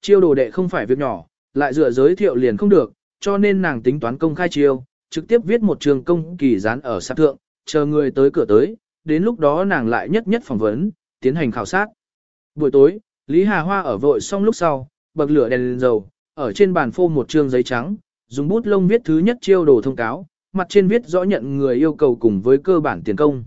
chiêu đồ đệ không phải việc nhỏ, lại dựa giới thiệu liền không được, cho nên nàng tính toán công khai chiêu, trực tiếp viết một trường công kỳ dán ở sạp thượng, chờ người tới cửa tới, đến lúc đó nàng lại nhất nhất phỏng vấn, tiến hành khảo sát. Buổi tối, Lý Hà Hoa ở vội xong lúc sau, bậc lửa đèn lên dầu, ở trên bàn phô một trương giấy trắng, dùng bút lông viết thứ nhất chiêu đồ thông cáo, mặt trên viết rõ nhận người yêu cầu cùng với cơ bản tiền công.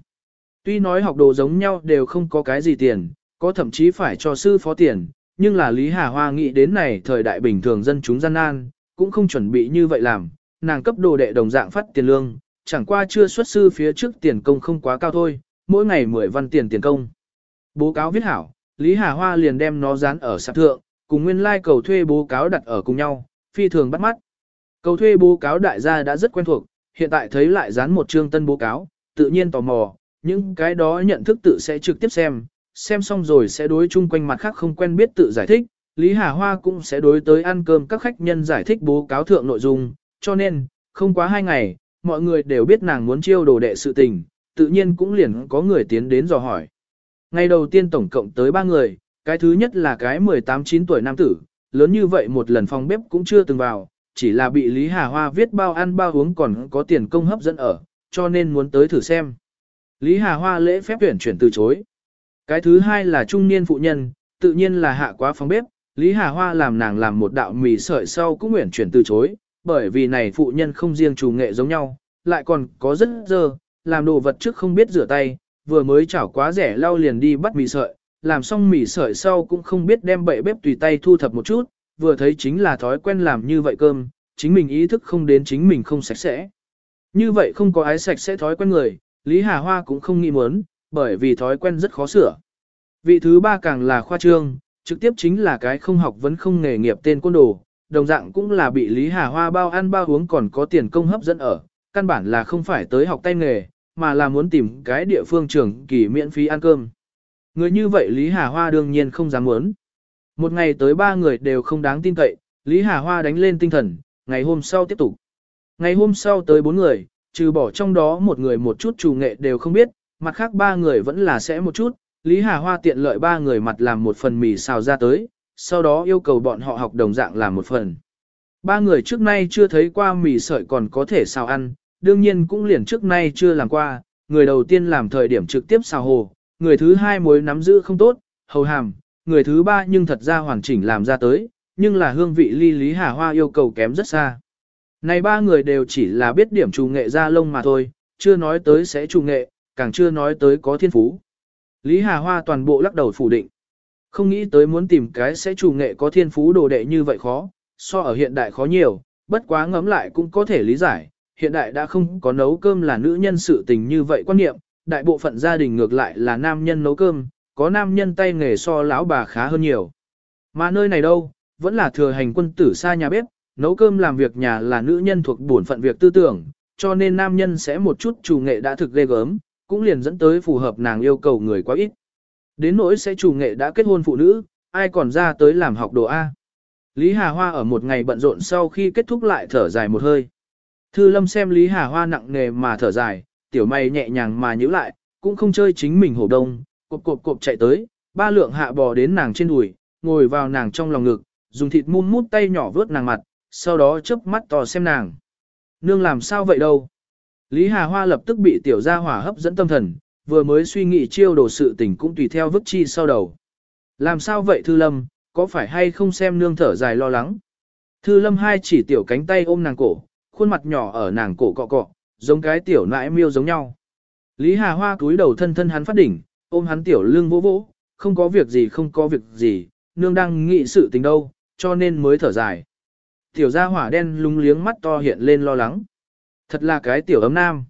Tuy nói học đồ giống nhau đều không có cái gì tiền, có thậm chí phải cho sư phó tiền, nhưng là Lý Hà Hoa nghĩ đến này thời đại bình thường dân chúng gian nan, cũng không chuẩn bị như vậy làm, nàng cấp đồ đệ đồng dạng phát tiền lương, chẳng qua chưa xuất sư phía trước tiền công không quá cao thôi, mỗi ngày 10 văn tiền tiền công. Bố cáo viết hảo, Lý Hà Hoa liền đem nó dán ở sạp thượng, cùng nguyên lai like cầu thuê bố cáo đặt ở cùng nhau, phi thường bắt mắt. Cầu thuê bố cáo đại gia đã rất quen thuộc, hiện tại thấy lại dán một chương tân bố cáo, tự nhiên tò mò, những cái đó nhận thức tự sẽ trực tiếp xem, xem xong rồi sẽ đối chung quanh mặt khác không quen biết tự giải thích, Lý Hà Hoa cũng sẽ đối tới ăn cơm các khách nhân giải thích bố cáo thượng nội dung, cho nên, không quá hai ngày, mọi người đều biết nàng muốn chiêu đồ đệ sự tình, tự nhiên cũng liền có người tiến đến dò hỏi. Ngày đầu tiên tổng cộng tới ba người, cái thứ nhất là cái 18-9 tuổi nam tử, lớn như vậy một lần phòng bếp cũng chưa từng vào, chỉ là bị Lý Hà Hoa viết bao ăn bao uống còn có tiền công hấp dẫn ở, cho nên muốn tới thử xem. Lý Hà Hoa lễ phép tuyển chuyển từ chối. Cái thứ hai là trung niên phụ nhân, tự nhiên là hạ quá phòng bếp, Lý Hà Hoa làm nàng làm một đạo mì sợi sau cũng nguyện chuyển từ chối, bởi vì này phụ nhân không riêng chủ nghệ giống nhau, lại còn có rất dơ, làm đồ vật trước không biết rửa tay, vừa mới chảo quá rẻ lau liền đi bắt mì sợi, làm xong mì sợi sau cũng không biết đem bậy bếp tùy tay thu thập một chút, vừa thấy chính là thói quen làm như vậy cơm, chính mình ý thức không đến chính mình không sạch sẽ. Như vậy không có ái sạch sẽ thói quen người, Lý Hà Hoa cũng không nghĩ muốn, bởi vì thói quen rất khó sửa. Vị thứ ba càng là khoa trương, trực tiếp chính là cái không học vẫn không nghề nghiệp tên côn đồ, đồng dạng cũng là bị Lý Hà Hoa bao ăn bao uống còn có tiền công hấp dẫn ở, căn bản là không phải tới học tay nghề, mà là muốn tìm cái địa phương trưởng kỳ miễn phí ăn cơm. Người như vậy Lý Hà Hoa đương nhiên không dám muốn. Một ngày tới ba người đều không đáng tin cậy, Lý Hà Hoa đánh lên tinh thần, ngày hôm sau tiếp tục. Ngày hôm sau tới bốn người, trừ bỏ trong đó một người một chút chủ nghệ đều không biết, mặt khác ba người vẫn là sẽ một chút, Lý Hà Hoa tiện lợi ba người mặt làm một phần mì xào ra tới, sau đó yêu cầu bọn họ học đồng dạng làm một phần. Ba người trước nay chưa thấy qua mì sợi còn có thể xào ăn, đương nhiên cũng liền trước nay chưa làm qua, người đầu tiên làm thời điểm trực tiếp xào hồ, người thứ hai mối nắm giữ không tốt, hầu hàm, người thứ ba nhưng thật ra hoàn chỉnh làm ra tới, nhưng là hương vị ly Lý Hà Hoa yêu cầu kém rất xa. Này ba người đều chỉ là biết điểm trù nghệ ra lông mà thôi, chưa nói tới sẽ trù nghệ, càng chưa nói tới có thiên phú. Lý Hà Hoa toàn bộ lắc đầu phủ định. Không nghĩ tới muốn tìm cái sẽ chủ nghệ có thiên phú đồ đệ như vậy khó, so ở hiện đại khó nhiều, bất quá ngấm lại cũng có thể lý giải, hiện đại đã không có nấu cơm là nữ nhân sự tình như vậy quan niệm, đại bộ phận gia đình ngược lại là nam nhân nấu cơm, có nam nhân tay nghề so lão bà khá hơn nhiều. Mà nơi này đâu, vẫn là thừa hành quân tử xa nhà bếp, nấu cơm làm việc nhà là nữ nhân thuộc bổn phận việc tư tưởng, cho nên nam nhân sẽ một chút chủ nghệ đã thực ghê gớm, cũng liền dẫn tới phù hợp nàng yêu cầu người quá ít. Đến nỗi sẽ chủ nghệ đã kết hôn phụ nữ, ai còn ra tới làm học đồ A. Lý Hà Hoa ở một ngày bận rộn sau khi kết thúc lại thở dài một hơi. Thư Lâm xem Lý Hà Hoa nặng nề mà thở dài, tiểu mày nhẹ nhàng mà nhíu lại, cũng không chơi chính mình hổ đông, cộp cộp cộp chạy tới, ba lượng hạ bò đến nàng trên đùi, ngồi vào nàng trong lòng ngực, dùng thịt muôn mút tay nhỏ vớt nàng mặt, sau đó chớp mắt to xem nàng. Nương làm sao vậy đâu? Lý Hà Hoa lập tức bị tiểu gia hỏa hấp dẫn tâm thần, vừa mới suy nghĩ chiêu đồ sự tình cũng tùy theo vứt chi sau đầu. Làm sao vậy Thư Lâm, có phải hay không xem nương thở dài lo lắng? Thư Lâm hai chỉ tiểu cánh tay ôm nàng cổ, khuôn mặt nhỏ ở nàng cổ cọ cọ, giống cái tiểu nãi miêu giống nhau. Lý Hà Hoa cúi đầu thân thân hắn phát đỉnh, ôm hắn tiểu lưng vỗ vỗ, không có việc gì không có việc gì, nương đang nghĩ sự tình đâu, cho nên mới thở dài. Tiểu gia hỏa đen lúng liếng mắt to hiện lên lo lắng. Thật là cái tiểu ấm nam.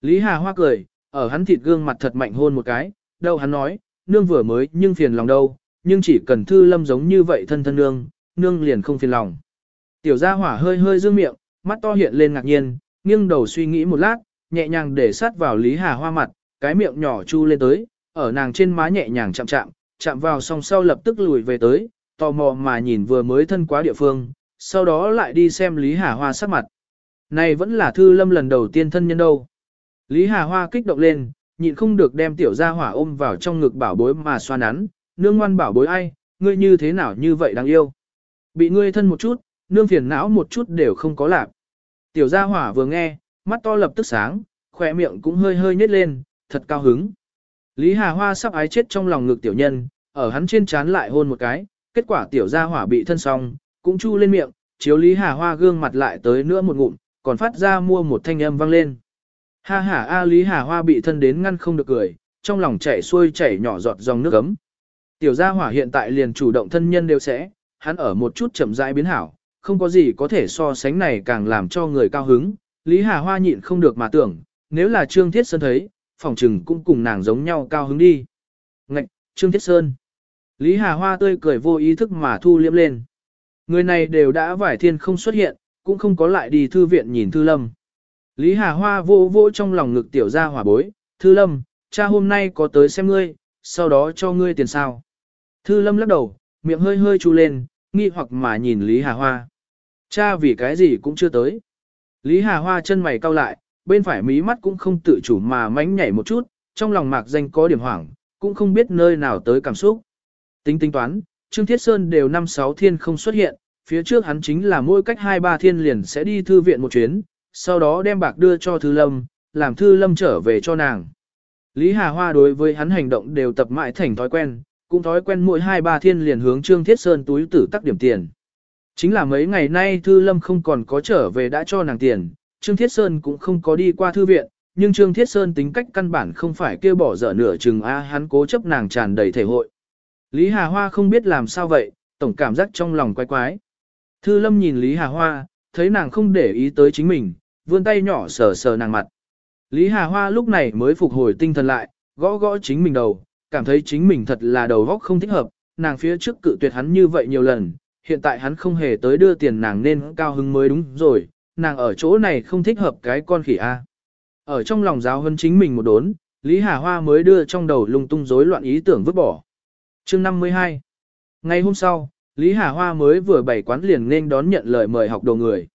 Lý Hà Hoa cười, ở hắn thịt gương mặt thật mạnh hôn một cái, đâu hắn nói, nương vừa mới nhưng phiền lòng đâu, nhưng chỉ cần thư lâm giống như vậy thân thân nương, nương liền không phiền lòng. Tiểu gia hỏa hơi hơi dương miệng, mắt to hiện lên ngạc nhiên, nghiêng đầu suy nghĩ một lát, nhẹ nhàng để sát vào Lý Hà Hoa mặt, cái miệng nhỏ chu lên tới, ở nàng trên má nhẹ nhàng chạm chạm, chạm vào song sau lập tức lùi về tới, tò mò mà nhìn vừa mới thân quá địa phương, sau đó lại đi xem Lý Hà Hoa sắc mặt. Này vẫn là thư lâm lần đầu tiên thân nhân đâu. Lý Hà Hoa kích động lên, nhịn không được đem tiểu gia hỏa ôm vào trong ngực bảo bối mà xoa nắn, nương ngoan bảo bối ai, ngươi như thế nào như vậy đáng yêu. bị ngươi thân một chút, nương phiền não một chút đều không có lạc. Tiểu gia hỏa vừa nghe, mắt to lập tức sáng, khỏe miệng cũng hơi hơi nhếch lên, thật cao hứng. Lý Hà Hoa sắp ái chết trong lòng ngực tiểu nhân, ở hắn trên trán lại hôn một cái, kết quả tiểu gia hỏa bị thân xong, cũng chu lên miệng, chiếu Lý Hà Hoa gương mặt lại tới nữa một ngụm, còn phát ra mua một thanh âm vang lên. Ha ha a Lý Hà Hoa bị thân đến ngăn không được cười, trong lòng chảy xuôi chảy nhỏ giọt dòng nước ấm. Tiểu gia hỏa hiện tại liền chủ động thân nhân đều sẽ, hắn ở một chút chậm rãi biến hảo, không có gì có thể so sánh này càng làm cho người cao hứng. Lý Hà Hoa nhịn không được mà tưởng, nếu là Trương Thiết Sơn thấy, phòng trừng cũng cùng nàng giống nhau cao hứng đi. Ngạch, Trương Thiết Sơn. Lý Hà Hoa tươi cười vô ý thức mà thu liễm lên. Người này đều đã vải thiên không xuất hiện, cũng không có lại đi thư viện nhìn Thư Lâm. Lý Hà Hoa vô vô trong lòng ngực tiểu ra hỏa bối, Thư Lâm, cha hôm nay có tới xem ngươi, sau đó cho ngươi tiền sao. Thư Lâm lắc đầu, miệng hơi hơi chu lên, nghi hoặc mà nhìn Lý Hà Hoa. Cha vì cái gì cũng chưa tới. Lý Hà Hoa chân mày cau lại, bên phải mí mắt cũng không tự chủ mà mánh nhảy một chút, trong lòng mạc danh có điểm hoảng, cũng không biết nơi nào tới cảm xúc. Tính tính toán, Trương Thiết Sơn đều năm sáu thiên không xuất hiện, phía trước hắn chính là mỗi cách hai ba thiên liền sẽ đi thư viện một chuyến, sau đó đem bạc đưa cho Thư Lâm, làm Thư Lâm trở về cho nàng. Lý Hà Hoa đối với hắn hành động đều tập mãi thành thói quen, cũng thói quen mỗi hai ba thiên liền hướng Trương Thiết Sơn túi tử tắc điểm tiền. Chính là mấy ngày nay Thư Lâm không còn có trở về đã cho nàng tiền, Trương Thiết Sơn cũng không có đi qua thư viện, nhưng Trương Thiết Sơn tính cách căn bản không phải kêu bỏ dở nửa chừng a hắn cố chấp nàng tràn đầy thể hội. Lý Hà Hoa không biết làm sao vậy, tổng cảm giác trong lòng quái quái. Thư Lâm nhìn Lý Hà Hoa, thấy nàng không để ý tới chính mình, vươn tay nhỏ sờ sờ nàng mặt. Lý Hà Hoa lúc này mới phục hồi tinh thần lại, gõ gõ chính mình đầu, cảm thấy chính mình thật là đầu góc không thích hợp, nàng phía trước cự tuyệt hắn như vậy nhiều lần, hiện tại hắn không hề tới đưa tiền nàng nên cao hứng mới đúng rồi, nàng ở chỗ này không thích hợp cái con khỉ A. Ở trong lòng giáo hơn chính mình một đốn, Lý Hà Hoa mới đưa trong đầu lung tung rối loạn ý tưởng vứt bỏ. chương 52 Ngày hôm sau, Lý Hà Hoa mới vừa bảy quán liền nên đón nhận lời mời học đồ người.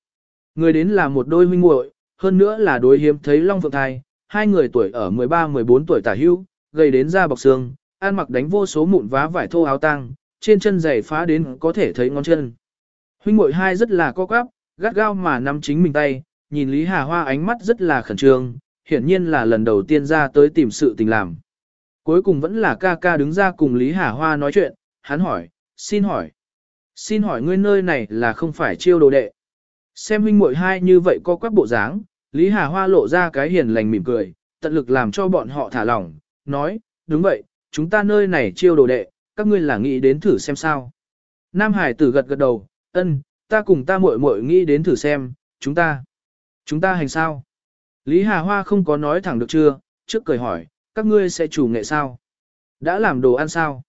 Người đến là một đôi huynh muội, hơn nữa là đối hiếm thấy Long Phượng Thai, hai người tuổi ở 13-14 tuổi tả hưu, gầy đến da bọc xương, ăn mặc đánh vô số mụn vá vải thô áo tang, trên chân giày phá đến có thể thấy ngón chân. Huynh muội hai rất là co quắp, gắt gao mà nắm chính mình tay, nhìn Lý Hà Hoa ánh mắt rất là khẩn trương, hiển nhiên là lần đầu tiên ra tới tìm sự tình làm. Cuối cùng vẫn là ca ca đứng ra cùng Lý Hà Hoa nói chuyện, hắn hỏi, xin hỏi. Xin hỏi ngươi nơi này là không phải chiêu đồ đệ. Xem huynh muội hai như vậy có quắc bộ dáng, Lý Hà Hoa lộ ra cái hiền lành mỉm cười, tận lực làm cho bọn họ thả lỏng, nói, đúng vậy, chúng ta nơi này chiêu đồ đệ, các ngươi là nghĩ đến thử xem sao. Nam Hải tử gật gật đầu, ân, ta cùng ta muội muội nghĩ đến thử xem, chúng ta, chúng ta hành sao? Lý Hà Hoa không có nói thẳng được chưa, trước cười hỏi, các ngươi sẽ chủ nghệ sao? Đã làm đồ ăn sao?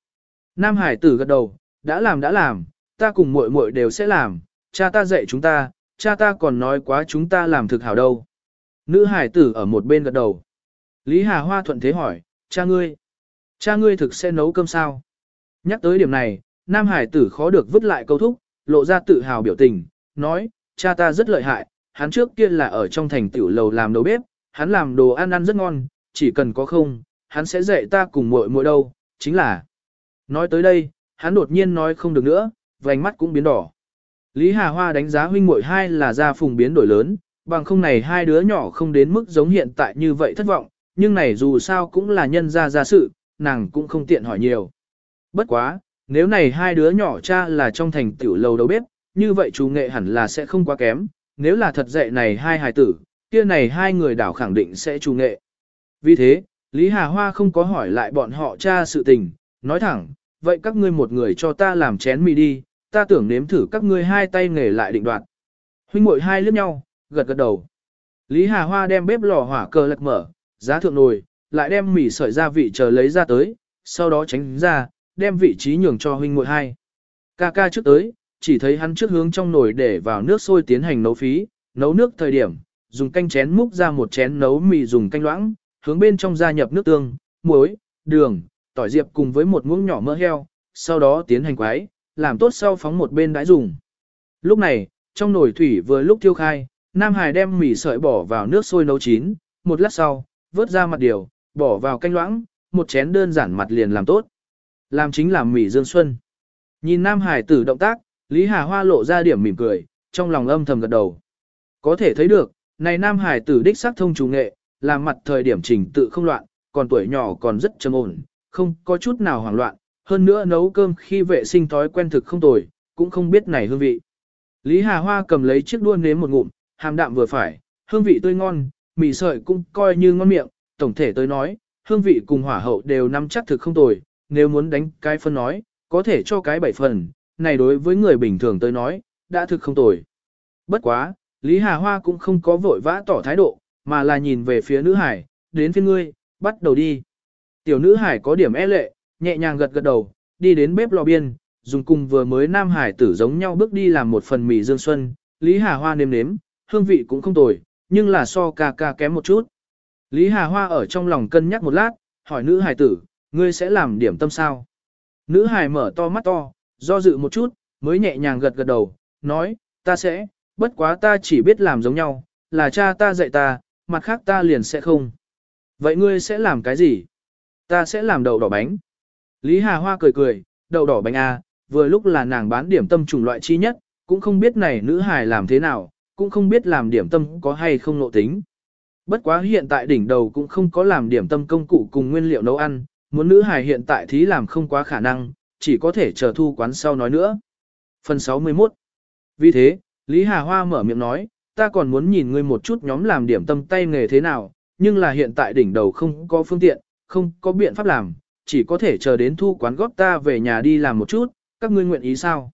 Nam Hải tử gật đầu, đã làm đã làm, ta cùng muội muội đều sẽ làm, cha ta dạy chúng ta, cha ta còn nói quá chúng ta làm thực hảo đâu. Nữ hải tử ở một bên gật đầu. Lý Hà Hoa thuận thế hỏi, cha ngươi, cha ngươi thực sẽ nấu cơm sao? Nhắc tới điểm này, Nam hải tử khó được vứt lại câu thúc, lộ ra tự hào biểu tình, nói, cha ta rất lợi hại, hắn trước kia là ở trong thành tiểu lầu làm đầu bếp, hắn làm đồ ăn ăn rất ngon, chỉ cần có không, hắn sẽ dạy ta cùng muội muội đâu, chính là. Nói tới đây, hắn đột nhiên nói không được nữa, vành mắt cũng biến đỏ. Lý Hà Hoa đánh giá huynh muội hai là ra phùng biến đổi lớn, bằng không này hai đứa nhỏ không đến mức giống hiện tại như vậy thất vọng, nhưng này dù sao cũng là nhân ra ra sự, nàng cũng không tiện hỏi nhiều. Bất quá, nếu này hai đứa nhỏ cha là trong thành tiểu lầu đầu bếp, như vậy chú nghệ hẳn là sẽ không quá kém, nếu là thật dạy này hai hài tử, kia này hai người đảo khẳng định sẽ chú nghệ. Vì thế, Lý Hà Hoa không có hỏi lại bọn họ cha sự tình, nói thẳng, vậy các ngươi một người cho ta làm chén mì đi, ta tưởng nếm thử các ngươi hai tay nghề lại định đoạt. Huynh muội hai liếc nhau, gật gật đầu. Lý Hà Hoa đem bếp lò hỏa cờ lật mở, giá thượng nồi, lại đem mì sợi gia vị chờ lấy ra tới, sau đó tránh ra, đem vị trí nhường cho huynh muội hai. Ca ca trước tới, chỉ thấy hắn trước hướng trong nồi để vào nước sôi tiến hành nấu phí, nấu nước thời điểm, dùng canh chén múc ra một chén nấu mì dùng canh loãng, hướng bên trong gia nhập nước tương, muối, đường, tỏi diệp cùng với một muỗng nhỏ mỡ heo, sau đó tiến hành quái, làm tốt sau phóng một bên đãi dùng. Lúc này, trong nồi thủy vừa lúc thiêu khai, Nam Hải đem mì sợi bỏ vào nước sôi nấu chín, một lát sau, vớt ra mặt điều, bỏ vào canh loãng, một chén đơn giản mặt liền làm tốt. Làm chính là mì dương xuân. Nhìn Nam Hải tử động tác, Lý Hà Hoa lộ ra điểm mỉm cười, trong lòng âm thầm gật đầu. Có thể thấy được, này Nam Hải tử đích xác thông chủ nghệ, làm mặt thời điểm trình tự không loạn, còn tuổi nhỏ còn rất trầm ổn, không có chút nào hoảng loạn, hơn nữa nấu cơm khi vệ sinh thói quen thực không tồi, cũng không biết này hương vị. Lý Hà Hoa cầm lấy chiếc đua nếm một ngụm, hàm đạm vừa phải, hương vị tươi ngon, mì sợi cũng coi như ngon miệng, tổng thể tới nói, hương vị cùng hỏa hậu đều nắm chắc thực không tồi, nếu muốn đánh cái phân nói, có thể cho cái bảy phần, này đối với người bình thường tới nói, đã thực không tồi. Bất quá, Lý Hà Hoa cũng không có vội vã tỏ thái độ, mà là nhìn về phía nữ hải, đến phía ngươi, bắt đầu đi. Tiểu nữ hải có điểm e lệ, nhẹ nhàng gật gật đầu, đi đến bếp lò biên, dùng cùng vừa mới nam hải tử giống nhau bước đi làm một phần mì dương xuân, Lý Hà Hoa nếm nếm, hương vị cũng không tồi, nhưng là so ca ca kém một chút. Lý Hà Hoa ở trong lòng cân nhắc một lát, hỏi nữ hải tử, ngươi sẽ làm điểm tâm sao? Nữ hải mở to mắt to, do dự một chút, mới nhẹ nhàng gật gật đầu, nói, ta sẽ, bất quá ta chỉ biết làm giống nhau, là cha ta dạy ta, mặt khác ta liền sẽ không. Vậy ngươi sẽ làm cái gì? Ta sẽ làm đậu đỏ bánh. Lý Hà Hoa cười cười, đậu đỏ bánh A, vừa lúc là nàng bán điểm tâm chủng loại chi nhất, cũng không biết này nữ hài làm thế nào, cũng không biết làm điểm tâm có hay không nộ tính. Bất quá hiện tại đỉnh đầu cũng không có làm điểm tâm công cụ cùng nguyên liệu nấu ăn, muốn nữ hài hiện tại thí làm không quá khả năng, chỉ có thể chờ thu quán sau nói nữa. Phần 61 Vì thế, Lý Hà Hoa mở miệng nói, ta còn muốn nhìn ngươi một chút nhóm làm điểm tâm tay nghề thế nào, nhưng là hiện tại đỉnh đầu không có phương tiện, không có biện pháp làm, chỉ có thể chờ đến thu quán góp ta về nhà đi làm một chút, các ngươi nguyện ý sao?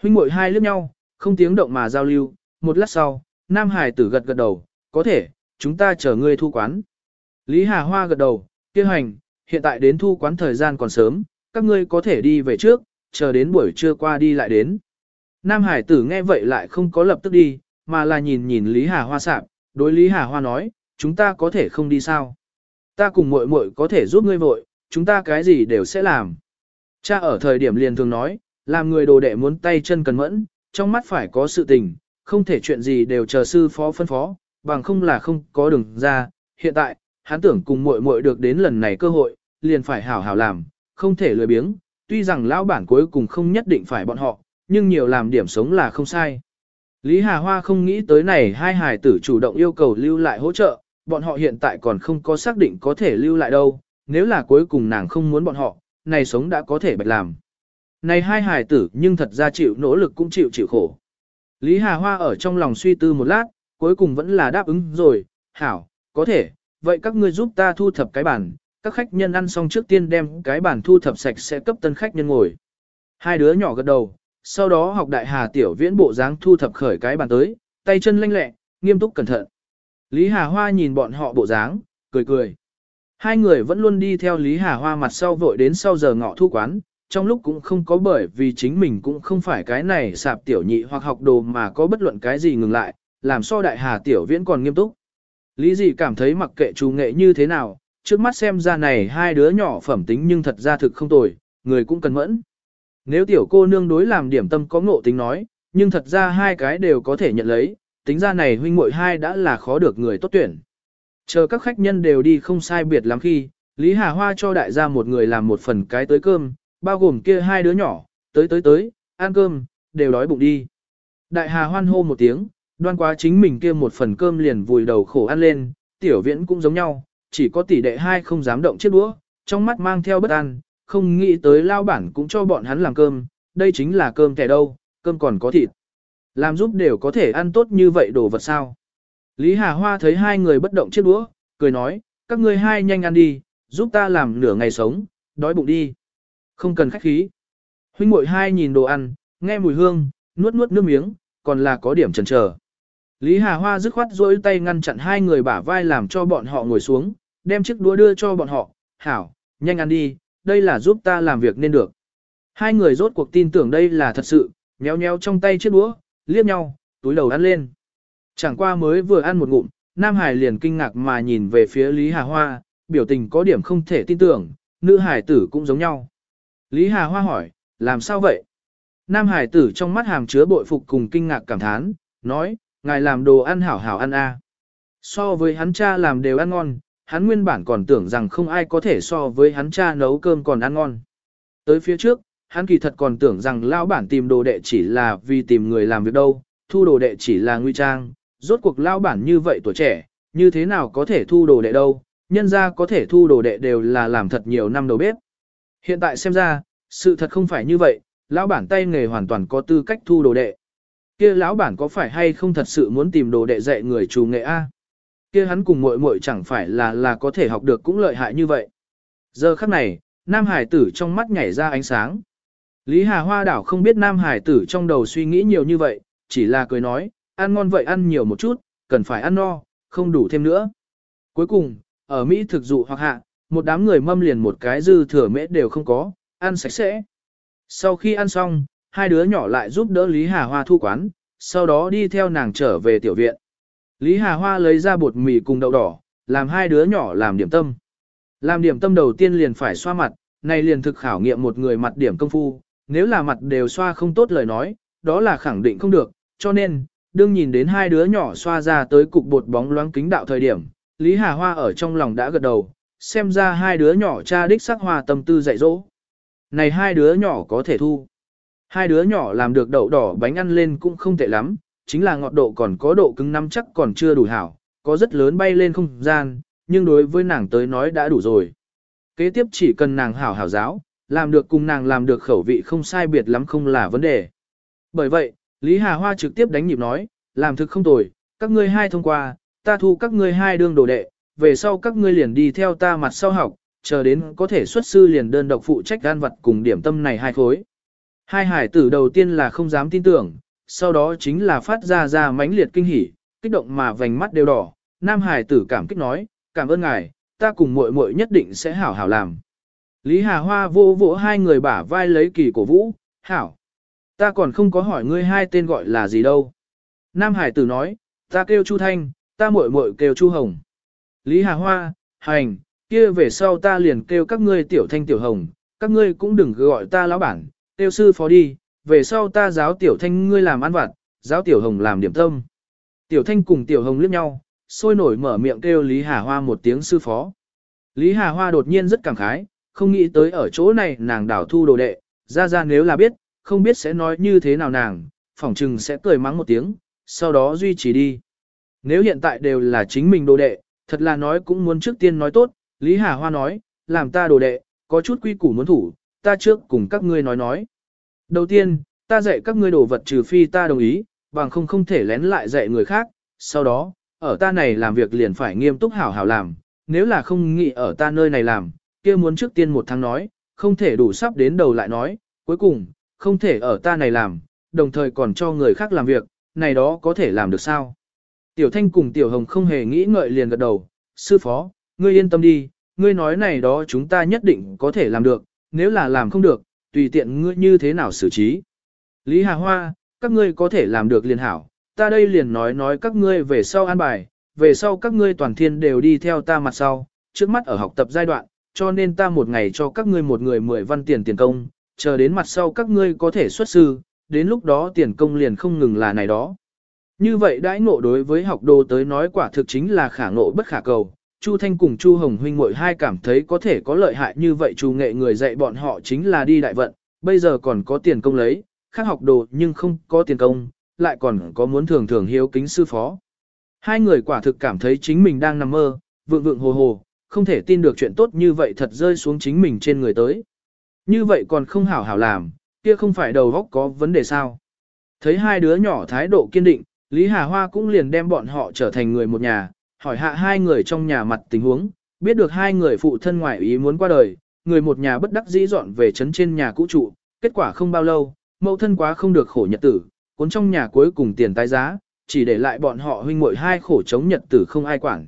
Huynh muội hai liếc nhau, không tiếng động mà giao lưu, một lát sau, Nam Hải tử gật gật đầu, có thể, chúng ta chờ ngươi thu quán. Lý Hà Hoa gật đầu, kêu hành, hiện tại đến thu quán thời gian còn sớm, các ngươi có thể đi về trước, chờ đến buổi trưa qua đi lại đến. Nam Hải tử nghe vậy lại không có lập tức đi, mà là nhìn nhìn Lý Hà Hoa sạp, đối Lý Hà Hoa nói, chúng ta có thể không đi sao? Ta cùng muội muội có thể giúp ngươi vội, chúng ta cái gì đều sẽ làm. Cha ở thời điểm liền thường nói, làm người đồ đệ muốn tay chân cần mẫn, trong mắt phải có sự tình, không thể chuyện gì đều chờ sư phó phân phó, bằng không là không có đường ra. Hiện tại, hắn tưởng cùng muội muội được đến lần này cơ hội, liền phải hảo hảo làm, không thể lười biếng, tuy rằng lão bản cuối cùng không nhất định phải bọn họ, nhưng nhiều làm điểm sống là không sai. Lý Hà Hoa không nghĩ tới này hai hài tử chủ động yêu cầu lưu lại hỗ trợ, bọn họ hiện tại còn không có xác định có thể lưu lại đâu, nếu là cuối cùng nàng không muốn bọn họ, này sống đã có thể bạch làm. Này hai hài tử nhưng thật ra chịu nỗ lực cũng chịu chịu khổ. Lý Hà Hoa ở trong lòng suy tư một lát, cuối cùng vẫn là đáp ứng rồi, hảo, có thể, vậy các ngươi giúp ta thu thập cái bàn, các khách nhân ăn xong trước tiên đem cái bàn thu thập sạch sẽ cấp tân khách nhân ngồi. Hai đứa nhỏ gật đầu, sau đó học đại hà tiểu viễn bộ dáng thu thập khởi cái bàn tới, tay chân lanh lẹ, nghiêm túc cẩn thận. Lý Hà Hoa nhìn bọn họ bộ dáng, cười cười. Hai người vẫn luôn đi theo Lý Hà Hoa mặt sau vội đến sau giờ ngọ thu quán, trong lúc cũng không có bởi vì chính mình cũng không phải cái này sạp tiểu nhị hoặc học đồ mà có bất luận cái gì ngừng lại, làm so đại hà tiểu viễn còn nghiêm túc. Lý gì cảm thấy mặc kệ chú nghệ như thế nào, trước mắt xem ra này hai đứa nhỏ phẩm tính nhưng thật ra thực không tồi, người cũng cần mẫn. Nếu tiểu cô nương đối làm điểm tâm có ngộ tính nói, nhưng thật ra hai cái đều có thể nhận lấy, tính ra này huynh muội hai đã là khó được người tốt tuyển. Chờ các khách nhân đều đi không sai biệt lắm khi, Lý Hà Hoa cho đại gia một người làm một phần cái tới cơm, bao gồm kia hai đứa nhỏ, tới tới tới, ăn cơm, đều đói bụng đi. Đại Hà hoan hô một tiếng, đoan quá chính mình kia một phần cơm liền vùi đầu khổ ăn lên, tiểu viễn cũng giống nhau, chỉ có tỷ đệ hai không dám động chiếc đũa, trong mắt mang theo bất an, không nghĩ tới lao bản cũng cho bọn hắn làm cơm, đây chính là cơm kẻ đâu, cơm còn có thịt. Làm giúp đều có thể ăn tốt như vậy đồ vật sao. Lý Hà Hoa thấy hai người bất động chiếc đũa, cười nói, các ngươi hai nhanh ăn đi, giúp ta làm nửa ngày sống, đói bụng đi. Không cần khách khí. Huynh muội hai nhìn đồ ăn, nghe mùi hương, nuốt nuốt nước miếng, còn là có điểm chần chờ. Lý Hà Hoa dứt khoát rỗi tay ngăn chặn hai người bả vai làm cho bọn họ ngồi xuống, đem chiếc đũa đưa cho bọn họ, hảo, nhanh ăn đi, đây là giúp ta làm việc nên được. Hai người rốt cuộc tin tưởng đây là thật sự, nhéo nhéo trong tay chiếc đũa, liếc nhau, túi đầu ăn lên. Chẳng qua mới vừa ăn một ngụm, Nam Hải liền kinh ngạc mà nhìn về phía Lý Hà Hoa, biểu tình có điểm không thể tin tưởng, nữ hải tử cũng giống nhau. Lý Hà Hoa hỏi, làm sao vậy? Nam hải tử trong mắt hàm chứa bội phục cùng kinh ngạc cảm thán, nói, ngài làm đồ ăn hảo hảo ăn a. So với hắn cha làm đều ăn ngon, hắn nguyên bản còn tưởng rằng không ai có thể so với hắn cha nấu cơm còn ăn ngon. Tới phía trước, hắn kỳ thật còn tưởng rằng lão bản tìm đồ đệ chỉ là vì tìm người làm việc đâu, thu đồ đệ chỉ là nguy trang, rốt cuộc lão bản như vậy tuổi trẻ, như thế nào có thể thu đồ đệ đâu, nhân ra có thể thu đồ đệ đều là làm thật nhiều năm đầu bếp. Hiện tại xem ra, sự thật không phải như vậy, lão bản tay nghề hoàn toàn có tư cách thu đồ đệ. Kia lão bản có phải hay không thật sự muốn tìm đồ đệ dạy người chủ nghệ a? Kia hắn cùng muội muội chẳng phải là là có thể học được cũng lợi hại như vậy. Giờ khắc này, Nam Hải tử trong mắt nhảy ra ánh sáng. Lý Hà Hoa đảo không biết Nam Hải tử trong đầu suy nghĩ nhiều như vậy, chỉ là cười nói, ăn ngon vậy ăn nhiều một chút, cần phải ăn no, không đủ thêm nữa. Cuối cùng, ở Mỹ thực dụ hoặc hạ, một đám người mâm liền một cái dư thừa mễ đều không có, ăn sạch sẽ. Sau khi ăn xong, hai đứa nhỏ lại giúp đỡ Lý Hà Hoa thu quán, sau đó đi theo nàng trở về tiểu viện. Lý Hà Hoa lấy ra bột mì cùng đậu đỏ, làm hai đứa nhỏ làm điểm tâm. Làm điểm tâm đầu tiên liền phải xoa mặt, này liền thực khảo nghiệm một người mặt điểm công phu, nếu là mặt đều xoa không tốt lời nói, đó là khẳng định không được, cho nên, đương nhìn đến hai đứa nhỏ xoa ra tới cục bột bóng loáng kính đạo thời điểm, Lý Hà Hoa ở trong lòng đã gật đầu, xem ra hai đứa nhỏ cha đích sắc hoa tâm tư dạy dỗ. Này hai đứa nhỏ có thể thu. Hai đứa nhỏ làm được đậu đỏ bánh ăn lên cũng không tệ lắm, chính là ngọt độ còn có độ cứng nắm chắc còn chưa đủ hảo, có rất lớn bay lên không gian, nhưng đối với nàng tới nói đã đủ rồi. Kế tiếp chỉ cần nàng hảo hảo giáo, làm được cùng nàng làm được khẩu vị không sai biệt lắm không là vấn đề. Bởi vậy, Lý Hà Hoa trực tiếp đánh nhịp nói, làm thực không tồi, các ngươi hai thông qua, ta thu các ngươi hai đương đồ đệ, về sau các ngươi liền đi theo ta mặt sau học, chờ đến có thể xuất sư liền đơn độc phụ trách gan vật cùng điểm tâm này hai khối. Hai hải tử đầu tiên là không dám tin tưởng, sau đó chính là phát ra ra mãnh liệt kinh hỉ, kích động mà vành mắt đều đỏ, nam hải tử cảm kích nói, cảm ơn ngài, ta cùng muội muội nhất định sẽ hảo hảo làm. Lý Hà Hoa vô vỗ hai người bả vai lấy kỳ cổ vũ, hảo. Ta còn không có hỏi ngươi hai tên gọi là gì đâu. Nam Hải tử nói, ta kêu Chu Thanh, ta muội muội kêu Chu Hồng. Lý Hà Hoa, hành, kia về sau ta liền kêu các ngươi tiểu thanh tiểu hồng, các ngươi cũng đừng gọi ta lão bản, kêu sư phó đi, về sau ta giáo tiểu thanh ngươi làm ăn vặt, giáo tiểu hồng làm điểm tâm. Tiểu thanh cùng tiểu hồng liếc nhau, sôi nổi mở miệng kêu Lý Hà Hoa một tiếng sư phó. Lý Hà Hoa đột nhiên rất cảm khái, không nghĩ tới ở chỗ này nàng đảo thu đồ đệ, ra ra nếu là biết, không biết sẽ nói như thế nào nàng, phỏng chừng sẽ cười mắng một tiếng, sau đó duy trì đi. Nếu hiện tại đều là chính mình đồ đệ, thật là nói cũng muốn trước tiên nói tốt, Lý Hà Hoa nói, làm ta đồ đệ, có chút quy củ muốn thủ, ta trước cùng các ngươi nói nói. Đầu tiên, ta dạy các ngươi đồ vật trừ phi ta đồng ý, bằng không không thể lén lại dạy người khác, sau đó, ở ta này làm việc liền phải nghiêm túc hảo hảo làm, nếu là không nghĩ ở ta nơi này làm, kia muốn trước tiên một tháng nói, không thể đủ sắp đến đầu lại nói, cuối cùng, không thể ở ta này làm, đồng thời còn cho người khác làm việc, này đó có thể làm được sao? Tiểu Thanh cùng Tiểu Hồng không hề nghĩ ngợi liền gật đầu, sư phó, ngươi yên tâm đi, ngươi nói này đó chúng ta nhất định có thể làm được, nếu là làm không được, tùy tiện ngươi như thế nào xử trí. Lý Hà Hoa, các ngươi có thể làm được liền hảo, ta đây liền nói nói các ngươi về sau an bài, về sau các ngươi toàn thiên đều đi theo ta mặt sau, trước mắt ở học tập giai đoạn, cho nên ta một ngày cho các ngươi một người mười văn tiền tiền công, chờ đến mặt sau các ngươi có thể xuất sư, đến lúc đó tiền công liền không ngừng là này đó. Như vậy đãi ngộ đối với học đồ tới nói quả thực chính là khả ngộ bất khả cầu. Chu Thanh cùng Chu Hồng huynh muội hai cảm thấy có thể có lợi hại như vậy Chu nghệ người dạy bọn họ chính là đi đại vận, bây giờ còn có tiền công lấy, khác học đồ nhưng không có tiền công, lại còn có muốn thường thường hiếu kính sư phó. Hai người quả thực cảm thấy chính mình đang nằm mơ, vượng vượng hồ hồ, không thể tin được chuyện tốt như vậy thật rơi xuống chính mình trên người tới. Như vậy còn không hảo hảo làm, kia không phải đầu góc có vấn đề sao. Thấy hai đứa nhỏ thái độ kiên định, Lý Hà Hoa cũng liền đem bọn họ trở thành người một nhà, hỏi hạ hai người trong nhà mặt tình huống, biết được hai người phụ thân ngoại ý muốn qua đời, người một nhà bất đắc dĩ dọn về trấn trên nhà cũ trụ, kết quả không bao lâu, mẫu thân quá không được khổ nhật tử, cuốn trong nhà cuối cùng tiền tái giá, chỉ để lại bọn họ huynh muội hai khổ chống nhật tử không ai quản.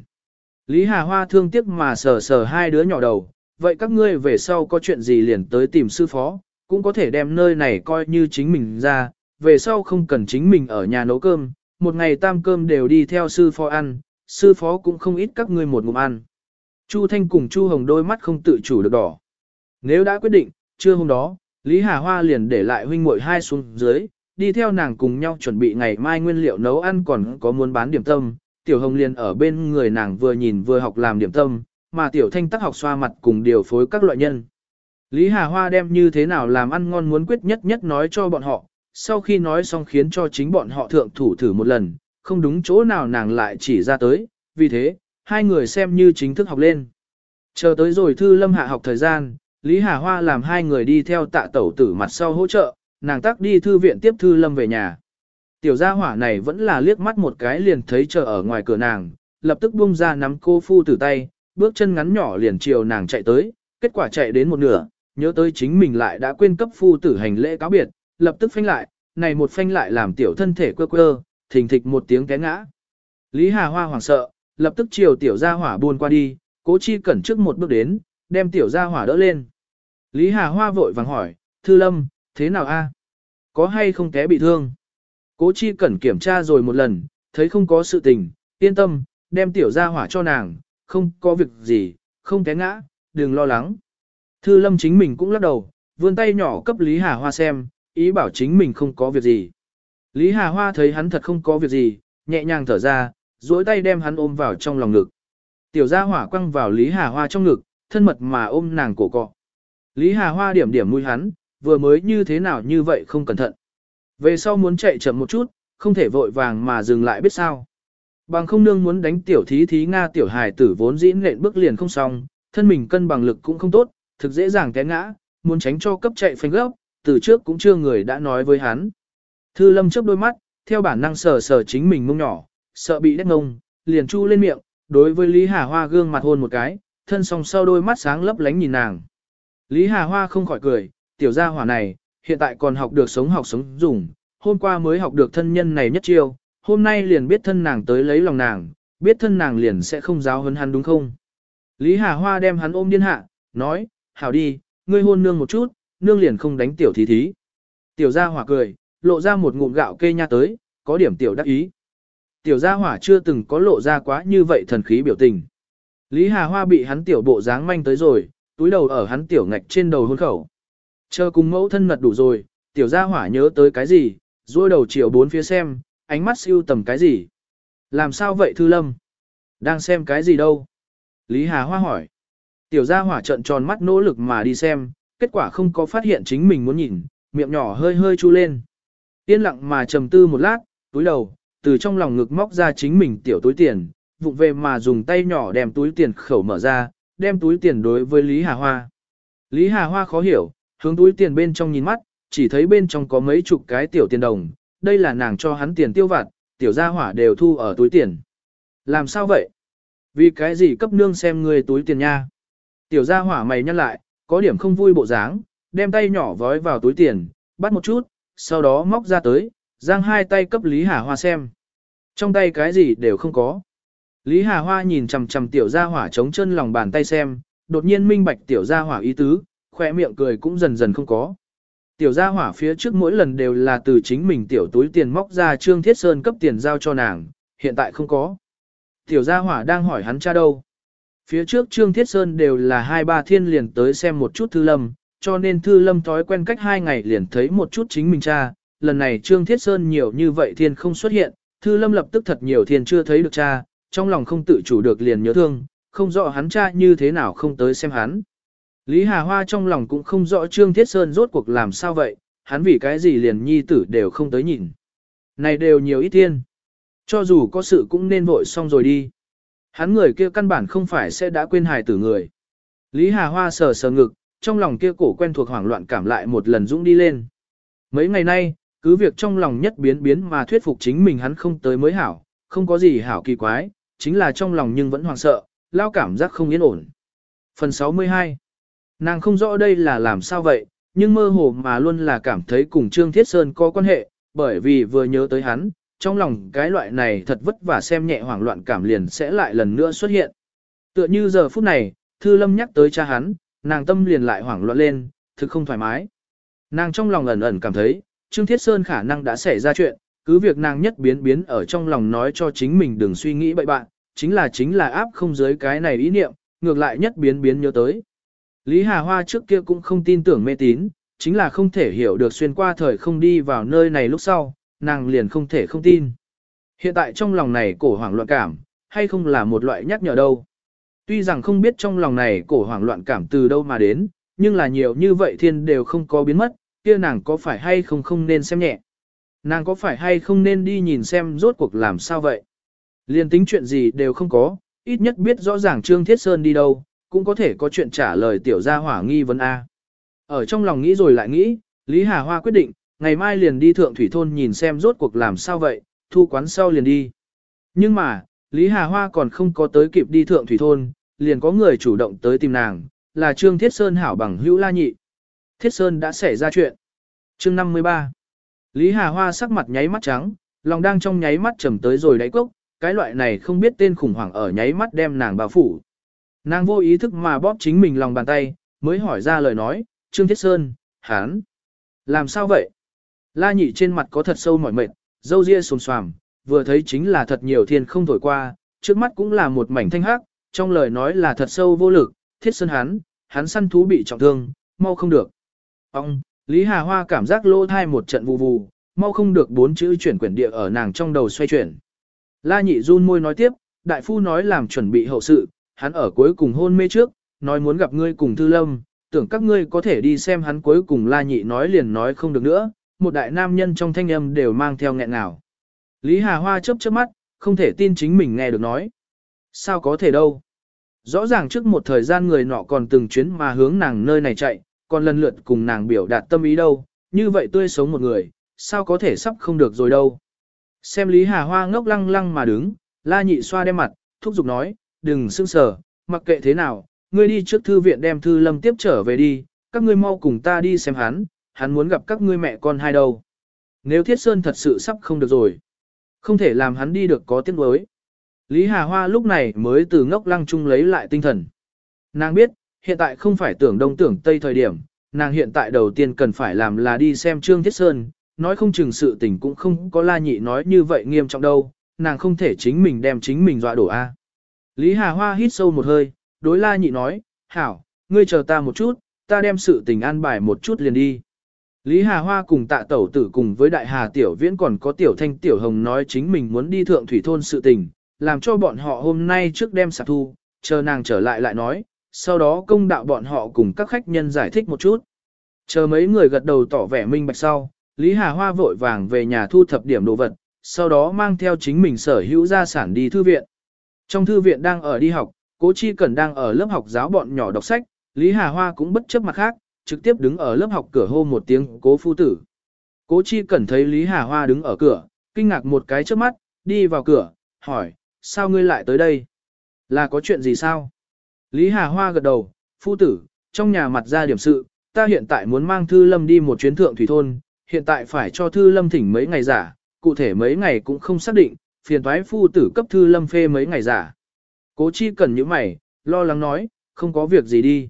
Lý Hà Hoa thương tiếc mà sờ sờ hai đứa nhỏ đầu, vậy các ngươi về sau có chuyện gì liền tới tìm sư phó, cũng có thể đem nơi này coi như chính mình ra, về sau không cần chính mình ở nhà nấu cơm, một ngày tam cơm đều đi theo sư phó ăn, sư phó cũng không ít các ngươi một ngụm ăn. Chu Thanh cùng Chu Hồng đôi mắt không tự chủ được đỏ. Nếu đã quyết định, trưa hôm đó, Lý Hà Hoa liền để lại huynh muội hai xuống dưới, đi theo nàng cùng nhau chuẩn bị ngày mai nguyên liệu nấu ăn còn có muốn bán điểm tâm. Tiểu Hồng liền ở bên người nàng vừa nhìn vừa học làm điểm tâm, mà Tiểu Thanh tắc học xoa mặt cùng điều phối các loại nhân. Lý Hà Hoa đem như thế nào làm ăn ngon muốn quyết nhất nhất nói cho bọn họ, sau khi nói xong khiến cho chính bọn họ thượng thủ thử một lần, không đúng chỗ nào nàng lại chỉ ra tới, vì thế, hai người xem như chính thức học lên. Chờ tới rồi Thư Lâm hạ học thời gian, Lý Hà Hoa làm hai người đi theo tạ tẩu tử mặt sau hỗ trợ, nàng tắc đi thư viện tiếp Thư Lâm về nhà. Tiểu gia hỏa này vẫn là liếc mắt một cái liền thấy chờ ở ngoài cửa nàng, lập tức buông ra nắm cô phu tử tay, bước chân ngắn nhỏ liền chiều nàng chạy tới, kết quả chạy đến một nửa, nhớ tới chính mình lại đã quên cấp phu tử hành lễ cáo biệt, lập tức phanh lại, này một phanh lại làm tiểu thân thể quơ quơ, thình thịch một tiếng té ngã. Lý Hà Hoa hoảng sợ, lập tức chiều tiểu gia hỏa buôn qua đi, cố chi cẩn trước một bước đến, đem tiểu gia hỏa đỡ lên. Lý Hà Hoa vội vàng hỏi, Thư Lâm, thế nào a? Có hay không té bị thương? Cố chi cẩn kiểm tra rồi một lần, thấy không có sự tình, yên tâm, đem tiểu gia hỏa cho nàng, không có việc gì, không té ngã, đừng lo lắng. Thư Lâm chính mình cũng lắc đầu, vươn tay nhỏ cấp Lý Hà Hoa xem, ý bảo chính mình không có việc gì. Lý Hà Hoa thấy hắn thật không có việc gì, nhẹ nhàng thở ra, duỗi tay đem hắn ôm vào trong lòng ngực. Tiểu gia hỏa quăng vào Lý Hà Hoa trong ngực, thân mật mà ôm nàng cổ cọ. Lý Hà Hoa điểm điểm mũi hắn, vừa mới như thế nào như vậy không cẩn thận. Về sau muốn chạy chậm một chút, không thể vội vàng mà dừng lại biết sao. Bằng không nương muốn đánh tiểu thí thí Nga tiểu hài tử vốn dĩ nện bước liền không xong, thân mình cân bằng lực cũng không tốt, thực dễ dàng té ngã, muốn tránh cho cấp chạy phanh gấp, từ trước cũng chưa người đã nói với hắn. Thư lâm chớp đôi mắt, theo bản năng sờ sờ chính mình mông nhỏ, sợ bị đét ngông, liền chu lên miệng, đối với Lý Hà Hoa gương mặt hôn một cái, thân song sau đôi mắt sáng lấp lánh nhìn nàng. Lý Hà Hoa không khỏi cười, tiểu gia hỏa này, hiện tại còn học được sống học sống dùng, hôm qua mới học được thân nhân này nhất chiêu, hôm nay liền biết thân nàng tới lấy lòng nàng, biết thân nàng liền sẽ không giáo hấn hắn đúng không? Lý Hà Hoa đem hắn ôm điên hạ, nói, hảo đi, ngươi hôn nương một chút, nương liền không đánh tiểu thí thí. Tiểu gia hỏa cười, lộ ra một ngụm gạo kê nha tới, có điểm tiểu đắc ý. Tiểu gia hỏa chưa từng có lộ ra quá như vậy thần khí biểu tình. Lý Hà Hoa bị hắn tiểu bộ dáng manh tới rồi, túi đầu ở hắn tiểu ngạch trên đầu hôn khẩu. Chờ cùng mẫu thân mật đủ rồi, tiểu gia hỏa nhớ tới cái gì, duỗi đầu chiều bốn phía xem, ánh mắt siêu tầm cái gì. Làm sao vậy Thư Lâm? Đang xem cái gì đâu? Lý Hà Hoa hỏi. Tiểu gia hỏa trợn tròn mắt nỗ lực mà đi xem, kết quả không có phát hiện chính mình muốn nhìn, miệng nhỏ hơi hơi chu lên. Yên lặng mà trầm tư một lát, túi đầu, từ trong lòng ngực móc ra chính mình tiểu túi tiền, vụng về mà dùng tay nhỏ đem túi tiền khẩu mở ra, đem túi tiền đối với Lý Hà Hoa. Lý Hà Hoa khó hiểu, hướng túi tiền bên trong nhìn mắt, chỉ thấy bên trong có mấy chục cái tiểu tiền đồng, đây là nàng cho hắn tiền tiêu vặt, tiểu gia hỏa đều thu ở túi tiền. Làm sao vậy? Vì cái gì cấp nương xem người túi tiền nha? Tiểu gia hỏa mày nhăn lại, có điểm không vui bộ dáng, đem tay nhỏ vói vào túi tiền, bắt một chút, sau đó móc ra tới, giang hai tay cấp Lý Hà Hoa xem. Trong tay cái gì đều không có. Lý Hà Hoa nhìn chằm chằm tiểu gia hỏa chống chân lòng bàn tay xem, đột nhiên minh bạch tiểu gia hỏa ý tứ, khỏe miệng cười cũng dần dần không có. Tiểu gia hỏa phía trước mỗi lần đều là từ chính mình tiểu túi tiền móc ra Trương Thiết Sơn cấp tiền giao cho nàng, hiện tại không có. Tiểu gia hỏa đang hỏi hắn cha đâu. Phía trước Trương Thiết Sơn đều là hai ba thiên liền tới xem một chút Thư Lâm, cho nên Thư Lâm thói quen cách hai ngày liền thấy một chút chính mình cha. Lần này Trương Thiết Sơn nhiều như vậy thiên không xuất hiện, Thư Lâm lập tức thật nhiều thiên chưa thấy được cha, trong lòng không tự chủ được liền nhớ thương, không rõ hắn cha như thế nào không tới xem hắn. Lý Hà Hoa trong lòng cũng không rõ Trương Thiết Sơn rốt cuộc làm sao vậy, hắn vì cái gì liền nhi tử đều không tới nhìn. Này đều nhiều ít thiên. Cho dù có sự cũng nên vội xong rồi đi. Hắn người kia căn bản không phải sẽ đã quên hài tử người. Lý Hà Hoa sờ sờ ngực, trong lòng kia cổ quen thuộc hoảng loạn cảm lại một lần dũng đi lên. Mấy ngày nay, cứ việc trong lòng nhất biến biến mà thuyết phục chính mình hắn không tới mới hảo, không có gì hảo kỳ quái, chính là trong lòng nhưng vẫn hoảng sợ, lao cảm giác không yên ổn. Phần 62 Nàng không rõ đây là làm sao vậy, nhưng mơ hồ mà luôn là cảm thấy cùng Trương Thiết Sơn có quan hệ, bởi vì vừa nhớ tới hắn, trong lòng cái loại này thật vất vả xem nhẹ hoảng loạn cảm liền sẽ lại lần nữa xuất hiện. Tựa như giờ phút này, Thư Lâm nhắc tới cha hắn, nàng tâm liền lại hoảng loạn lên, thực không thoải mái. Nàng trong lòng ẩn ẩn cảm thấy, Trương Thiết Sơn khả năng đã xảy ra chuyện, cứ việc nàng nhất biến biến ở trong lòng nói cho chính mình đừng suy nghĩ bậy bạn, chính là chính là áp không giới cái này ý niệm, ngược lại nhất biến biến nhớ tới. Lý Hà Hoa trước kia cũng không tin tưởng mê tín, chính là không thể hiểu được xuyên qua thời không đi vào nơi này lúc sau, nàng liền không thể không tin. Hiện tại trong lòng này cổ hoảng loạn cảm, hay không là một loại nhắc nhở đâu. Tuy rằng không biết trong lòng này cổ hoảng loạn cảm từ đâu mà đến, nhưng là nhiều như vậy thiên đều không có biến mất, kia nàng có phải hay không không nên xem nhẹ. Nàng có phải hay không nên đi nhìn xem rốt cuộc làm sao vậy. Liên tính chuyện gì đều không có, ít nhất biết rõ ràng Trương Thiết Sơn đi đâu, cũng có thể có chuyện trả lời tiểu gia hỏa nghi vấn A. Ở trong lòng nghĩ rồi lại nghĩ, Lý Hà Hoa quyết định, ngày mai liền đi thượng thủy thôn nhìn xem rốt cuộc làm sao vậy, thu quán sau liền đi. Nhưng mà, Lý Hà Hoa còn không có tới kịp đi thượng thủy thôn, liền có người chủ động tới tìm nàng, là Trương Thiết Sơn hảo bằng hữu la nhị. Thiết Sơn đã xảy ra chuyện. Chương 53 Lý Hà Hoa sắc mặt nháy mắt trắng, lòng đang trong nháy mắt trầm tới rồi đáy cốc, cái loại này không biết tên khủng hoảng ở nháy mắt đem nàng bao phủ. Nàng vô ý thức mà bóp chính mình lòng bàn tay, mới hỏi ra lời nói, Trương Thiết Sơn, hán. Làm sao vậy? La nhị trên mặt có thật sâu mỏi mệt, dâu ria xồm xoàm, vừa thấy chính là thật nhiều thiên không thổi qua, trước mắt cũng là một mảnh thanh hắc, trong lời nói là thật sâu vô lực, Thiết Sơn hắn, hắn săn thú bị trọng thương, mau không được. Ông, Lý Hà Hoa cảm giác lỗ thai một trận vù vù, mau không được bốn chữ chuyển quyển địa ở nàng trong đầu xoay chuyển. La nhị run môi nói tiếp, đại phu nói làm chuẩn bị hậu sự, hắn ở cuối cùng hôn mê trước, nói muốn gặp ngươi cùng Thư Lâm, tưởng các ngươi có thể đi xem hắn cuối cùng La nhị nói liền nói không được nữa, một đại nam nhân trong thanh âm đều mang theo nghẹn ngào. Lý Hà Hoa chớp chớp mắt, không thể tin chính mình nghe được nói. Sao có thể đâu? Rõ ràng trước một thời gian người nọ còn từng chuyến mà hướng nàng nơi này chạy, còn lần lượt cùng nàng biểu đạt tâm ý đâu, như vậy tươi sống một người, sao có thể sắp không được rồi đâu. Xem Lý Hà Hoa ngốc lăng lăng mà đứng, la nhị xoa đem mặt, thúc giục nói, đừng sưng sờ, mặc kệ thế nào, ngươi đi trước thư viện đem thư lâm tiếp trở về đi, các ngươi mau cùng ta đi xem hắn, hắn muốn gặp các ngươi mẹ con hai đâu. Nếu Thiết Sơn thật sự sắp không được rồi, không thể làm hắn đi được có tiếng đối. Lý Hà Hoa lúc này mới từ ngốc lăng chung lấy lại tinh thần. Nàng biết, hiện tại không phải tưởng đông tưởng tây thời điểm, nàng hiện tại đầu tiên cần phải làm là đi xem Trương Thiết Sơn, nói không chừng sự tình cũng không có la nhị nói như vậy nghiêm trọng đâu, nàng không thể chính mình đem chính mình dọa đổ a. Lý Hà Hoa hít sâu một hơi, đối la nhị nói, hảo, ngươi chờ ta một chút, ta đem sự tình an bài một chút liền đi. Lý Hà Hoa cùng tạ tẩu tử cùng với đại hà tiểu viễn còn có tiểu thanh tiểu hồng nói chính mình muốn đi thượng thủy thôn sự tình, làm cho bọn họ hôm nay trước đem sạc thu, chờ nàng trở lại lại nói, sau đó công đạo bọn họ cùng các khách nhân giải thích một chút. Chờ mấy người gật đầu tỏ vẻ minh bạch sau, Lý Hà Hoa vội vàng về nhà thu thập điểm đồ vật, sau đó mang theo chính mình sở hữu gia sản đi thư viện. Trong thư viện đang ở đi học, Cố Chi Cẩn đang ở lớp học giáo bọn nhỏ đọc sách, Lý Hà Hoa cũng bất chấp mặt khác, trực tiếp đứng ở lớp học cửa hô một tiếng cố phu tử. Cố Chi Cẩn thấy Lý Hà Hoa đứng ở cửa, kinh ngạc một cái trước mắt, đi vào cửa, hỏi, sao ngươi lại tới đây? Là có chuyện gì sao? Lý Hà Hoa gật đầu, phu tử, trong nhà mặt ra điểm sự, ta hiện tại muốn mang Thư Lâm đi một chuyến thượng thủy thôn, hiện tại phải cho Thư Lâm thỉnh mấy ngày giả, cụ thể mấy ngày cũng không xác định, phiền thoái phu tử cấp Thư Lâm phê mấy ngày giả. Cố chi cần những mày, lo lắng nói, không có việc gì đi.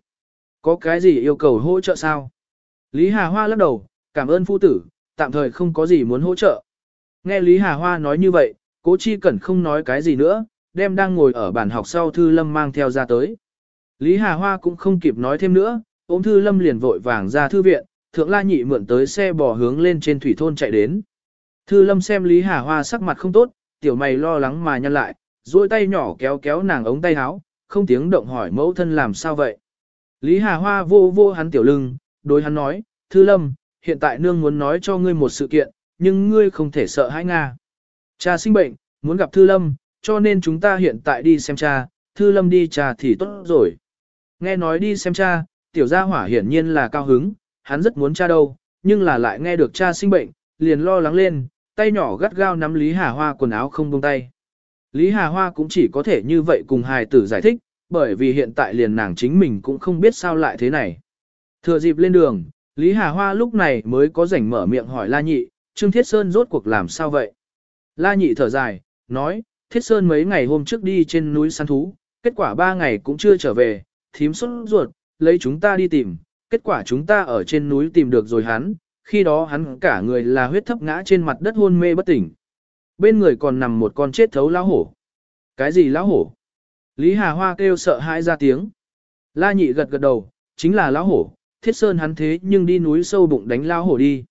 Có cái gì yêu cầu hỗ trợ sao? Lý Hà Hoa lắc đầu, cảm ơn phu tử, tạm thời không có gì muốn hỗ trợ. Nghe Lý Hà Hoa nói như vậy, cố chi cần không nói cái gì nữa, đem đang ngồi ở bàn học sau Thư Lâm mang theo ra tới. Lý Hà Hoa cũng không kịp nói thêm nữa, ôm Thư Lâm liền vội vàng ra thư viện, thượng la nhị mượn tới xe bò hướng lên trên thủy thôn chạy đến. Thư Lâm xem Lý Hà Hoa sắc mặt không tốt, tiểu mày lo lắng mà nhăn lại, duỗi tay nhỏ kéo kéo nàng ống tay áo, không tiếng động hỏi mẫu thân làm sao vậy. Lý Hà Hoa vô vô hắn tiểu lưng, đối hắn nói, Thư Lâm, hiện tại nương muốn nói cho ngươi một sự kiện, nhưng ngươi không thể sợ hãi Nga. Cha sinh bệnh, muốn gặp Thư Lâm, cho nên chúng ta hiện tại đi xem cha, Thư Lâm đi cha thì tốt rồi. Nghe nói đi xem cha, tiểu gia hỏa hiển nhiên là cao hứng, hắn rất muốn cha đâu, nhưng là lại nghe được cha sinh bệnh, liền lo lắng lên, tay nhỏ gắt gao nắm Lý Hà Hoa quần áo không buông tay. Lý Hà Hoa cũng chỉ có thể như vậy cùng hài tử giải thích, bởi vì hiện tại liền nàng chính mình cũng không biết sao lại thế này. Thừa dịp lên đường, Lý Hà Hoa lúc này mới có rảnh mở miệng hỏi La Nhị, Trương Thiết Sơn rốt cuộc làm sao vậy? La Nhị thở dài, nói, Thiết Sơn mấy ngày hôm trước đi trên núi săn thú, kết quả ba ngày cũng chưa trở về, thím xuất ruột, lấy chúng ta đi tìm, kết quả chúng ta ở trên núi tìm được rồi hắn, khi đó hắn cả người là huyết thấp ngã trên mặt đất hôn mê bất tỉnh. Bên người còn nằm một con chết thấu lão hổ. Cái gì lão hổ? Lý Hà Hoa kêu sợ hãi ra tiếng. La nhị gật gật đầu, chính là lão hổ, thiết sơn hắn thế nhưng đi núi sâu bụng đánh lão hổ đi.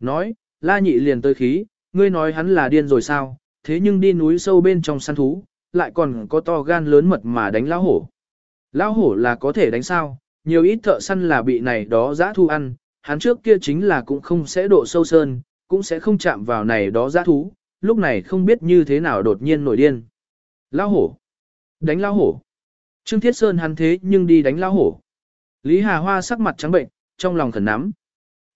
Nói, la nhị liền tới khí, ngươi nói hắn là điên rồi sao, thế nhưng đi núi sâu bên trong săn thú, lại còn có to gan lớn mật mà đánh lão hổ. Lão hổ là có thể đánh sao, Nhiều ít thợ săn là bị này đó giã thu ăn, hắn trước kia chính là cũng không sẽ độ sâu sơn, cũng sẽ không chạm vào này đó giã thú, lúc này không biết như thế nào đột nhiên nổi điên. Lao hổ. Đánh lao hổ. Trương Thiết Sơn hắn thế nhưng đi đánh lao hổ. Lý Hà Hoa sắc mặt trắng bệnh, trong lòng khẩn nắm.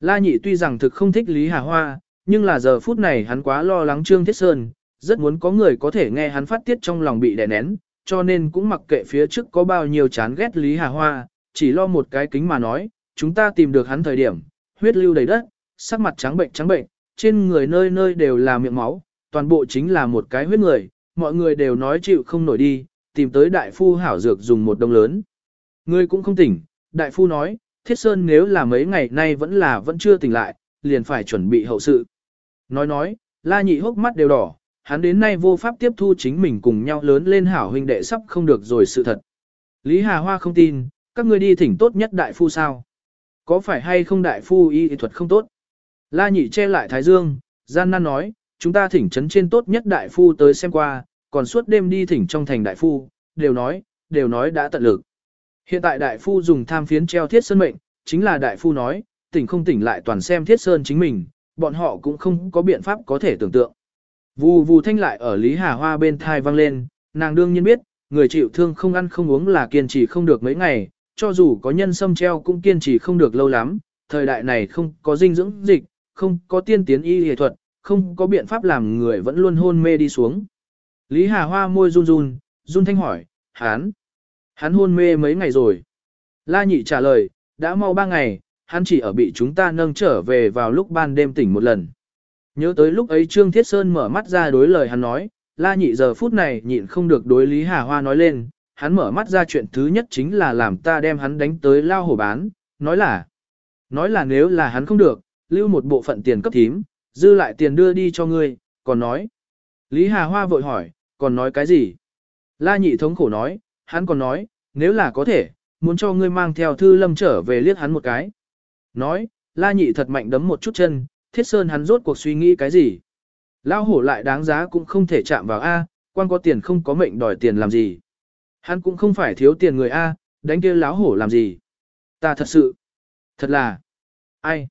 La Nhị tuy rằng thực không thích Lý Hà Hoa, nhưng là giờ phút này hắn quá lo lắng Trương Thiết Sơn, rất muốn có người có thể nghe hắn phát tiết trong lòng bị đè nén, cho nên cũng mặc kệ phía trước có bao nhiêu chán ghét Lý Hà Hoa, chỉ lo một cái kính mà nói, chúng ta tìm được hắn thời điểm, huyết lưu đầy đất, sắc mặt trắng bệnh trắng bệnh, trên người nơi nơi đều là miệng máu, toàn bộ chính là một cái huyết người, mọi người đều nói chịu không nổi đi, tìm tới đại phu hảo dược dùng một đồng lớn. Người cũng không tỉnh, đại phu nói, thiết sơn nếu là mấy ngày nay vẫn là vẫn chưa tỉnh lại, liền phải chuẩn bị hậu sự. Nói nói, la nhị hốc mắt đều đỏ, hắn đến nay vô pháp tiếp thu chính mình cùng nhau lớn lên hảo huynh đệ sắp không được rồi sự thật. Lý Hà Hoa không tin, các ngươi đi thỉnh tốt nhất đại phu sao? Có phải hay không đại phu y thuật không tốt? La nhị che lại thái dương, gian nan nói, chúng ta thỉnh trấn trên tốt nhất đại phu tới xem qua, còn suốt đêm đi thỉnh trong thành đại phu, đều nói, đều nói đã tận lực. Hiện tại đại phu dùng tham phiến treo thiết sơn mệnh, chính là đại phu nói, tỉnh không tỉnh lại toàn xem thiết sơn chính mình, bọn họ cũng không có biện pháp có thể tưởng tượng. Vù vù thanh lại ở Lý Hà Hoa bên thai vang lên, nàng đương nhiên biết, người chịu thương không ăn không uống là kiên trì không được mấy ngày, cho dù có nhân sâm treo cũng kiên trì không được lâu lắm, thời đại này không có dinh dưỡng dịch, không có tiên tiến y y thuật, không có biện pháp làm người vẫn luôn hôn mê đi xuống. Lý Hà Hoa môi run run, run thanh hỏi, hắn, hắn hôn mê mấy ngày rồi. La nhị trả lời, đã mau ba ngày, hắn chỉ ở bị chúng ta nâng trở về vào lúc ban đêm tỉnh một lần. Nhớ tới lúc ấy Trương Thiết Sơn mở mắt ra đối lời hắn nói, la nhị giờ phút này nhịn không được đối Lý Hà Hoa nói lên, hắn mở mắt ra chuyện thứ nhất chính là làm ta đem hắn đánh tới lao hổ bán, nói là, nói là nếu là hắn không được, lưu một bộ phận tiền cấp thím, dư lại tiền đưa đi cho ngươi, còn nói. Lý Hà Hoa vội hỏi, còn nói cái gì? La nhị thống khổ nói, hắn còn nói, nếu là có thể, muốn cho ngươi mang theo thư lâm trở về liếc hắn một cái. Nói, la nhị thật mạnh đấm một chút chân, thiết sơn hắn rốt cuộc suy nghĩ cái gì. Lao hổ lại đáng giá cũng không thể chạm vào A, quan có tiền không có mệnh đòi tiền làm gì. Hắn cũng không phải thiếu tiền người A, đánh kia láo hổ làm gì. Ta thật sự, thật là, ai.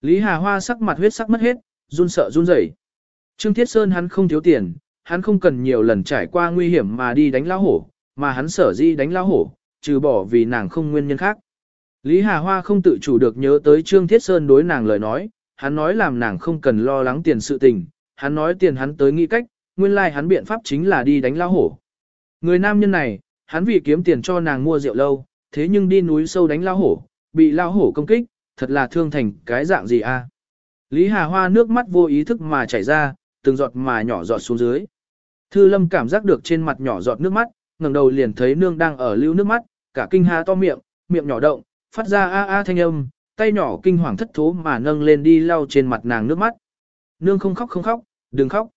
Lý Hà Hoa sắc mặt huyết sắc mất hết, run sợ run rẩy. Trương Thiết Sơn hắn không thiếu tiền, hắn không cần nhiều lần trải qua nguy hiểm mà đi đánh lao hổ, mà hắn sở di đánh lao hổ, trừ bỏ vì nàng không nguyên nhân khác. Lý Hà Hoa không tự chủ được nhớ tới Trương Thiết Sơn đối nàng lời nói, hắn nói làm nàng không cần lo lắng tiền sự tình, hắn nói tiền hắn tới nghĩ cách, nguyên lai like hắn biện pháp chính là đi đánh lao hổ. Người nam nhân này, hắn vì kiếm tiền cho nàng mua rượu lâu, thế nhưng đi núi sâu đánh lao hổ, bị lao hổ công kích, thật là thương thành cái dạng gì a? À? Lý Hà Hoa nước mắt vô ý thức mà chảy ra, từng giọt mà nhỏ giọt xuống dưới. Thư Lâm cảm giác được trên mặt nhỏ giọt nước mắt, ngẩng đầu liền thấy nương đang ở lưu nước mắt, cả kinh há to miệng, miệng nhỏ động, phát ra a a thanh âm, tay nhỏ kinh hoàng thất thố mà nâng lên đi lau trên mặt nàng nước mắt. Nương không khóc không khóc, đừng khóc.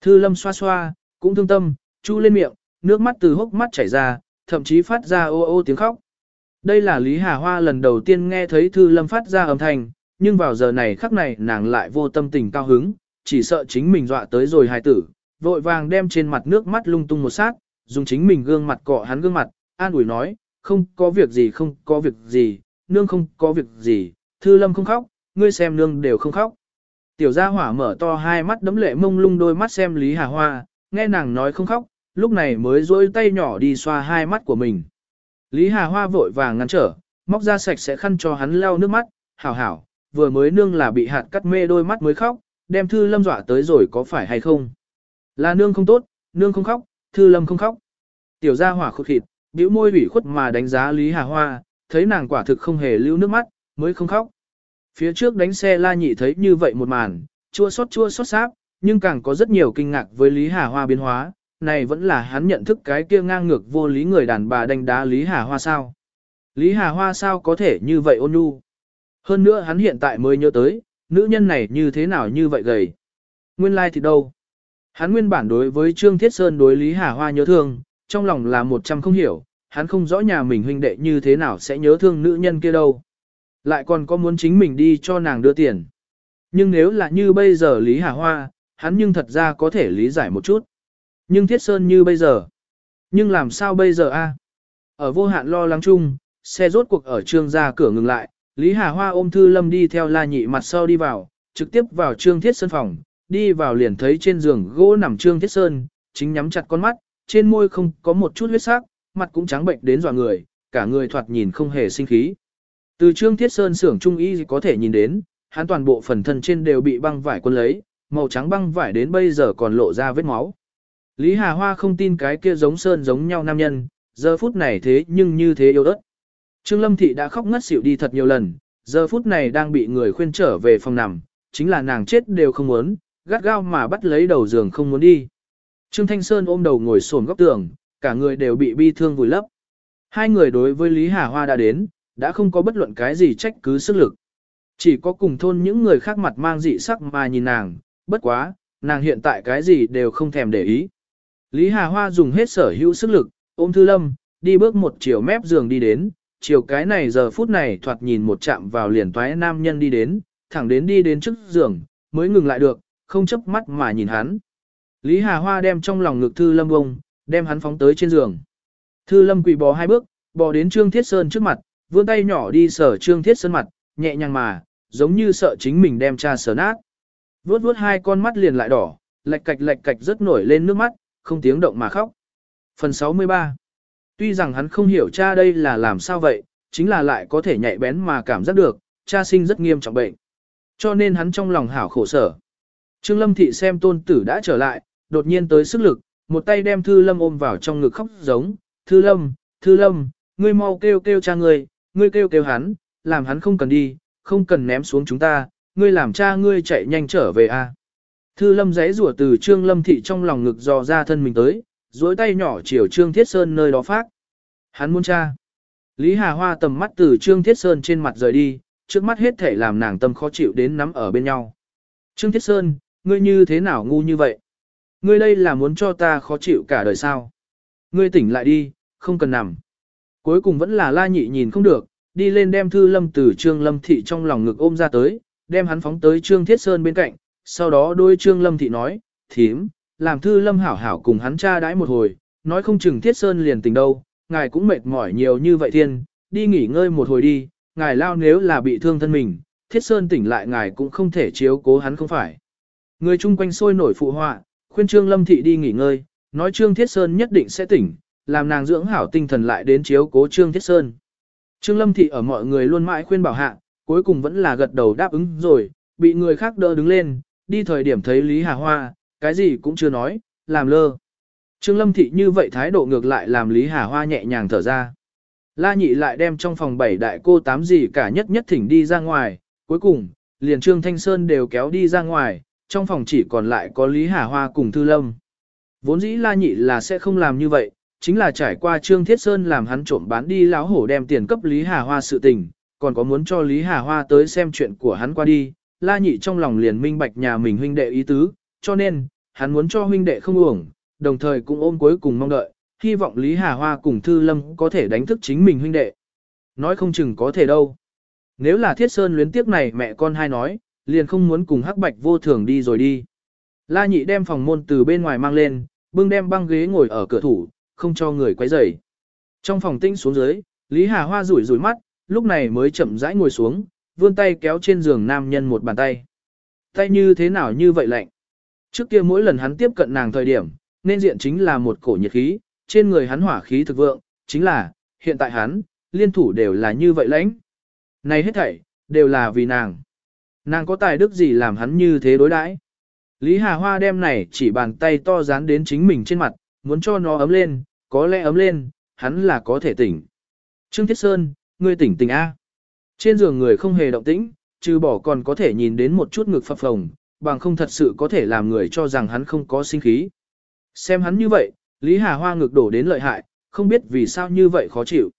Thư Lâm xoa xoa, cũng thương tâm, chu lên miệng, nước mắt từ hốc mắt chảy ra, thậm chí phát ra ô ô tiếng khóc. Đây là Lý Hà Hoa lần đầu tiên nghe thấy Thư Lâm phát ra âm thanh, nhưng vào giờ này khắc này nàng lại vô tâm tình cao hứng, chỉ sợ chính mình dọa tới rồi hài tử, vội vàng đem trên mặt nước mắt lung tung một sát, dùng chính mình gương mặt cọ hắn gương mặt, an ủi nói, không có việc gì không có việc gì, nương không có việc gì, Thư Lâm không khóc, ngươi xem nương đều không khóc. Tiểu gia hỏa mở to hai mắt đấm lệ mông lung đôi mắt xem Lý Hà Hoa, nghe nàng nói không khóc, lúc này mới duỗi tay nhỏ đi xoa hai mắt của mình. Lý Hà Hoa vội vàng ngăn trở, móc ra sạch sẽ khăn cho hắn lau nước mắt, hảo hảo, vừa mới nương là bị hạt cắt mê đôi mắt mới khóc, đem Thư Lâm dọa tới rồi có phải hay không? Là nương không tốt, nương không khóc, Thư Lâm không khóc. Tiểu gia hỏa khụt khịt, bĩu môi ủy khuất mà đánh giá Lý Hà Hoa, thấy nàng quả thực không hề lưu nước mắt, mới không khóc. Phía trước đánh xe la nhị thấy như vậy một màn, chua xót chua xót sáp, nhưng càng có rất nhiều kinh ngạc với Lý Hà Hoa biến hóa, này vẫn là hắn nhận thức cái kia ngang ngược vô lý người đàn bà đánh đá Lý Hà Hoa sao. Lý Hà Hoa sao có thể như vậy ôn nhu. Hơn nữa hắn hiện tại mới nhớ tới, nữ nhân này như thế nào như vậy gầy. Nguyên lai like thì đâu. Hắn nguyên bản đối với Trương Thiết Sơn đối Lý Hà Hoa nhớ thương, trong lòng là một trăm không hiểu, hắn không rõ nhà mình huynh đệ như thế nào sẽ nhớ thương nữ nhân kia đâu. Lại còn có muốn chính mình đi cho nàng đưa tiền. Nhưng nếu là như bây giờ Lý Hà Hoa, hắn nhưng thật ra có thể lý giải một chút. Nhưng Thiết Sơn như bây giờ. Nhưng làm sao bây giờ a? Ở vô hạn lo lắng chung, xe rốt cuộc ở trương ra cửa ngừng lại, Lý Hà Hoa ôm Thư Lâm đi theo La Nhị mặt sau đi vào, trực tiếp vào Trương Thiết Sơn phòng, đi vào liền thấy trên giường gỗ nằm Trương Thiết Sơn, chính nhắm chặt con mắt, trên môi không có một chút huyết sắc, mặt cũng trắng bệnh đến dọa người, cả người thoạt nhìn không hề sinh khí. Từ Trương Thiết Sơn xưởng trung y có thể nhìn đến, hắn toàn bộ phần thân trên đều bị băng vải quân lấy, màu trắng băng vải đến bây giờ còn lộ ra vết máu. Lý Hà Hoa không tin cái kia giống Sơn giống nhau nam nhân, giờ phút này thế nhưng như thế yêu đất. Trương Lâm Thị đã khóc ngất xỉu đi thật nhiều lần, giờ phút này đang bị người khuyên trở về phòng nằm, chính là nàng chết đều không muốn, gắt gao mà bắt lấy đầu giường không muốn đi. Trương Thanh Sơn ôm đầu ngồi xổm góc tường, cả người đều bị bi thương vùi lấp. Hai người đối với Lý Hà Hoa đã đến, đã không có bất luận cái gì trách cứ sức lực. Chỉ có cùng thôn những người khác mặt mang dị sắc mà nhìn nàng, bất quá, nàng hiện tại cái gì đều không thèm để ý. Lý Hà Hoa dùng hết sở hữu sức lực, ôm Thư Lâm, đi bước một chiều mép giường đi đến, chiều cái này giờ phút này thoạt nhìn một chạm vào liền toái nam nhân đi đến, thẳng đến đi đến trước giường, mới ngừng lại được, không chấp mắt mà nhìn hắn. Lý Hà Hoa đem trong lòng ngực Thư Lâm bông, đem hắn phóng tới trên giường. Thư Lâm quỳ bò hai bước, bò đến Trương Thiết Sơn trước mặt, vươn tay nhỏ đi sở Trương Thiết Sơn mặt, nhẹ nhàng mà, giống như sợ chính mình đem cha sờ nát. Vuốt vuốt hai con mắt liền lại đỏ, lạch cạch lạch cạch rất nổi lên nước mắt, không tiếng động mà khóc. Phần 63 Tuy rằng hắn không hiểu cha đây là làm sao vậy, chính là lại có thể nhạy bén mà cảm giác được, cha sinh rất nghiêm trọng bệnh. Cho nên hắn trong lòng hảo khổ sở. Trương Lâm Thị xem tôn tử đã trở lại, đột nhiên tới sức lực, một tay đem Thư Lâm ôm vào trong ngực khóc giống, Thư Lâm, Thư Lâm, ngươi mau kêu kêu cha ngươi, ngươi kêu kêu hắn, làm hắn không cần đi, không cần ném xuống chúng ta, ngươi làm cha ngươi chạy nhanh trở về a. Thư Lâm giấy rủa từ Trương Lâm Thị trong lòng ngực dò ra thân mình tới, duỗi tay nhỏ chiều Trương Thiết Sơn nơi đó phát. Hắn muốn cha. Lý Hà Hoa tầm mắt từ Trương Thiết Sơn trên mặt rời đi, trước mắt hết thể làm nàng tâm khó chịu đến nắm ở bên nhau. Trương Thiết Sơn, ngươi như thế nào ngu như vậy? Ngươi đây là muốn cho ta khó chịu cả đời sao? Ngươi tỉnh lại đi, không cần nằm. Cuối cùng vẫn là la nhị nhìn không được, đi lên đem thư lâm từ Trương Lâm Thị trong lòng ngực ôm ra tới, đem hắn phóng tới Trương Thiết Sơn bên cạnh, sau đó đôi Trương Lâm Thị nói, thím, làm thư lâm hảo hảo cùng hắn cha đãi một hồi, nói không chừng Thiết Sơn liền tình đâu, ngài cũng mệt mỏi nhiều như vậy thiên, đi nghỉ ngơi một hồi đi, ngài lao nếu là bị thương thân mình, Thiết Sơn tỉnh lại ngài cũng không thể chiếu cố hắn không phải. Người chung quanh sôi nổi phụ họa, khuyên Trương Lâm Thị đi nghỉ ngơi, nói Trương Thiết Sơn nhất định sẽ tỉnh, làm nàng dưỡng hảo tinh thần lại đến chiếu cố Trương Thiết Sơn. Trương Lâm Thị ở mọi người luôn mãi khuyên bảo hạ, cuối cùng vẫn là gật đầu đáp ứng rồi, bị người khác đỡ đứng lên, đi thời điểm thấy Lý Hà Hoa, cái gì cũng chưa nói, làm lơ. Trương Lâm Thị như vậy thái độ ngược lại làm Lý Hà Hoa nhẹ nhàng thở ra. La nhị lại đem trong phòng bảy đại cô tám gì cả nhất nhất thỉnh đi ra ngoài, cuối cùng, liền Trương Thanh Sơn đều kéo đi ra ngoài, trong phòng chỉ còn lại có Lý Hà Hoa cùng Thư Lâm. Vốn dĩ La nhị là sẽ không làm như vậy, chính là trải qua Trương Thiết Sơn làm hắn trộm bán đi láo hổ đem tiền cấp Lý Hà Hoa sự tình, còn có muốn cho Lý Hà Hoa tới xem chuyện của hắn qua đi, La nhị trong lòng liền minh bạch nhà mình huynh đệ ý tứ, cho nên, hắn muốn cho huynh đệ không uổng, đồng thời cũng ôm cuối cùng mong đợi, hy vọng Lý Hà Hoa cùng Thư Lâm có thể đánh thức chính mình huynh đệ. Nói không chừng có thể đâu. Nếu là Thiết Sơn luyến tiếc này mẹ con hai nói, liền không muốn cùng Hắc Bạch vô thường đi rồi đi. La nhị đem phòng môn từ bên ngoài mang lên, bưng đem băng ghế ngồi ở cửa thủ, không cho người quấy rầy. Trong phòng tinh xuống dưới, Lý Hà Hoa rủi rủi mắt, lúc này mới chậm rãi ngồi xuống, vươn tay kéo trên giường nam nhân một bàn tay. Tay như thế nào như vậy lạnh. Trước kia mỗi lần hắn tiếp cận nàng thời điểm, nên diện chính là một cổ nhiệt khí, trên người hắn hỏa khí thực vượng, chính là, hiện tại hắn, liên thủ đều là như vậy lãnh. Này hết thảy, đều là vì nàng. Nàng có tài đức gì làm hắn như thế đối đãi? Lý Hà Hoa đem này chỉ bàn tay to dán đến chính mình trên mặt, muốn cho nó ấm lên, có lẽ ấm lên, hắn là có thể tỉnh. Trương Thiết Sơn, ngươi tỉnh tỉnh A. Trên giường người không hề động tĩnh, trừ bỏ còn có thể nhìn đến một chút ngực phập phồng, bằng không thật sự có thể làm người cho rằng hắn không có sinh khí. Xem hắn như vậy, Lý Hà Hoa ngực đổ đến lợi hại, không biết vì sao như vậy khó chịu.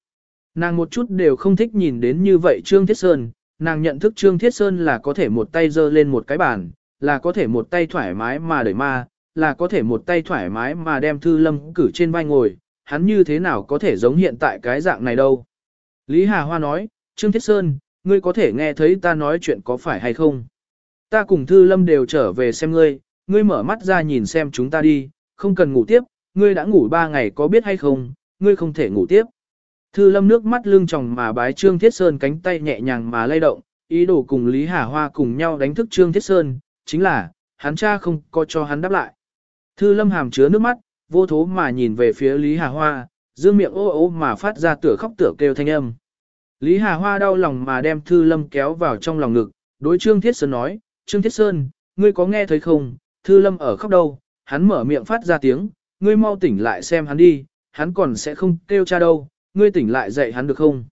Nàng một chút đều không thích nhìn đến như vậy Trương Thiết Sơn, nàng nhận thức Trương Thiết Sơn là có thể một tay giơ lên một cái bàn, là có thể một tay thoải mái mà đẩy ma, là có thể một tay thoải mái mà đem Thư Lâm cử trên vai ngồi, hắn như thế nào có thể giống hiện tại cái dạng này đâu. Lý Hà Hoa nói, Trương Thiết Sơn, ngươi có thể nghe thấy ta nói chuyện có phải hay không? Ta cùng Thư Lâm đều trở về xem ngươi, ngươi mở mắt ra nhìn xem chúng ta đi, không cần ngủ tiếp, ngươi đã ngủ ba ngày có biết hay không, ngươi không thể ngủ tiếp. Thư lâm nước mắt lưng tròng mà bái Trương Thiết Sơn cánh tay nhẹ nhàng mà lay động, ý đồ cùng Lý Hà Hoa cùng nhau đánh thức Trương Thiết Sơn, chính là, hắn cha không có cho hắn đáp lại. Thư lâm hàm chứa nước mắt, vô thố mà nhìn về phía Lý Hà Hoa, dương miệng ô ô mà phát ra tựa khóc tựa kêu thanh âm. Lý Hà Hoa đau lòng mà đem Thư lâm kéo vào trong lòng ngực, đối Trương Thiết Sơn nói, Trương Thiết Sơn, ngươi có nghe thấy không, Thư lâm ở khóc đâu, hắn mở miệng phát ra tiếng, ngươi mau tỉnh lại xem hắn đi, hắn còn sẽ không kêu cha đâu, ngươi tỉnh lại dạy hắn được không?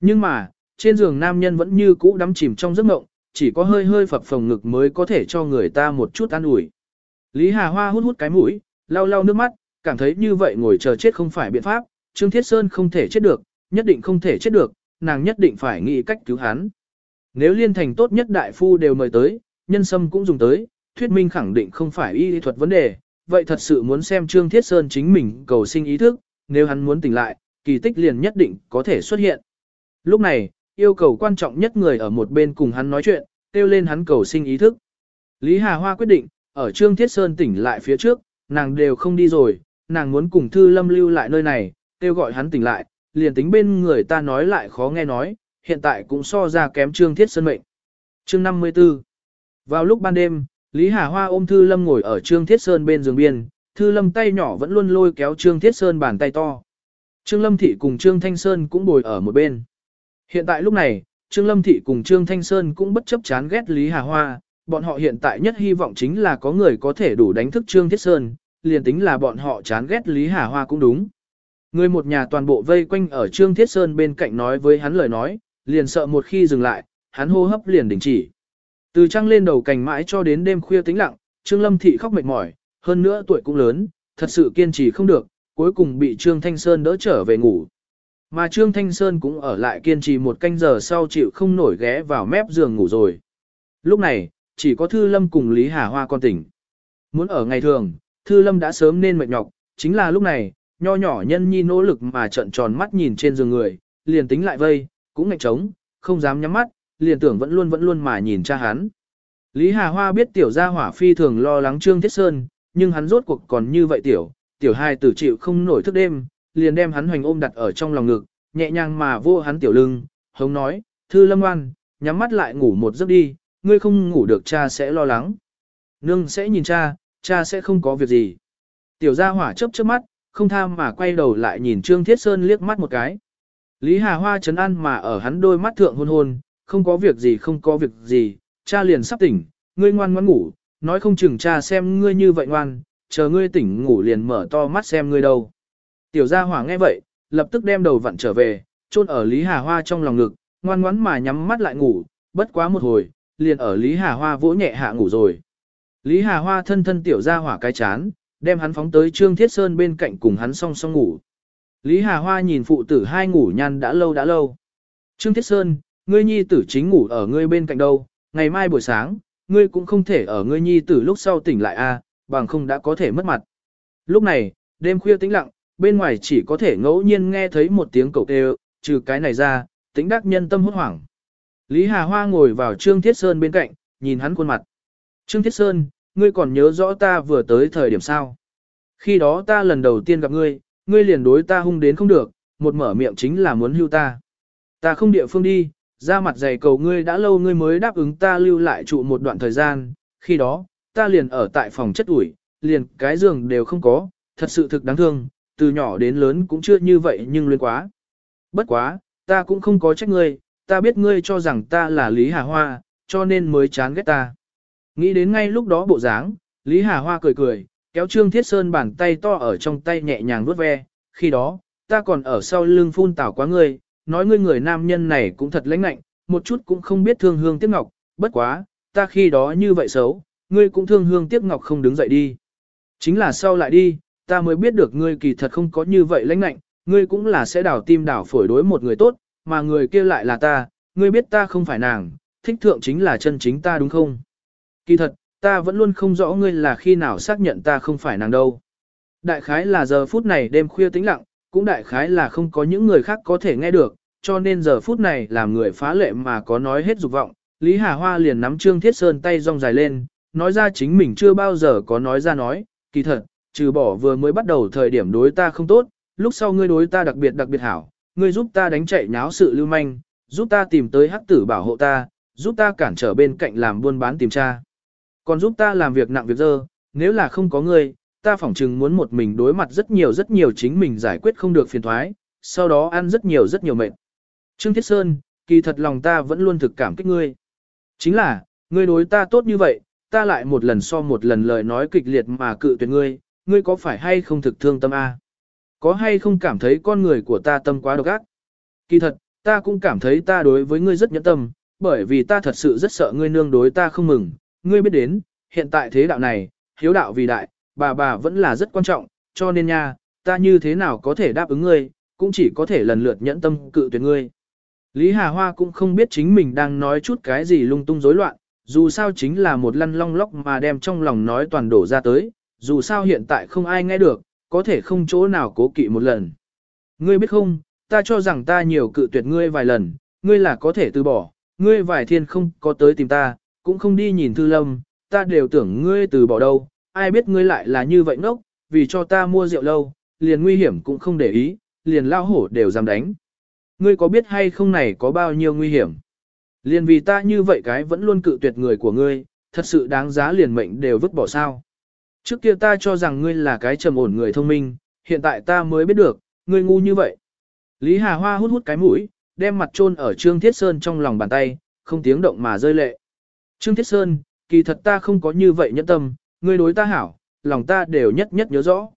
Nhưng mà, trên giường nam nhân vẫn như cũ đắm chìm trong giấc mộng, chỉ có hơi hơi phập phồng ngực mới có thể cho người ta một chút an ủi. Lý Hà Hoa hút hút cái mũi, lau lau nước mắt, cảm thấy như vậy ngồi chờ chết không phải biện pháp, Trương Thiết Sơn không thể chết được, nhất định không thể chết được, nàng nhất định phải nghĩ cách cứu hắn. Nếu liên thành tốt nhất đại phu đều mời tới, nhân sâm cũng dùng tới, thuyết minh khẳng định không phải y thuật vấn đề, vậy thật sự muốn xem Trương Thiết Sơn chính mình cầu sinh ý thức, nếu hắn muốn tỉnh lại, kỳ tích liền nhất định có thể xuất hiện. Lúc này, yêu cầu quan trọng nhất người ở một bên cùng hắn nói chuyện, kêu lên hắn cầu sinh ý thức. Lý Hà Hoa quyết định, ở Trương Thiết Sơn tỉnh lại phía trước, nàng đều không đi rồi, nàng muốn cùng Thư Lâm lưu lại nơi này, kêu gọi hắn tỉnh lại, liền tính bên người ta nói lại khó nghe nói, hiện tại cũng so ra kém Trương Thiết Sơn mệnh. Chương 54 Vào lúc ban đêm, Lý Hà Hoa ôm Thư Lâm ngồi ở Trương Thiết Sơn bên giường biên, Thư Lâm tay nhỏ vẫn luôn lôi kéo Trương Thiết Sơn bàn tay to. Trương Lâm Thị cùng Trương Thanh Sơn cũng bồi ở một bên. Hiện tại lúc này, Trương Lâm Thị cùng Trương Thanh Sơn cũng bất chấp chán ghét Lý Hà Hoa, bọn họ hiện tại nhất hy vọng chính là có người có thể đủ đánh thức Trương Thiết Sơn, liền tính là bọn họ chán ghét Lý Hà Hoa cũng đúng. Người một nhà toàn bộ vây quanh ở Trương Thiết Sơn bên cạnh nói với hắn lời nói, liền sợ một khi dừng lại, hắn hô hấp liền đình chỉ. Từ trăng lên đầu cành mãi cho đến đêm khuya tĩnh lặng, Trương Lâm Thị khóc mệt mỏi, hơn nữa tuổi cũng lớn, thật sự kiên trì không được, cuối cùng bị Trương Thanh Sơn đỡ trở về ngủ. Mà Trương Thanh Sơn cũng ở lại kiên trì một canh giờ sau chịu không nổi ghé vào mép giường ngủ rồi. Lúc này, chỉ có Thư Lâm cùng Lý Hà Hoa con tỉnh. Muốn ở ngày thường, Thư Lâm đã sớm nên mệt nhọc, chính là lúc này, nho nhỏ nhân nhi nỗ lực mà trận tròn mắt nhìn trên giường người, liền tính lại vây, cũng ngạch trống, không dám nhắm mắt, liền tưởng vẫn luôn vẫn luôn mà nhìn cha hắn. Lý Hà Hoa biết tiểu gia hỏa phi thường lo lắng Trương Thiết Sơn, nhưng hắn rốt cuộc còn như vậy tiểu, tiểu hai tử chịu không nổi thức đêm, liền đem hắn hoành ôm đặt ở trong lòng ngực, nhẹ nhàng mà vô hắn tiểu lưng, hống nói, thư lâm oan, nhắm mắt lại ngủ một giấc đi, ngươi không ngủ được cha sẽ lo lắng. Nương sẽ nhìn cha, cha sẽ không có việc gì. Tiểu gia hỏa chớp chớp mắt, không tham mà quay đầu lại nhìn Trương Thiết Sơn liếc mắt một cái. Lý Hà Hoa chấn an mà ở hắn đôi mắt thượng hôn hôn, không có việc gì không có việc gì, cha liền sắp tỉnh, ngươi ngoan ngoan ngủ, nói không chừng cha xem ngươi như vậy ngoan, chờ ngươi tỉnh ngủ liền mở to mắt xem ngươi đâu. Tiểu gia hỏa nghe vậy, lập tức đem đầu vặn trở về, chôn ở Lý Hà Hoa trong lòng ngực, ngoan ngoãn mà nhắm mắt lại ngủ, bất quá một hồi, liền ở Lý Hà Hoa vỗ nhẹ hạ ngủ rồi. Lý Hà Hoa thân thân tiểu gia hỏa cái chán, đem hắn phóng tới Trương Thiết Sơn bên cạnh cùng hắn song song ngủ. Lý Hà Hoa nhìn phụ tử hai ngủ nhăn đã lâu đã lâu. Trương Thiết Sơn, ngươi nhi tử chính ngủ ở ngươi bên cạnh đâu, ngày mai buổi sáng, ngươi cũng không thể ở ngươi nhi tử lúc sau tỉnh lại a, bằng không đã có thể mất mặt. Lúc này, đêm khuya tĩnh lặng, bên ngoài chỉ có thể ngẫu nhiên nghe thấy một tiếng cầu kêu, trừ cái này ra, tĩnh đắc nhân tâm hốt hoảng. Lý Hà Hoa ngồi vào Trương Thiết Sơn bên cạnh, nhìn hắn khuôn mặt. Trương Thiết Sơn, ngươi còn nhớ rõ ta vừa tới thời điểm sao? Khi đó ta lần đầu tiên gặp ngươi, ngươi liền đối ta hung đến không được, một mở miệng chính là muốn hưu ta. Ta không địa phương đi, ra mặt dày cầu ngươi đã lâu ngươi mới đáp ứng ta lưu lại trụ một đoạn thời gian, khi đó, ta liền ở tại phòng chất ủi, liền cái giường đều không có, thật sự thực đáng thương, từ nhỏ đến lớn cũng chưa như vậy nhưng luyến quá. Bất quá, ta cũng không có trách ngươi, ta biết ngươi cho rằng ta là Lý Hà Hoa, cho nên mới chán ghét ta. Nghĩ đến ngay lúc đó bộ dáng, Lý Hà Hoa cười cười, kéo Trương Thiết Sơn bàn tay to ở trong tay nhẹ nhàng vuốt ve, khi đó, ta còn ở sau lưng phun tảo quá ngươi, nói ngươi người nam nhân này cũng thật lãnh lạnh, một chút cũng không biết thương hương tiếc ngọc, bất quá, ta khi đó như vậy xấu, ngươi cũng thương hương tiếc ngọc không đứng dậy đi. Chính là sau lại đi, ta mới biết được ngươi kỳ thật không có như vậy lãnh lạnh, ngươi cũng là sẽ đảo tim đảo phổi đối một người tốt, mà người kia lại là ta, ngươi biết ta không phải nàng, thích thượng chính là chân chính ta đúng không? Kỳ thật, ta vẫn luôn không rõ ngươi là khi nào xác nhận ta không phải nàng đâu. Đại khái là giờ phút này đêm khuya tĩnh lặng, cũng đại khái là không có những người khác có thể nghe được, cho nên giờ phút này làm người phá lệ mà có nói hết dục vọng. Lý Hà Hoa liền nắm Trương Thiết Sơn tay rong dài lên, nói ra chính mình chưa bao giờ có nói ra nói, kỳ thật, trừ bỏ vừa mới bắt đầu thời điểm đối ta không tốt, lúc sau ngươi đối ta đặc biệt đặc biệt hảo, ngươi giúp ta đánh chạy nháo sự lưu manh, giúp ta tìm tới hắc tử bảo hộ ta, giúp ta cản trở bên cạnh làm buôn bán tìm tra. Còn giúp ta làm việc nặng việc dơ, nếu là không có ngươi, ta phỏng chừng muốn một mình đối mặt rất nhiều rất nhiều chính mình giải quyết không được phiền thoái, sau đó ăn rất nhiều rất nhiều mệt. Trương Thiết Sơn, kỳ thật lòng ta vẫn luôn thực cảm kích ngươi. Chính là, ngươi đối ta tốt như vậy, ta lại một lần so một lần lời nói kịch liệt mà cự tuyệt ngươi, ngươi có phải hay không thực thương tâm a? Có hay không cảm thấy con người của ta tâm quá độc ác? Kỳ thật, ta cũng cảm thấy ta đối với ngươi rất nhẫn tâm, bởi vì ta thật sự rất sợ ngươi nương đối ta không mừng. Ngươi biết đến, hiện tại thế đạo này, hiếu đạo vì đại, bà bà vẫn là rất quan trọng, cho nên nha, ta như thế nào có thể đáp ứng ngươi, cũng chỉ có thể lần lượt nhẫn tâm cự tuyệt ngươi. Lý Hà Hoa cũng không biết chính mình đang nói chút cái gì lung tung rối loạn, dù sao chính là một lăn long lóc mà đem trong lòng nói toàn đổ ra tới, dù sao hiện tại không ai nghe được, có thể không chỗ nào cố kỵ một lần. Ngươi biết không, ta cho rằng ta nhiều cự tuyệt ngươi vài lần, ngươi là có thể từ bỏ, ngươi vài thiên không có tới tìm ta, cũng không đi nhìn thư lâm, ta đều tưởng ngươi từ bỏ đâu, ai biết ngươi lại là như vậy ngốc, vì cho ta mua rượu lâu, liền nguy hiểm cũng không để ý, liền lao hổ đều dám đánh. Ngươi có biết hay không này có bao nhiêu nguy hiểm? Liền vì ta như vậy cái vẫn luôn cự tuyệt người của ngươi, thật sự đáng giá liền mệnh đều vứt bỏ sao. Trước kia ta cho rằng ngươi là cái trầm ổn người thông minh, hiện tại ta mới biết được, ngươi ngu như vậy. Lý Hà Hoa hút hút cái mũi, đem mặt chôn ở Trương Thiết Sơn trong lòng bàn tay, không tiếng động mà rơi lệ. Trương Thiết Sơn, kỳ thật ta không có như vậy nhẫn tâm, ngươi đối ta hảo, lòng ta đều nhất nhất nhớ rõ.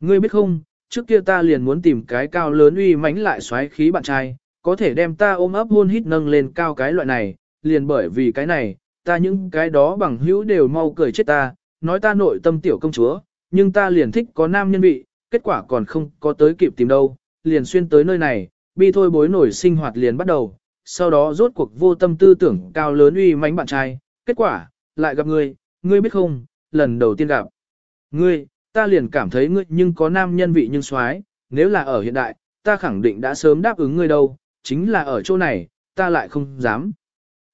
Ngươi biết không, trước kia ta liền muốn tìm cái cao lớn uy mãnh lại xoáy khí bạn trai, có thể đem ta ôm ấp hôn hít nâng lên cao cái loại này, liền bởi vì cái này, ta những cái đó bằng hữu đều mau cười chết ta, nói ta nội tâm tiểu công chúa, nhưng ta liền thích có nam nhân vị, kết quả còn không có tới kịp tìm đâu, liền xuyên tới nơi này, bi thôi bối nổi sinh hoạt liền bắt đầu, sau đó rốt cuộc vô tâm tư tưởng cao lớn uy mánh bạn trai, kết quả, lại gặp ngươi, ngươi biết không, lần đầu tiên gặp. Ngươi, ta liền cảm thấy ngươi nhưng có nam nhân vị nhưng soái nếu là ở hiện đại, ta khẳng định đã sớm đáp ứng ngươi đâu, chính là ở chỗ này, ta lại không dám.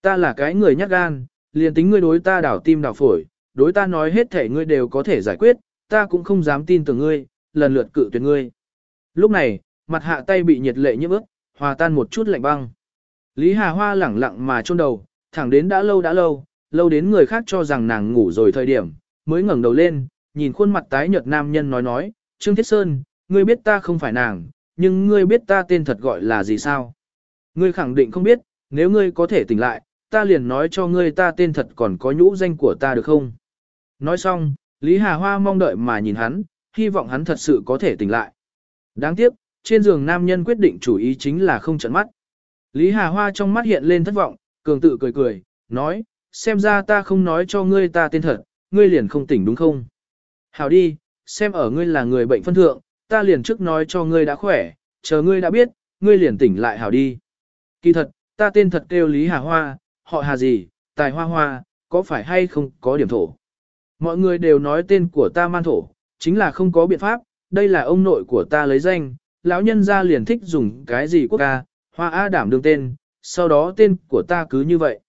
Ta là cái người nhát gan, liền tính ngươi đối ta đảo tim đảo phổi, đối ta nói hết thể ngươi đều có thể giải quyết, ta cũng không dám tin tưởng ngươi, lần lượt cự tuyệt ngươi. Lúc này, mặt hạ tay bị nhiệt lệ nhiễm ướt, hòa tan một chút lạnh băng. Lý Hà Hoa lẳng lặng mà chôn đầu, thẳng đến đã lâu đã lâu, lâu đến người khác cho rằng nàng ngủ rồi thời điểm, mới ngẩng đầu lên, nhìn khuôn mặt tái nhợt nam nhân nói nói, Trương Thiết Sơn, ngươi biết ta không phải nàng, nhưng ngươi biết ta tên thật gọi là gì sao? Ngươi khẳng định không biết, nếu ngươi có thể tỉnh lại, ta liền nói cho ngươi ta tên thật còn có nhũ danh của ta được không? Nói xong, Lý Hà Hoa mong đợi mà nhìn hắn, hy vọng hắn thật sự có thể tỉnh lại. Đáng tiếc, trên giường nam nhân quyết định chủ ý chính là không trận mắt. Lý Hà Hoa trong mắt hiện lên thất vọng, cường tự cười cười, nói, xem ra ta không nói cho ngươi ta tên thật, ngươi liền không tỉnh đúng không? Hảo đi, xem ở ngươi là người bệnh phân thượng, ta liền trước nói cho ngươi đã khỏe, chờ ngươi đã biết, ngươi liền tỉnh lại hảo đi. Kỳ thật, ta tên thật kêu Lý Hà Hoa, họ Hà gì, tài hoa hoa, có phải hay không có điểm thổ. Mọi người đều nói tên của ta man thổ, chính là không có biện pháp, đây là ông nội của ta lấy danh, lão nhân ra liền thích dùng cái gì quốc ca, hoa á đảm đương tên, sau đó tên của ta cứ như vậy.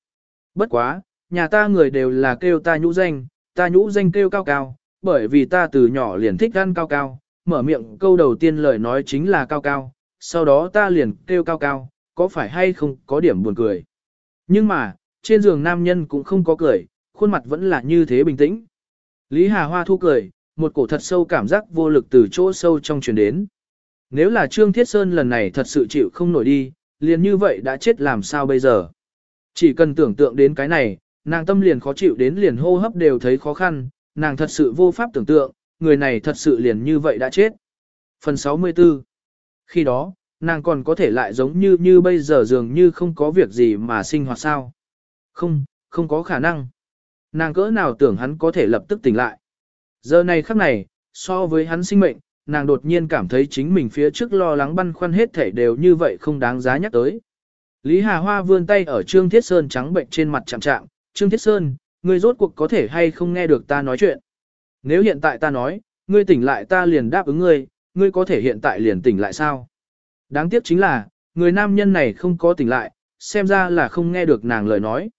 Bất quá, nhà ta người đều là kêu ta nhũ danh, ta nhũ danh kêu cao cao, bởi vì ta từ nhỏ liền thích ăn cao cao, mở miệng câu đầu tiên lời nói chính là cao cao, sau đó ta liền kêu cao cao, có phải hay không có điểm buồn cười. Nhưng mà, trên giường nam nhân cũng không có cười, khuôn mặt vẫn là như thế bình tĩnh. Lý Hà Hoa thu cười, một cổ thật sâu cảm giác vô lực từ chỗ sâu trong truyền đến. Nếu là Trương Thiết Sơn lần này thật sự chịu không nổi đi, liền như vậy đã chết làm sao bây giờ. Chỉ cần tưởng tượng đến cái này, nàng tâm liền khó chịu đến liền hô hấp đều thấy khó khăn, nàng thật sự vô pháp tưởng tượng, người này thật sự liền như vậy đã chết. Phần 64 Khi đó, nàng còn có thể lại giống như như bây giờ dường như không có việc gì mà sinh hoạt sao. Không, không có khả năng. Nàng cỡ nào tưởng hắn có thể lập tức tỉnh lại. Giờ này khắc này, so với hắn sinh mệnh, nàng đột nhiên cảm thấy chính mình phía trước lo lắng băn khoăn hết thể đều như vậy không đáng giá nhắc tới. Lý Hà Hoa vươn tay ở Trương Thiết Sơn trắng bệnh trên mặt chạm chạm, Trương Thiết Sơn, ngươi rốt cuộc có thể hay không nghe được ta nói chuyện. Nếu hiện tại ta nói, ngươi tỉnh lại ta liền đáp ứng ngươi, ngươi có thể hiện tại liền tỉnh lại sao? Đáng tiếc chính là, người nam nhân này không có tỉnh lại, xem ra là không nghe được nàng lời nói.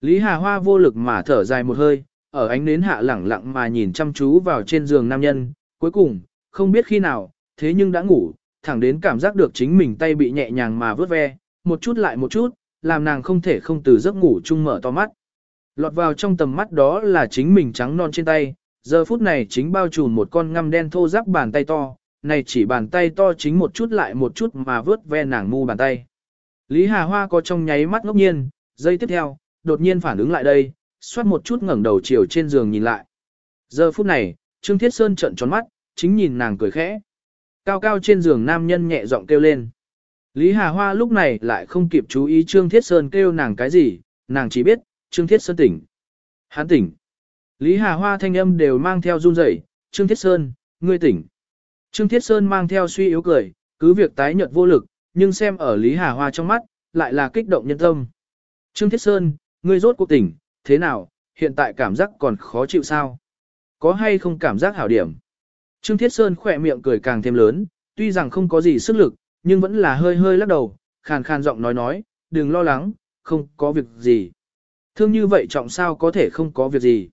Lý Hà Hoa vô lực mà thở dài một hơi, ở ánh nến hạ lẳng lặng mà nhìn chăm chú vào trên giường nam nhân, cuối cùng, không biết khi nào, thế nhưng đã ngủ, thẳng đến cảm giác được chính mình tay bị nhẹ nhàng mà vớt ve, một chút lại một chút, làm nàng không thể không từ giấc ngủ chung mở to mắt. Lọt vào trong tầm mắt đó là chính mình trắng non trên tay, giờ phút này chính bao trùm một con ngăm đen thô ráp bàn tay to, này chỉ bàn tay to chính một chút lại một chút mà vớt ve nàng mu bàn tay. Lý Hà Hoa có trong nháy mắt ngốc nhiên, giây tiếp theo, đột nhiên phản ứng lại đây, xoát một chút ngẩng đầu chiều trên giường nhìn lại. Giờ phút này, Trương Thiết Sơn trợn tròn mắt, chính nhìn nàng cười khẽ. Cao cao trên giường nam nhân nhẹ giọng kêu lên. Lý Hà Hoa lúc này lại không kịp chú ý Trương Thiết Sơn kêu nàng cái gì, nàng chỉ biết, Trương Thiết Sơn tỉnh. Hắn tỉnh. Lý Hà Hoa thanh âm đều mang theo run rẩy, Trương Thiết Sơn, ngươi tỉnh. Trương Thiết Sơn mang theo suy yếu cười, cứ việc tái nhợt vô lực, nhưng xem ở Lý Hà Hoa trong mắt, lại là kích động nhân tâm. Trương Thiết Sơn, ngươi rốt cuộc tỉnh, thế nào, hiện tại cảm giác còn khó chịu sao? Có hay không cảm giác hảo điểm? Trương Thiết Sơn khỏe miệng cười càng thêm lớn, tuy rằng không có gì sức lực, nhưng vẫn là hơi hơi lắc đầu, khàn khàn giọng nói nói, đừng lo lắng, không có việc gì. Thương như vậy trọng sao có thể không có việc gì.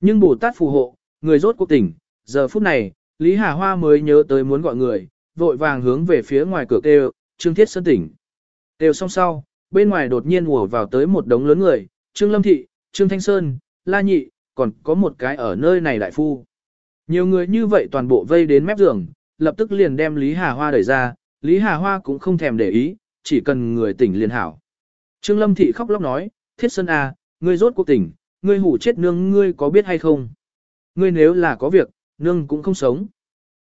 Nhưng Bồ Tát phù hộ, người rốt cuộc tỉnh, giờ phút này, Lý Hà Hoa mới nhớ tới muốn gọi người, vội vàng hướng về phía ngoài cửa kêu, Trương Thiết Sơn tỉnh. Kêu xong sau, bên ngoài đột nhiên ùa vào tới một đống lớn người, Trương Lâm Thị, Trương Thanh Sơn, La Nhị, còn có một cái ở nơi này đại phu. Nhiều người như vậy toàn bộ vây đến mép giường, lập tức liền đem Lý Hà Hoa đẩy ra, Lý Hà Hoa cũng không thèm để ý, chỉ cần người tỉnh liền hảo. Trương Lâm Thị khóc lóc nói, Thiết Sơn à, ngươi rốt cuộc tỉnh, ngươi hủ chết nương ngươi có biết hay không? Ngươi nếu là có việc, nương cũng không sống.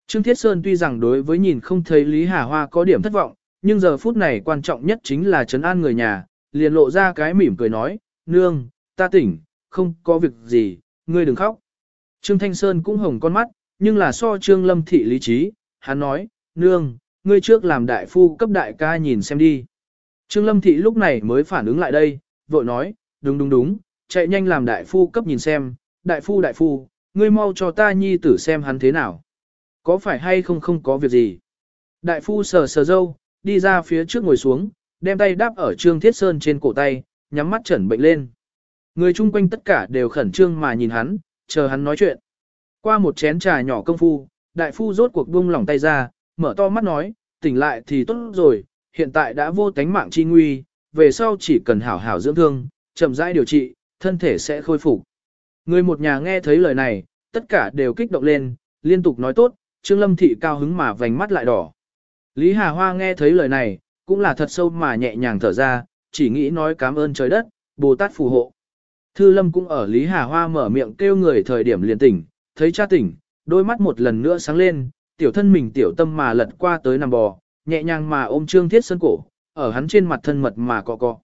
Trương Thiết Sơn tuy rằng đối với nhìn không thấy Lý Hà Hoa có điểm thất vọng, nhưng giờ phút này quan trọng nhất chính là trấn an người nhà, liền lộ ra cái mỉm cười nói, nương, ta tỉnh, không có việc gì, ngươi đừng khóc. Trương Thanh Sơn cũng hồng con mắt, nhưng là so Trương Lâm Thị lý trí, hắn nói, nương, ngươi trước làm đại phu cấp đại ca nhìn xem đi. Trương Lâm Thị lúc này mới phản ứng lại đây, vội nói, đúng đúng đúng, chạy nhanh làm đại phu cấp nhìn xem, đại phu đại phu, ngươi mau cho ta nhi tử xem hắn thế nào. Có phải hay không không có việc gì. Đại phu sờ sờ dâu, đi ra phía trước ngồi xuống, đem tay đáp ở Trương Thiết Sơn trên cổ tay, nhắm mắt chẩn bệnh lên. Người chung quanh tất cả đều khẩn trương mà nhìn hắn, chờ hắn nói chuyện. Qua một chén trà nhỏ công phu, đại phu rốt cuộc buông lỏng tay ra, mở to mắt nói, tỉnh lại thì tốt rồi, hiện tại đã vô tánh mạng chi nguy, về sau chỉ cần hảo hảo dưỡng thương, chậm rãi điều trị, thân thể sẽ khôi phục. Người một nhà nghe thấy lời này, tất cả đều kích động lên, liên tục nói tốt, Trương Lâm Thị cao hứng mà vành mắt lại đỏ. Lý Hà Hoa nghe thấy lời này, cũng là thật sâu mà nhẹ nhàng thở ra, chỉ nghĩ nói cảm ơn trời đất, Bồ Tát phù hộ. Thư Lâm cũng ở Lý Hà Hoa mở miệng kêu người thời điểm liền tỉnh, thấy cha tỉnh, đôi mắt một lần nữa sáng lên, tiểu thân mình tiểu tâm mà lật qua tới nằm bò, nhẹ nhàng mà ôm Trương Thiết Sơn cổ, ở hắn trên mặt thân mật mà cọ cọ.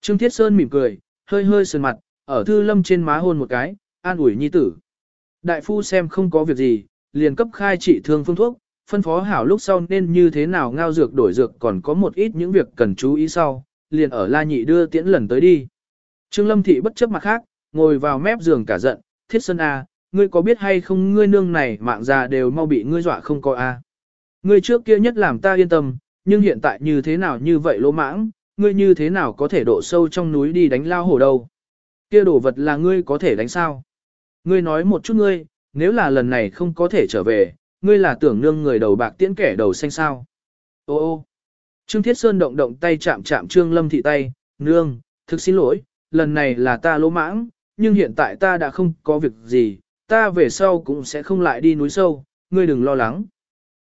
Trương Thiết Sơn mỉm cười, hơi hơi sườn mặt, ở Thư Lâm trên má hôn một cái, an ủi nhi tử. Đại phu xem không có việc gì, liền cấp khai trị thương phương thuốc, phân phó hảo lúc sau nên như thế nào ngao dược đổi dược còn có một ít những việc cần chú ý sau, liền ở La Nhị đưa tiễn lần tới đi. Trương Lâm Thị bất chấp mặt khác, ngồi vào mép giường cả giận, thiết sơn A, ngươi có biết hay không ngươi nương này mạng già đều mau bị ngươi dọa không có A. Ngươi trước kia nhất làm ta yên tâm, nhưng hiện tại như thế nào như vậy lỗ mãng, ngươi như thế nào có thể độ sâu trong núi đi đánh lao hổ đâu. Kia đồ vật là ngươi có thể đánh sao. Ngươi nói một chút ngươi, nếu là lần này không có thể trở về, ngươi là tưởng nương người đầu bạc tiễn kẻ đầu xanh sao. Ô ô Trương Thiết Sơn động động tay chạm chạm Trương Lâm Thị tay, nương, thực xin lỗi, lần này là ta lỗ mãng, nhưng hiện tại ta đã không có việc gì, ta về sau cũng sẽ không lại đi núi sâu, ngươi đừng lo lắng.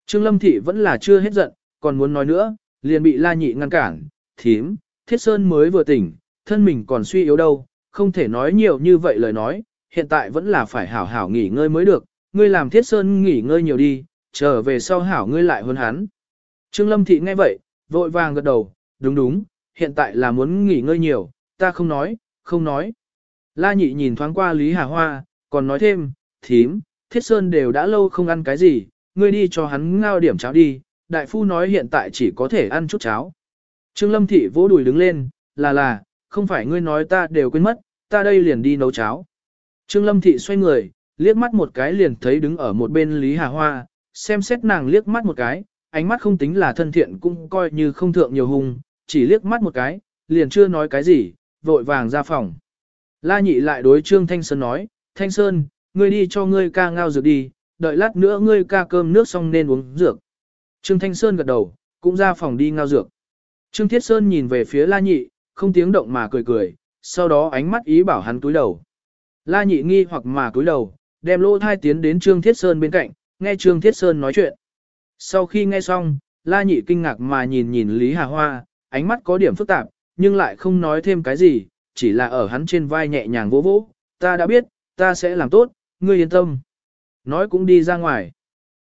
Trương Lâm Thị vẫn là chưa hết giận, còn muốn nói nữa, liền bị La Nhị ngăn cản, thím, Thiết Sơn mới vừa tỉnh, thân mình còn suy yếu đâu, không thể nói nhiều như vậy lời nói, hiện tại vẫn là phải hảo hảo nghỉ ngơi mới được, ngươi làm Thiết Sơn nghỉ ngơi nhiều đi, trở về sau hảo ngươi lại hơn hắn. Trương Lâm Thị nghe vậy, vội vàng gật đầu, đúng đúng, hiện tại là muốn nghỉ ngơi nhiều, ta không nói, không nói. La nhị nhìn thoáng qua Lý Hà Hoa, còn nói thêm, thím, thiết sơn đều đã lâu không ăn cái gì, ngươi đi cho hắn ngao điểm cháo đi, đại phu nói hiện tại chỉ có thể ăn chút cháo. Trương Lâm Thị vỗ đùi đứng lên, là là, không phải ngươi nói ta đều quên mất, ta đây liền đi nấu cháo. Trương Lâm Thị xoay người, liếc mắt một cái liền thấy đứng ở một bên Lý Hà Hoa, xem xét nàng liếc mắt một cái, ánh mắt không tính là thân thiện cũng coi như không thượng nhiều hùng, chỉ liếc mắt một cái, liền chưa nói cái gì, vội vàng ra phòng. La nhị lại đối Trương Thanh Sơn nói, Thanh Sơn, ngươi đi cho ngươi ca ngao dược đi, đợi lát nữa ngươi ca cơm nước xong nên uống dược. Trương Thanh Sơn gật đầu, cũng ra phòng đi ngao dược. Trương Thiết Sơn nhìn về phía La Nhị, không tiếng động mà cười cười, sau đó ánh mắt ý bảo hắn túi đầu. La Nhị nghi hoặc mà túi đầu, đem lỗ thai tiến đến Trương Thiết Sơn bên cạnh, nghe Trương Thiết Sơn nói chuyện. Sau khi nghe xong, La Nhị kinh ngạc mà nhìn nhìn Lý Hà Hoa, ánh mắt có điểm phức tạp, nhưng lại không nói thêm cái gì, chỉ là ở hắn trên vai nhẹ nhàng vỗ vỗ, ta đã biết, ta sẽ làm tốt, ngươi yên tâm. Nói cũng đi ra ngoài.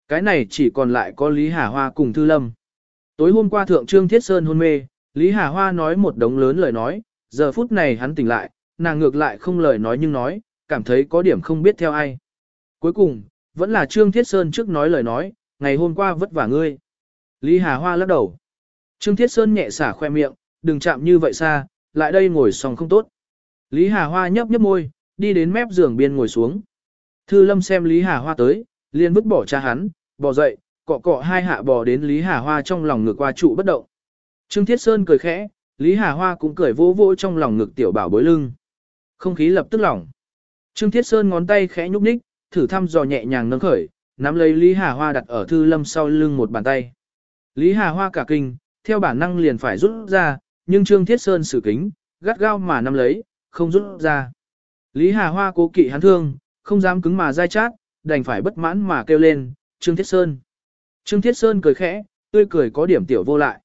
Cái này chỉ còn lại có Lý Hà Hoa cùng Thư Lâm. Tối hôm qua Thượng Trương Thiết Sơn hôn mê, Lý Hà Hoa nói một đống lớn lời nói, giờ phút này hắn tỉnh lại, nàng ngược lại không lời nói nhưng nói, cảm thấy có điểm không biết theo ai. Cuối cùng, vẫn là Trương Thiết Sơn trước nói lời nói, ngày hôm qua vất vả ngươi. Lý Hà Hoa lắc đầu. Trương Thiết Sơn nhẹ xả khoe miệng, đừng chạm như vậy xa, lại đây ngồi xong không tốt. Lý Hà Hoa nhấp nhấp môi, đi đến mép giường biên ngồi xuống. Thư Lâm xem Lý Hà Hoa tới, liền vứt bỏ cha hắn, bò dậy, cọ cọ hai hạ bò đến Lý Hà Hoa trong lòng ngược qua trụ bất động. Trương Thiết Sơn cười khẽ, Lý Hà Hoa cũng cười vô vô trong lòng ngực tiểu bảo bối lưng. Không khí lập tức lỏng. Trương Thiết Sơn ngón tay khẽ nhúc nhích, thử thăm dò nhẹ nhàng nâng khởi, nắm lấy Lý Hà Hoa đặt ở Thư Lâm sau lưng một bàn tay. Lý Hà Hoa cả kinh, theo bản năng liền phải rút ra, nhưng Trương Thiết Sơn xử kính, gắt gao mà nắm lấy, không rút ra. Lý Hà Hoa cố kỵ hắn thương, không dám cứng mà dai chát, đành phải bất mãn mà kêu lên, Trương Thiết Sơn. Trương Thiết Sơn cười khẽ, tươi cười có điểm tiểu vô lại.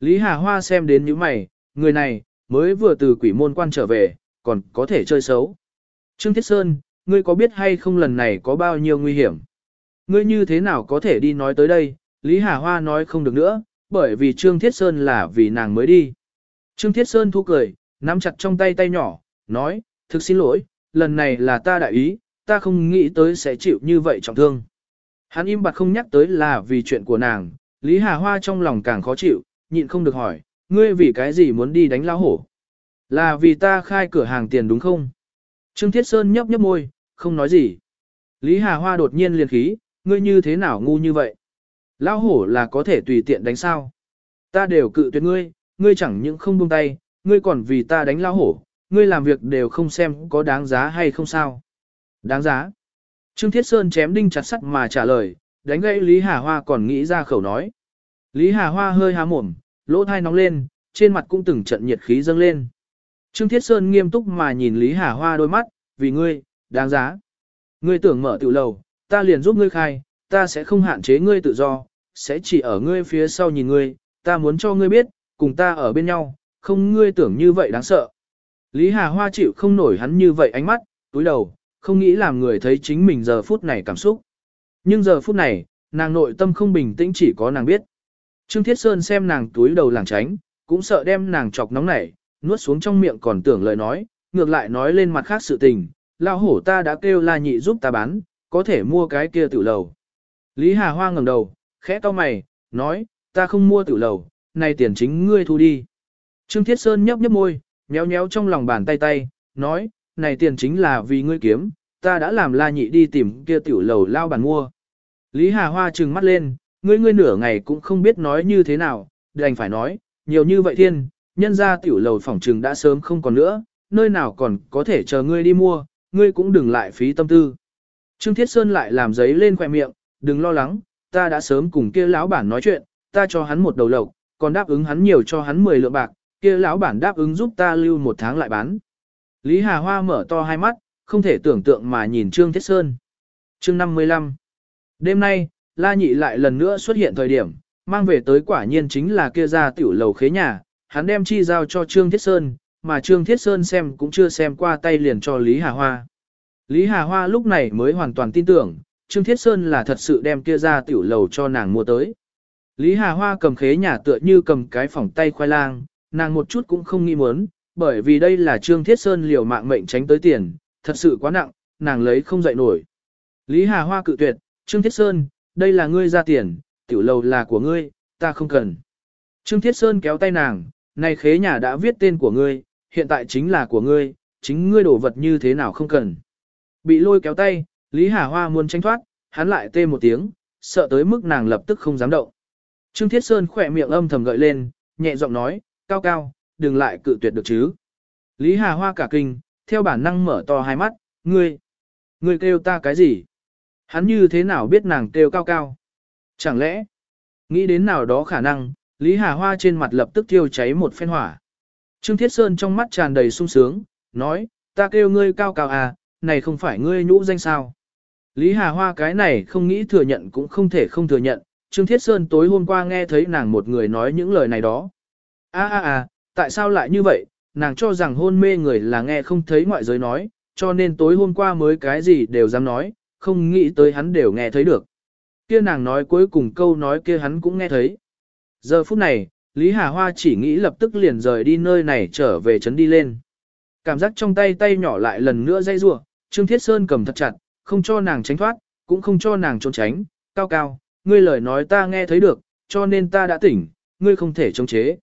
Lý Hà Hoa xem đến những mày, người này, mới vừa từ quỷ môn quan trở về, còn có thể chơi xấu. Trương Thiết Sơn, ngươi có biết hay không lần này có bao nhiêu nguy hiểm? Ngươi như thế nào có thể đi nói tới đây? Lý Hà Hoa nói không được nữa, bởi vì Trương Thiết Sơn là vì nàng mới đi. Trương Thiết Sơn thu cười, nắm chặt trong tay tay nhỏ, nói, thực xin lỗi, lần này là ta đại ý, ta không nghĩ tới sẽ chịu như vậy trọng thương. Hắn im bặt không nhắc tới là vì chuyện của nàng, Lý Hà Hoa trong lòng càng khó chịu, nhịn không được hỏi, ngươi vì cái gì muốn đi đánh lão hổ? Là vì ta khai cửa hàng tiền đúng không? Trương Thiết Sơn nhấp nhấp môi, không nói gì. Lý Hà Hoa đột nhiên liền khí, ngươi như thế nào ngu như vậy? Lão hổ là có thể tùy tiện đánh sao? Ta đều cự tuyệt ngươi, ngươi chẳng những không buông tay, ngươi còn vì ta đánh lão hổ, ngươi làm việc đều không xem có đáng giá hay không sao? Đáng giá. Trương Thiết Sơn chém đinh chặt sắt mà trả lời, đánh gãy Lý Hà Hoa còn nghĩ ra khẩu nói. Lý Hà Hoa hơi há mồm, lỗ thai nóng lên, trên mặt cũng từng trận nhiệt khí dâng lên. Trương Thiết Sơn nghiêm túc mà nhìn Lý Hà Hoa đôi mắt, vì ngươi, đáng giá. Ngươi tưởng mở tiểu lầu, ta liền giúp ngươi khai, ta sẽ không hạn chế ngươi tự do, sẽ chỉ ở ngươi phía sau nhìn ngươi, ta muốn cho ngươi biết, cùng ta ở bên nhau, không ngươi tưởng như vậy đáng sợ. Lý Hà Hoa chịu không nổi hắn như vậy ánh mắt, túi đầu, không nghĩ làm người thấy chính mình giờ phút này cảm xúc. Nhưng giờ phút này, nàng nội tâm không bình tĩnh chỉ có nàng biết. Trương Thiết Sơn xem nàng túi đầu làng tránh, cũng sợ đem nàng chọc nóng nảy, nuốt xuống trong miệng còn tưởng lời nói, ngược lại nói lên mặt khác sự tình, lao hổ ta đã kêu la nhị giúp ta bán, có thể mua cái kia tiểu lầu. Lý Hà Hoa ngẩng đầu, khẽ to mày, nói, ta không mua tiểu lầu, này tiền chính ngươi thu đi. Trương Thiết Sơn nhấp nhấp môi, nhéo nhéo trong lòng bàn tay tay, nói, này tiền chính là vì ngươi kiếm, ta đã làm la nhị đi tìm kia tiểu lầu lao bàn mua. Lý Hà Hoa trừng mắt lên, ngươi ngươi nửa ngày cũng không biết nói như thế nào, đành phải nói, nhiều như vậy thiên, nhân ra tiểu lầu phòng trừng đã sớm không còn nữa, nơi nào còn có thể chờ ngươi đi mua, ngươi cũng đừng lại phí tâm tư. Trương Thiết Sơn lại làm giấy lên khoẻ miệng, đừng lo lắng, ta đã sớm cùng kia lão bản nói chuyện, ta cho hắn một đầu lộc, còn đáp ứng hắn nhiều cho hắn 10 lượng bạc, kia lão bản đáp ứng giúp ta lưu một tháng lại bán. Lý Hà Hoa mở to hai mắt, không thể tưởng tượng mà nhìn Trương Thiết Sơn. Chương 55 Đêm nay, La Nhị lại lần nữa xuất hiện thời điểm, mang về tới quả nhiên chính là kia ra tiểu lầu khế nhà, hắn đem chi giao cho Trương Thiết Sơn, mà Trương Thiết Sơn xem cũng chưa xem qua tay liền cho Lý Hà Hoa. Lý Hà Hoa lúc này mới hoàn toàn tin tưởng, Trương Thiết Sơn là thật sự đem kia ra tiểu lầu cho nàng mua tới. Lý Hà Hoa cầm khế nhà tựa như cầm cái phỏng tay khoai lang, nàng một chút cũng không nghi muốn, bởi vì đây là Trương Thiết Sơn liều mạng mệnh tránh tới tiền, thật sự quá nặng, nàng lấy không dậy nổi. Lý Hà Hoa cự tuyệt, Trương Thiết Sơn, đây là ngươi ra tiền, tiểu lầu là của ngươi, ta không cần. Trương Thiết Sơn kéo tay nàng, này khế nhà đã viết tên của ngươi, hiện tại chính là của ngươi, chính ngươi đổ vật như thế nào không cần. Bị lôi kéo tay, Lý Hà Hoa muốn tranh thoát, hắn lại tê một tiếng, sợ tới mức nàng lập tức không dám động. Trương Thiết Sơn khỏe miệng âm thầm gợi lên, nhẹ giọng nói, cao cao, đừng lại cự tuyệt được chứ. Lý Hà Hoa cả kinh, theo bản năng mở to hai mắt, ngươi, ngươi kêu ta cái gì? Hắn như thế nào biết nàng kêu cao cao? Chẳng lẽ, Nghĩ đến nào đó khả năng, Lý Hà Hoa trên mặt lập tức thiêu cháy một phen hỏa. Trương Thiết Sơn trong mắt tràn đầy sung sướng, nói, ta kêu ngươi cao cao à, này không phải ngươi nhũ danh sao. Lý Hà Hoa cái này không nghĩ thừa nhận cũng không thể không thừa nhận, Trương Thiết Sơn tối hôm qua nghe thấy nàng một người nói những lời này đó. a a a tại sao lại như vậy, nàng cho rằng hôn mê người là nghe không thấy ngoại giới nói, cho nên tối hôm qua mới cái gì đều dám nói, không nghĩ tới hắn đều nghe thấy được. Kia nàng nói cuối cùng câu nói kia hắn cũng nghe thấy. Giờ phút này, Lý Hà Hoa chỉ nghĩ lập tức liền rời đi nơi này trở về trấn đi lên. Cảm giác trong tay tay nhỏ lại lần nữa dây rua, Trương Thiết Sơn cầm thật chặt, không cho nàng tránh thoát, cũng không cho nàng trốn tránh, cao cao, ngươi lời nói ta nghe thấy được, cho nên ta đã tỉnh, ngươi không thể chống chế.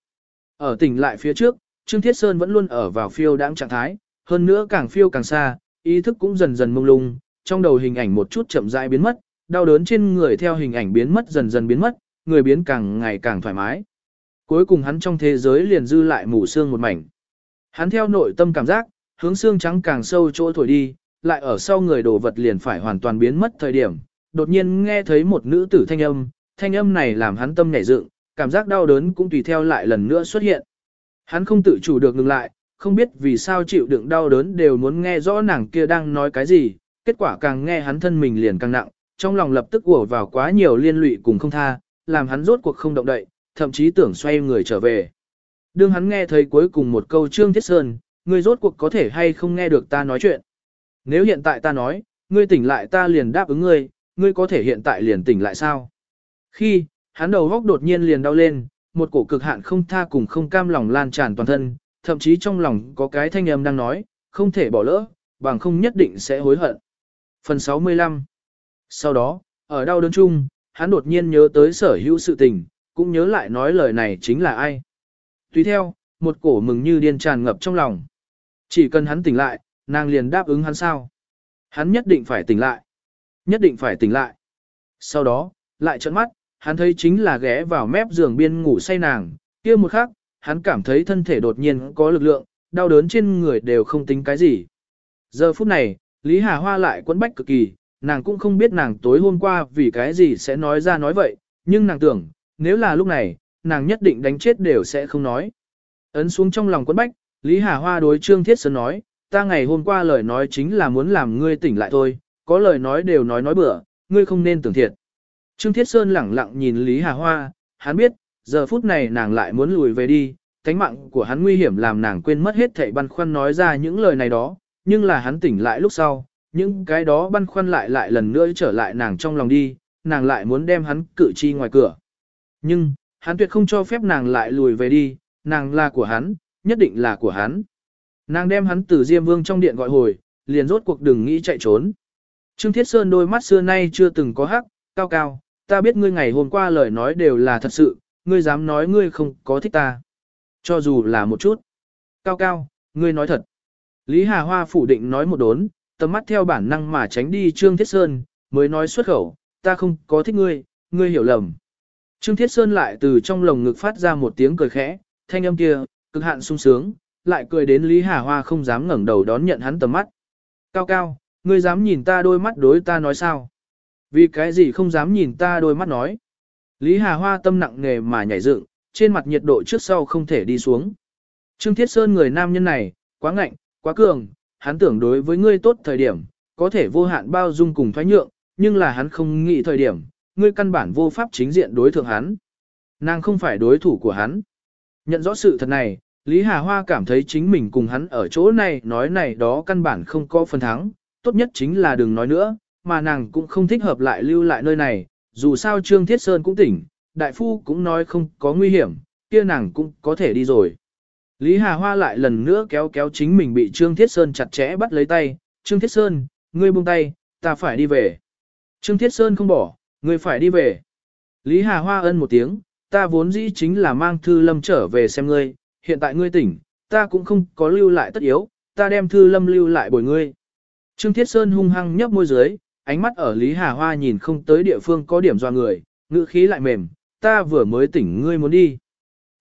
Ở tỉnh lại phía trước, Trương Thiết Sơn vẫn luôn ở vào phiêu đãng trạng thái, hơn nữa càng phiêu càng xa, ý thức cũng dần dần mông lung, trong đầu hình ảnh một chút chậm rãi biến mất, đau đớn trên người theo hình ảnh biến mất dần dần biến mất, người biến càng ngày càng thoải mái. Cuối cùng hắn trong thế giới liền dư lại mù xương một mảnh. Hắn theo nội tâm cảm giác, hướng xương trắng càng sâu chỗ thổi đi, lại ở sau người đồ vật liền phải hoàn toàn biến mất thời điểm. Đột nhiên nghe thấy một nữ tử thanh âm, thanh âm này làm hắn tâm nhảy dựng, cảm giác đau đớn cũng tùy theo lại lần nữa xuất hiện. Hắn không tự chủ được ngừng lại, không biết vì sao chịu đựng đau đớn đều muốn nghe rõ nàng kia đang nói cái gì, kết quả càng nghe hắn thân mình liền càng nặng, trong lòng lập tức ùa vào quá nhiều liên lụy cùng không tha, làm hắn rốt cuộc không động đậy, thậm chí tưởng xoay người trở về. Đương hắn nghe thấy cuối cùng một câu Trương Thiết Sơn, ngươi rốt cuộc có thể hay không nghe được ta nói chuyện. Nếu hiện tại ta nói, ngươi tỉnh lại ta liền đáp ứng ngươi, ngươi có thể hiện tại liền tỉnh lại sao? Khi, hắn đầu góc đột nhiên liền đau lên, một cổ cực hạn không tha cùng không cam lòng lan tràn toàn thân, thậm chí trong lòng có cái thanh âm đang nói, không thể bỏ lỡ, bằng không nhất định sẽ hối hận. Phần 65 Sau đó, ở đau đớn chung, hắn đột nhiên nhớ tới sở hữu sự tình, cũng nhớ lại nói lời này chính là ai. Tùy theo, một cổ mừng như điên tràn ngập trong lòng. Chỉ cần hắn tỉnh lại, nàng liền đáp ứng hắn sao. Hắn nhất định phải tỉnh lại. Nhất định phải tỉnh lại. Sau đó, lại trợn mắt, hắn thấy chính là ghé vào mép giường biên ngủ say nàng, kia một khắc, hắn cảm thấy thân thể đột nhiên có lực lượng, đau đớn trên người đều không tính cái gì. Giờ phút này, Lý Hà Hoa lại quấn bách cực kỳ, nàng cũng không biết nàng tối hôm qua vì cái gì sẽ nói ra nói vậy, nhưng nàng tưởng, nếu là lúc này, nàng nhất định đánh chết đều sẽ không nói. Ấn xuống trong lòng quấn bách, Lý Hà Hoa đối Trương Thiết Sơn nói, ta ngày hôm qua lời nói chính là muốn làm ngươi tỉnh lại thôi, có lời nói đều nói nói bừa, ngươi không nên tưởng thiệt. Trương Thiết Sơn lẳng lặng nhìn Lý Hà Hoa, hắn biết, giờ phút này nàng lại muốn lùi về đi, thánh mạng của hắn nguy hiểm làm nàng quên mất hết thảy băn khoăn nói ra những lời này đó, nhưng là hắn tỉnh lại lúc sau, những cái đó băn khoăn lại lại lần nữa trở lại nàng trong lòng đi, nàng lại muốn đem hắn cự chi ngoài cửa. Nhưng, hắn tuyệt không cho phép nàng lại lùi về đi, nàng là của hắn, nhất định là của hắn. Nàng đem hắn từ Diêm Vương trong điện gọi hồi, liền rốt cuộc đừng nghĩ chạy trốn. Trương Thiết Sơn đôi mắt xưa nay chưa từng có hắc, cao cao, ta biết ngươi ngày hôm qua lời nói đều là thật sự, ngươi dám nói ngươi không có thích ta. Cho dù là một chút. Cao cao, ngươi nói thật. Lý Hà Hoa phủ định nói một đốn, tầm mắt theo bản năng mà tránh đi Trương Thiết Sơn, mới nói xuất khẩu, ta không có thích ngươi, ngươi hiểu lầm. Trương Thiết Sơn lại từ trong lồng ngực phát ra một tiếng cười khẽ, thanh âm kia, cực hạn sung sướng, lại cười đến Lý Hà Hoa không dám ngẩng đầu đón nhận hắn tầm mắt. Cao cao, ngươi dám nhìn ta đôi mắt đối ta nói sao? Vì cái gì không dám nhìn ta đôi mắt nói? Lý Hà Hoa tâm nặng nề mà nhảy dựng, trên mặt nhiệt độ trước sau không thể đi xuống. Trương Thiết Sơn người nam nhân này, quá ngạnh, quá cường, hắn tưởng đối với ngươi tốt thời điểm, có thể vô hạn bao dung cùng thoái nhượng, nhưng là hắn không nghĩ thời điểm, ngươi căn bản vô pháp chính diện đối thượng hắn. Nàng không phải đối thủ của hắn. Nhận rõ sự thật này, Lý Hà Hoa cảm thấy chính mình cùng hắn ở chỗ này nói này đó căn bản không có phần thắng, tốt nhất chính là đừng nói nữa, mà nàng cũng không thích hợp lại lưu lại nơi này, dù sao Trương Thiết Sơn cũng tỉnh, đại phu cũng nói không có nguy hiểm, kia nàng cũng có thể đi rồi. Lý Hà Hoa lại lần nữa kéo kéo chính mình bị Trương Thiết Sơn chặt chẽ bắt lấy tay, Trương Thiết Sơn, ngươi buông tay, ta phải đi về. Trương Thiết Sơn không bỏ, ngươi phải đi về. Lý Hà Hoa ân một tiếng, ta vốn dĩ chính là mang thư lâm trở về xem ngươi, hiện tại ngươi tỉnh, ta cũng không có lưu lại tất yếu, ta đem thư lâm lưu lại bồi ngươi. Trương Thiết Sơn hung hăng nhấp môi dưới, ánh mắt ở Lý Hà Hoa nhìn không tới địa phương có điểm doa người, ngữ khí lại mềm, ta vừa mới tỉnh ngươi muốn đi.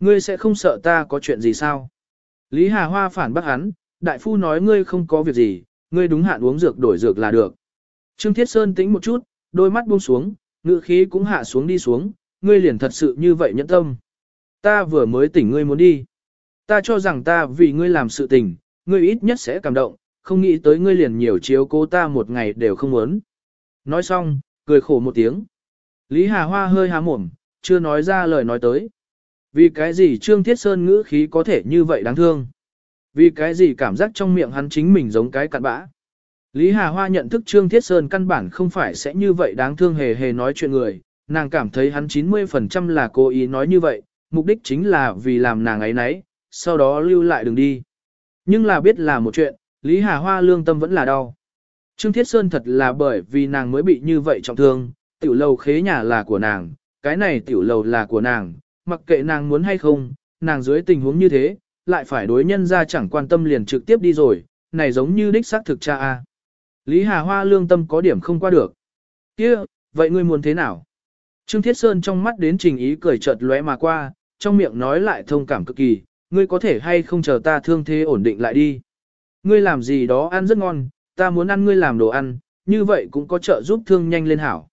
Ngươi sẽ không sợ ta có chuyện gì sao? Lý Hà Hoa phản bác hắn, đại phu nói ngươi không có việc gì, ngươi đúng hạn uống dược đổi dược là được. Trương Thiết Sơn tĩnh một chút, đôi mắt buông xuống, ngữ khí cũng hạ xuống đi xuống, ngươi liền thật sự như vậy nhẫn tâm. Ta vừa mới tỉnh ngươi muốn đi. Ta cho rằng ta vì ngươi làm sự tình, ngươi ít nhất sẽ cảm động, không nghĩ tới ngươi liền nhiều chiếu cố ta một ngày đều không muốn. Nói xong, cười khổ một tiếng. Lý Hà Hoa hơi há mồm, chưa nói ra lời nói tới. Vì cái gì Trương Thiết Sơn ngữ khí có thể như vậy đáng thương? Vì cái gì cảm giác trong miệng hắn chính mình giống cái cặn bã? Lý Hà Hoa nhận thức Trương Thiết Sơn căn bản không phải sẽ như vậy đáng thương hề hề nói chuyện người, nàng cảm thấy hắn 90% là cố ý nói như vậy, mục đích chính là vì làm nàng ấy nấy, sau đó lưu lại đường đi. Nhưng là biết là một chuyện, Lý Hà Hoa lương tâm vẫn là đau. Trương Thiết Sơn thật là bởi vì nàng mới bị như vậy trọng thương, tiểu lầu khế nhà là của nàng, cái này tiểu lầu là của nàng, mặc kệ nàng muốn hay không, nàng dưới tình huống như thế, lại phải đối nhân ra chẳng quan tâm liền trực tiếp đi rồi, này giống như đích xác thực cha a. Lý Hà Hoa lương tâm có điểm không qua được. kia vậy ngươi muốn thế nào? Trương Thiết Sơn trong mắt đến trình ý cười chợt lóe mà qua, trong miệng nói lại thông cảm cực kỳ, ngươi có thể hay không chờ ta thương thế ổn định lại đi. Ngươi làm gì đó ăn rất ngon, ta muốn ăn ngươi làm đồ ăn, như vậy cũng có trợ giúp thương nhanh lên hảo.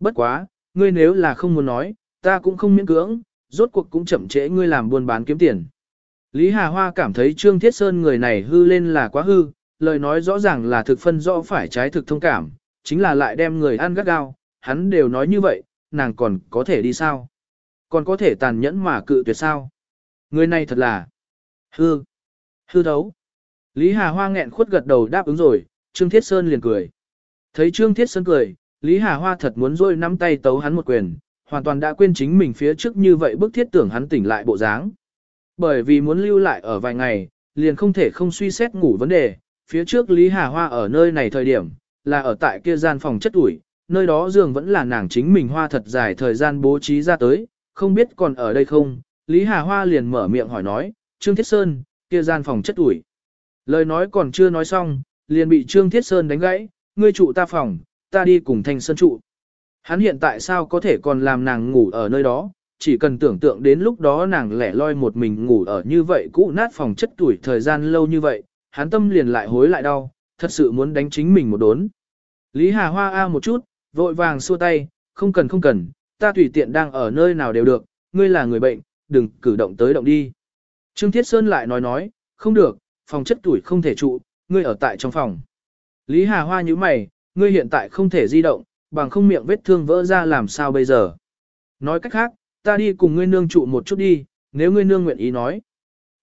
Bất quá, ngươi nếu là không muốn nói, ta cũng không miễn cưỡng, rốt cuộc cũng chậm trễ ngươi làm buôn bán kiếm tiền. Lý Hà Hoa cảm thấy Trương Thiết Sơn người này hư lên là quá hư, lời nói rõ ràng là thực phân rõ phải trái thực thông cảm, chính là lại đem người ăn gắt gao, hắn đều nói như vậy, nàng còn có thể đi sao? Còn có thể tàn nhẫn mà cự tuyệt sao? Người này thật là hư, hư thấu. Lý Hà Hoa nghẹn khuất gật đầu đáp ứng rồi, Trương Thiết Sơn liền cười. Thấy Trương Thiết Sơn cười, Lý Hà Hoa thật muốn rôi nắm tay tấu hắn một quyền, hoàn toàn đã quên chính mình phía trước như vậy bức thiết tưởng hắn tỉnh lại bộ dáng. Bởi vì muốn lưu lại ở vài ngày, liền không thể không suy xét ngủ vấn đề, phía trước Lý Hà Hoa ở nơi này thời điểm, là ở tại kia gian phòng chất ủi, nơi đó giường vẫn là nàng chính mình hoa thật dài thời gian bố trí ra tới, không biết còn ở đây không, Lý Hà Hoa liền mở miệng hỏi nói, Trương Thiết Sơn, kia gian phòng chất ủi. Lời nói còn chưa nói xong, liền bị Trương Thiết Sơn đánh gãy, ngươi trụ ta phòng, ta đi cùng Thanh Sơn trụ. Hắn hiện tại sao có thể còn làm nàng ngủ ở nơi đó, chỉ cần tưởng tượng đến lúc đó nàng lẻ loi một mình ngủ ở như vậy cũ nát phòng chất tuổi thời gian lâu như vậy, hắn tâm liền lại hối lại đau, thật sự muốn đánh chính mình một đốn. Lý Hà Hoa a một chút, vội vàng xua tay, không cần không cần, ta tùy tiện đang ở nơi nào đều được, ngươi là người bệnh, đừng cử động tới động đi. Trương Thiết Sơn lại nói nói, không được, phòng chất tuổi không thể trụ, ngươi ở tại trong phòng. Lý Hà Hoa như mày, ngươi hiện tại không thể di động, bằng không miệng vết thương vỡ ra làm sao bây giờ. Nói cách khác, ta đi cùng ngươi nương trụ một chút đi, nếu ngươi nương nguyện ý nói.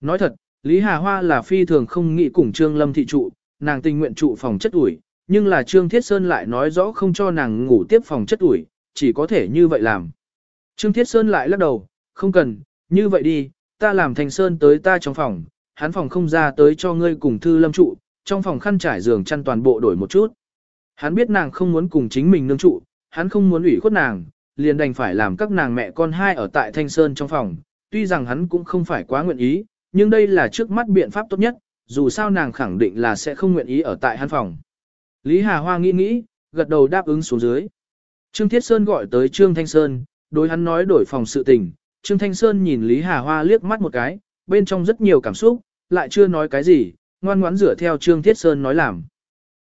Nói thật, Lý Hà Hoa là phi thường không nghĩ cùng Trương Lâm thị trụ, nàng tình nguyện trụ phòng chất ủi, nhưng là Trương Thiết Sơn lại nói rõ không cho nàng ngủ tiếp phòng chất ủi, chỉ có thể như vậy làm. Trương Thiết Sơn lại lắc đầu, không cần, như vậy đi, ta làm thành Sơn tới ta trong phòng, hắn phòng không ra tới cho ngươi cùng Thư Lâm trụ, trong phòng khăn trải giường chăn toàn bộ đổi một chút. Hắn biết nàng không muốn cùng chính mình nương trụ, hắn không muốn ủy khuất nàng, liền đành phải làm các nàng mẹ con hai ở tại Thanh Sơn trong phòng, tuy rằng hắn cũng không phải quá nguyện ý, nhưng đây là trước mắt biện pháp tốt nhất, dù sao nàng khẳng định là sẽ không nguyện ý ở tại hắn phòng. Lý Hà Hoa nghĩ nghĩ, gật đầu đáp ứng xuống dưới. Trương Thiết Sơn gọi tới Trương Thanh Sơn, đối hắn nói đổi phòng sự tình. Trương Thanh Sơn nhìn Lý Hà Hoa liếc mắt một cái, bên trong rất nhiều cảm xúc, lại chưa nói cái gì, ngoan ngoãn rửa theo Trương Thiết Sơn nói làm.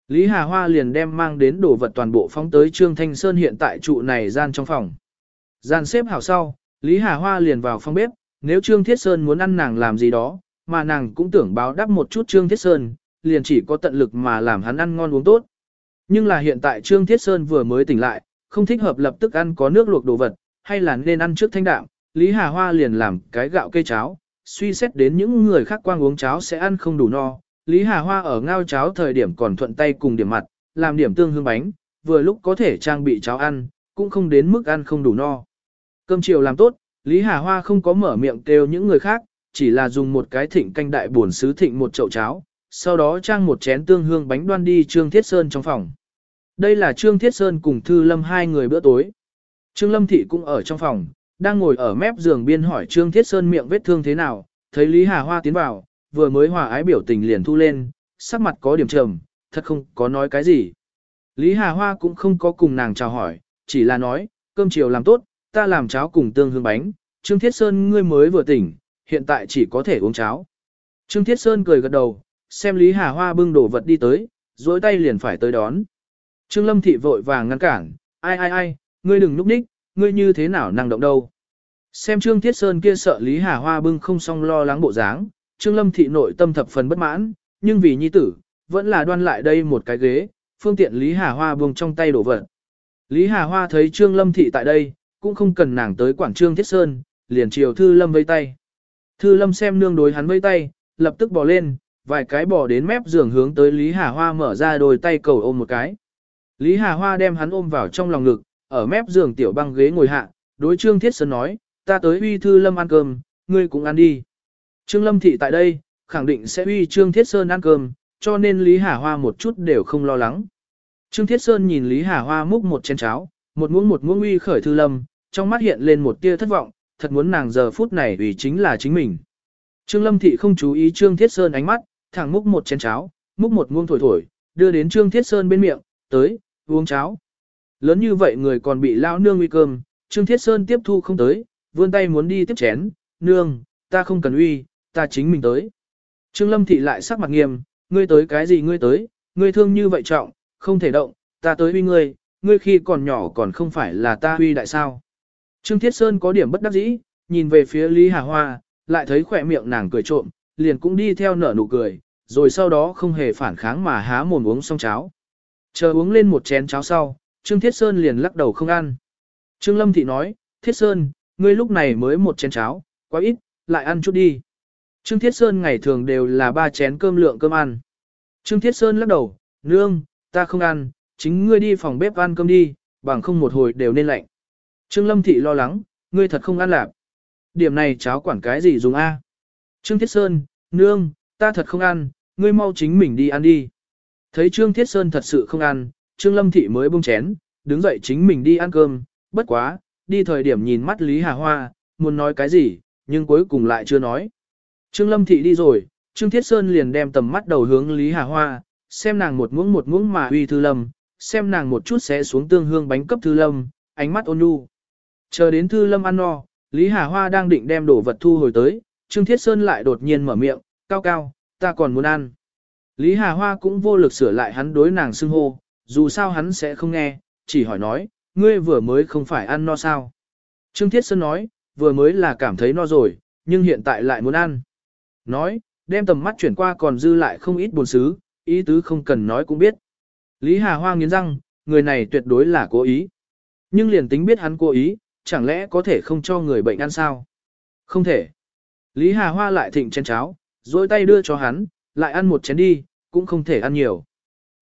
Lý Hà Hoa liền đem mang đến đồ vật toàn bộ phóng tới Trương Thanh Sơn hiện tại trụ này gian trong phòng. Gian xếp hảo sau, Lý Hà Hoa liền vào phòng bếp, nếu Trương Thiết Sơn muốn ăn nàng làm gì đó, mà nàng cũng tưởng báo đáp một chút Trương Thiết Sơn, liền chỉ có tận lực mà làm hắn ăn ngon uống tốt. Nhưng là hiện tại Trương Thiết Sơn vừa mới tỉnh lại, không thích hợp lập tức ăn có nước luộc đồ vật, hay là nên ăn trước thanh đạm, Lý Hà Hoa liền làm cái gạo cây cháo, suy xét đến những người khác quang uống cháo sẽ ăn không đủ no, Lý Hà Hoa ở ngao cháo thời điểm còn thuận tay cùng điểm mặt, làm điểm tương hương bánh, vừa lúc có thể trang bị cháo ăn, cũng không đến mức ăn không đủ no. Cơm chiều làm tốt, Lý Hà Hoa không có mở miệng kêu những người khác, chỉ là dùng một cái thịnh canh đại buồn sứ thịnh một chậu cháo, sau đó trang một chén tương hương bánh đoan đi Trương Thiết Sơn trong phòng. Đây là Trương Thiết Sơn cùng Thư Lâm hai người bữa tối. Trương Lâm Thị cũng ở trong phòng, đang ngồi ở mép giường biên hỏi Trương Thiết Sơn miệng vết thương thế nào, thấy Lý Hà Hoa tiến vào, vừa mới hòa ái biểu tình liền thu lên, sắc mặt có điểm trầm, thật không có nói cái gì. Lý Hà Hoa cũng không có cùng nàng chào hỏi, chỉ là nói, cơm chiều làm tốt, ta làm cháo cùng tương hương bánh, Trương Thiết Sơn ngươi mới vừa tỉnh, hiện tại chỉ có thể uống cháo. Trương Thiết Sơn cười gật đầu, xem Lý Hà Hoa bưng đồ vật đi tới, dối tay liền phải tới đón. Trương Lâm Thị vội vàng ngăn cản, ai ai ai, ngươi đừng núp đích, ngươi như thế nào năng động đâu. Xem Trương Thiết Sơn kia sợ Lý Hà Hoa bưng không xong lo lắng bộ dáng, Trương Lâm Thị nội tâm thập phần bất mãn, nhưng vì nhi tử, vẫn là đoan lại đây một cái ghế, phương tiện Lý Hà Hoa buông trong tay đổ vật. Lý Hà Hoa thấy Trương Lâm Thị tại đây, cũng không cần nàng tới quảng Trương Thiết Sơn, liền chiều Thư Lâm vây tay. Thư Lâm xem nương đối hắn vây tay, lập tức bỏ lên, vài cái bỏ đến mép giường hướng tới Lý Hà Hoa mở ra đôi tay cầu ôm một cái. Lý Hà Hoa đem hắn ôm vào trong lòng ngực, ở mép giường tiểu băng ghế ngồi hạ, đối Trương Thiết Sơn nói, ta tới uy Thư Lâm ăn cơm, ngươi cũng ăn đi. Trương Lâm Thị tại đây, khẳng định sẽ uy Trương Thiết Sơn ăn cơm, cho nên Lý Hà Hoa một chút đều không lo lắng. Trương Thiết Sơn nhìn Lý Hà Hoa múc một chén cháo, một muỗng một muỗng uy khởi Thư Lâm, trong mắt hiện lên một tia thất vọng, thật muốn nàng giờ phút này ủy chính là chính mình. Trương Lâm Thị không chú ý Trương Thiết Sơn ánh mắt, thẳng múc một chén cháo, múc một muỗng thổi thổi, đưa đến Trương Thiết Sơn bên miệng, tới, uống cháo. Lớn như vậy người còn bị lão nương uy cơm, Trương Thiết Sơn tiếp thu không tới, vươn tay muốn đi tiếp chén, nương, ta không cần uy, ta chính mình tới. Trương Lâm Thị lại sắc mặt nghiêm, ngươi tới cái gì ngươi tới, ngươi thương như vậy trọng, không thể động, ta tới uy ngươi, ngươi khi còn nhỏ còn không phải là ta uy đại sao. Trương Thiết Sơn có điểm bất đắc dĩ, nhìn về phía Lý Hà Hoa, lại thấy khỏe miệng nàng cười trộm, liền cũng đi theo nở nụ cười, rồi sau đó không hề phản kháng mà há mồm uống xong cháo. Chờ uống lên một chén cháo sau, Trương Thiết Sơn liền lắc đầu không ăn. Trương Lâm Thị nói, Thiết Sơn, ngươi lúc này mới một chén cháo, quá ít, lại ăn chút đi. Trương Thiết Sơn ngày thường đều là ba chén cơm lượng cơm ăn. Trương Thiết Sơn lắc đầu, nương, ta không ăn, chính ngươi đi phòng bếp ăn cơm đi, bằng không một hồi đều nên lạnh. Trương Lâm Thị lo lắng, ngươi thật không ăn lạp. Điểm này cháo quản cái gì dùng A. Trương Thiết Sơn, nương, ta thật không ăn, ngươi mau chính mình đi ăn đi. Thấy Trương Thiết Sơn thật sự không ăn, Trương Lâm Thị mới buông chén, đứng dậy chính mình đi ăn cơm, bất quá, đi thời điểm nhìn mắt Lý Hà Hoa, muốn nói cái gì, nhưng cuối cùng lại chưa nói. Trương Lâm Thị đi rồi, Trương Thiết Sơn liền đem tầm mắt đầu hướng Lý Hà Hoa, xem nàng một muỗng một muỗng mà uy Thư Lâm, xem nàng một chút sẽ xuống tương hương bánh cấp Thư Lâm, ánh mắt ôn nhu. Chờ đến Thư Lâm ăn no, Lý Hà Hoa đang định đem đồ vật thu hồi tới, Trương Thiết Sơn lại đột nhiên mở miệng, cao cao, ta còn muốn ăn. Lý Hà Hoa cũng vô lực sửa lại hắn đối nàng xưng hô, dù sao hắn sẽ không nghe, chỉ hỏi nói, ngươi vừa mới không phải ăn no sao. Trương Thiết Sơn nói, vừa mới là cảm thấy no rồi, nhưng hiện tại lại muốn ăn. Nói, đem tầm mắt chuyển qua còn dư lại không ít buồn xứ, ý tứ không cần nói cũng biết. Lý Hà Hoa nghiến răng, người này tuyệt đối là cố ý. Nhưng liền tính biết hắn cố ý, chẳng lẽ có thể không cho người bệnh ăn sao? Không thể. Lý Hà Hoa lại thịnh chén cháo, rồi tay đưa cho hắn, lại ăn một chén đi, cũng không thể ăn nhiều.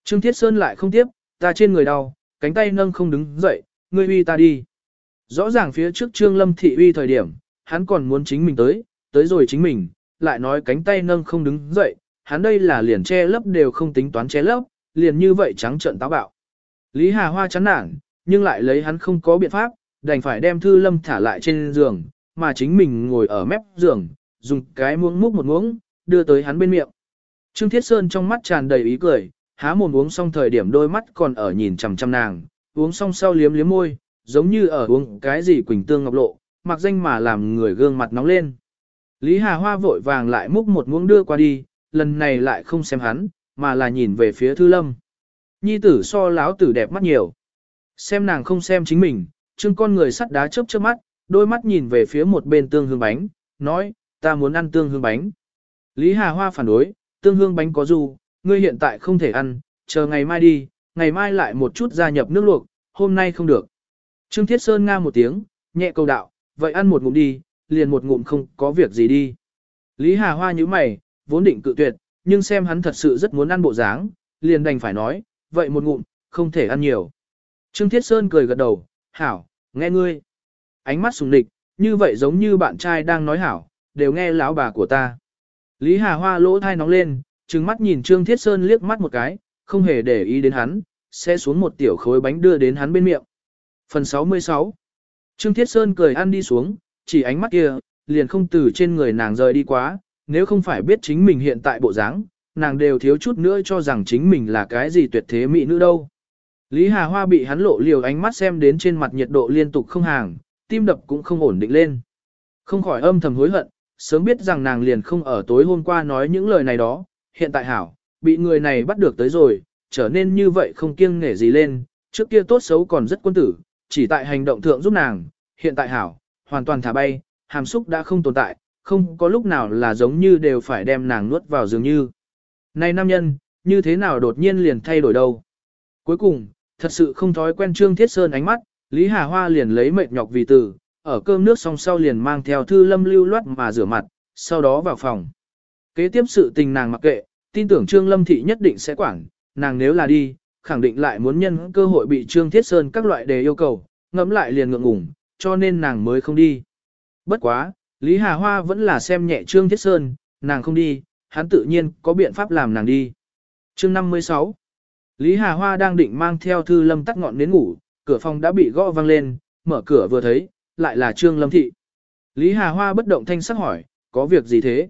Trương Thiết Sơn lại không tiếp, ta trên người đau, cánh tay nâng không đứng dậy, ngươi uy ta đi. Rõ ràng phía trước Trương Lâm Thị uy thời điểm, hắn còn muốn chính mình tới, tới rồi chính mình, lại nói cánh tay nâng không đứng dậy, hắn đây là liền che lấp đều không tính toán che lấp, liền như vậy trắng trợn táo bạo. Lý Hà Hoa chán nản, nhưng lại lấy hắn không có biện pháp, đành phải đem Thư Lâm thả lại trên giường, mà chính mình ngồi ở mép giường, dùng cái muỗng múc một muỗng, đưa tới hắn bên miệng. Trương Thiết Sơn trong mắt tràn đầy ý cười, há mồm uống xong thời điểm đôi mắt còn ở nhìn chằm chằm nàng, uống xong sau liếm liếm môi, giống như ở uống cái gì quỳnh tương ngọc lộ, mặc danh mà làm người gương mặt nóng lên. Lý Hà Hoa vội vàng lại múc một muỗng đưa qua đi, lần này lại không xem hắn, mà là nhìn về phía Thư Lâm. Nhi tử so láo tử đẹp mắt nhiều. Xem nàng không xem chính mình, trưng con người sắt đá chớp chớp mắt, đôi mắt nhìn về phía một bên tương hương bánh, nói, ta muốn ăn tương hương bánh. Lý Hà Hoa phản đối, tương hương bánh có dù, ngươi hiện tại không thể ăn, chờ ngày mai đi, ngày mai lại một chút gia nhập nước luộc, hôm nay không được. Trương Thiết Sơn nga một tiếng, nhẹ câu đạo, vậy ăn một ngụm đi, liền một ngụm không có việc gì đi. Lý Hà Hoa như mày, vốn định cự tuyệt, nhưng xem hắn thật sự rất muốn ăn bộ dáng, liền đành phải nói, vậy một ngụm, không thể ăn nhiều. Trương Thiết Sơn cười gật đầu, hảo, nghe ngươi. Ánh mắt sùng địch, như vậy giống như bạn trai đang nói hảo, đều nghe lão bà của ta. Lý Hà Hoa lỗ thai nóng lên, trừng mắt nhìn Trương Thiết Sơn liếc mắt một cái, không hề để ý đến hắn, sẽ xuống một tiểu khối bánh đưa đến hắn bên miệng. Phần 66 Trương Thiết Sơn cười ăn đi xuống, chỉ ánh mắt kia, liền không từ trên người nàng rời đi quá, nếu không phải biết chính mình hiện tại bộ dáng, nàng đều thiếu chút nữa cho rằng chính mình là cái gì tuyệt thế mỹ nữ đâu. Lý Hà Hoa bị hắn lộ liều ánh mắt xem đến trên mặt nhiệt độ liên tục không hàng, tim đập cũng không ổn định lên. Không khỏi âm thầm hối hận, sớm biết rằng nàng liền không ở tối hôm qua nói những lời này đó, hiện tại hảo, bị người này bắt được tới rồi, trở nên như vậy không kiêng nể gì lên, trước kia tốt xấu còn rất quân tử, chỉ tại hành động thượng giúp nàng, hiện tại hảo, hoàn toàn thả bay, hàm xúc đã không tồn tại, không có lúc nào là giống như đều phải đem nàng nuốt vào dường như. Này nam nhân, như thế nào đột nhiên liền thay đổi đâu? Cuối cùng, thật sự không thói quen Trương Thiết Sơn ánh mắt, Lý Hà Hoa liền lấy mệt nhọc vì từ, ở cơm nước xong sau liền mang theo thư lâm lưu loát mà rửa mặt, sau đó vào phòng. Kế tiếp sự tình nàng mặc kệ, tin tưởng Trương Lâm Thị nhất định sẽ quản, nàng nếu là đi, khẳng định lại muốn nhân cơ hội bị Trương Thiết Sơn các loại đề yêu cầu, ngẫm lại liền ngượng ngùng, cho nên nàng mới không đi. Bất quá, Lý Hà Hoa vẫn là xem nhẹ Trương Thiết Sơn, nàng không đi, hắn tự nhiên có biện pháp làm nàng đi. Chương 56 Lý Hà Hoa đang định mang theo Thư Lâm tắt ngọn đến ngủ, cửa phòng đã bị gõ vang lên, mở cửa vừa thấy, lại là Trương Lâm Thị. Lý Hà Hoa bất động thanh sắc hỏi, có việc gì thế?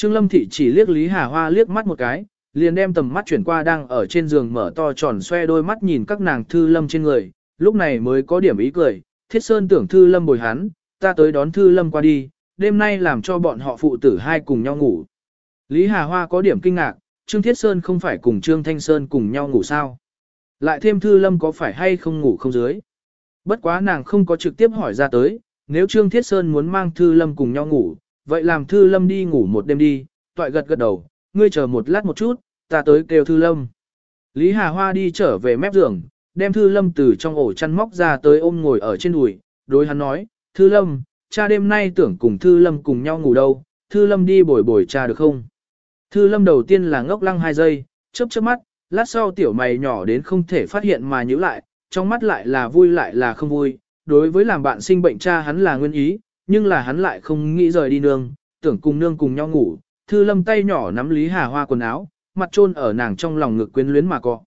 Trương Lâm Thị chỉ liếc Lý Hà Hoa liếc mắt một cái, liền đem tầm mắt chuyển qua đang ở trên giường mở to tròn xoe đôi mắt nhìn các nàng Thư Lâm trên người, lúc này mới có điểm ý cười, Thiết Sơn tưởng Thư Lâm bồi hắn, ta tới đón Thư Lâm qua đi, đêm nay làm cho bọn họ phụ tử hai cùng nhau ngủ. Lý Hà Hoa có điểm kinh ngạc, Trương Thiết Sơn không phải cùng Trương Thanh Sơn cùng nhau ngủ sao? Lại thêm Thư Lâm có phải hay không ngủ không dưới? Bất quá nàng không có trực tiếp hỏi ra tới, nếu Trương Thiết Sơn muốn mang Thư Lâm cùng nhau ngủ, vậy làm Thư Lâm đi ngủ một đêm đi, toại gật gật đầu, ngươi chờ một lát một chút, ta tới kêu Thư Lâm. Lý Hà Hoa đi trở về mép giường, đem Thư Lâm từ trong ổ chăn móc ra tới ôm ngồi ở trên đùi, đối hắn nói, Thư Lâm, cha đêm nay tưởng cùng Thư Lâm cùng nhau ngủ đâu, Thư Lâm đi bồi bồi cha được không? Thư Lâm đầu tiên là ngốc lăng hai giây, chớp chớp mắt, lát sau tiểu mày nhỏ đến không thể phát hiện mà nhíu lại, trong mắt lại là vui lại là không vui, đối với làm bạn sinh bệnh cha hắn là nguyên ý, nhưng là hắn lại không nghĩ rời đi nương, tưởng cùng nương cùng nhau ngủ, Thư Lâm tay nhỏ nắm Lý Hà Hoa quần áo, mặt trôn ở nàng trong lòng ngực quyến luyến mà cọ.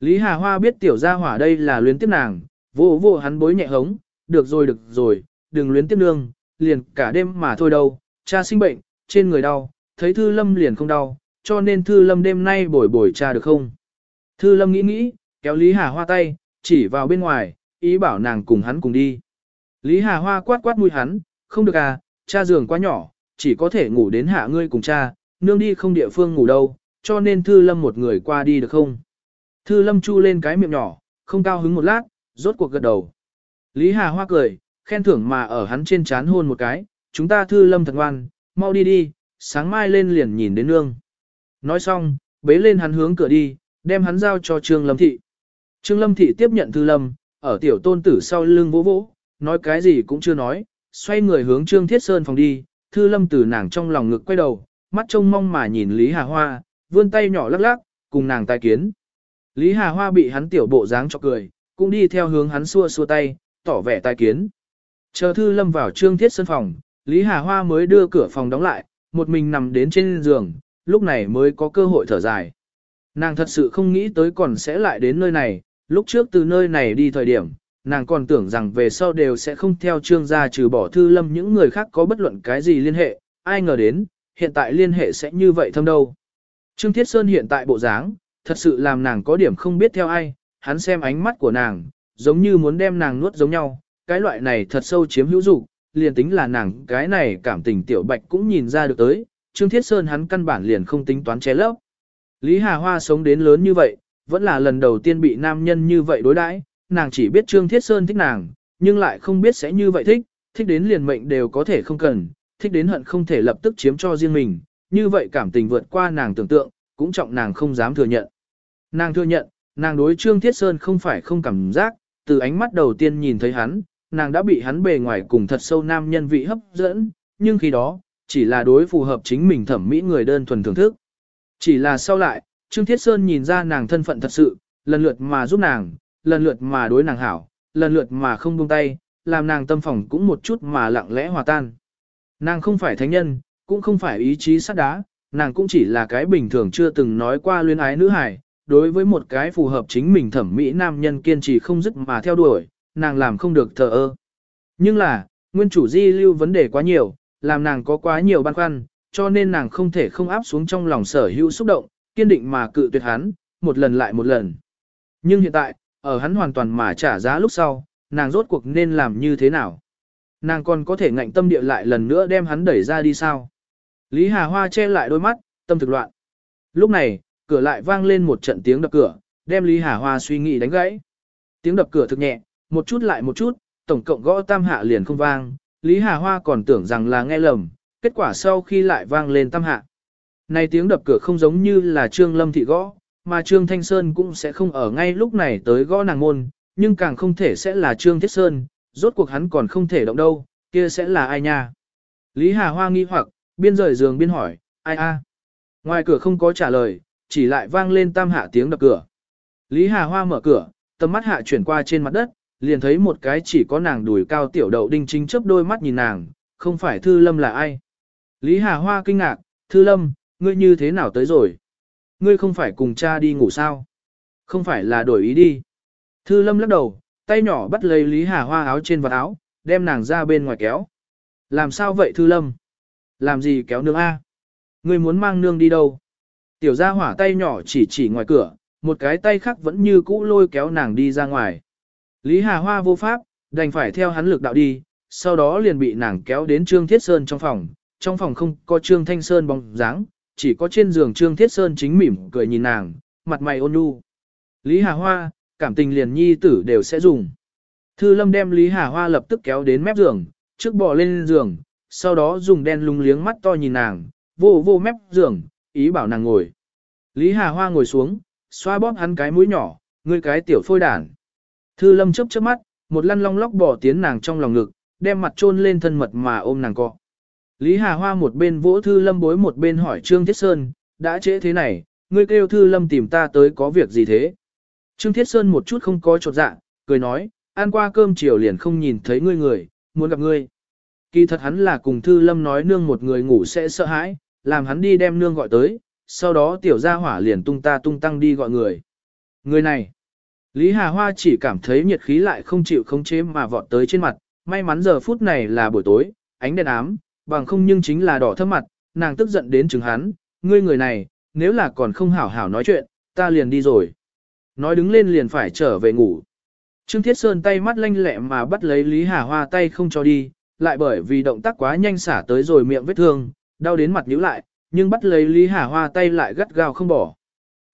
Lý Hà Hoa biết tiểu gia hỏa đây là luyến tiếp nàng, vô vô hắn bối nhẹ hống, được rồi được rồi, đừng luyến tiếp nương, liền cả đêm mà thôi đâu, cha sinh bệnh, trên người đau, thấy Thư Lâm liền không đau, cho nên Thư Lâm đêm nay bồi bồi cha được không? Thư Lâm nghĩ nghĩ, kéo Lý Hà Hoa tay, chỉ vào bên ngoài, ý bảo nàng cùng hắn cùng đi. Lý Hà Hoa quát quát mũi hắn, không được à, cha giường quá nhỏ, chỉ có thể ngủ đến hạ ngươi cùng cha, nương đi không địa phương ngủ đâu, cho nên Thư Lâm một người qua đi được không? Thư Lâm chu lên cái miệng nhỏ, không cao hứng một lát, rốt cuộc gật đầu. Lý Hà Hoa cười, khen thưởng mà ở hắn trên chán hôn một cái, chúng ta Thư Lâm thật ngoan, mau đi đi, sáng mai lên liền nhìn đến nương. Nói xong, bế lên hắn hướng cửa đi, đem hắn giao cho Trương Lâm Thị. Trương Lâm Thị tiếp nhận Thư Lâm, ở tiểu tôn tử sau lưng vỗ vỗ, nói cái gì cũng chưa nói, xoay người hướng Trương Thiết Sơn phòng đi, Thư Lâm từ nàng trong lòng ngực quay đầu, mắt trông mong mà nhìn Lý Hà Hoa, vươn tay nhỏ lắc lắc, cùng nàng tai kiến. Lý Hà Hoa bị hắn tiểu bộ dáng cho cười, cũng đi theo hướng hắn xua xua tay, tỏ vẻ tai kiến. Chờ Thư Lâm vào Trương Thiết Sơn phòng, Lý Hà Hoa mới đưa cửa phòng đóng lại, một mình nằm đến trên giường, lúc này mới có cơ hội thở dài. Nàng thật sự không nghĩ tới còn sẽ lại đến nơi này, lúc trước từ nơi này đi thời điểm, nàng còn tưởng rằng về sau đều sẽ không theo trương gia trừ bỏ thư lâm những người khác có bất luận cái gì liên hệ, ai ngờ đến, hiện tại liên hệ sẽ như vậy thâm đâu. Trương Thiết Sơn hiện tại bộ dáng, thật sự làm nàng có điểm không biết theo ai, hắn xem ánh mắt của nàng, giống như muốn đem nàng nuốt giống nhau, cái loại này thật sâu chiếm hữu dục liền tính là nàng cái này cảm tình tiểu bạch cũng nhìn ra được tới, Trương Thiết Sơn hắn căn bản liền không tính toán che lấp. Lý Hà Hoa sống đến lớn như vậy, vẫn là lần đầu tiên bị nam nhân như vậy đối đãi, nàng chỉ biết Trương Thiết Sơn thích nàng, nhưng lại không biết sẽ như vậy thích, thích đến liền mệnh đều có thể không cần, thích đến hận không thể lập tức chiếm cho riêng mình, như vậy cảm tình vượt qua nàng tưởng tượng, cũng trọng nàng không dám thừa nhận. Nàng thừa nhận, nàng đối Trương Thiết Sơn không phải không cảm giác, từ ánh mắt đầu tiên nhìn thấy hắn, nàng đã bị hắn bề ngoài cùng thật sâu nam nhân vị hấp dẫn, nhưng khi đó, chỉ là đối phù hợp chính mình thẩm mỹ người đơn thuần thưởng thức. Chỉ là sau lại, Trương Thiết Sơn nhìn ra nàng thân phận thật sự, lần lượt mà giúp nàng, lần lượt mà đối nàng hảo, lần lượt mà không buông tay, làm nàng tâm phòng cũng một chút mà lặng lẽ hòa tan. Nàng không phải thánh nhân, cũng không phải ý chí sắt đá, nàng cũng chỉ là cái bình thường chưa từng nói qua luyến ái nữ hài, đối với một cái phù hợp chính mình thẩm mỹ nam nhân kiên trì không dứt mà theo đuổi, nàng làm không được thờ ơ. Nhưng là, nguyên chủ di lưu vấn đề quá nhiều, làm nàng có quá nhiều băn khoăn, cho nên nàng không thể không áp xuống trong lòng sở hữu xúc động, kiên định mà cự tuyệt hắn, một lần lại một lần. Nhưng hiện tại, ở hắn hoàn toàn mà trả giá lúc sau, nàng rốt cuộc nên làm như thế nào? Nàng còn có thể ngạnh tâm địa lại lần nữa đem hắn đẩy ra đi sao? Lý Hà Hoa che lại đôi mắt, tâm thực loạn. Lúc này, cửa lại vang lên một trận tiếng đập cửa, đem Lý Hà Hoa suy nghĩ đánh gãy. Tiếng đập cửa thực nhẹ, một chút lại một chút, tổng cộng gõ tam hạ liền không vang, Lý Hà Hoa còn tưởng rằng là nghe lầm, kết quả sau khi lại vang lên tam hạ. Này tiếng đập cửa không giống như là Trương Lâm Thị gõ, mà Trương Thanh Sơn cũng sẽ không ở ngay lúc này tới gõ nàng môn, nhưng càng không thể sẽ là Trương Thiết Sơn, rốt cuộc hắn còn không thể động đâu, kia sẽ là ai nha. Lý Hà Hoa nghi hoặc, biên rời giường biên hỏi, ai a? Ngoài cửa không có trả lời, chỉ lại vang lên tam hạ tiếng đập cửa. Lý Hà Hoa mở cửa, tầm mắt hạ chuyển qua trên mặt đất, liền thấy một cái chỉ có nàng đùi cao tiểu đậu đinh chính chớp đôi mắt nhìn nàng, không phải Thư Lâm là ai. Lý Hà Hoa kinh ngạc, Thư Lâm, ngươi như thế nào tới rồi? Ngươi không phải cùng cha đi ngủ sao? Không phải là đổi ý đi. Thư Lâm lắc đầu, tay nhỏ bắt lấy Lý Hà Hoa áo trên vật áo, đem nàng ra bên ngoài kéo. Làm sao vậy Thư Lâm? Làm gì kéo nương A? Ngươi muốn mang nương đi đâu? Tiểu gia hỏa tay nhỏ chỉ chỉ ngoài cửa, một cái tay khác vẫn như cũ lôi kéo nàng đi ra ngoài. Lý Hà Hoa vô pháp, đành phải theo hắn lực đạo đi, sau đó liền bị nàng kéo đến Trương Thiết Sơn trong phòng. Trong phòng không có Trương Thanh Sơn bóng dáng, chỉ có trên giường Trương Thiết Sơn chính mỉm cười nhìn nàng, mặt mày ôn nhu. Lý Hà Hoa, cảm tình liền nhi tử đều sẽ dùng. Thư Lâm đem Lý Hà Hoa lập tức kéo đến mép giường, trước bò lên giường, sau đó dùng đen lung liếng mắt to nhìn nàng, vô vô mép giường, ý bảo nàng ngồi. Lý Hà Hoa ngồi xuống, xoa bóp hắn cái mũi nhỏ, ngươi cái tiểu phôi đản. Thư Lâm chớp chớp mắt, một lăn long lóc bỏ tiến nàng trong lòng ngực, đem mặt chôn lên thân mật mà ôm nàng cọ. Lý Hà Hoa một bên vỗ Thư Lâm bối một bên hỏi Trương Thiết Sơn, đã trễ thế này, ngươi kêu Thư Lâm tìm ta tới có việc gì thế? Trương Thiết Sơn một chút không có chột dạ, cười nói, ăn qua cơm chiều liền không nhìn thấy ngươi người, muốn gặp ngươi. Kỳ thật hắn là cùng Thư Lâm nói nương một người ngủ sẽ sợ hãi, làm hắn đi đem nương gọi tới, sau đó tiểu gia hỏa liền tung ta tung tăng đi gọi người. Người này, Lý Hà Hoa chỉ cảm thấy nhiệt khí lại không chịu khống chế mà vọt tới trên mặt, may mắn giờ phút này là buổi tối, ánh đèn ám, bằng không nhưng chính là đỏ thâm mặt, nàng tức giận đến chừng hắn, ngươi người này, nếu là còn không hảo hảo nói chuyện, ta liền đi rồi. Nói đứng lên liền phải trở về ngủ. Trương Thiết Sơn tay mắt lanh lẹ mà bắt lấy Lý Hà Hoa tay không cho đi, lại bởi vì động tác quá nhanh xả tới rồi miệng vết thương, đau đến mặt nhíu lại, nhưng bắt lấy Lý Hà Hoa tay lại gắt gao không bỏ.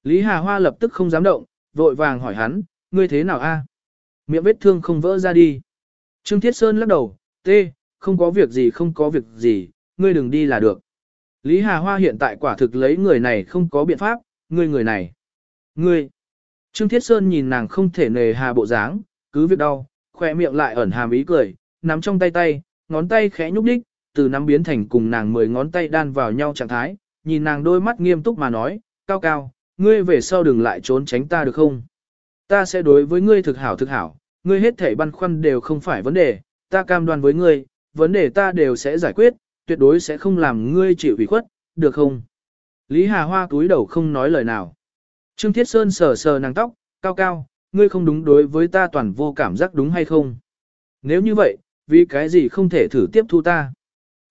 Lý Hà Hoa lập tức không dám động, vội vàng hỏi hắn, ngươi thế nào a? Miệng vết thương không vỡ ra đi. Trương Thiết Sơn lắc đầu, tê, không có việc gì không có việc gì, ngươi đừng đi là được. Lý Hà Hoa hiện tại quả thực lấy người này không có biện pháp, ngươi người này. Ngươi. Trương Thiết Sơn nhìn nàng không thể nề hà bộ dáng, cứ việc đau, khoe miệng lại ẩn hàm ý cười, nắm trong tay tay, ngón tay khẽ nhúc đích, từ nắm biến thành cùng nàng mười ngón tay đan vào nhau trạng thái, nhìn nàng đôi mắt nghiêm túc mà nói, cao cao, ngươi về sau đừng lại trốn tránh ta được không? Ta sẽ đối với ngươi thực hảo thực hảo, ngươi hết thảy băn khoăn đều không phải vấn đề, ta cam đoan với ngươi, vấn đề ta đều sẽ giải quyết, tuyệt đối sẽ không làm ngươi chịu ủy khuất, được không? Lý Hà Hoa túi đầu không nói lời nào. Trương Thiết Sơn sờ sờ nàng tóc, cao cao, ngươi không đúng đối với ta toàn vô cảm giác đúng hay không? Nếu như vậy, vì cái gì không thể thử tiếp thu ta?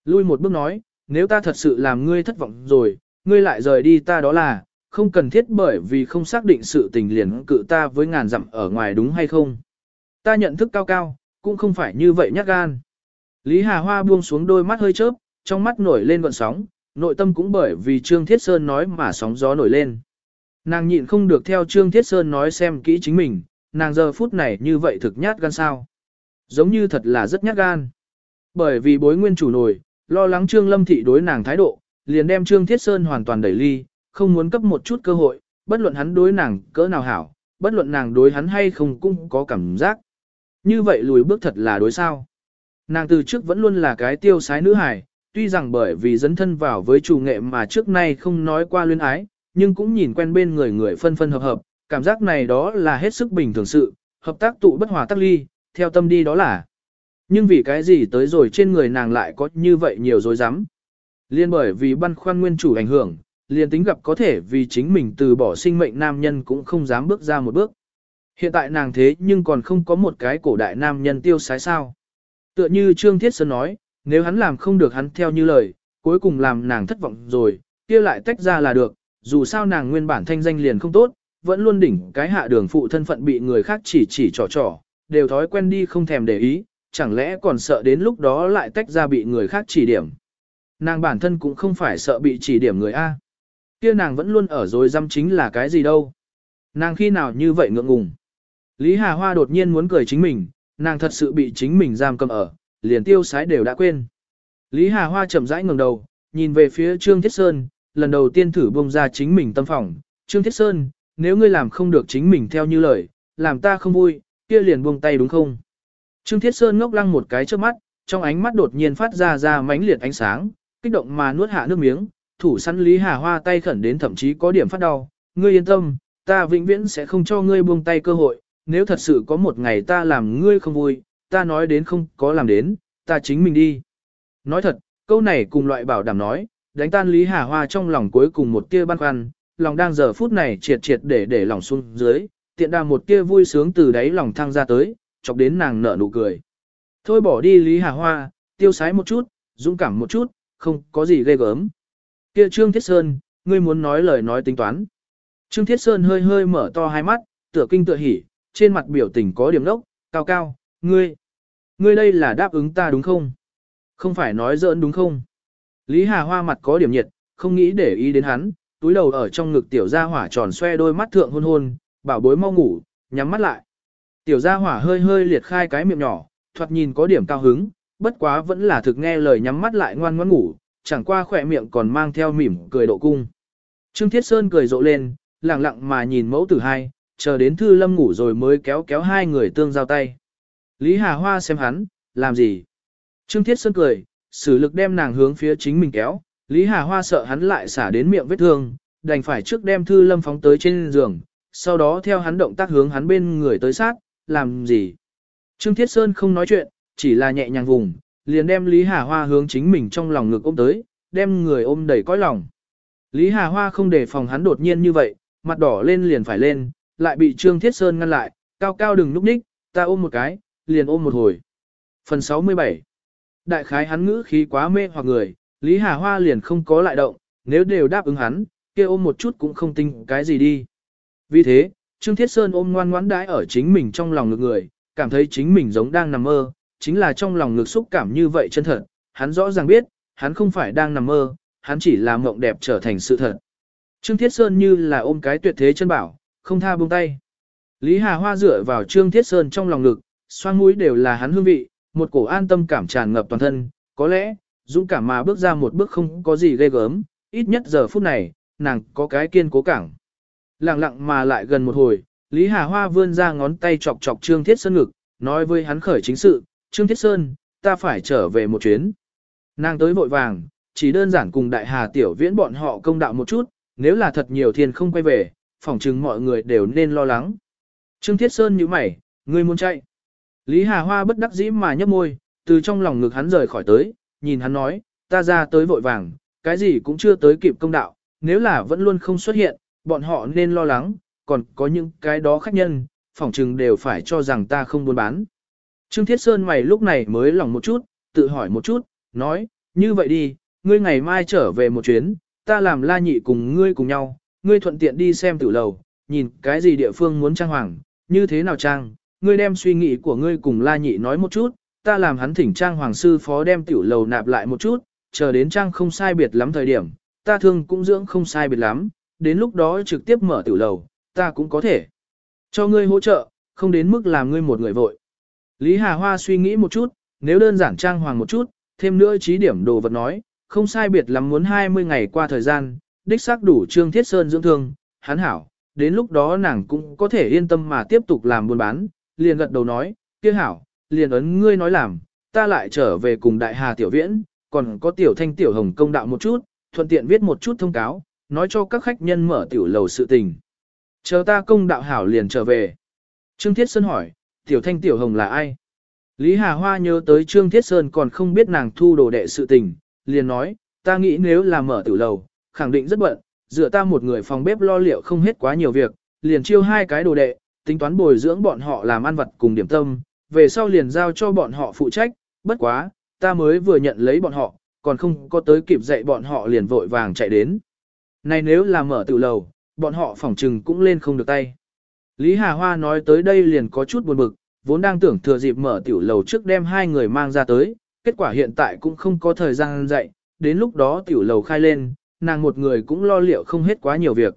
Lui một bước nói, nếu ta thật sự làm ngươi thất vọng rồi, ngươi lại rời đi ta đó là, không cần thiết bởi vì không xác định sự tình liền cự ta với ngàn dặm ở ngoài đúng hay không. Ta nhận thức cao cao, cũng không phải như vậy nhát gan. Lý Hà Hoa buông xuống đôi mắt hơi chớp, trong mắt nổi lên gọn sóng, nội tâm cũng bởi vì Trương Thiết Sơn nói mà sóng gió nổi lên. Nàng nhịn không được theo Trương Thiết Sơn nói xem kỹ chính mình, nàng giờ phút này như vậy thực nhát gan sao. Giống như thật là rất nhát gan. Bởi vì bối nguyên chủ nổi, lo lắng Trương Lâm Thị đối nàng thái độ, liền đem Trương Thiết Sơn hoàn toàn đẩy ly, không muốn cấp một chút cơ hội, bất luận hắn đối nàng cỡ nào hảo, bất luận nàng đối hắn hay không cũng có cảm giác. Như vậy lùi bước thật là đối sao. Nàng từ trước vẫn luôn là cái tiêu sái nữ hài, tuy rằng bởi vì dấn thân vào với chủ nghệ mà trước nay không nói qua luyến ái, nhưng cũng nhìn quen bên người người phân phân hợp hợp, cảm giác này đó là hết sức bình thường sự, hợp tác tụ bất hòa tác ly, theo tâm đi đó là. Nhưng vì cái gì tới rồi trên người nàng lại có như vậy nhiều dối rắm Liên bởi vì băn khoăn nguyên chủ ảnh hưởng, liền tính gặp có thể vì chính mình từ bỏ sinh mệnh nam nhân cũng không dám bước ra một bước. Hiện tại nàng thế nhưng còn không có một cái cổ đại nam nhân tiêu sái sao. Tựa như Trương Thiết Sơn nói, nếu hắn làm không được hắn theo như lời, cuối cùng làm nàng thất vọng rồi, kia lại tách ra là được, dù sao nàng nguyên bản thanh danh liền không tốt, vẫn luôn đỉnh cái hạ đường phụ thân phận bị người khác chỉ chỉ trò trò, đều thói quen đi không thèm để ý, chẳng lẽ còn sợ đến lúc đó lại tách ra bị người khác chỉ điểm. Nàng bản thân cũng không phải sợ bị chỉ điểm người A. Kia nàng vẫn luôn ở rồi dăm chính là cái gì đâu. Nàng khi nào như vậy ngượng ngùng. Lý Hà Hoa đột nhiên muốn cười chính mình, nàng thật sự bị chính mình giam cầm ở, liền tiêu sái đều đã quên. Lý Hà Hoa chậm rãi ngẩng đầu, nhìn về phía Trương Thiết Sơn, lần đầu tiên thử bông ra chính mình tâm phòng. Trương Thiết Sơn, nếu ngươi làm không được chính mình theo như lời, làm ta không vui, kia liền buông tay đúng không? Trương Thiết Sơn ngốc lăng một cái trước mắt, trong ánh mắt đột nhiên phát ra ra mãnh liệt ánh sáng, kích động mà nuốt hạ nước miếng, thủ săn Lý Hà Hoa tay khẩn đến thậm chí có điểm phát đau. Ngươi yên tâm, ta vĩnh viễn sẽ không cho ngươi buông tay cơ hội, nếu thật sự có một ngày ta làm ngươi không vui, ta nói đến không có làm đến, ta chính mình đi. Nói thật, câu này cùng loại bảo đảm nói, đánh tan Lý Hà Hoa trong lòng cuối cùng một tia băn khoăn, lòng đang giờ phút này triệt triệt để để lòng xuống dưới, tiện đà một tia vui sướng từ đáy lòng thăng ra tới, chọc đến nàng nở nụ cười. Thôi bỏ đi Lý Hà Hoa, tiêu sái một chút, dũng cảm một chút, không có gì ghê gớm. Kia Trương Thiết Sơn, ngươi muốn nói lời nói tính toán. Trương Thiết Sơn hơi hơi mở to hai mắt, tựa kinh tựa hỉ, trên mặt biểu tình có điểm đốc, cao cao, ngươi. Ngươi đây là đáp ứng ta đúng không? Không phải nói giỡn đúng không? Lý Hà Hoa mặt có điểm nhiệt, không nghĩ để ý đến hắn, túi đầu ở trong ngực tiểu gia hỏa tròn xoe đôi mắt thượng hôn hôn, bảo bối mau ngủ, nhắm mắt lại. Tiểu gia hỏa hơi hơi liệt khai cái miệng nhỏ, thoạt nhìn có điểm cao hứng, bất quá vẫn là thực nghe lời nhắm mắt lại ngoan ngoãn ngủ, chẳng qua khỏe miệng còn mang theo mỉm cười độ cung. Trương Thiết Sơn cười rộ lên, lặng lặng mà nhìn mẫu tử hai, chờ đến Thư Lâm ngủ rồi mới kéo kéo hai người tương giao tay. Lý Hà Hoa xem hắn, làm gì? Trương Thiết Sơn cười, sử lực đem nàng hướng phía chính mình kéo, Lý Hà Hoa sợ hắn lại xả đến miệng vết thương, đành phải trước đem Thư Lâm phóng tới trên giường, sau đó theo hắn động tác hướng hắn bên người tới sát, làm gì? Trương Thiết Sơn không nói chuyện, chỉ là nhẹ nhàng vùng, liền đem Lý Hà Hoa hướng chính mình trong lòng ngực ôm tới, đem người ôm đầy cõi lòng. Lý Hà Hoa không để phòng hắn đột nhiên như vậy, mặt đỏ lên liền phải lên, lại bị Trương Thiết Sơn ngăn lại, cao cao đừng núp ních, ta ôm một cái, liền ôm một hồi. Phần 67 Đại khái hắn ngữ khí quá mê hoặc người, Lý Hà Hoa liền không có lại động, nếu đều đáp ứng hắn, kia ôm một chút cũng không tinh cái gì đi. Vì thế, Trương Thiết Sơn ôm ngoan ngoãn đái ở chính mình trong lòng ngực người, cảm thấy chính mình giống đang nằm mơ, chính là trong lòng ngực xúc cảm như vậy chân thật, hắn rõ ràng biết, hắn không phải đang nằm mơ, hắn chỉ là mộng đẹp trở thành sự thật. Trương Thiết Sơn như là ôm cái tuyệt thế chân bảo, không tha buông tay. Lý Hà Hoa dựa vào Trương Thiết Sơn trong lòng ngực, xoang mũi đều là hắn hương vị, một cổ an tâm cảm tràn ngập toàn thân, có lẽ, dũng cảm mà bước ra một bước không có gì ghê gớm, ít nhất giờ phút này, nàng có cái kiên cố cảng. Lặng lặng mà lại gần một hồi, Lý Hà Hoa vươn ra ngón tay chọc chọc Trương Thiết Sơn ngực, nói với hắn khởi chính sự, Trương Thiết Sơn, ta phải trở về một chuyến. Nàng tới vội vàng, chỉ đơn giản cùng đại hà tiểu viễn bọn họ công đạo một chút, nếu là thật nhiều thiên không quay về, phỏng chừng mọi người đều nên lo lắng. Trương Thiết Sơn như mày, ngươi muốn chạy. Lý Hà Hoa bất đắc dĩ mà nhấp môi, từ trong lòng ngực hắn rời khỏi tới, nhìn hắn nói, ta ra tới vội vàng, cái gì cũng chưa tới kịp công đạo, nếu là vẫn luôn không xuất hiện, bọn họ nên lo lắng, còn có những cái đó khách nhân, phỏng chừng đều phải cho rằng ta không buôn bán. Trương Thiết Sơn mày lúc này mới lòng một chút, tự hỏi một chút, nói, như vậy đi, ngươi ngày mai trở về một chuyến, ta làm la nhị cùng ngươi cùng nhau, ngươi thuận tiện đi xem tử lầu, nhìn cái gì địa phương muốn trang hoàng, như thế nào trang, ngươi đem suy nghĩ của ngươi cùng la nhị nói một chút, ta làm hắn thỉnh trang hoàng sư phó đem tiểu lầu nạp lại một chút, chờ đến trang không sai biệt lắm thời điểm, ta thương cũng dưỡng không sai biệt lắm, đến lúc đó trực tiếp mở tiểu lầu, ta cũng có thể cho ngươi hỗ trợ, không đến mức làm ngươi một người vội. Lý Hà Hoa suy nghĩ một chút, nếu đơn giản trang hoàng một chút, thêm nữa trí điểm đồ vật nói, không sai biệt lắm muốn 20 ngày qua thời gian, đích xác đủ Trương Thiết Sơn dưỡng thương, hắn hảo, đến lúc đó nàng cũng có thể yên tâm mà tiếp tục làm buôn bán, liền gật đầu nói, kia hảo, liền ấn ngươi nói làm, ta lại trở về cùng đại hà tiểu viễn, còn có tiểu thanh tiểu hồng công đạo một chút, thuận tiện viết một chút thông cáo, nói cho các khách nhân mở tiểu lầu sự tình. Chờ ta công đạo hảo liền trở về. Trương Thiết Sơn hỏi, tiểu thanh tiểu hồng là ai? Lý Hà Hoa nhớ tới Trương Thiết Sơn còn không biết nàng thu đồ đệ sự tình, liền nói, ta nghĩ nếu là mở tiểu lầu, khẳng định rất bận, dựa ta một người phòng bếp lo liệu không hết quá nhiều việc, liền chiêu hai cái đồ đệ, tính toán bồi dưỡng bọn họ làm ăn vật cùng điểm tâm, về sau liền giao cho bọn họ phụ trách, bất quá, ta mới vừa nhận lấy bọn họ, còn không có tới kịp dạy bọn họ liền vội vàng chạy đến. Này nếu là mở tiểu lầu, bọn họ phỏng trừng cũng lên không được tay. Lý Hà Hoa nói tới đây liền có chút buồn bực, vốn đang tưởng thừa dịp mở tiểu lầu trước đem hai người mang ra tới, kết quả hiện tại cũng không có thời gian dạy, đến lúc đó tiểu lầu khai lên, nàng một người cũng lo liệu không hết quá nhiều việc.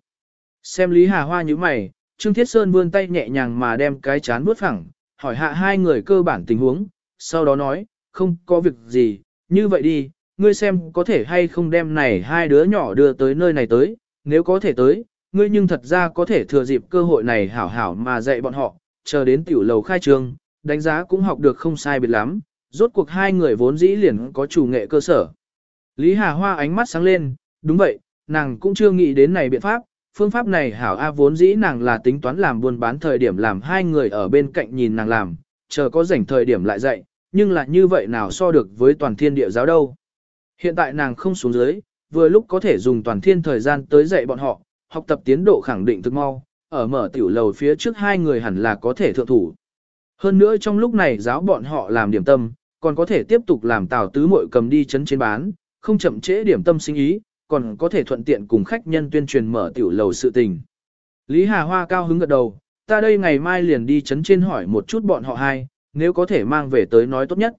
Xem Lý Hà Hoa như mày, Trương Thiết Sơn vươn tay nhẹ nhàng mà đem cái chán bước phẳng, hỏi hạ hai người cơ bản tình huống, sau đó nói, không có việc gì, như vậy đi, ngươi xem có thể hay không đem này hai đứa nhỏ đưa tới nơi này tới, nếu có thể tới, ngươi nhưng thật ra có thể thừa dịp cơ hội này hảo hảo mà dạy bọn họ, chờ đến tiểu lầu khai trương, đánh giá cũng học được không sai biệt lắm, rốt cuộc hai người vốn dĩ liền có chủ nghệ cơ sở. Lý Hà Hoa ánh mắt sáng lên, đúng vậy, nàng cũng chưa nghĩ đến này biện pháp, phương pháp này hảo A vốn dĩ nàng là tính toán làm buôn bán thời điểm làm hai người ở bên cạnh nhìn nàng làm, chờ có rảnh thời điểm lại dạy, nhưng là như vậy nào so được với toàn thiên địa giáo đâu. Hiện tại nàng không xuống dưới, vừa lúc có thể dùng toàn thiên thời gian tới dạy bọn họ, học tập tiến độ khẳng định thực mau, ở mở tiểu lầu phía trước hai người hẳn là có thể thượng thủ. Hơn nữa trong lúc này giáo bọn họ làm điểm tâm, còn có thể tiếp tục làm tào tứ muội cầm đi chấn trên bán, không chậm trễ điểm tâm sinh ý, còn có thể thuận tiện cùng khách nhân tuyên truyền mở tiểu lầu sự tình. Lý Hà Hoa cao hứng gật đầu, ta đây ngày mai liền đi chấn trên hỏi một chút bọn họ hai, nếu có thể mang về tới nói tốt nhất.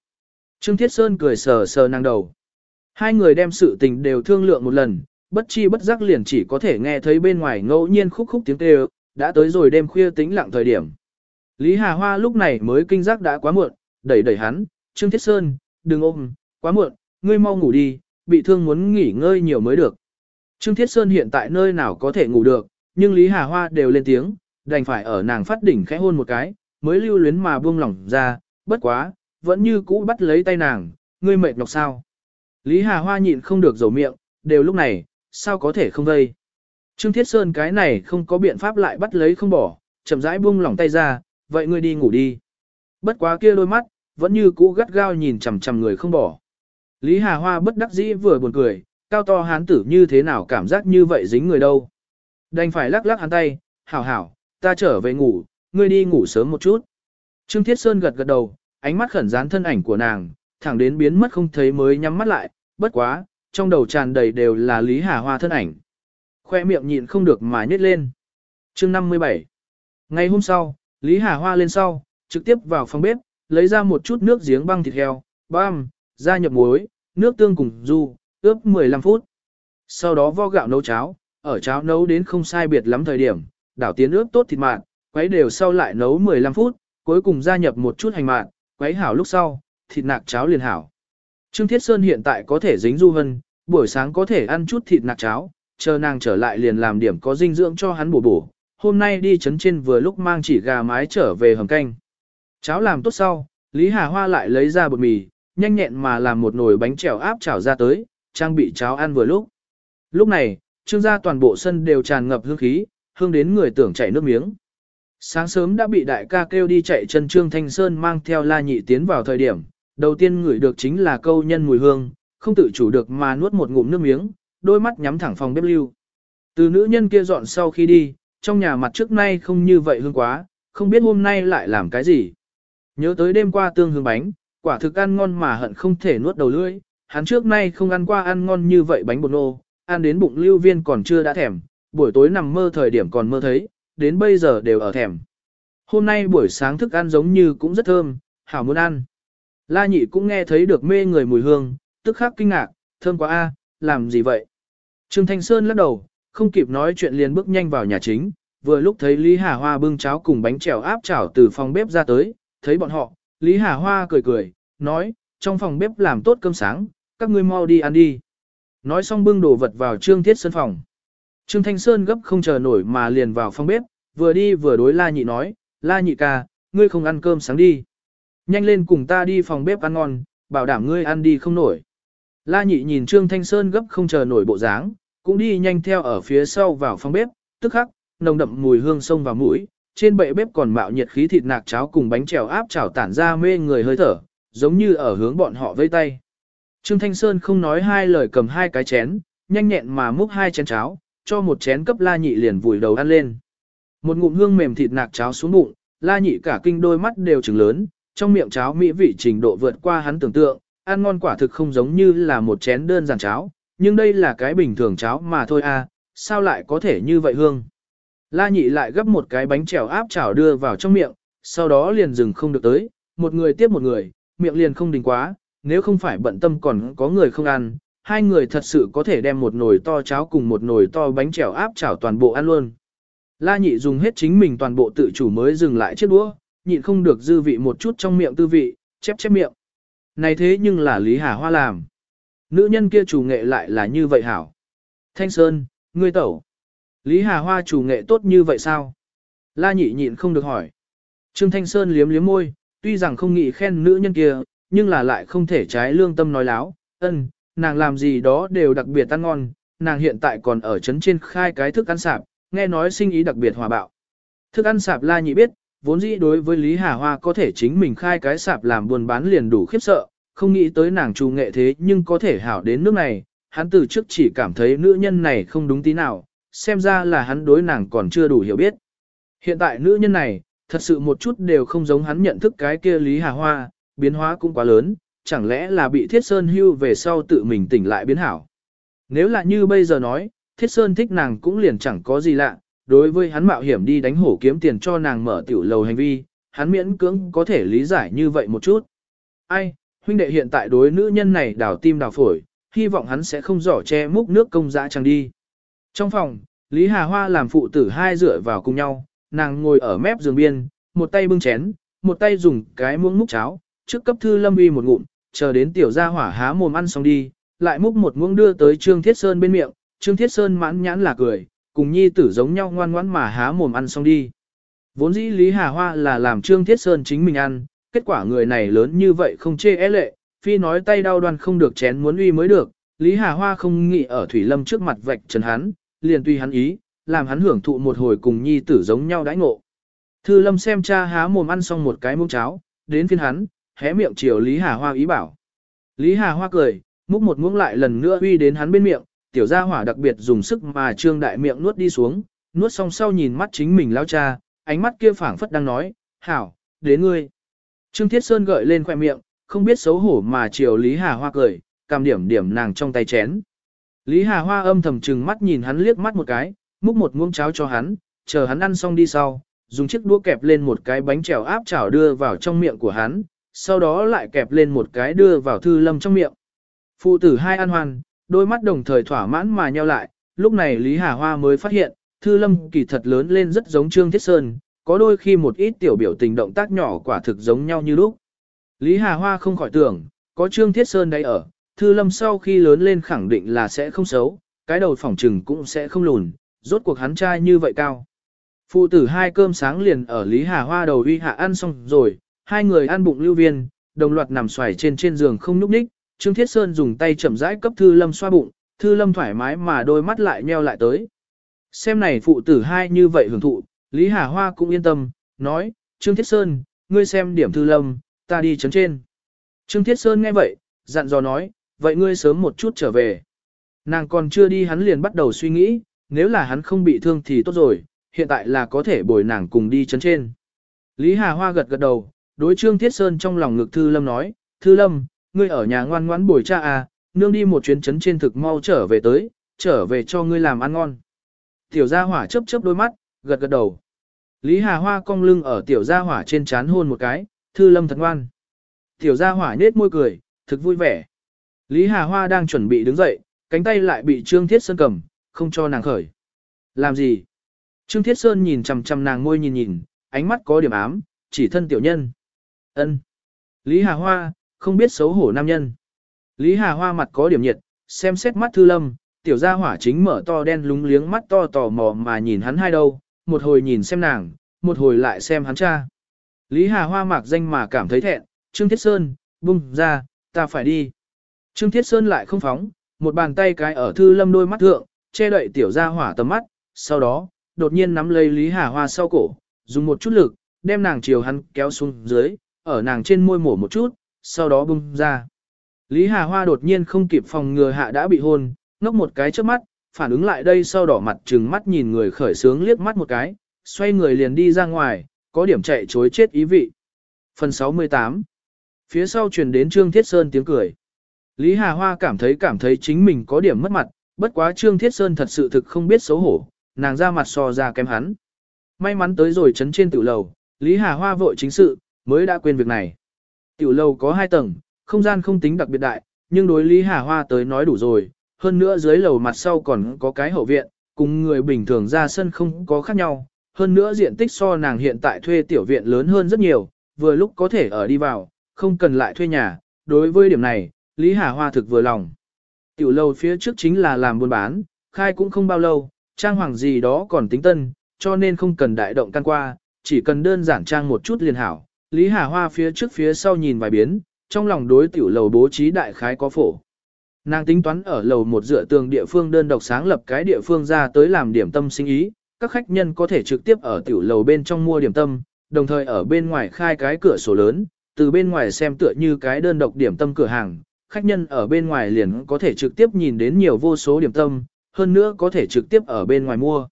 Trương Thiết Sơn cười sờ sờ năng đầu. Hai người đem sự tình đều thương lượng một lần, bất chi bất giác liền chỉ có thể nghe thấy bên ngoài ngẫu nhiên khúc khúc tiếng kêu, đã tới rồi đêm khuya tĩnh lặng thời điểm. Lý Hà Hoa lúc này mới kinh giác đã quá muộn, đẩy đẩy hắn, Trương Thiết Sơn, đừng ôm, quá muộn, ngươi mau ngủ đi, bị thương muốn nghỉ ngơi nhiều mới được. Trương Thiết Sơn hiện tại nơi nào có thể ngủ được, nhưng Lý Hà Hoa đều lên tiếng, đành phải ở nàng phát đỉnh khẽ hôn một cái, mới lưu luyến mà buông lỏng ra, bất quá, vẫn như cũ bắt lấy tay nàng, ngươi mệt nhọc sao. Lý Hà Hoa nhịn không được dầu miệng, đều lúc này, sao có thể không vây. Trương Thiết Sơn cái này không có biện pháp lại bắt lấy không bỏ, chậm rãi buông lỏng tay ra, vậy ngươi đi ngủ đi. Bất quá kia đôi mắt, vẫn như cũ gắt gao nhìn chằm chằm người không bỏ. Lý Hà Hoa bất đắc dĩ vừa buồn cười, cao to hán tử như thế nào cảm giác như vậy dính người đâu. Đành phải lắc lắc hắn tay, hảo hảo, ta trở về ngủ, ngươi đi ngủ sớm một chút. Trương Thiết Sơn gật gật đầu, ánh mắt khẩn dán thân ảnh của nàng, thẳng đến biến mất không thấy mới nhắm mắt lại, bất quá, trong đầu tràn đầy đều là Lý Hà Hoa thân ảnh. Khoe miệng nhịn không được mà nhếch lên. Chương 57 Ngày hôm sau, Lý Hà Hoa lên sau, trực tiếp vào phòng bếp, lấy ra một chút nước giếng băng thịt heo, băm, gia nhập muối, nước tương cùng du, ướp 15 phút. Sau đó vo gạo nấu cháo, ở cháo nấu đến không sai biệt lắm thời điểm, đảo tiến ướp tốt thịt mạn, quấy đều sau lại nấu 15 phút, cuối cùng gia nhập một chút hành mạn, quấy hảo lúc sau, thịt nạc cháo liền hảo. Trương Thiết Sơn hiện tại có thể dính du hân, buổi sáng có thể ăn chút thịt nạc cháo, chờ nàng trở lại liền làm điểm có dinh dưỡng cho hắn bổ bổ. Hôm nay đi chấn trên vừa lúc mang chỉ gà mái trở về hầm canh. Cháo làm tốt sau, Lý Hà Hoa lại lấy ra bột mì, nhanh nhẹn mà làm một nồi bánh trèo áp chảo ra tới, trang bị cháo ăn vừa lúc. Lúc này, trương gia toàn bộ sân đều tràn ngập hương khí, hương đến người tưởng chảy nước miếng. Sáng sớm đã bị đại ca kêu đi chạy chân Trương Thanh Sơn mang theo la nhị tiến vào thời điểm, đầu tiên ngửi được chính là câu nhân mùi hương, không tự chủ được mà nuốt một ngụm nước miếng, đôi mắt nhắm thẳng phòng bếp lưu. Từ nữ nhân kia dọn sau khi đi, trong nhà mặt trước nay không như vậy hương quá, không biết hôm nay lại làm cái gì. Nhớ tới đêm qua tương hương bánh, quả thực ăn ngon mà hận không thể nuốt đầu lưỡi, hắn trước nay không ăn qua ăn ngon như vậy bánh bột nô, ăn đến bụng lưu viên còn chưa đã thèm, buổi tối nằm mơ thời điểm còn mơ thấy, đến bây giờ đều ở thèm. Hôm nay buổi sáng thức ăn giống như cũng rất thơm, hảo muốn ăn. La nhị cũng nghe thấy được mê người mùi hương, tức khắc kinh ngạc, thơm quá a, làm gì vậy? Trương Thanh Sơn lắc đầu, không kịp nói chuyện liền bước nhanh vào nhà chính, vừa lúc thấy Lý Hà Hoa bưng cháo cùng bánh trèo áp chảo từ phòng bếp ra tới, thấy bọn họ, Lý Hà Hoa cười cười, nói, trong phòng bếp làm tốt cơm sáng, các ngươi mau đi ăn đi. Nói xong bưng đồ vật vào Trương Thiết Sơn phòng. Trương Thanh Sơn gấp không chờ nổi mà liền vào phòng bếp, vừa đi vừa đối La Nhị nói, La Nhị ca, ngươi không ăn cơm sáng đi. Nhanh lên cùng ta đi phòng bếp ăn ngon, bảo đảm ngươi ăn đi không nổi. La Nhị nhìn Trương Thanh Sơn gấp không chờ nổi bộ dáng, cũng đi nhanh theo ở phía sau vào phòng bếp, tức khắc, nồng đậm mùi hương sông vào mũi, trên bệ bếp còn mạo nhiệt khí thịt nạc cháo cùng bánh trèo áp chảo tản ra mê người hơi thở, giống như ở hướng bọn họ vây tay. Trương Thanh Sơn không nói hai lời cầm hai cái chén, nhanh nhẹn mà múc hai chén cháo, cho một chén cấp la nhị liền vùi đầu ăn lên. Một ngụm hương mềm thịt nạc cháo xuống bụng, la nhị cả kinh đôi mắt đều trừng lớn, trong miệng cháo mỹ vị trình độ vượt qua hắn tưởng tượng, ăn ngon quả thực không giống như là một chén đơn giản cháo, nhưng đây là cái bình thường cháo mà thôi à, sao lại có thể như vậy hương. La nhị lại gấp một cái bánh trèo áp chảo đưa vào trong miệng, sau đó liền dừng không được tới, một người tiếp một người, miệng liền không đình quá, nếu không phải bận tâm còn có người không ăn, hai người thật sự có thể đem một nồi to cháo cùng một nồi to bánh trèo áp chảo toàn bộ ăn luôn. La nhị dùng hết chính mình toàn bộ tự chủ mới dừng lại chiếc đũa, nhịn không được dư vị một chút trong miệng tư vị, chép chép miệng. Này thế nhưng là Lý Hà Hoa làm. Nữ nhân kia chủ nghệ lại là như vậy hảo. Thanh Sơn, ngươi tẩu. Lý Hà Hoa chủ nghệ tốt như vậy sao? La nhị nhịn không được hỏi. Trương Thanh Sơn liếm liếm môi, tuy rằng không nghĩ khen nữ nhân kia, nhưng là lại không thể trái lương tâm nói láo. Ân, nàng làm gì đó đều đặc biệt ăn ngon, nàng hiện tại còn ở trấn trên khai cái thức ăn sạp, nghe nói sinh ý đặc biệt hòa bạo. Thức ăn sạp La nhị biết, vốn dĩ đối với Lý Hà Hoa có thể chính mình khai cái sạp làm buôn bán liền đủ khiếp sợ, không nghĩ tới nàng trù nghệ thế nhưng có thể hảo đến nước này, hắn từ trước chỉ cảm thấy nữ nhân này không đúng tí nào, xem ra là hắn đối nàng còn chưa đủ hiểu biết. Hiện tại nữ nhân này, thật sự một chút đều không giống hắn nhận thức cái kia Lý Hà Hoa, biến hóa cũng quá lớn, chẳng lẽ là bị Thiết Sơn hưu về sau tự mình tỉnh lại biến hảo. Nếu là như bây giờ nói, Thiết Sơn thích nàng cũng liền chẳng có gì lạ, đối với hắn mạo hiểm đi đánh hổ kiếm tiền cho nàng mở tiểu lầu hành vi, hắn miễn cưỡng có thể lý giải như vậy một chút. Ai, huynh đệ hiện tại đối nữ nhân này đào tim đào phổi, hy vọng hắn sẽ không giỏ che múc nước công dã chẳng đi. Trong phòng, Lý Hà Hoa làm phụ tử hai dựa vào cùng nhau, nàng ngồi ở mép giường biên, một tay bưng chén, một tay dùng cái muỗng múc cháo, trước cấp thư lâm uy một ngụm, chờ đến tiểu gia hỏa há mồm ăn xong đi, lại múc một muỗng đưa tới Trương Thiết Sơn bên miệng, Trương Thiết Sơn mãn nhãn là cười, cùng nhi tử giống nhau ngoan ngoãn mà há mồm ăn xong đi. Vốn dĩ Lý Hà Hoa là làm Trương Thiết Sơn chính mình ăn, kết quả người này lớn như vậy không chê é lệ, phi nói tay đau đoan không được chén muốn uy mới được, Lý Hà Hoa không nghĩ ở Thủy Lâm trước mặt vạch trần hắn, liền tùy hắn ý, làm hắn hưởng thụ một hồi cùng nhi tử giống nhau đãi ngộ. Thư Lâm xem cha há mồm ăn xong một cái muỗng cháo, đến phiên hắn, hé miệng chiều Lý Hà Hoa ý bảo. Lý Hà Hoa cười, múc một muỗng lại lần nữa uy đến hắn bên miệng, tiểu gia hỏa đặc biệt dùng sức mà trương đại miệng nuốt đi xuống, nuốt xong sau nhìn mắt chính mình lao cha, ánh mắt kia phảng phất đang nói, hảo, đến ngươi. Trương Thiết Sơn gợi lên khoẻ miệng, không biết xấu hổ mà chiều Lý Hà Hoa cười, cầm điểm điểm nàng trong tay chén. Lý Hà Hoa âm thầm trừng mắt nhìn hắn liếc mắt một cái, múc một muỗng cháo cho hắn, chờ hắn ăn xong đi sau, dùng chiếc đũa kẹp lên một cái bánh trèo áp chảo đưa vào trong miệng của hắn, sau đó lại kẹp lên một cái đưa vào thư lâm trong miệng. Phụ tử hai ăn hoàn, đôi mắt đồng thời thỏa mãn mà nheo lại, lúc này Lý Hà Hoa mới phát hiện, thư lâm kỳ thật lớn lên rất giống Trương Thiết Sơn, có đôi khi một ít tiểu biểu tình động tác nhỏ quả thực giống nhau như lúc. Lý Hà Hoa không khỏi tưởng, có Trương Thiết Sơn đây ở, Thư Lâm sau khi lớn lên khẳng định là sẽ không xấu, cái đầu phỏng trừng cũng sẽ không lùn, rốt cuộc hắn trai như vậy cao. Phụ tử hai cơm sáng liền ở Lý Hà Hoa đầu uy hạ ăn xong rồi, hai người ăn bụng lưu viên, đồng loạt nằm xoài trên trên giường không nhúc nhích, Trương Thiết Sơn dùng tay chậm rãi cấp Thư Lâm xoa bụng, Thư Lâm thoải mái mà đôi mắt lại nheo lại tới. Xem này phụ tử hai như vậy hưởng thụ, Lý Hà Hoa cũng yên tâm, nói, Trương Thiết Sơn, ngươi xem điểm Thư Lâm, ta đi chấn trên. Trương Thiết Sơn nghe vậy, dặn dò nói, vậy ngươi sớm một chút trở về. Nàng còn chưa đi hắn liền bắt đầu suy nghĩ, nếu là hắn không bị thương thì tốt rồi, hiện tại là có thể bồi nàng cùng đi chấn trên. Lý Hà Hoa gật gật đầu, đối Trương Thiết Sơn trong lòng ngực Thư Lâm nói, Thư Lâm, ngươi ở nhà ngoan ngoãn bồi cha à, nương đi một chuyến chấn trên thực mau trở về tới, trở về cho ngươi làm ăn ngon. Tiểu gia hỏa chớp chớp đôi mắt, gật gật đầu. Lý Hà Hoa cong lưng ở tiểu gia hỏa trên chán hôn một cái, Thư Lâm thật ngoan. Tiểu gia hỏa nết môi cười, thực vui vẻ. Lý Hà Hoa đang chuẩn bị đứng dậy, cánh tay lại bị Trương Thiết Sơn cầm, không cho nàng khởi. Làm gì? Trương Thiết Sơn nhìn chằm chằm nàng ngôi nhìn nhìn, ánh mắt có điểm ám, chỉ thân tiểu nhân. Ân. Lý Hà Hoa, không biết xấu hổ nam nhân. Lý Hà Hoa mặt có điểm nhiệt, xem xét mắt Thư Lâm, tiểu gia hỏa chính mở to đen lúng liếng mắt to tò mò mà nhìn hắn hai đâu, một hồi nhìn xem nàng, một hồi lại xem hắn cha. Lý Hà Hoa mạc danh mà cảm thấy thẹn, Trương Thiết Sơn, bung ra, ta phải đi. Trương Thiết Sơn lại không phóng, một bàn tay cái ở Thư Lâm đôi mắt thượng, che đậy tiểu gia hỏa tầm mắt, sau đó, đột nhiên nắm lấy Lý Hà Hoa sau cổ, dùng một chút lực, đem nàng chiều hắn kéo xuống dưới, ở nàng trên môi mổ một chút, sau đó bung ra. Lý Hà Hoa đột nhiên không kịp phòng ngừa hạ đã bị hôn, ngốc một cái trước mắt, phản ứng lại đây sau đỏ mặt trừng mắt nhìn người khởi sướng liếc mắt một cái, xoay người liền đi ra ngoài, có điểm chạy chối chết ý vị. Phần 68 Phía sau truyền đến Trương Thiết Sơn tiếng cười. Lý Hà Hoa cảm thấy cảm thấy chính mình có điểm mất mặt, bất quá Trương Thiết Sơn thật sự thực không biết xấu hổ, nàng ra mặt so ra kém hắn. May mắn tới rồi chấn trên tiểu lầu, Lý Hà Hoa vội chính sự, mới đã quên việc này. Tiểu lầu có hai tầng, không gian không tính đặc biệt đại, nhưng đối Lý Hà Hoa tới nói đủ rồi, hơn nữa dưới lầu mặt sau còn có cái hậu viện, cùng người bình thường ra sân không có khác nhau, hơn nữa diện tích so nàng hiện tại thuê tiểu viện lớn hơn rất nhiều, vừa lúc có thể ở đi vào, không cần lại thuê nhà, đối với điểm này, Lý Hà Hoa thực vừa lòng. Tiểu lâu phía trước chính là làm buôn bán, khai cũng không bao lâu, trang hoàng gì đó còn tính tân, cho nên không cần đại động căn qua, chỉ cần đơn giản trang một chút liền hảo. Lý Hà Hoa phía trước phía sau nhìn vài biến, trong lòng đối tiểu lầu bố trí đại khái có phổ. Nàng tính toán ở lầu một dựa tường địa phương đơn độc sáng lập cái địa phương ra tới làm điểm tâm sinh ý, các khách nhân có thể trực tiếp ở tiểu lầu bên trong mua điểm tâm, đồng thời ở bên ngoài khai cái cửa sổ lớn, từ bên ngoài xem tựa như cái đơn độc điểm tâm cửa hàng, khách nhân ở bên ngoài liền có thể trực tiếp nhìn đến nhiều vô số điểm tâm, hơn nữa có thể trực tiếp ở bên ngoài mua.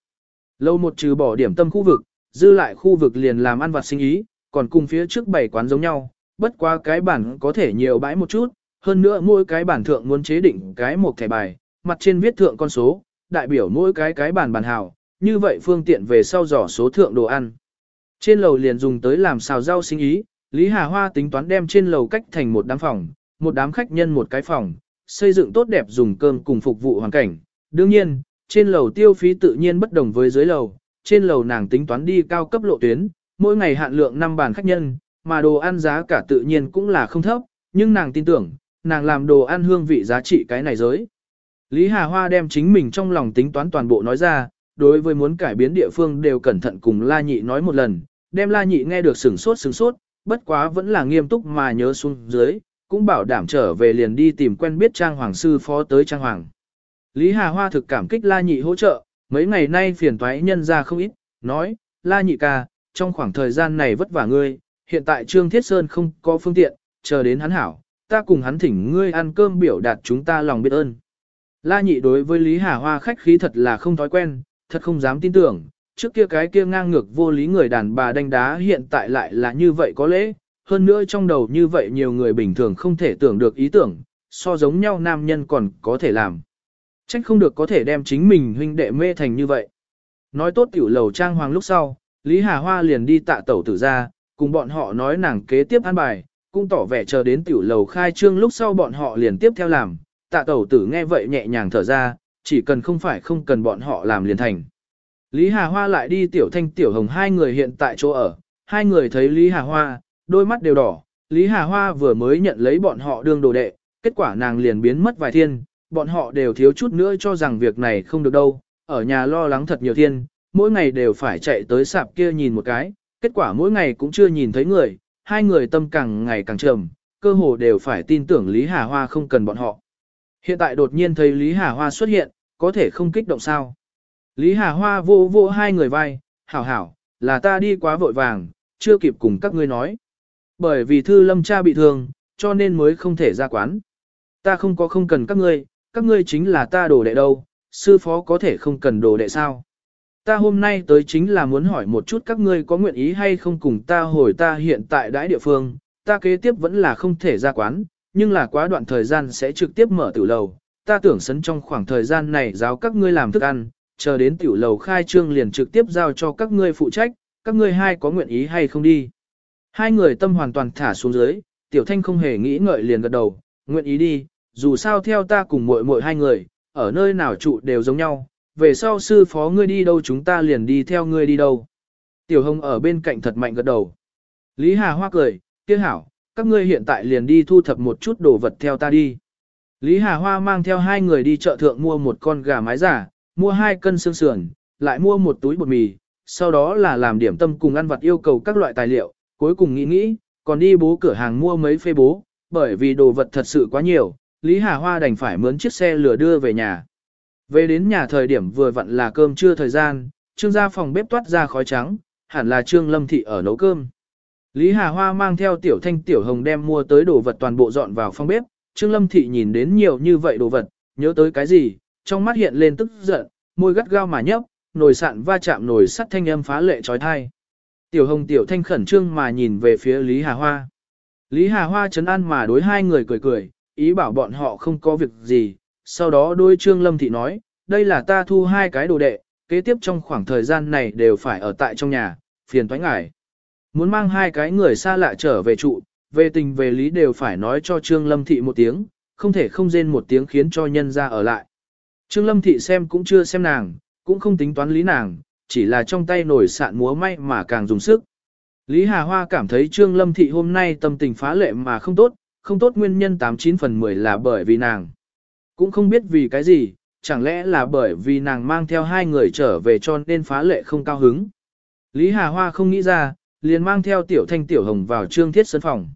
Lâu một trừ bỏ điểm tâm khu vực, dư lại khu vực liền làm ăn vặt sinh ý, còn cùng phía trước bảy quán giống nhau, bất qua cái bản có thể nhiều bãi một chút, hơn nữa mỗi cái bản thượng muốn chế định cái một thẻ bài, mặt trên viết thượng con số, đại biểu mỗi cái cái bản bản hảo, như vậy phương tiện về sau dò số thượng đồ ăn. Trên lầu liền dùng tới làm xào rau sinh ý, Lý Hà Hoa tính toán đem trên lầu cách thành một đám phòng, một đám khách nhân một cái phòng, xây dựng tốt đẹp dùng cơm cùng phục vụ hoàn cảnh. Đương nhiên, trên lầu tiêu phí tự nhiên bất đồng với dưới lầu, trên lầu nàng tính toán đi cao cấp lộ tuyến, mỗi ngày hạn lượng 5 bàn khách nhân, mà đồ ăn giá cả tự nhiên cũng là không thấp, nhưng nàng tin tưởng, nàng làm đồ ăn hương vị giá trị cái này giới. Lý Hà Hoa đem chính mình trong lòng tính toán toàn bộ nói ra, đối với muốn cải biến địa phương đều cẩn thận cùng La Nhị nói một lần, đem La Nhị nghe được sửng sốt sửng sốt, bất quá vẫn là nghiêm túc mà nhớ xuống dưới, cũng bảo đảm trở về liền đi tìm quen biết Trang Hoàng sư phó tới Trang Hoàng. Lý Hà Hoa thực cảm kích La Nhị hỗ trợ, mấy ngày nay phiền toái nhân ra không ít, nói, La Nhị ca, trong khoảng thời gian này vất vả ngươi, hiện tại Trương Thiết Sơn không có phương tiện, chờ đến hắn hảo, ta cùng hắn thỉnh ngươi ăn cơm biểu đạt chúng ta lòng biết ơn. La Nhị đối với Lý Hà Hoa khách khí thật là không thói quen, thật không dám tin tưởng, trước kia cái kia ngang ngược vô lý người đàn bà đánh đá hiện tại lại là như vậy có lẽ, hơn nữa trong đầu như vậy nhiều người bình thường không thể tưởng được ý tưởng, so giống nhau nam nhân còn có thể làm. Trách không được có thể đem chính mình huynh đệ mê thành như vậy. Nói tốt tiểu lầu trang hoàng lúc sau, Lý Hà Hoa liền đi tạ tẩu tử ra, cùng bọn họ nói nàng kế tiếp ăn bài, cũng tỏ vẻ chờ đến tiểu lầu khai trương lúc sau bọn họ liền tiếp theo làm. Tạ tẩu tử nghe vậy nhẹ nhàng thở ra, chỉ cần không phải không cần bọn họ làm liền thành. Lý Hà Hoa lại đi tiểu thanh tiểu hồng hai người hiện tại chỗ ở, hai người thấy Lý Hà Hoa, đôi mắt đều đỏ, Lý Hà Hoa vừa mới nhận lấy bọn họ đương đồ đệ, kết quả nàng liền biến mất vài thiên, bọn họ đều thiếu chút nữa cho rằng việc này không được đâu, ở nhà lo lắng thật nhiều thiên, mỗi ngày đều phải chạy tới sạp kia nhìn một cái, kết quả mỗi ngày cũng chưa nhìn thấy người, hai người tâm càng ngày càng trầm, cơ hồ đều phải tin tưởng Lý Hà Hoa không cần bọn họ. Hiện tại đột nhiên thấy Lý Hà Hoa xuất hiện, có thể không kích động sao. Lý Hà Hoa vô vô hai người vai, hảo hảo, là ta đi quá vội vàng, chưa kịp cùng các ngươi nói. Bởi vì thư lâm cha bị thương, cho nên mới không thể ra quán. Ta không có không cần các ngươi, các ngươi chính là ta đồ đệ đâu, sư phó có thể không cần đồ đệ sao. Ta hôm nay tới chính là muốn hỏi một chút các ngươi có nguyện ý hay không cùng ta hồi ta hiện tại đãi địa phương, ta kế tiếp vẫn là không thể ra quán, nhưng là quá đoạn thời gian sẽ trực tiếp mở tiểu lầu. Ta tưởng sấn trong khoảng thời gian này giáo các ngươi làm thức ăn, chờ đến tiểu lầu khai trương liền trực tiếp giao cho các ngươi phụ trách, các ngươi hai có nguyện ý hay không đi. Hai người tâm hoàn toàn thả xuống dưới, tiểu thanh không hề nghĩ ngợi liền gật đầu, nguyện ý đi, dù sao theo ta cùng muội muội hai người, ở nơi nào trụ đều giống nhau, về sau sư phó ngươi đi đâu chúng ta liền đi theo ngươi đi đâu. Tiểu hồng ở bên cạnh thật mạnh gật đầu. Lý Hà Hoa cười, kia hảo, các ngươi hiện tại liền đi thu thập một chút đồ vật theo ta đi. Lý Hà Hoa mang theo hai người đi chợ thượng mua một con gà mái giả, mua hai cân xương sườn, lại mua một túi bột mì, sau đó là làm điểm tâm cùng ăn vặt yêu cầu các loại tài liệu, cuối cùng nghĩ nghĩ, còn đi bố cửa hàng mua mấy phê bố, bởi vì đồ vật thật sự quá nhiều, Lý Hà Hoa đành phải mướn chiếc xe lửa đưa về nhà. Về đến nhà thời điểm vừa vặn là cơm trưa thời gian, trương gia phòng bếp toát ra khói trắng, hẳn là trương lâm thị ở nấu cơm. Lý Hà Hoa mang theo tiểu thanh tiểu hồng đem mua tới đồ vật toàn bộ dọn vào phòng bếp, trương lâm thị nhìn đến nhiều như vậy đồ vật, nhớ tới cái gì, trong mắt hiện lên tức giận, môi gắt gao mà nhấp, nồi sạn va chạm nồi sắt thanh âm phá lệ trói thai. Tiểu hồng tiểu thanh khẩn trương mà nhìn về phía Lý Hà Hoa. Lý Hà Hoa chấn an mà đối hai người cười cười, ý bảo bọn họ không có việc gì, sau đó đôi Trương Lâm Thị nói, đây là ta thu hai cái đồ đệ, kế tiếp trong khoảng thời gian này đều phải ở tại trong nhà, phiền toái ngại. Muốn mang hai cái người xa lạ trở về trụ, về tình về lý đều phải nói cho Trương Lâm Thị một tiếng, không thể không rên một tiếng khiến cho nhân ra ở lại. Trương Lâm Thị xem cũng chưa xem nàng, cũng không tính toán lý nàng, chỉ là trong tay nổi sạn múa may mà càng dùng sức. Lý Hà Hoa cảm thấy Trương Lâm Thị hôm nay tâm tình phá lệ mà không tốt, không tốt nguyên nhân 89 phần 10 là bởi vì nàng. Cũng không biết vì cái gì, chẳng lẽ là bởi vì nàng mang theo hai người trở về cho nên phá lệ không cao hứng. Lý Hà Hoa không nghĩ ra, liền mang theo tiểu thanh tiểu hồng vào trương thiết sân phòng.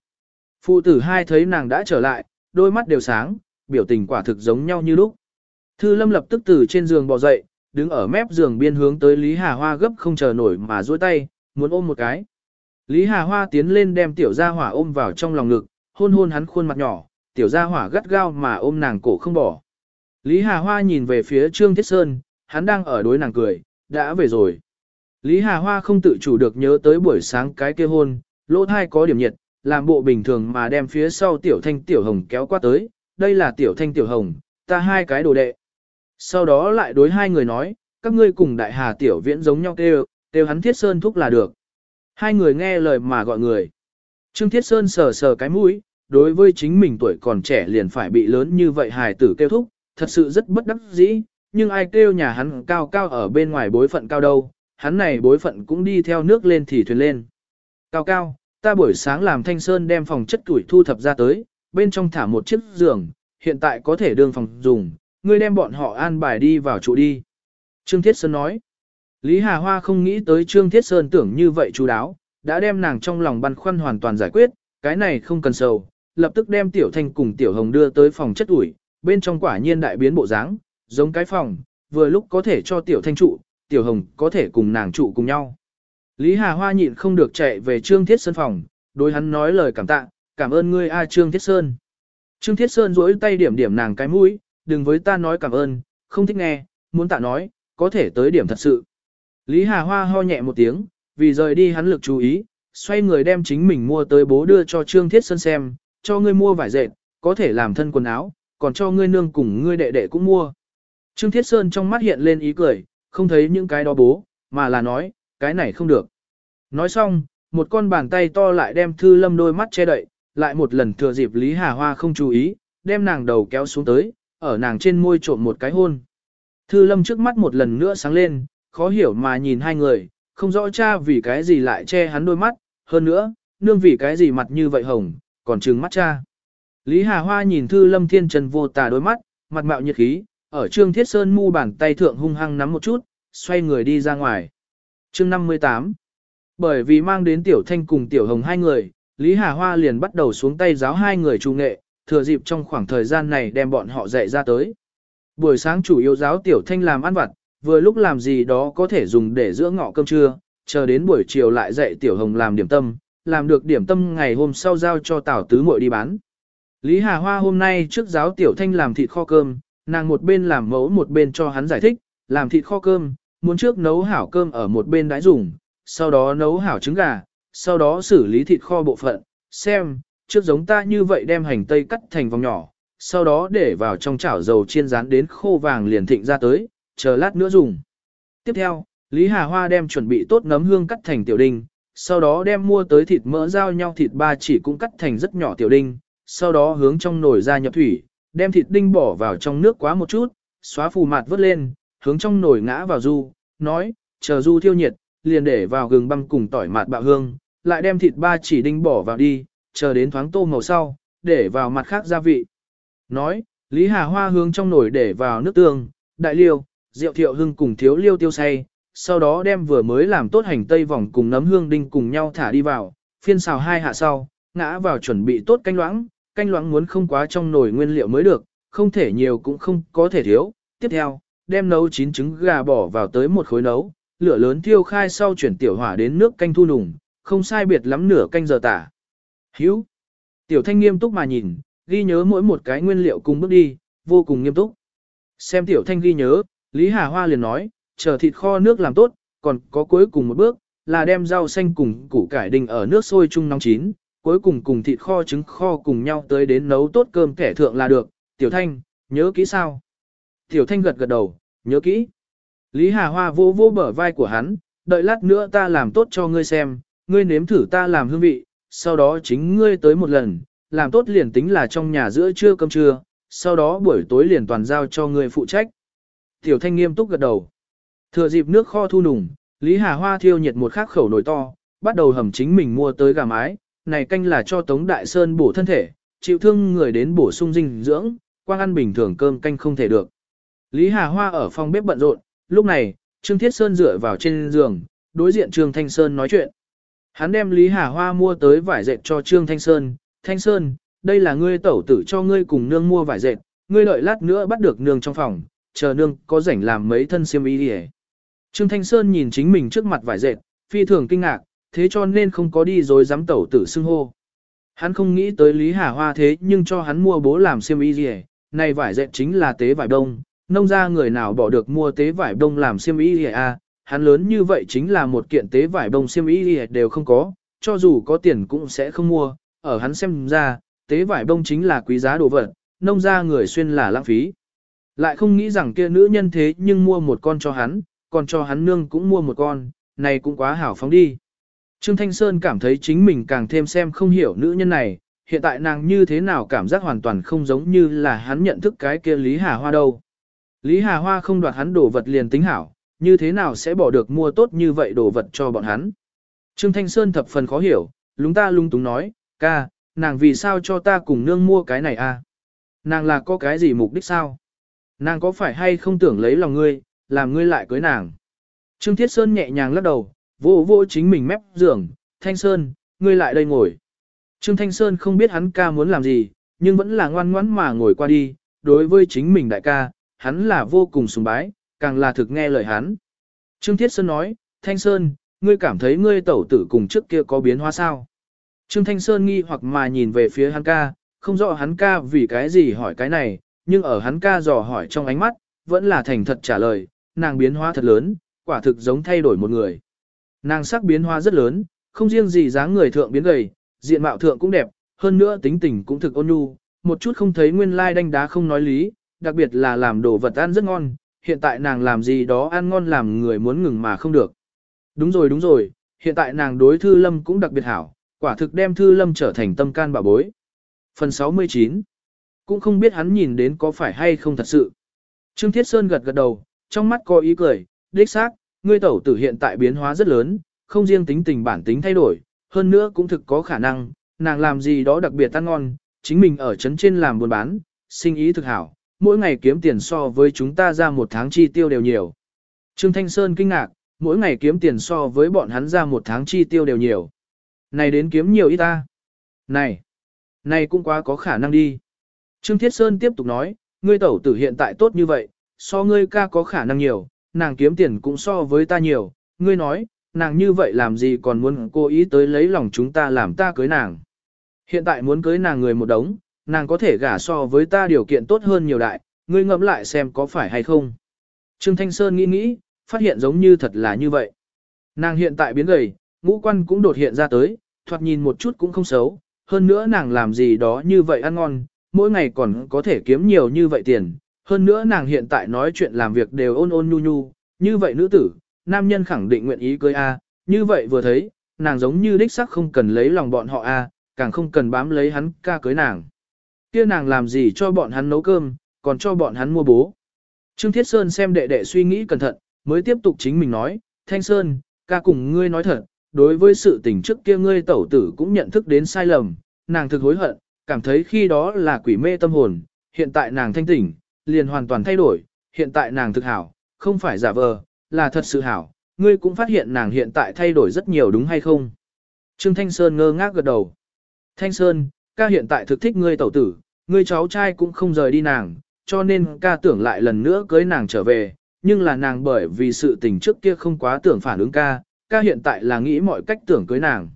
Phụ tử hai thấy nàng đã trở lại, đôi mắt đều sáng, biểu tình quả thực giống nhau như lúc. Thư Lâm lập tức từ trên giường bò dậy, đứng ở mép giường biên hướng tới Lý Hà Hoa gấp không chờ nổi mà duỗi tay, muốn ôm một cái. Lý Hà Hoa tiến lên đem tiểu gia hỏa ôm vào trong lòng ngực, hôn hôn hắn khuôn mặt nhỏ, tiểu gia hỏa gắt gao mà ôm nàng cổ không bỏ. Lý Hà Hoa nhìn về phía Trương Thiết Sơn, hắn đang ở đối nàng cười, đã về rồi. Lý Hà Hoa không tự chủ được nhớ tới buổi sáng cái kia hôn, lỗ thai có điểm nhiệt, làm bộ bình thường mà đem phía sau tiểu thanh tiểu hồng kéo qua tới, đây là tiểu thanh tiểu hồng, ta hai cái đồ đệ. Sau đó lại đối hai người nói, các ngươi cùng đại hà tiểu viễn giống nhau kêu, kêu hắn thiết sơn thúc là được. Hai người nghe lời mà gọi người. Trương Thiết Sơn sờ sờ cái mũi, đối với chính mình tuổi còn trẻ liền phải bị lớn như vậy hài tử kêu thúc, thật sự rất bất đắc dĩ, nhưng ai kêu nhà hắn cao cao ở bên ngoài bối phận cao đâu, hắn này bối phận cũng đi theo nước lên thì thuyền lên. Cao cao, ta buổi sáng làm thanh sơn đem phòng chất tuổi thu thập ra tới, bên trong thả một chiếc giường, hiện tại có thể đương phòng dùng, ngươi đem bọn họ an bài đi vào trụ đi. Trương Thiết Sơn nói, Lý Hà Hoa không nghĩ tới Trương Thiết Sơn tưởng như vậy chú đáo, đã đem nàng trong lòng băn khoăn hoàn toàn giải quyết, cái này không cần sầu, lập tức đem Tiểu Thanh cùng Tiểu Hồng đưa tới phòng chất ủi, bên trong quả nhiên đại biến bộ dáng, giống cái phòng, vừa lúc có thể cho Tiểu Thanh trụ, Tiểu Hồng có thể cùng nàng trụ cùng nhau. Lý Hà Hoa nhịn không được chạy về Trương Thiết Sơn phòng, đối hắn nói lời cảm tạ, cảm ơn ngươi a Trương Thiết Sơn. Trương Thiết Sơn duỗi tay điểm điểm nàng cái mũi, đừng với ta nói cảm ơn, không thích nghe, muốn tạ nói, có thể tới điểm thật sự. Lý Hà Hoa ho nhẹ một tiếng, vì rời đi hắn lực chú ý, xoay người đem chính mình mua tới bố đưa cho Trương Thiết Sơn xem, cho ngươi mua vải dệt, có thể làm thân quần áo, còn cho ngươi nương cùng ngươi đệ đệ cũng mua. Trương Thiết Sơn trong mắt hiện lên ý cười, không thấy những cái đó bố, mà là nói, cái này không được. Nói xong, một con bàn tay to lại đem Thư Lâm đôi mắt che đậy, lại một lần thừa dịp Lý Hà Hoa không chú ý, đem nàng đầu kéo xuống tới, ở nàng trên môi trộm một cái hôn. Thư Lâm trước mắt một lần nữa sáng lên, khó hiểu mà nhìn hai người, không rõ cha vì cái gì lại che hắn đôi mắt, hơn nữa, nương vì cái gì mặt như vậy hồng, còn trừng mắt cha. Lý Hà Hoa nhìn Thư Lâm Thiên Trần vô tà đôi mắt, mặt mạo nhiệt khí, ở Trương Thiết Sơn mu bàn tay thượng hung hăng nắm một chút, xoay người đi ra ngoài. Chương 58 Bởi vì mang đến Tiểu Thanh cùng Tiểu Hồng hai người, Lý Hà Hoa liền bắt đầu xuống tay giáo hai người trung nghệ, thừa dịp trong khoảng thời gian này đem bọn họ dạy ra tới. Buổi sáng chủ yếu giáo Tiểu Thanh làm ăn vặt, vừa lúc làm gì đó có thể dùng để giữa ngọ cơm trưa, chờ đến buổi chiều lại dạy Tiểu Hồng làm điểm tâm, làm được điểm tâm ngày hôm sau giao cho tảo Tứ muội đi bán. Lý Hà Hoa hôm nay trước giáo Tiểu Thanh làm thịt kho cơm, nàng một bên làm mẫu một bên cho hắn giải thích, làm thịt kho cơm, muốn trước nấu hảo cơm ở một bên đãi dùng, sau đó nấu hảo trứng gà, sau đó xử lý thịt kho bộ phận, xem, trước giống ta như vậy đem hành tây cắt thành vòng nhỏ, sau đó để vào trong chảo dầu chiên rán đến khô vàng liền thịnh ra tới, chờ lát nữa dùng. Tiếp theo, Lý Hà Hoa đem chuẩn bị tốt nấm hương cắt thành tiểu đinh, sau đó đem mua tới thịt mỡ giao nhau thịt ba chỉ cũng cắt thành rất nhỏ tiểu đinh, sau đó hướng trong nồi ra nhập thủy, đem thịt đinh bỏ vào trong nước quá một chút, xóa phù mạt vớt lên, hướng trong nồi ngã vào du, nói, chờ du thiêu nhiệt, liền để vào gừng băm cùng tỏi mạt bạo hương, lại đem thịt ba chỉ đinh bỏ vào đi, chờ đến thoáng tô màu sau, để vào mặt khác gia vị. Nói, Lý Hà Hoa hướng trong nồi để vào nước tương, đại liêu, rượu thiệu hưng cùng thiếu liêu tiêu say, sau đó đem vừa mới làm tốt hành tây vòng cùng nấm hương đinh cùng nhau thả đi vào, phiên xào hai hạ sau, ngã vào chuẩn bị tốt canh loãng, canh loãng muốn không quá trong nồi nguyên liệu mới được, không thể nhiều cũng không có thể thiếu. Tiếp theo, đem nấu chín trứng gà bỏ vào tới một khối nấu, lửa lớn thiêu khai sau chuyển tiểu hỏa đến nước canh thu nùng, không sai biệt lắm nửa canh giờ tả. Hữu. Tiểu thanh nghiêm túc mà nhìn, ghi nhớ mỗi một cái nguyên liệu cùng bước đi, vô cùng nghiêm túc. Xem tiểu thanh ghi nhớ, Lý Hà Hoa liền nói, chờ thịt kho nước làm tốt, còn có cuối cùng một bước, là đem rau xanh cùng củ cải đình ở nước sôi chung nóng chín, cuối cùng cùng thịt kho trứng kho cùng nhau tới đến nấu tốt cơm kẻ thượng là được. Tiểu Thanh, nhớ kỹ sao? Tiểu Thanh gật gật đầu, nhớ kỹ. Lý Hà Hoa vô vô bờ vai của hắn, đợi lát nữa ta làm tốt cho ngươi xem, ngươi nếm thử ta làm hương vị, sau đó chính ngươi tới một lần, làm tốt liền tính là trong nhà giữa trưa cơm trưa, sau đó buổi tối liền toàn giao cho ngươi phụ trách. Tiểu Thanh nghiêm túc gật đầu. Thừa dịp nước kho thu nùng, Lý Hà Hoa thiêu nhiệt một khắc khẩu nồi to, bắt đầu hầm chính mình mua tới gà mái, này canh là cho Tống Đại Sơn bổ thân thể, chịu thương người đến bổ sung dinh dưỡng, quang ăn bình thường cơm canh không thể được. Lý Hà Hoa ở phòng bếp bận rộn, lúc này, Trương Thiết Sơn dựa vào trên giường, đối diện Trương Thanh Sơn nói chuyện. Hắn đem Lý Hà Hoa mua tới vải dệt cho Trương Thanh Sơn, Thanh Sơn, đây là ngươi tẩu tử cho ngươi cùng nương mua vải dệt, ngươi đợi lát nữa bắt được nương trong phòng, chờ nương có rảnh làm mấy thân xiêm y đi Trương Thanh Sơn nhìn chính mình trước mặt vải dệt, phi thường kinh ngạc, thế cho nên không có đi rồi dám tẩu tử xưng hô. Hắn không nghĩ tới Lý Hà Hoa thế nhưng cho hắn mua bố làm xiêm y gì, này vải dệt chính là tế vải đông, nông ra người nào bỏ được mua tế vải đông làm xiêm y gì à, hắn lớn như vậy chính là một kiện tế vải bông xiêm y đều không có, cho dù có tiền cũng sẽ không mua, ở hắn xem ra, tế vải bông chính là quý giá đồ vật, nông ra người xuyên là lãng phí. Lại không nghĩ rằng kia nữ nhân thế nhưng mua một con cho hắn, còn cho hắn nương cũng mua một con, này cũng quá hảo phóng đi. Trương Thanh Sơn cảm thấy chính mình càng thêm xem không hiểu nữ nhân này, hiện tại nàng như thế nào cảm giác hoàn toàn không giống như là hắn nhận thức cái kia Lý Hà Hoa đâu. Lý Hà Hoa không đoạt hắn đồ vật liền tính hảo, như thế nào sẽ bỏ được mua tốt như vậy đồ vật cho bọn hắn. Trương Thanh Sơn thập phần khó hiểu, lúng ta lung túng nói, ca, nàng vì sao cho ta cùng nương mua cái này à? Nàng là có cái gì mục đích sao? Nàng có phải hay không tưởng lấy lòng ngươi, làm ngươi lại cưới nàng? Trương Thiết Sơn nhẹ nhàng lắc đầu, vô vô chính mình mép giường, Thanh Sơn, ngươi lại đây ngồi. Trương Thanh Sơn không biết hắn ca muốn làm gì, nhưng vẫn là ngoan ngoãn mà ngồi qua đi, đối với chính mình đại ca, hắn là vô cùng sùng bái, càng là thực nghe lời hắn. Trương Thiết Sơn nói, Thanh Sơn, ngươi cảm thấy ngươi tẩu tử cùng trước kia có biến hóa sao? Trương Thanh Sơn nghi hoặc mà nhìn về phía hắn ca, không rõ hắn ca vì cái gì hỏi cái này, nhưng ở hắn ca dò hỏi trong ánh mắt, vẫn là thành thật trả lời, nàng biến hóa thật lớn, quả thực giống thay đổi một người. Nàng sắc biến hóa rất lớn, không riêng gì dáng người thượng biến gầy, diện mạo thượng cũng đẹp, hơn nữa tính tình cũng thực ôn nhu, một chút không thấy nguyên lai like đanh đá không nói lý, đặc biệt là làm đồ vật ăn rất ngon, hiện tại nàng làm gì đó ăn ngon làm người muốn ngừng mà không được. Đúng rồi đúng rồi, hiện tại nàng đối Thư Lâm cũng đặc biệt hảo, quả thực đem Thư Lâm trở thành tâm can bà bối. Phần 69 Cũng không biết hắn nhìn đến có phải hay không thật sự. Trương Thiết Sơn gật gật đầu, trong mắt có ý cười, đích xác, ngươi tẩu tử hiện tại biến hóa rất lớn, không riêng tính tình bản tính thay đổi, hơn nữa cũng thực có khả năng, nàng làm gì đó đặc biệt ăn ngon, chính mình ở trấn trên làm buôn bán, sinh ý thực hảo, mỗi ngày kiếm tiền so với chúng ta ra một tháng chi tiêu đều nhiều. Trương Thanh Sơn kinh ngạc, mỗi ngày kiếm tiền so với bọn hắn ra một tháng chi tiêu đều nhiều. Này đến kiếm nhiều ít ta. Này, này cũng quá có khả năng đi. Trương Thiết Sơn tiếp tục nói, ngươi tẩu tử hiện tại tốt như vậy, so ngươi ca có khả năng nhiều, nàng kiếm tiền cũng so với ta nhiều, ngươi nói, nàng như vậy làm gì còn muốn cố ý tới lấy lòng chúng ta làm ta cưới nàng. Hiện tại muốn cưới nàng người một đống, nàng có thể gả so với ta điều kiện tốt hơn nhiều đại, ngươi ngẫm lại xem có phải hay không. Trương Thanh Sơn nghĩ nghĩ, phát hiện giống như thật là như vậy. Nàng hiện tại biến gầy, ngũ quan cũng đột hiện ra tới, thoạt nhìn một chút cũng không xấu, hơn nữa nàng làm gì đó như vậy ăn ngon, mỗi ngày còn có thể kiếm nhiều như vậy tiền, hơn nữa nàng hiện tại nói chuyện làm việc đều ôn ôn nhu nhu, như vậy nữ tử, nam nhân khẳng định nguyện ý cưới A, như vậy vừa thấy, nàng giống như đích sắc không cần lấy lòng bọn họ A, càng không cần bám lấy hắn ca cưới nàng kia nàng làm gì cho bọn hắn nấu cơm, còn cho bọn hắn mua bố. Trương Thiết Sơn xem đệ đệ suy nghĩ cẩn thận, mới tiếp tục chính mình nói, Thanh Sơn, ca cùng ngươi nói thật, đối với sự tình trước kia ngươi tẩu tử cũng nhận thức đến sai lầm, nàng thực hối hận, cảm thấy khi đó là quỷ mê tâm hồn, hiện tại nàng thanh tỉnh, liền hoàn toàn thay đổi, hiện tại nàng thực hảo, không phải giả vờ, là thật sự hảo, ngươi cũng phát hiện nàng hiện tại thay đổi rất nhiều đúng hay không? Trương Thanh Sơn ngơ ngác gật đầu. Thanh Sơn, ca hiện tại thực thích ngươi tẩu tử, ngươi cháu trai cũng không rời đi nàng, cho nên ca tưởng lại lần nữa cưới nàng trở về, nhưng là nàng bởi vì sự tình trước kia không quá tưởng phản ứng ca, ca hiện tại là nghĩ mọi cách tưởng cưới nàng.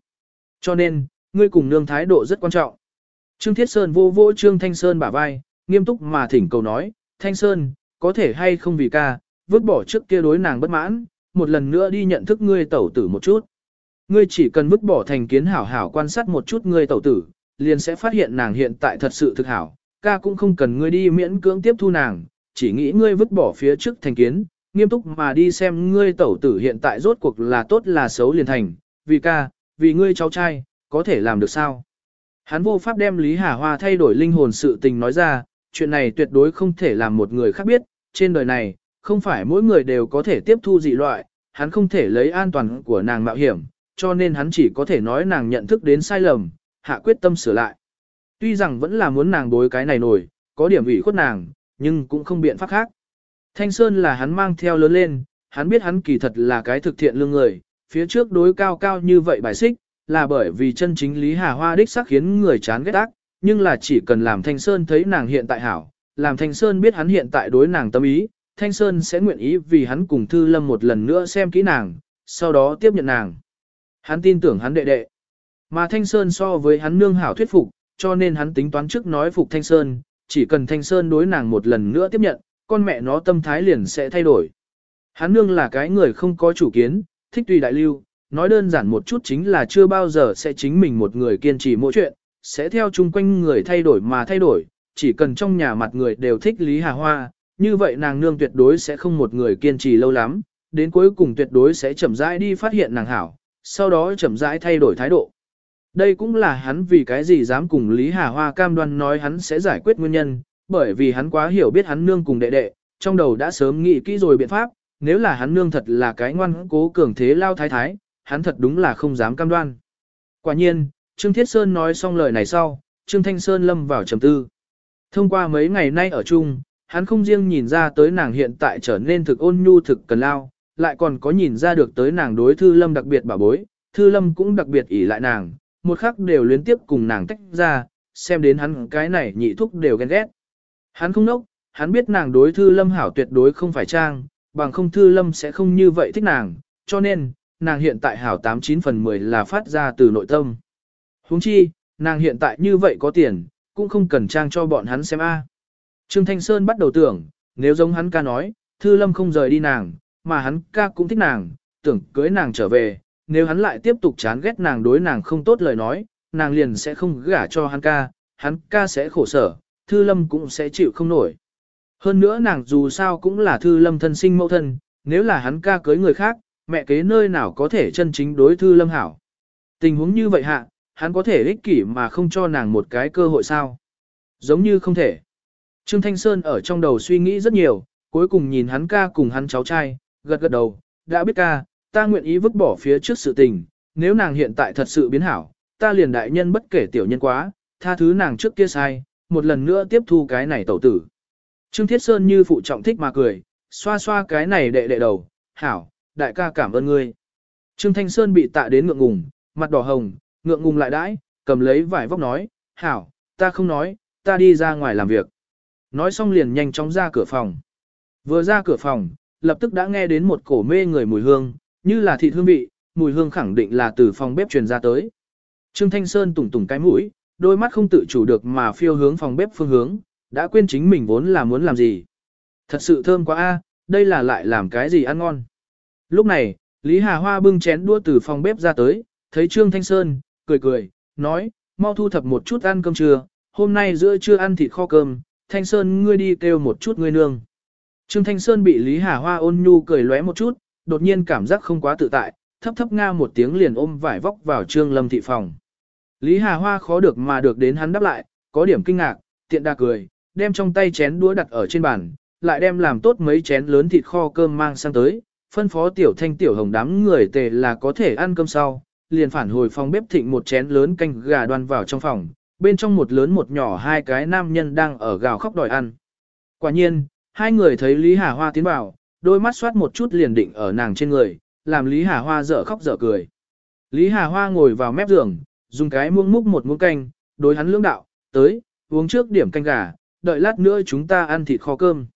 Cho nên, ngươi cùng nương thái độ rất quan trọng. Trương Thiết Sơn vô vô Trương Thanh Sơn bả vai, nghiêm túc mà thỉnh cầu nói, Thanh Sơn, có thể hay không vì ca, vứt bỏ trước kia đối nàng bất mãn, một lần nữa đi nhận thức ngươi tẩu tử một chút. Ngươi chỉ cần vứt bỏ thành kiến hảo hảo quan sát một chút ngươi tẩu tử, liền sẽ phát hiện nàng hiện tại thật sự thực hảo, ca cũng không cần ngươi đi miễn cưỡng tiếp thu nàng, chỉ nghĩ ngươi vứt bỏ phía trước thành kiến, nghiêm túc mà đi xem ngươi tẩu tử hiện tại rốt cuộc là tốt là xấu liền thành, vì ca, vì ngươi cháu trai, có thể làm được sao? Hắn vô pháp đem Lý Hà Hoa thay đổi linh hồn sự tình nói ra, chuyện này tuyệt đối không thể làm một người khác biết, trên đời này, không phải mỗi người đều có thể tiếp thu dị loại, hắn không thể lấy an toàn của nàng mạo hiểm, cho nên hắn chỉ có thể nói nàng nhận thức đến sai lầm, hạ quyết tâm sửa lại. Tuy rằng vẫn là muốn nàng đối cái này nổi, có điểm ủy khuất nàng, nhưng cũng không biện pháp khác. Thanh Sơn là hắn mang theo lớn lên, hắn biết hắn kỳ thật là cái thực thiện lương người, phía trước đối cao cao như vậy bài xích, là bởi vì chân chính Lý Hà Hoa đích sắc khiến người chán ghét ác, nhưng là chỉ cần làm Thanh Sơn thấy nàng hiện tại hảo, làm Thanh Sơn biết hắn hiện tại đối nàng tâm ý, Thanh Sơn sẽ nguyện ý vì hắn cùng Thư Lâm một lần nữa xem kỹ nàng, sau đó tiếp nhận nàng. Hắn tin tưởng hắn đệ đệ. Mà Thanh Sơn so với hắn nương hảo thuyết phục, cho nên hắn tính toán trước nói phục Thanh Sơn, chỉ cần Thanh Sơn đối nàng một lần nữa tiếp nhận, con mẹ nó tâm thái liền sẽ thay đổi. Hắn nương là cái người không có chủ kiến, thích tùy đại lưu, nói đơn giản một chút chính là chưa bao giờ sẽ chính mình một người kiên trì mỗi chuyện, sẽ theo chung quanh người thay đổi mà thay đổi, chỉ cần trong nhà mặt người đều thích Lý Hà Hoa, như vậy nàng nương tuyệt đối sẽ không một người kiên trì lâu lắm, đến cuối cùng tuyệt đối sẽ chậm rãi đi phát hiện nàng hảo, sau đó chậm rãi thay đổi thái độ. Đây cũng là hắn vì cái gì dám cùng Lý Hà Hoa cam đoan nói hắn sẽ giải quyết nguyên nhân, bởi vì hắn quá hiểu biết hắn nương cùng đệ đệ, trong đầu đã sớm nghĩ kỹ rồi biện pháp, nếu là hắn nương thật là cái ngoan cố cường thế lao thái thái, hắn thật đúng là không dám cam đoan. Quả nhiên, Trương Thiết Sơn nói xong lời này sau, Trương Thanh Sơn lâm vào trầm tư. Thông qua mấy ngày nay ở chung, hắn không riêng nhìn ra tới nàng hiện tại trở nên thực ôn nhu thực cần lao, lại còn có nhìn ra được tới nàng đối Thư Lâm đặc biệt bảo bối, Thư Lâm cũng đặc biệt ỷ lại nàng, một khắc đều liên tiếp cùng nàng tách ra, xem đến hắn cái này nhị thúc đều ghen ghét. Hắn không nốc, hắn biết nàng đối Thư Lâm hảo tuyệt đối không phải trang, bằng không Thư Lâm sẽ không như vậy thích nàng, cho nên, nàng hiện tại hảo 89 phần 10 là phát ra từ nội tâm. huống chi, nàng hiện tại như vậy có tiền, cũng không cần trang cho bọn hắn xem a. Trương Thanh Sơn bắt đầu tưởng, nếu giống hắn ca nói, Thư Lâm không rời đi nàng, mà hắn ca cũng thích nàng, tưởng cưới nàng trở về, nếu hắn lại tiếp tục chán ghét nàng đối nàng không tốt lời nói, nàng liền sẽ không gả cho hắn ca, hắn ca sẽ khổ sở, Thư Lâm cũng sẽ chịu không nổi. Hơn nữa nàng dù sao cũng là Thư Lâm thân sinh mẫu thân, nếu là hắn ca cưới người khác, mẹ kế nơi nào có thể chân chính đối Thư Lâm hảo. Tình huống như vậy hạ, hắn có thể ích kỷ mà không cho nàng một cái cơ hội sao? Giống như không thể. Trương Thanh Sơn ở trong đầu suy nghĩ rất nhiều, cuối cùng nhìn hắn ca cùng hắn cháu trai, gật gật đầu, đã biết ca, ta nguyện ý vứt bỏ phía trước sự tình, nếu nàng hiện tại thật sự biến hảo, ta liền đại nhân bất kể tiểu nhân quá, tha thứ nàng trước kia sai, một lần nữa tiếp thu cái này tẩu tử. Trương Thiết Sơn như phụ trọng thích mà cười, xoa xoa cái này đệ đệ đầu, hảo, đại ca cảm ơn ngươi. Trương Thanh Sơn bị tạ đến ngượng ngùng, mặt đỏ hồng, ngượng ngùng lại đãi, cầm lấy vải vóc nói, hảo, ta không nói, ta đi ra ngoài làm việc. Nói xong liền nhanh chóng ra cửa phòng. Vừa ra cửa phòng, lập tức đã nghe đến một cổ mê người mùi hương, như là thịt hương vị, mùi hương khẳng định là từ phòng bếp truyền ra tới. Trương Thanh Sơn tùng tùng cái mũi, đôi mắt không tự chủ được mà phiêu hướng phòng bếp phương hướng, đã quên chính mình vốn là muốn làm gì. Thật sự thơm quá a, đây là lại làm cái gì ăn ngon. Lúc này, Lý Hà Hoa bưng chén đua từ phòng bếp ra tới, thấy Trương Thanh Sơn, cười cười, nói, mau thu thập một chút ăn cơm trưa, hôm nay giữa trưa ăn thịt kho cơm, Thanh Sơn ngươi đi kêu một chút ngươi nương. Trương Thanh Sơn bị Lý Hà Hoa ôn nhu cười lóe một chút, đột nhiên cảm giác không quá tự tại, thấp thấp nga một tiếng liền ôm vải vóc vào Trương Lâm thị phòng. Lý Hà Hoa khó được mà được đến hắn đáp lại, có điểm kinh ngạc, tiện đa cười, đem trong tay chén đũa đặt ở trên bàn, lại đem làm tốt mấy chén lớn thịt kho cơm mang sang tới, phân phó tiểu thanh tiểu hồng đám người tề là có thể ăn cơm sau, liền phản hồi phòng bếp thịnh một chén lớn canh gà đoan vào trong phòng, bên trong một lớn một nhỏ hai cái nam nhân đang ở gào khóc đòi ăn. Quả nhiên, hai người thấy Lý Hà Hoa tiến vào, đôi mắt xoát một chút liền định ở nàng trên người, làm Lý Hà Hoa dở khóc dở cười. Lý Hà Hoa ngồi vào mép giường, dùng cái muỗng múc một muỗng canh, đối hắn lưỡng đạo, tới, uống trước điểm canh gà, đợi lát nữa chúng ta ăn thịt kho cơm.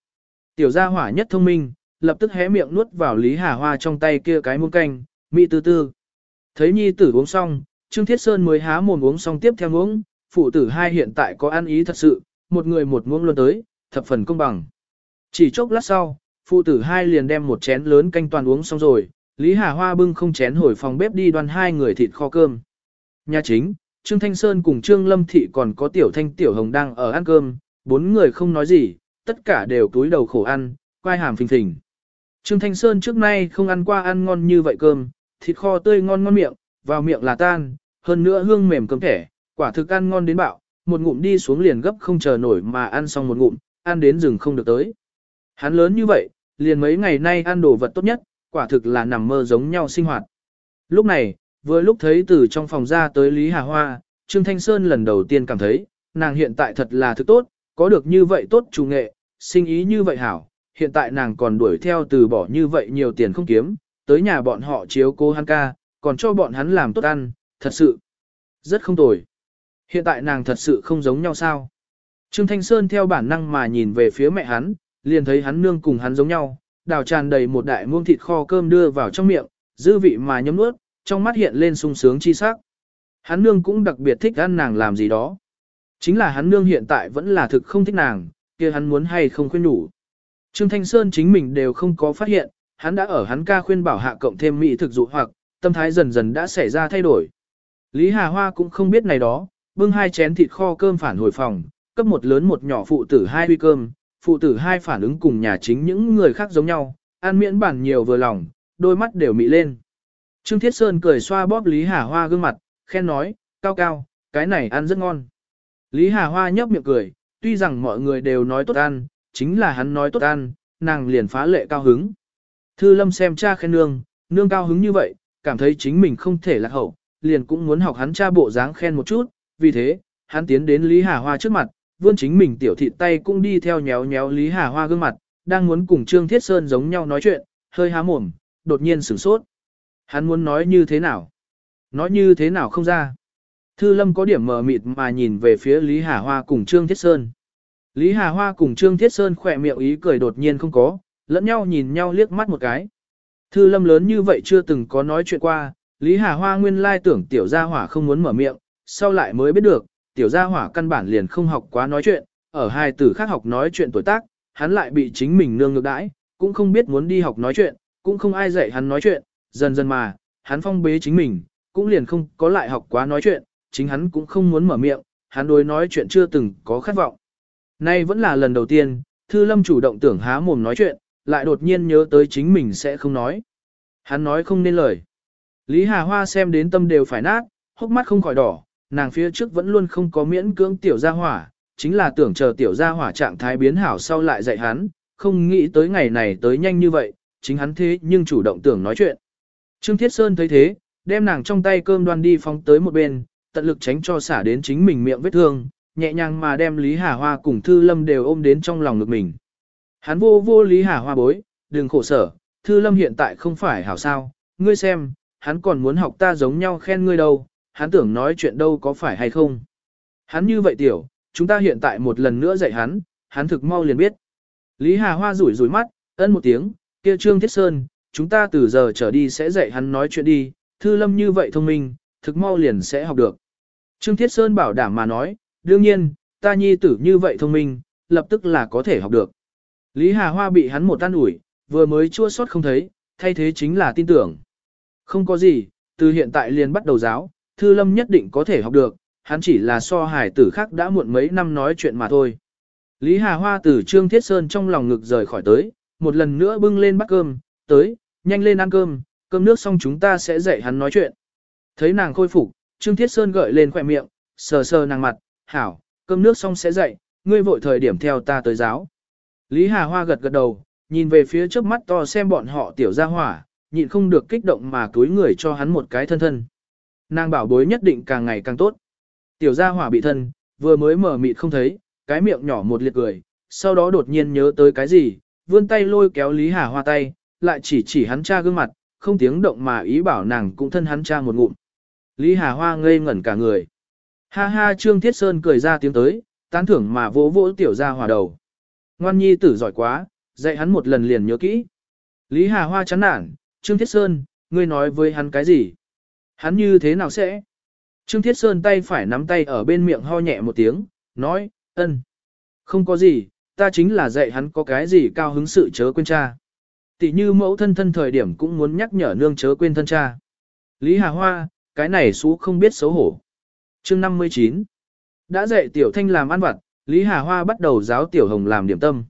Tiểu gia hỏa nhất thông minh, lập tức hé miệng nuốt vào Lý Hà Hoa trong tay kia cái muỗng canh, mị tư tư. Thấy nhi tử uống xong, Trương Thiết Sơn mới há mồm uống xong tiếp theo muỗng, phụ tử hai hiện tại có ăn ý thật sự, một người một muỗng luôn tới, thập phần công bằng. Chỉ chốc lát sau, phụ tử hai liền đem một chén lớn canh toàn uống xong rồi, Lý Hà Hoa bưng không chén hồi phòng bếp đi đoan hai người thịt kho cơm. Nhà chính, Trương Thanh Sơn cùng Trương Lâm Thị còn có Tiểu Thanh Tiểu Hồng đang ở ăn cơm, bốn người không nói gì, tất cả đều túi đầu khổ ăn, quai hàm phình phình. Trương Thanh Sơn trước nay không ăn qua ăn ngon như vậy cơm, thịt kho tươi ngon ngon miệng, vào miệng là tan, hơn nữa hương mềm cơm thẻ, quả thực ăn ngon đến bạo, một ngụm đi xuống liền gấp không chờ nổi mà ăn xong một ngụm, ăn đến rừng không được tới. Hắn lớn như vậy, liền mấy ngày nay ăn đồ vật tốt nhất, quả thực là nằm mơ giống nhau sinh hoạt. Lúc này, vừa lúc thấy từ trong phòng ra tới Lý Hà Hoa, Trương Thanh Sơn lần đầu tiên cảm thấy, nàng hiện tại thật là thứ tốt, có được như vậy tốt chủ nghệ, sinh ý như vậy hảo, hiện tại nàng còn đuổi theo từ bỏ như vậy nhiều tiền không kiếm, tới nhà bọn họ chiếu cô hắn ca, còn cho bọn hắn làm tốt ăn, thật sự, rất không tồi. Hiện tại nàng thật sự không giống nhau sao. Trương Thanh Sơn theo bản năng mà nhìn về phía mẹ hắn, liền thấy hắn nương cùng hắn giống nhau, đào tràn đầy một đại muông thịt kho cơm đưa vào trong miệng, dư vị mà nhấm nuốt, trong mắt hiện lên sung sướng chi sắc. Hắn nương cũng đặc biệt thích ăn nàng làm gì đó. Chính là hắn nương hiện tại vẫn là thực không thích nàng, kia hắn muốn hay không khuyên nhủ. Trương Thanh Sơn chính mình đều không có phát hiện, hắn đã ở hắn ca khuyên bảo hạ cộng thêm mỹ thực dụ hoặc, tâm thái dần dần đã xảy ra thay đổi. Lý Hà Hoa cũng không biết này đó, bưng hai chén thịt kho cơm phản hồi phòng, cấp một lớn một nhỏ phụ tử hai huy cơm, phụ tử hai phản ứng cùng nhà chính những người khác giống nhau, ăn miễn bản nhiều vừa lòng, đôi mắt đều mị lên. Trương Thiết Sơn cười xoa bóp Lý Hà Hoa gương mặt, khen nói, cao cao, cái này ăn rất ngon. Lý Hà Hoa nhấp miệng cười, tuy rằng mọi người đều nói tốt ăn, chính là hắn nói tốt ăn, nàng liền phá lệ cao hứng. Thư Lâm xem cha khen nương, nương cao hứng như vậy, cảm thấy chính mình không thể lạc hậu, liền cũng muốn học hắn cha bộ dáng khen một chút, vì thế, hắn tiến đến Lý Hà Hoa trước mặt, vươn chính mình tiểu thịt tay cũng đi theo nhéo nhéo Lý Hà Hoa gương mặt, đang muốn cùng Trương Thiết Sơn giống nhau nói chuyện, hơi há mồm, đột nhiên sửng sốt. Hắn muốn nói như thế nào? Nói như thế nào không ra? Thư Lâm có điểm mờ mịt mà nhìn về phía Lý Hà Hoa cùng Trương Thiết Sơn. Lý Hà Hoa cùng Trương Thiết Sơn khỏe miệng ý cười đột nhiên không có, lẫn nhau nhìn nhau liếc mắt một cái. Thư Lâm lớn như vậy chưa từng có nói chuyện qua, Lý Hà Hoa nguyên lai tưởng tiểu gia hỏa không muốn mở miệng, sau lại mới biết được, tiểu gia hỏa căn bản liền không học quá nói chuyện, ở hai tử khác học nói chuyện tuổi tác, hắn lại bị chính mình nương ngược đãi, cũng không biết muốn đi học nói chuyện, cũng không ai dạy hắn nói chuyện, dần dần mà, hắn phong bế chính mình, cũng liền không có lại học quá nói chuyện, chính hắn cũng không muốn mở miệng, hắn đối nói chuyện chưa từng có khát vọng. Nay vẫn là lần đầu tiên, Thư Lâm chủ động tưởng há mồm nói chuyện, lại đột nhiên nhớ tới chính mình sẽ không nói. Hắn nói không nên lời. Lý Hà Hoa xem đến tâm đều phải nát, hốc mắt không khỏi đỏ, nàng phía trước vẫn luôn không có miễn cưỡng tiểu gia hỏa, chính là tưởng chờ tiểu gia hỏa trạng thái biến hảo sau lại dạy hắn, không nghĩ tới ngày này tới nhanh như vậy, chính hắn thế nhưng chủ động tưởng nói chuyện. Trương Thiết Sơn thấy thế, đem nàng trong tay cơm đoan đi phóng tới một bên, tận lực tránh cho xả đến chính mình miệng vết thương, nhẹ nhàng mà đem Lý Hà Hoa cùng Thư Lâm đều ôm đến trong lòng ngực mình. Hắn vô vô Lý Hà Hoa bối, đừng khổ sở, Thư Lâm hiện tại không phải hảo sao, ngươi xem, hắn còn muốn học ta giống nhau khen ngươi đâu, hắn tưởng nói chuyện đâu có phải hay không. Hắn như vậy tiểu, chúng ta hiện tại một lần nữa dạy hắn, hắn thực mau liền biết. Lý Hà Hoa rủi rủi mắt, ân một tiếng, kia Trương Thiết Sơn, chúng ta từ giờ trở đi sẽ dạy hắn nói chuyện đi, Thư Lâm như vậy thông minh, thực mau liền sẽ học được. Trương Thiết Sơn bảo đảm mà nói, đương nhiên, ta nhi tử như vậy thông minh, lập tức là có thể học được. Lý Hà Hoa bị hắn một tan ủi, vừa mới chua sót không thấy, thay thế chính là tin tưởng. Không có gì, từ hiện tại liền bắt đầu giáo, Thư Lâm nhất định có thể học được, hắn chỉ là so hải tử khác đã muộn mấy năm nói chuyện mà thôi. Lý Hà Hoa từ Trương Thiết Sơn trong lòng ngực rời khỏi tới, một lần nữa bưng lên bát cơm, tới, nhanh lên ăn cơm, cơm nước xong chúng ta sẽ dạy hắn nói chuyện. Thấy nàng khôi phục, Trương Thiết Sơn gợi lên khỏe miệng, sờ sờ nàng mặt, hảo, cơm nước xong sẽ dậy, ngươi vội thời điểm theo ta tới giáo. Lý Hà Hoa gật gật đầu, nhìn về phía trước mắt to xem bọn họ tiểu ra hỏa, nhịn không được kích động mà túi người cho hắn một cái thân thân. Nàng bảo bối nhất định càng ngày càng tốt. Tiểu gia hỏa bị thân, vừa mới mở mịt không thấy, cái miệng nhỏ một liệt cười, sau đó đột nhiên nhớ tới cái gì, vươn tay lôi kéo Lý Hà Hoa tay, lại chỉ chỉ hắn cha gương mặt, không tiếng động mà ý bảo nàng cũng thân hắn cha một ngụm. Lý Hà Hoa ngây ngẩn cả người. Ha ha Trương Thiết Sơn cười ra tiếng tới, tán thưởng mà vỗ vỗ tiểu gia hỏa đầu. Ngoan nhi tử giỏi quá, dạy hắn một lần liền nhớ kỹ. Lý Hà Hoa chán nản, Trương Thiết Sơn, ngươi nói với hắn cái gì? Hắn như thế nào sẽ? Trương Thiết Sơn tay phải nắm tay ở bên miệng ho nhẹ một tiếng, nói, ân. Không có gì, ta chính là dạy hắn có cái gì cao hứng sự chớ quên cha. Tỷ như mẫu thân thân thời điểm cũng muốn nhắc nhở nương chớ quên thân cha. Lý Hà Hoa, cái này xú không biết xấu hổ. chương 59 Đã dạy Tiểu Thanh làm ăn vặt, Lý Hà Hoa bắt đầu giáo Tiểu Hồng làm điểm tâm.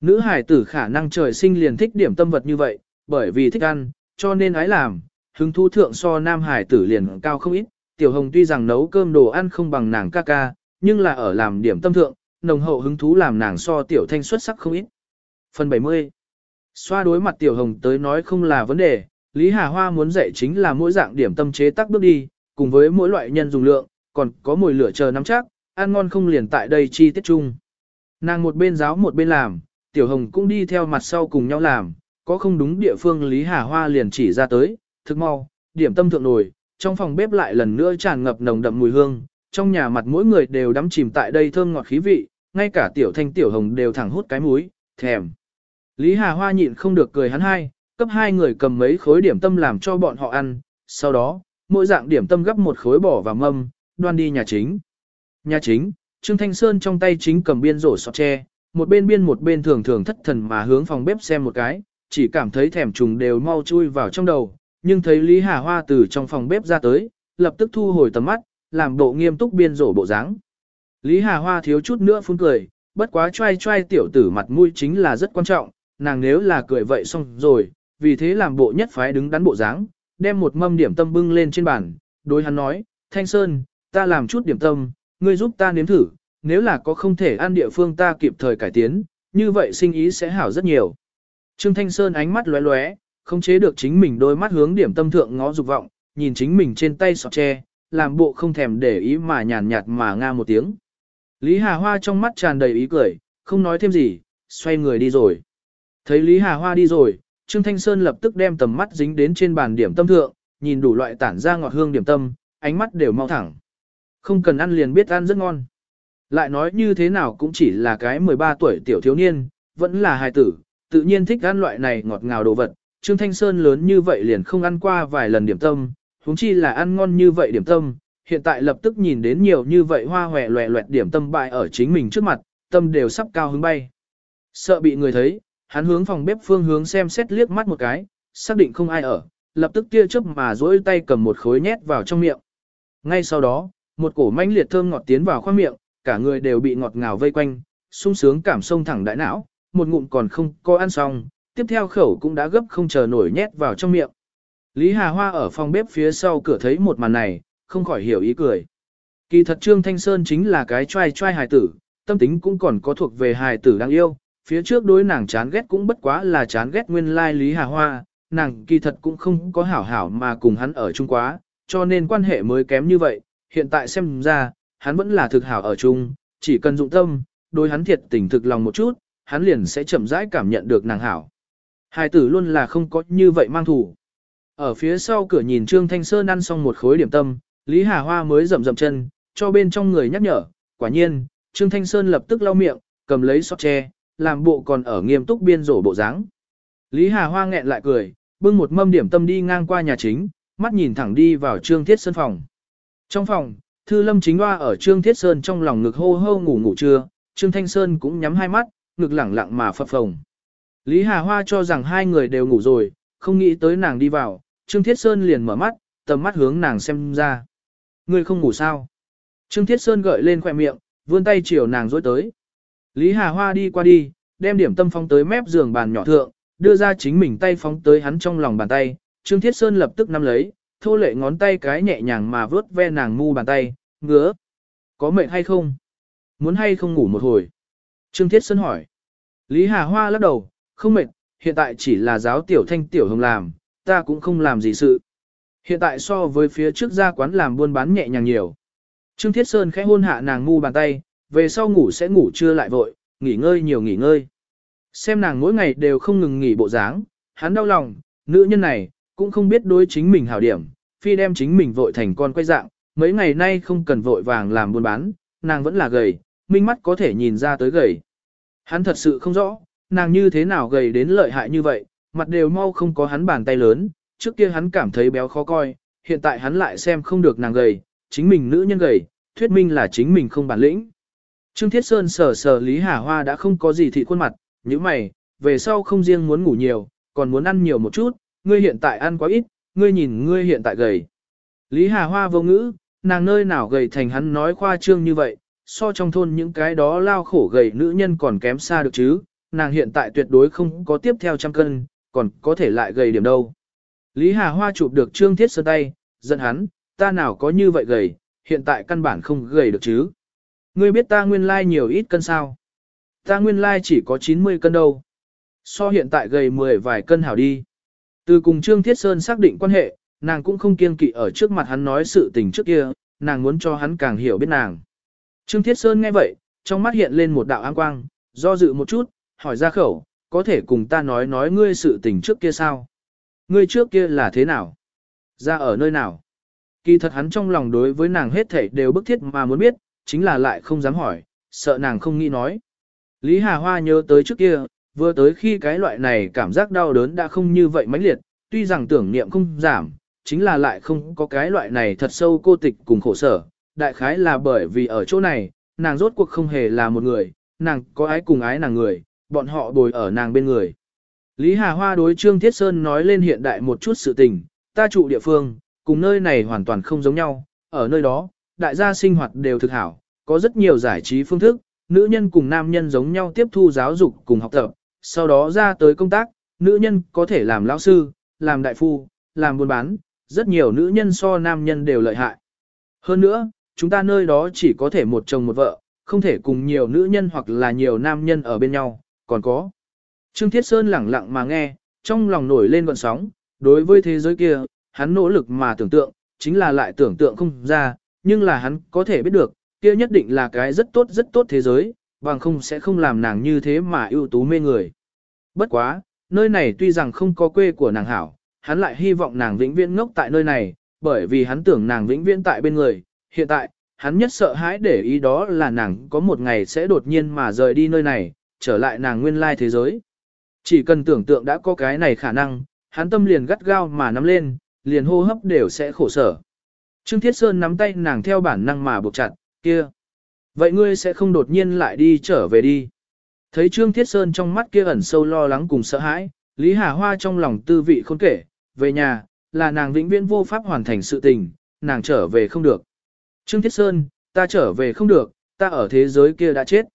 Nữ hải tử khả năng trời sinh liền thích điểm tâm vật như vậy, bởi vì thích ăn, cho nên ái làm, hứng thú thượng so nam hải tử liền cao không ít. Tiểu Hồng tuy rằng nấu cơm đồ ăn không bằng nàng ca ca, nhưng là ở làm điểm tâm thượng, nồng hậu hứng thú làm nàng so Tiểu Thanh xuất sắc không ít. Phần 70 Xoa đối mặt tiểu hồng tới nói không là vấn đề, Lý Hà Hoa muốn dạy chính là mỗi dạng điểm tâm chế tác bước đi, cùng với mỗi loại nhân dùng lượng, còn có mùi lửa chờ nắm chắc, ăn ngon không liền tại đây chi tiết chung. Nàng một bên giáo một bên làm, tiểu hồng cũng đi theo mặt sau cùng nhau làm, có không đúng địa phương Lý Hà Hoa liền chỉ ra tới, thực mau, điểm tâm thượng nổi, trong phòng bếp lại lần nữa tràn ngập nồng đậm mùi hương, trong nhà mặt mỗi người đều đắm chìm tại đây thơm ngọt khí vị, ngay cả tiểu thanh tiểu hồng đều thẳng hút cái mũi, thèm. Lý Hà Hoa nhịn không được cười hắn hai, cấp hai người cầm mấy khối điểm tâm làm cho bọn họ ăn, sau đó, mỗi dạng điểm tâm gấp một khối bỏ vào mâm, đoan đi nhà chính. Nhà chính, Trương Thanh Sơn trong tay chính cầm biên rổ sọt tre, một bên biên một bên thường thường thất thần mà hướng phòng bếp xem một cái, chỉ cảm thấy thèm trùng đều mau chui vào trong đầu, nhưng thấy Lý Hà Hoa từ trong phòng bếp ra tới, lập tức thu hồi tầm mắt, làm bộ nghiêm túc biên rổ bộ dáng. Lý Hà Hoa thiếu chút nữa phun cười, bất quá trai trai tiểu tử mặt mũi chính là rất quan trọng, nàng nếu là cười vậy xong rồi, vì thế làm bộ nhất phái đứng đắn bộ dáng, đem một mâm điểm tâm bưng lên trên bàn, đối hắn nói, Thanh Sơn, ta làm chút điểm tâm, ngươi giúp ta nếm thử, nếu là có không thể ăn địa phương ta kịp thời cải tiến, như vậy sinh ý sẽ hảo rất nhiều. Trương Thanh Sơn ánh mắt lóe lóe, không chế được chính mình đôi mắt hướng điểm tâm thượng ngó dục vọng, nhìn chính mình trên tay sọt tre, làm bộ không thèm để ý mà nhàn nhạt mà nga một tiếng. Lý Hà Hoa trong mắt tràn đầy ý cười, không nói thêm gì, xoay người đi rồi. Thấy Lý Hà Hoa đi rồi, Trương Thanh Sơn lập tức đem tầm mắt dính đến trên bàn điểm tâm thượng, nhìn đủ loại tản ra ngọt hương điểm tâm, ánh mắt đều mau thẳng. Không cần ăn liền biết ăn rất ngon. Lại nói như thế nào cũng chỉ là cái 13 tuổi tiểu thiếu niên, vẫn là hài tử, tự nhiên thích ăn loại này ngọt ngào đồ vật. Trương Thanh Sơn lớn như vậy liền không ăn qua vài lần điểm tâm, huống chi là ăn ngon như vậy điểm tâm, hiện tại lập tức nhìn đến nhiều như vậy hoa hòe loẹ loẹt điểm tâm bại ở chính mình trước mặt, tâm đều sắp cao hứng bay. Sợ bị người thấy, hắn hướng phòng bếp phương hướng xem xét liếc mắt một cái, xác định không ai ở, lập tức tia chớp mà duỗi tay cầm một khối nhét vào trong miệng. Ngay sau đó, một cổ manh liệt thơm ngọt tiến vào khoang miệng, cả người đều bị ngọt ngào vây quanh, sung sướng cảm sông thẳng đại não, một ngụm còn không có ăn xong, tiếp theo khẩu cũng đã gấp không chờ nổi nhét vào trong miệng. Lý Hà Hoa ở phòng bếp phía sau cửa thấy một màn này, không khỏi hiểu ý cười. Kỳ thật Trương Thanh Sơn chính là cái trai trai hài tử, tâm tính cũng còn có thuộc về hài tử đang yêu, phía trước đối nàng chán ghét cũng bất quá là chán ghét nguyên lai Lý Hà Hoa, nàng kỳ thật cũng không có hảo hảo mà cùng hắn ở chung quá, cho nên quan hệ mới kém như vậy, hiện tại xem ra, hắn vẫn là thực hảo ở chung, chỉ cần dụng tâm, đối hắn thiệt tình thực lòng một chút, hắn liền sẽ chậm rãi cảm nhận được nàng hảo. Hai tử luôn là không có như vậy mang thủ. Ở phía sau cửa nhìn Trương Thanh Sơn ăn xong một khối điểm tâm, Lý Hà Hoa mới rậm rậm chân, cho bên trong người nhắc nhở, quả nhiên, Trương Thanh Sơn lập tức lau miệng, cầm lấy xót tre, làm bộ còn ở nghiêm túc biên rổ bộ dáng. Lý Hà Hoa nghẹn lại cười, bưng một mâm điểm tâm đi ngang qua nhà chính, mắt nhìn thẳng đi vào Trương Thiết Sơn phòng. Trong phòng, Thư Lâm chính hoa ở Trương Thiết Sơn trong lòng ngực hô hô ngủ ngủ trưa, Trương Thanh Sơn cũng nhắm hai mắt, ngực lẳng lặng mà phập phồng. Lý Hà Hoa cho rằng hai người đều ngủ rồi, không nghĩ tới nàng đi vào, Trương Thiết Sơn liền mở mắt, tầm mắt hướng nàng xem ra. Ngươi không ngủ sao? Trương Thiết Sơn gợi lên khỏe miệng, vươn tay chiều nàng dối tới. Lý Hà Hoa đi qua đi, đem điểm tâm phóng tới mép giường bàn nhỏ thượng, đưa ra chính mình tay phóng tới hắn trong lòng bàn tay. Trương Thiết Sơn lập tức nắm lấy, thô lệ ngón tay cái nhẹ nhàng mà vớt ve nàng mu bàn tay, ngứa. Có mệt hay không? Muốn hay không ngủ một hồi? Trương Thiết Sơn hỏi. Lý Hà Hoa lắc đầu, không mệt, hiện tại chỉ là giáo tiểu thanh tiểu hồng làm, ta cũng không làm gì sự. Hiện tại so với phía trước ra quán làm buôn bán nhẹ nhàng nhiều. Trương Thiết Sơn khẽ hôn hạ nàng ngu bàn tay, về sau ngủ sẽ ngủ trưa lại vội, nghỉ ngơi nhiều nghỉ ngơi. Xem nàng mỗi ngày đều không ngừng nghỉ bộ dáng, hắn đau lòng, nữ nhân này, cũng không biết đối chính mình hảo điểm, phi đem chính mình vội thành con quay dạng, mấy ngày nay không cần vội vàng làm buôn bán, nàng vẫn là gầy, minh mắt có thể nhìn ra tới gầy. Hắn thật sự không rõ, nàng như thế nào gầy đến lợi hại như vậy, mặt đều mau không có hắn bàn tay lớn, trước kia hắn cảm thấy béo khó coi, hiện tại hắn lại xem không được nàng gầy, chính mình nữ nhân gầy, thuyết minh là chính mình không bản lĩnh. Trương Thiết Sơn sờ sờ Lý Hà Hoa đã không có gì thị khuôn mặt, như mày, về sau không riêng muốn ngủ nhiều, còn muốn ăn nhiều một chút, ngươi hiện tại ăn quá ít, ngươi nhìn ngươi hiện tại gầy. Lý Hà Hoa vô ngữ, nàng nơi nào gầy thành hắn nói khoa trương như vậy, so trong thôn những cái đó lao khổ gầy nữ nhân còn kém xa được chứ, nàng hiện tại tuyệt đối không có tiếp theo trăm cân, còn có thể lại gầy điểm đâu. Lý Hà Hoa chụp được Trương Thiết Sơn tay, giận hắn, ta nào có như vậy gầy, hiện tại căn bản không gầy được chứ. Ngươi biết ta nguyên lai nhiều ít cân sao? Ta nguyên lai chỉ có 90 cân đâu. So hiện tại gầy 10 vài cân hảo đi. Từ cùng Trương Thiết Sơn xác định quan hệ, nàng cũng không kiên kỵ ở trước mặt hắn nói sự tình trước kia, nàng muốn cho hắn càng hiểu biết nàng. Trương Thiết Sơn nghe vậy, trong mắt hiện lên một đạo áng quang, do dự một chút, hỏi ra khẩu, có thể cùng ta nói nói ngươi sự tình trước kia sao? Ngươi trước kia là thế nào? Ra ở nơi nào? Kỳ thật hắn trong lòng đối với nàng hết thảy đều bức thiết mà muốn biết, chính là lại không dám hỏi, sợ nàng không nghĩ nói. Lý Hà Hoa nhớ tới trước kia, vừa tới khi cái loại này cảm giác đau đớn đã không như vậy mãnh liệt, tuy rằng tưởng niệm không giảm, chính là lại không có cái loại này thật sâu cô tịch cùng khổ sở. Đại khái là bởi vì ở chỗ này, nàng rốt cuộc không hề là một người, nàng có ái cùng ái nàng người, bọn họ bồi ở nàng bên người. Lý Hà Hoa đối Trương Thiết Sơn nói lên hiện đại một chút sự tình, ta trụ địa phương, cùng nơi này hoàn toàn không giống nhau, ở nơi đó, đại gia sinh hoạt đều thực hảo, có rất nhiều giải trí phương thức, nữ nhân cùng nam nhân giống nhau tiếp thu giáo dục cùng học tập, sau đó ra tới công tác, nữ nhân có thể làm lão sư, làm đại phu, làm buôn bán, rất nhiều nữ nhân so nam nhân đều lợi hại. Hơn nữa, chúng ta nơi đó chỉ có thể một chồng một vợ, không thể cùng nhiều nữ nhân hoặc là nhiều nam nhân ở bên nhau, còn có. Trương Thiết Sơn lẳng lặng mà nghe, trong lòng nổi lên gọn sóng, đối với thế giới kia, hắn nỗ lực mà tưởng tượng, chính là lại tưởng tượng không ra, nhưng là hắn có thể biết được, kia nhất định là cái rất tốt rất tốt thế giới, bằng không sẽ không làm nàng như thế mà ưu tú mê người. Bất quá, nơi này tuy rằng không có quê của nàng hảo, hắn lại hy vọng nàng vĩnh viễn ngốc tại nơi này, bởi vì hắn tưởng nàng vĩnh viễn tại bên người. Hiện tại, hắn nhất sợ hãi để ý đó là nàng có một ngày sẽ đột nhiên mà rời đi nơi này, trở lại nàng nguyên lai thế giới. Chỉ cần tưởng tượng đã có cái này khả năng, hắn tâm liền gắt gao mà nắm lên, liền hô hấp đều sẽ khổ sở. Trương Thiết Sơn nắm tay nàng theo bản năng mà buộc chặt, kia. Vậy ngươi sẽ không đột nhiên lại đi trở về đi. Thấy Trương Thiết Sơn trong mắt kia ẩn sâu lo lắng cùng sợ hãi, Lý Hà Hoa trong lòng tư vị khôn kể, về nhà, là nàng vĩnh viễn vô pháp hoàn thành sự tình, nàng trở về không được. Trương Thiết Sơn, ta trở về không được, ta ở thế giới kia đã chết.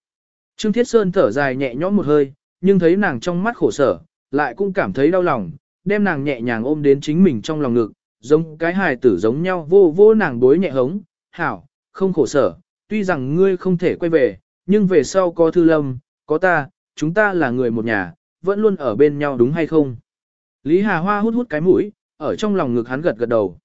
Trương Thiết Sơn thở dài nhẹ nhõm một hơi, nhưng thấy nàng trong mắt khổ sở, lại cũng cảm thấy đau lòng, đem nàng nhẹ nhàng ôm đến chính mình trong lòng ngực, giống cái hài tử giống nhau vô vô nàng bối nhẹ hống, hảo, không khổ sở, tuy rằng ngươi không thể quay về, nhưng về sau có thư lâm, có ta, chúng ta là người một nhà, vẫn luôn ở bên nhau đúng hay không? Lý Hà Hoa hút hút cái mũi, ở trong lòng ngực hắn gật gật đầu.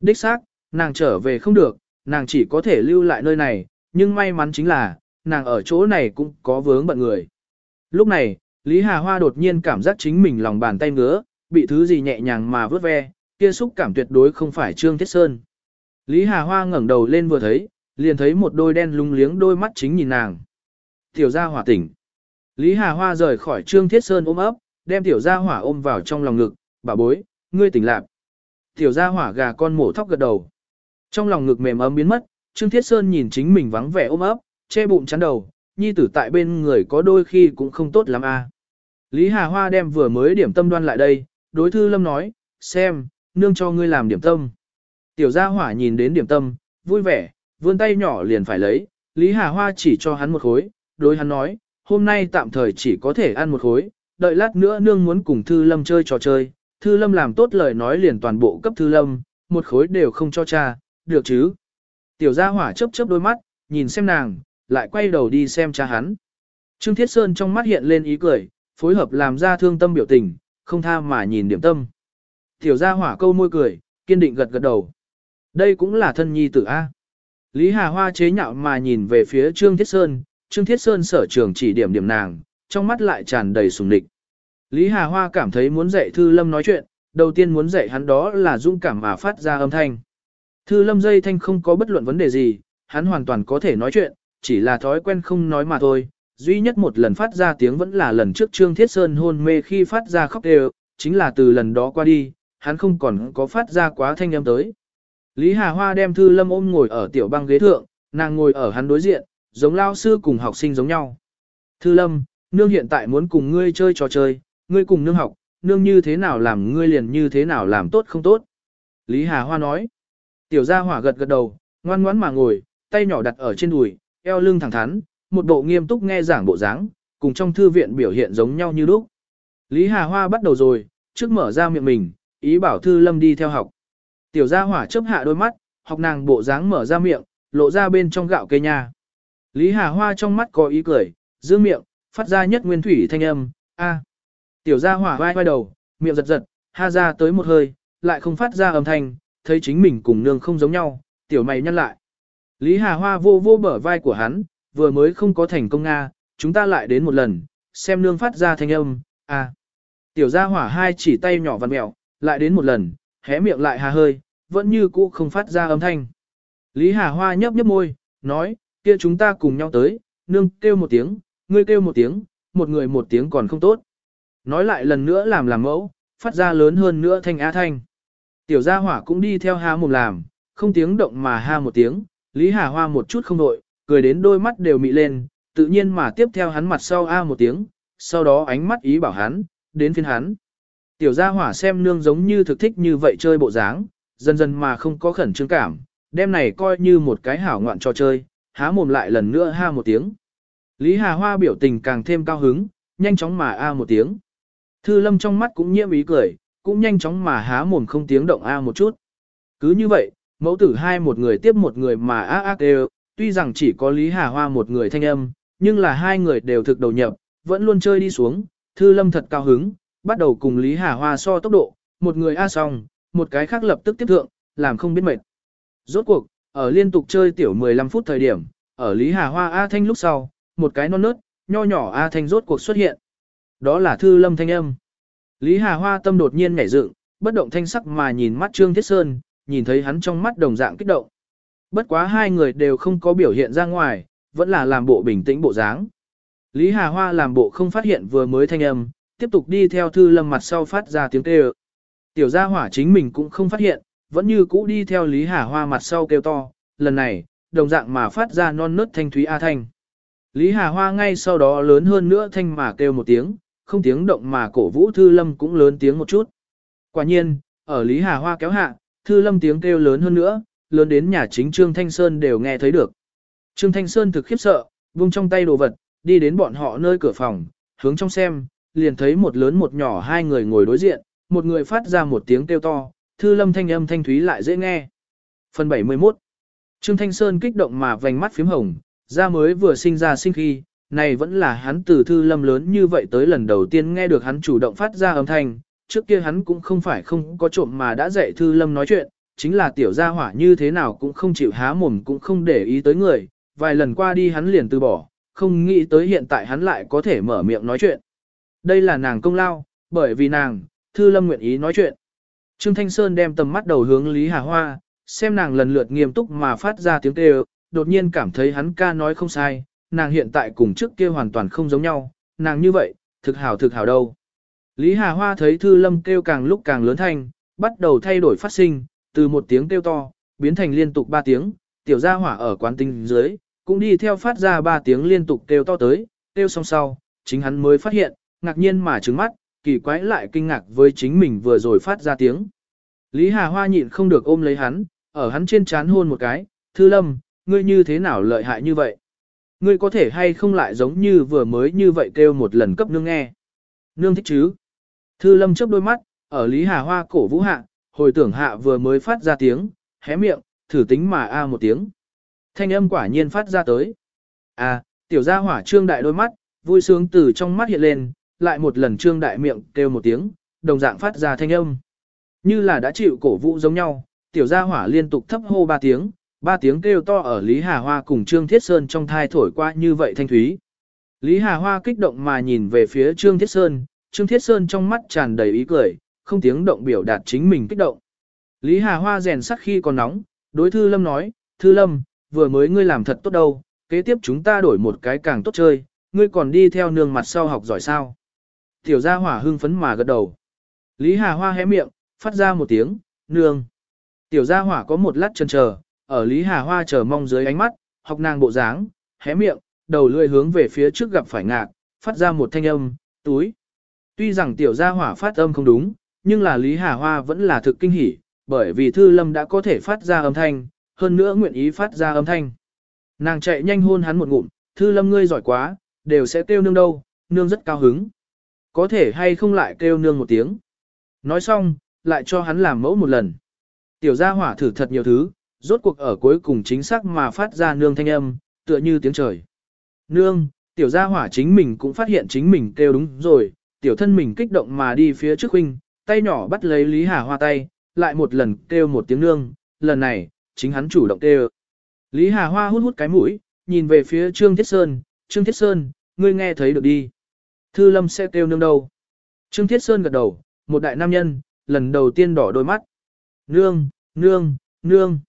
Đích xác, nàng trở về không được, nàng chỉ có thể lưu lại nơi này, nhưng may mắn chính là, nàng ở chỗ này cũng có vướng bận người. Lúc này, Lý Hà Hoa đột nhiên cảm giác chính mình lòng bàn tay ngứa, bị thứ gì nhẹ nhàng mà vớt ve, kia xúc cảm tuyệt đối không phải Trương Thiết Sơn. Lý Hà Hoa ngẩng đầu lên vừa thấy, liền thấy một đôi đen lung liếng đôi mắt chính nhìn nàng. Tiểu gia hỏa tỉnh. Lý Hà Hoa rời khỏi Trương Thiết Sơn ôm ấp, đem tiểu gia hỏa ôm vào trong lòng ngực, bà bối, ngươi tỉnh lạc. Tiểu gia hỏa gà con mổ thóc gật đầu. Trong lòng ngực mềm ấm biến mất, Trương Thiết Sơn nhìn chính mình vắng vẻ ôm ấp, che bụng chắn đầu, nhi tử tại bên người có đôi khi cũng không tốt lắm a. Lý Hà Hoa đem vừa mới điểm tâm đoan lại đây, đối thư lâm nói, xem, nương cho ngươi làm điểm tâm. Tiểu gia hỏa nhìn đến điểm tâm, vui vẻ, vươn tay nhỏ liền phải lấy, Lý Hà Hoa chỉ cho hắn một khối, đối hắn nói, hôm nay tạm thời chỉ có thể ăn một khối, đợi lát nữa nương muốn cùng Thư Lâm chơi trò chơi, Thư Lâm làm tốt lời nói liền toàn bộ cấp Thư Lâm, một khối đều không cho cha, được chứ. Tiểu gia hỏa chớp chớp đôi mắt, nhìn xem nàng, lại quay đầu đi xem cha hắn. Trương Thiết Sơn trong mắt hiện lên ý cười, phối hợp làm ra thương tâm biểu tình, không tha mà nhìn điểm tâm. Tiểu gia hỏa câu môi cười, kiên định gật gật đầu. Đây cũng là thân nhi tử A. Lý Hà Hoa chế nhạo mà nhìn về phía Trương Thiết Sơn, Trương Thiết Sơn sở trường chỉ điểm điểm nàng, trong mắt lại tràn đầy sùng địch. Lý Hà Hoa cảm thấy muốn dạy Thư Lâm nói chuyện, đầu tiên muốn dạy hắn đó là dũng cảm mà phát ra âm thanh. Thư Lâm dây thanh không có bất luận vấn đề gì, hắn hoàn toàn có thể nói chuyện, chỉ là thói quen không nói mà thôi. Duy nhất một lần phát ra tiếng vẫn là lần trước Trương Thiết Sơn hôn mê khi phát ra khóc đều, chính là từ lần đó qua đi, hắn không còn có phát ra quá thanh âm tới. Lý Hà Hoa đem Thư Lâm ôm ngồi ở tiểu băng ghế thượng, nàng ngồi ở hắn đối diện, giống lao sư cùng học sinh giống nhau. Thư Lâm, nương hiện tại muốn cùng ngươi chơi trò chơi, ngươi cùng nương học, nương như thế nào làm ngươi liền như thế nào làm tốt không tốt. Lý Hà Hoa nói. Tiểu gia hỏa gật gật đầu, ngoan ngoãn mà ngồi, tay nhỏ đặt ở trên đùi, eo lưng thẳng thắn, một bộ nghiêm túc nghe giảng bộ dáng, cùng trong thư viện biểu hiện giống nhau như lúc. Lý Hà Hoa bắt đầu rồi, trước mở ra miệng mình, ý bảo Thư Lâm đi theo học. Tiểu gia hỏa chớp hạ đôi mắt, học nàng bộ dáng mở ra miệng, lộ ra bên trong gạo cây nha. Lý Hà Hoa trong mắt có ý cười, giữ miệng, phát ra nhất nguyên thủy thanh âm, a. Tiểu gia hỏa vai vai đầu, miệng giật giật, ha ra tới một hơi, lại không phát ra âm thanh, thấy chính mình cùng nương không giống nhau, tiểu mày nhăn lại. Lý Hà Hoa vô vô bở vai của hắn, vừa mới không có thành công Nga, chúng ta lại đến một lần, xem nương phát ra thanh âm, à. Tiểu gia hỏa hai chỉ tay nhỏ văn mẹo, lại đến một lần, hé miệng lại hà hơi, vẫn như cũ không phát ra âm thanh. Lý Hà Hoa nhấp nhấp môi, nói, kia chúng ta cùng nhau tới, nương kêu một tiếng, ngươi kêu một tiếng, một người một tiếng còn không tốt. Nói lại lần nữa làm làm mẫu, phát ra lớn hơn nữa thanh á thanh. Tiểu gia hỏa cũng đi theo ha mồm làm, không tiếng động mà ha một tiếng, Lý Hà Hoa một chút không đội, cười đến đôi mắt đều mị lên, tự nhiên mà tiếp theo hắn mặt sau a một tiếng, sau đó ánh mắt ý bảo hắn, đến phiên hắn. Tiểu gia hỏa xem nương giống như thực thích như vậy chơi bộ dáng, dần dần mà không có khẩn trương cảm, đêm này coi như một cái hảo ngoạn trò chơi, há mồm lại lần nữa ha một tiếng. Lý Hà Hoa biểu tình càng thêm cao hứng, nhanh chóng mà a một tiếng. Thư lâm trong mắt cũng nhiễm ý cười, cũng nhanh chóng mà há mồm không tiếng động a một chút. Cứ như vậy, mẫu tử hai một người tiếp một người mà á á đều, tuy rằng chỉ có Lý Hà Hoa một người thanh âm, nhưng là hai người đều thực đầu nhập, vẫn luôn chơi đi xuống, Thư Lâm thật cao hứng, bắt đầu cùng Lý Hà Hoa so tốc độ, một người A xong, một cái khác lập tức tiếp thượng, làm không biết mệt. Rốt cuộc, ở liên tục chơi tiểu 15 phút thời điểm, ở Lý Hà Hoa A Thanh lúc sau, một cái non nớt, nho nhỏ A Thanh rốt cuộc xuất hiện. Đó là Thư Lâm thanh âm. Lý Hà Hoa tâm đột nhiên nhảy dựng, bất động thanh sắc mà nhìn mắt Trương Thiết Sơn, nhìn thấy hắn trong mắt đồng dạng kích động. Bất quá hai người đều không có biểu hiện ra ngoài, vẫn là làm bộ bình tĩnh bộ dáng. Lý Hà Hoa làm bộ không phát hiện vừa mới thanh âm, tiếp tục đi theo thư lâm mặt sau phát ra tiếng kêu. Tiểu gia hỏa chính mình cũng không phát hiện, vẫn như cũ đi theo Lý Hà Hoa mặt sau kêu to, lần này, đồng dạng mà phát ra non nớt thanh thúy A thanh. Lý Hà Hoa ngay sau đó lớn hơn nữa thanh mà kêu một tiếng, không tiếng động mà cổ vũ Thư Lâm cũng lớn tiếng một chút. Quả nhiên, ở Lý Hà Hoa kéo hạ, Thư Lâm tiếng kêu lớn hơn nữa, lớn đến nhà chính Trương Thanh Sơn đều nghe thấy được. Trương Thanh Sơn thực khiếp sợ, vung trong tay đồ vật, đi đến bọn họ nơi cửa phòng, hướng trong xem, liền thấy một lớn một nhỏ hai người ngồi đối diện, một người phát ra một tiếng kêu to, thư lâm thanh âm thanh thúy lại dễ nghe. Phần 71 Trương Thanh Sơn kích động mà vành mắt phím hồng, ra mới vừa sinh ra sinh khi, này vẫn là hắn từ thư lâm lớn như vậy tới lần đầu tiên nghe được hắn chủ động phát ra âm thanh, trước kia hắn cũng không phải không có trộm mà đã dạy thư lâm nói chuyện, chính là tiểu gia hỏa như thế nào cũng không chịu há mồm cũng không để ý tới người, vài lần qua đi hắn liền từ bỏ, không nghĩ tới hiện tại hắn lại có thể mở miệng nói chuyện. Đây là nàng công lao, bởi vì nàng, Thư Lâm nguyện ý nói chuyện. Trương Thanh Sơn đem tầm mắt đầu hướng Lý Hà Hoa, xem nàng lần lượt nghiêm túc mà phát ra tiếng kêu, đột nhiên cảm thấy hắn ca nói không sai, nàng hiện tại cùng trước kia hoàn toàn không giống nhau, nàng như vậy, thực hảo thực hảo đâu. Lý Hà Hoa thấy Thư Lâm kêu càng lúc càng lớn thanh, bắt đầu thay đổi phát sinh, từ một tiếng kêu to, biến thành liên tục ba tiếng, tiểu gia hỏa ở quán tinh dưới, cũng đi theo phát ra ba tiếng liên tục kêu to tới, kêu xong sau, chính hắn mới phát hiện, ngạc nhiên mà trứng mắt, kỳ quái lại kinh ngạc với chính mình vừa rồi phát ra tiếng. Lý Hà Hoa nhịn không được ôm lấy hắn, ở hắn trên chán hôn một cái, Thư Lâm, ngươi như thế nào lợi hại như vậy? Ngươi có thể hay không lại giống như vừa mới như vậy kêu một lần cấp nương nghe? Nương thích chứ? Thư Lâm chớp đôi mắt, ở Lý Hà Hoa cổ vũ hạ, hồi tưởng hạ vừa mới phát ra tiếng, hé miệng, thử tính mà a một tiếng. Thanh âm quả nhiên phát ra tới. À, tiểu gia hỏa trương đại đôi mắt, vui sướng từ trong mắt hiện lên, lại một lần trương đại miệng kêu một tiếng, đồng dạng phát ra thanh âm. Như là đã chịu cổ vũ giống nhau, tiểu gia hỏa liên tục thấp hô ba tiếng, ba tiếng kêu to ở Lý Hà Hoa cùng Trương Thiết Sơn trong thai thổi qua như vậy thanh thúy. Lý Hà Hoa kích động mà nhìn về phía Trương Thiết Sơn, Trương Thiết Sơn trong mắt tràn đầy ý cười, không tiếng động biểu đạt chính mình kích động. Lý Hà Hoa rèn sắc khi còn nóng, đối Thư Lâm nói, Thư Lâm, vừa mới ngươi làm thật tốt đâu, kế tiếp chúng ta đổi một cái càng tốt chơi, ngươi còn đi theo nương mặt sau học giỏi sao. Tiểu gia hỏa hưng phấn mà gật đầu. Lý Hà Hoa hé miệng, phát ra một tiếng, nương. Tiểu gia hỏa có một lát chân chờ, ở Lý Hà Hoa chờ mong dưới ánh mắt, học nàng bộ dáng, hé miệng, đầu lưỡi hướng về phía trước gặp phải ngạc, phát ra một thanh âm, túi. Tuy rằng tiểu gia hỏa phát âm không đúng, nhưng là Lý Hà Hoa vẫn là thực kinh hỉ, bởi vì Thư Lâm đã có thể phát ra âm thanh, hơn nữa nguyện ý phát ra âm thanh. Nàng chạy nhanh hôn hắn một ngụm, Thư Lâm ngươi giỏi quá, đều sẽ kêu nương đâu, nương rất cao hứng. Có thể hay không lại kêu nương một tiếng. Nói xong, lại cho hắn làm mẫu một lần. Tiểu gia hỏa thử thật nhiều thứ, rốt cuộc ở cuối cùng chính xác mà phát ra nương thanh âm, tựa như tiếng trời. Nương, tiểu gia hỏa chính mình cũng phát hiện chính mình kêu đúng rồi, tiểu thân mình kích động mà đi phía trước huynh, tay nhỏ bắt lấy Lý Hà Hoa tay, lại một lần kêu một tiếng nương, lần này, chính hắn chủ động kêu. Lý Hà Hoa hút hút cái mũi, nhìn về phía Trương Thiết Sơn, Trương Thiết Sơn, ngươi nghe thấy được đi. Thư Lâm sẽ kêu nương đâu. Trương Thiết Sơn gật đầu, một đại nam nhân, lần đầu tiên đỏ đôi mắt. Nương, nương, nương.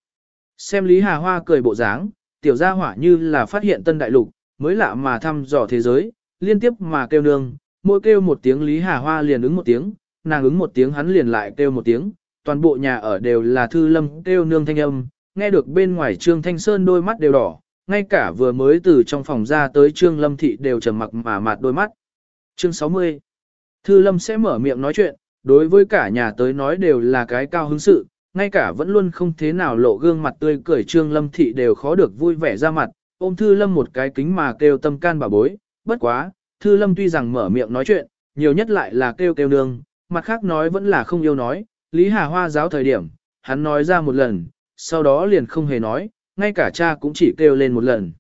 Xem Lý Hà Hoa cười bộ dáng, tiểu gia hỏa như là phát hiện tân đại lục, mới lạ mà thăm dò thế giới, liên tiếp mà kêu nương, mỗi kêu một tiếng Lý Hà Hoa liền ứng một tiếng, nàng ứng một tiếng hắn liền lại kêu một tiếng, toàn bộ nhà ở đều là thư lâm kêu nương thanh âm, nghe được bên ngoài Trương Thanh Sơn đôi mắt đều đỏ, ngay cả vừa mới từ trong phòng ra tới Trương Lâm Thị đều trầm mặc mà mạt đôi mắt. Chương 60 Thư Lâm sẽ mở miệng nói chuyện, đối với cả nhà tới nói đều là cái cao hứng sự, ngay cả vẫn luôn không thế nào lộ gương mặt tươi cười Trương Lâm Thị đều khó được vui vẻ ra mặt, ôm Thư Lâm một cái kính mà kêu tâm can bà bối, bất quá, Thư Lâm tuy rằng mở miệng nói chuyện, nhiều nhất lại là kêu kêu nương, mặt khác nói vẫn là không yêu nói, Lý Hà Hoa giáo thời điểm, hắn nói ra một lần, sau đó liền không hề nói, ngay cả cha cũng chỉ kêu lên một lần.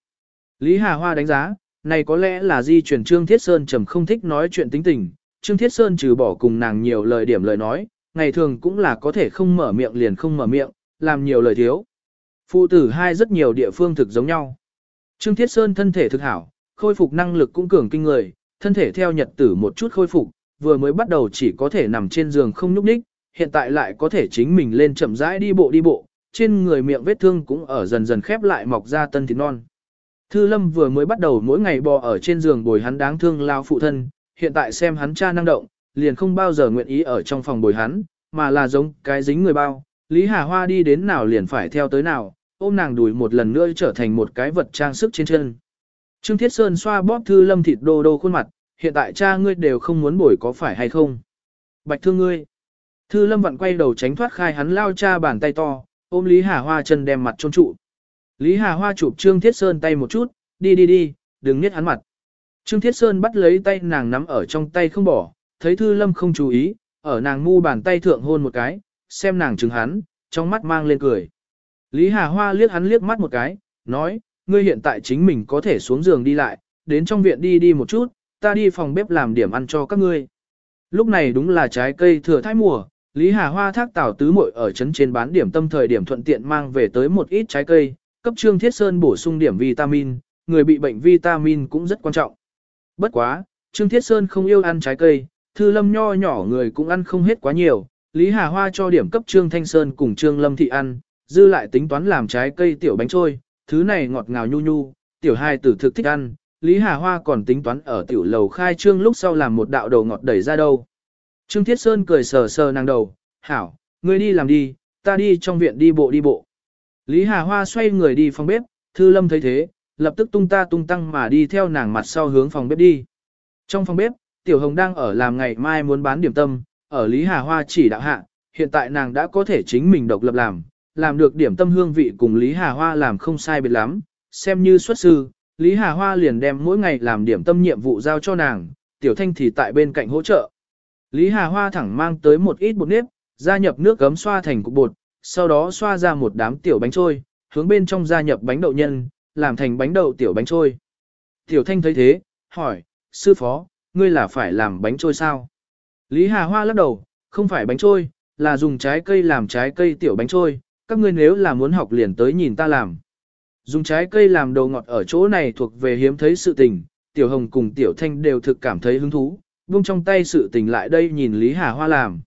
Lý Hà Hoa đánh giá, này có lẽ là di chuyển Trương Thiết Sơn trầm không thích nói chuyện tính tình, Trương Thiết Sơn trừ bỏ cùng nàng nhiều lời điểm lời nói, ngày thường cũng là có thể không mở miệng liền không mở miệng, làm nhiều lời thiếu. Phụ tử hai rất nhiều địa phương thực giống nhau. Trương Thiết Sơn thân thể thực hảo, khôi phục năng lực cũng cường kinh người, thân thể theo nhật tử một chút khôi phục, vừa mới bắt đầu chỉ có thể nằm trên giường không nhúc nhích, hiện tại lại có thể chính mình lên chậm rãi đi bộ đi bộ, trên người miệng vết thương cũng ở dần dần khép lại mọc ra tân thịt non. Thư Lâm vừa mới bắt đầu mỗi ngày bò ở trên giường bồi hắn đáng thương lao phụ thân, hiện tại xem hắn cha năng động, liền không bao giờ nguyện ý ở trong phòng bồi hắn, mà là giống cái dính người bao. Lý Hà Hoa đi đến nào liền phải theo tới nào, ôm nàng đùi một lần nữa trở thành một cái vật trang sức trên chân. Trương Thiết Sơn xoa bóp Thư Lâm thịt đô đô khuôn mặt, hiện tại cha ngươi đều không muốn bồi có phải hay không? Bạch thương ngươi. Thư Lâm vặn quay đầu tránh thoát khai hắn lao cha bàn tay to, ôm Lý Hà Hoa chân đem mặt trôn trụ. Lý Hà Hoa chụp Trương Thiết Sơn tay một chút, đi đi đi, đừng nhét hắn mặt. Trương Thiết Sơn bắt lấy tay nàng nắm ở trong tay không bỏ, thấy Thư Lâm không chú ý, ở nàng mu bàn tay thượng hôn một cái, xem nàng chứng hắn, trong mắt mang lên cười. Lý Hà Hoa liếc hắn liếc mắt một cái, nói, ngươi hiện tại chính mình có thể xuống giường đi lại, đến trong viện đi đi một chút, ta đi phòng bếp làm điểm ăn cho các ngươi. Lúc này đúng là trái cây thừa thái mùa, Lý Hà Hoa thác tảo tứ muội ở trấn trên bán điểm tâm thời điểm thuận tiện mang về tới một ít trái cây, cấp Trương Thiết Sơn bổ sung điểm vitamin, người bị bệnh vitamin cũng rất quan trọng. Bất quá, Trương Thiết Sơn không yêu ăn trái cây, Thư Lâm nho nhỏ người cũng ăn không hết quá nhiều, Lý Hà Hoa cho điểm cấp Trương Thanh Sơn cùng Trương Lâm Thị ăn, dư lại tính toán làm trái cây tiểu bánh trôi, thứ này ngọt ngào nhu nhu, tiểu hai tử thực thích ăn, Lý Hà Hoa còn tính toán ở tiểu lầu khai trương lúc sau làm một đạo đầu ngọt đẩy ra đâu. Trương Thiết Sơn cười sờ sờ nàng đầu, hảo, ngươi đi làm đi, ta đi trong viện đi bộ đi bộ. Lý Hà Hoa xoay người đi phòng bếp, Thư Lâm thấy thế, lập tức tung ta tung tăng mà đi theo nàng mặt sau hướng phòng bếp đi. Trong phòng bếp, Tiểu Hồng đang ở làm ngày mai muốn bán điểm tâm, ở Lý Hà Hoa chỉ đạo hạ, hiện tại nàng đã có thể chính mình độc lập làm, làm được điểm tâm hương vị cùng Lý Hà Hoa làm không sai biệt lắm, xem như xuất sư, Lý Hà Hoa liền đem mỗi ngày làm điểm tâm nhiệm vụ giao cho nàng, Tiểu Thanh thì tại bên cạnh hỗ trợ. Lý Hà Hoa thẳng mang tới một ít bột nếp, gia nhập nước gấm xoa thành cục bột, sau đó xoa ra một đám tiểu bánh trôi, hướng bên trong gia nhập bánh đậu nhân, làm thành bánh đậu tiểu bánh trôi. Tiểu Thanh thấy thế, hỏi, sư phó, ngươi là phải làm bánh trôi sao? Lý Hà Hoa lắc đầu, không phải bánh trôi, là dùng trái cây làm trái cây tiểu bánh trôi, các ngươi nếu là muốn học liền tới nhìn ta làm. Dùng trái cây làm đồ ngọt ở chỗ này thuộc về hiếm thấy sự tình, Tiểu Hồng cùng Tiểu Thanh đều thực cảm thấy hứng thú, buông trong tay sự tình lại đây nhìn Lý Hà Hoa làm.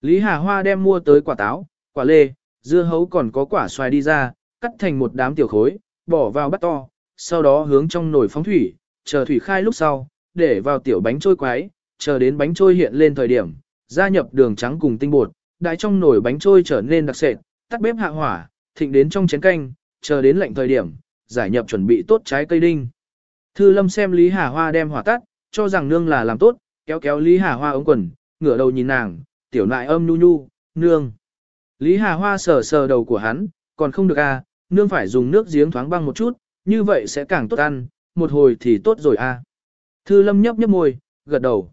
Lý Hà Hoa đem mua tới quả táo, quả lê, dưa hấu còn có quả xoài đi ra, cắt thành một đám tiểu khối, bỏ vào bát to, sau đó hướng trong nồi phóng thủy, chờ thủy khai lúc sau, để vào tiểu bánh trôi quái, chờ đến bánh trôi hiện lên thời điểm, gia nhập đường trắng cùng tinh bột, đại trong nồi bánh trôi trở nên đặc sệt, tắt bếp hạ hỏa, thịnh đến trong chén canh, chờ đến lạnh thời điểm, giải nhập chuẩn bị tốt trái cây đinh. Thư Lâm xem Lý Hà Hoa đem hỏa tắt, cho rằng nương là làm tốt, kéo kéo Lý Hà Hoa ống quần, ngửa đầu nhìn nàng, tiểu nại âm nhu nhu, nương. Lý Hà Hoa sờ sờ đầu của hắn, còn không được à, nương phải dùng nước giếng thoáng băng một chút, như vậy sẽ càng tốt ăn, một hồi thì tốt rồi à. Thư Lâm nhấp nhấp môi, gật đầu.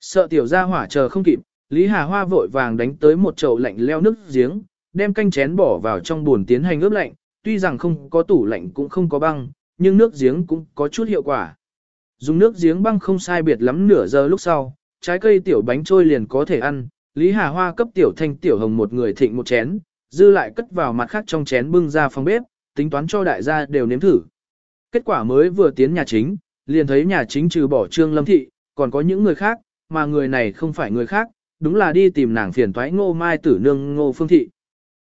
Sợ tiểu gia hỏa chờ không kịp, Lý Hà Hoa vội vàng đánh tới một chậu lạnh leo nước giếng, đem canh chén bỏ vào trong buồn tiến hành ướp lạnh, tuy rằng không có tủ lạnh cũng không có băng, nhưng nước giếng cũng có chút hiệu quả. Dùng nước giếng băng không sai biệt lắm nửa giờ lúc sau, trái cây tiểu bánh trôi liền có thể ăn, Lý Hà Hoa cấp tiểu thanh tiểu hồng một người thịnh một chén, dư lại cất vào mặt khác trong chén bưng ra phòng bếp, tính toán cho đại gia đều nếm thử. Kết quả mới vừa tiến nhà chính, liền thấy nhà chính trừ bỏ Trương Lâm Thị, còn có những người khác, mà người này không phải người khác, đúng là đi tìm nàng phiền toái ngô mai tử nương ngô phương thị.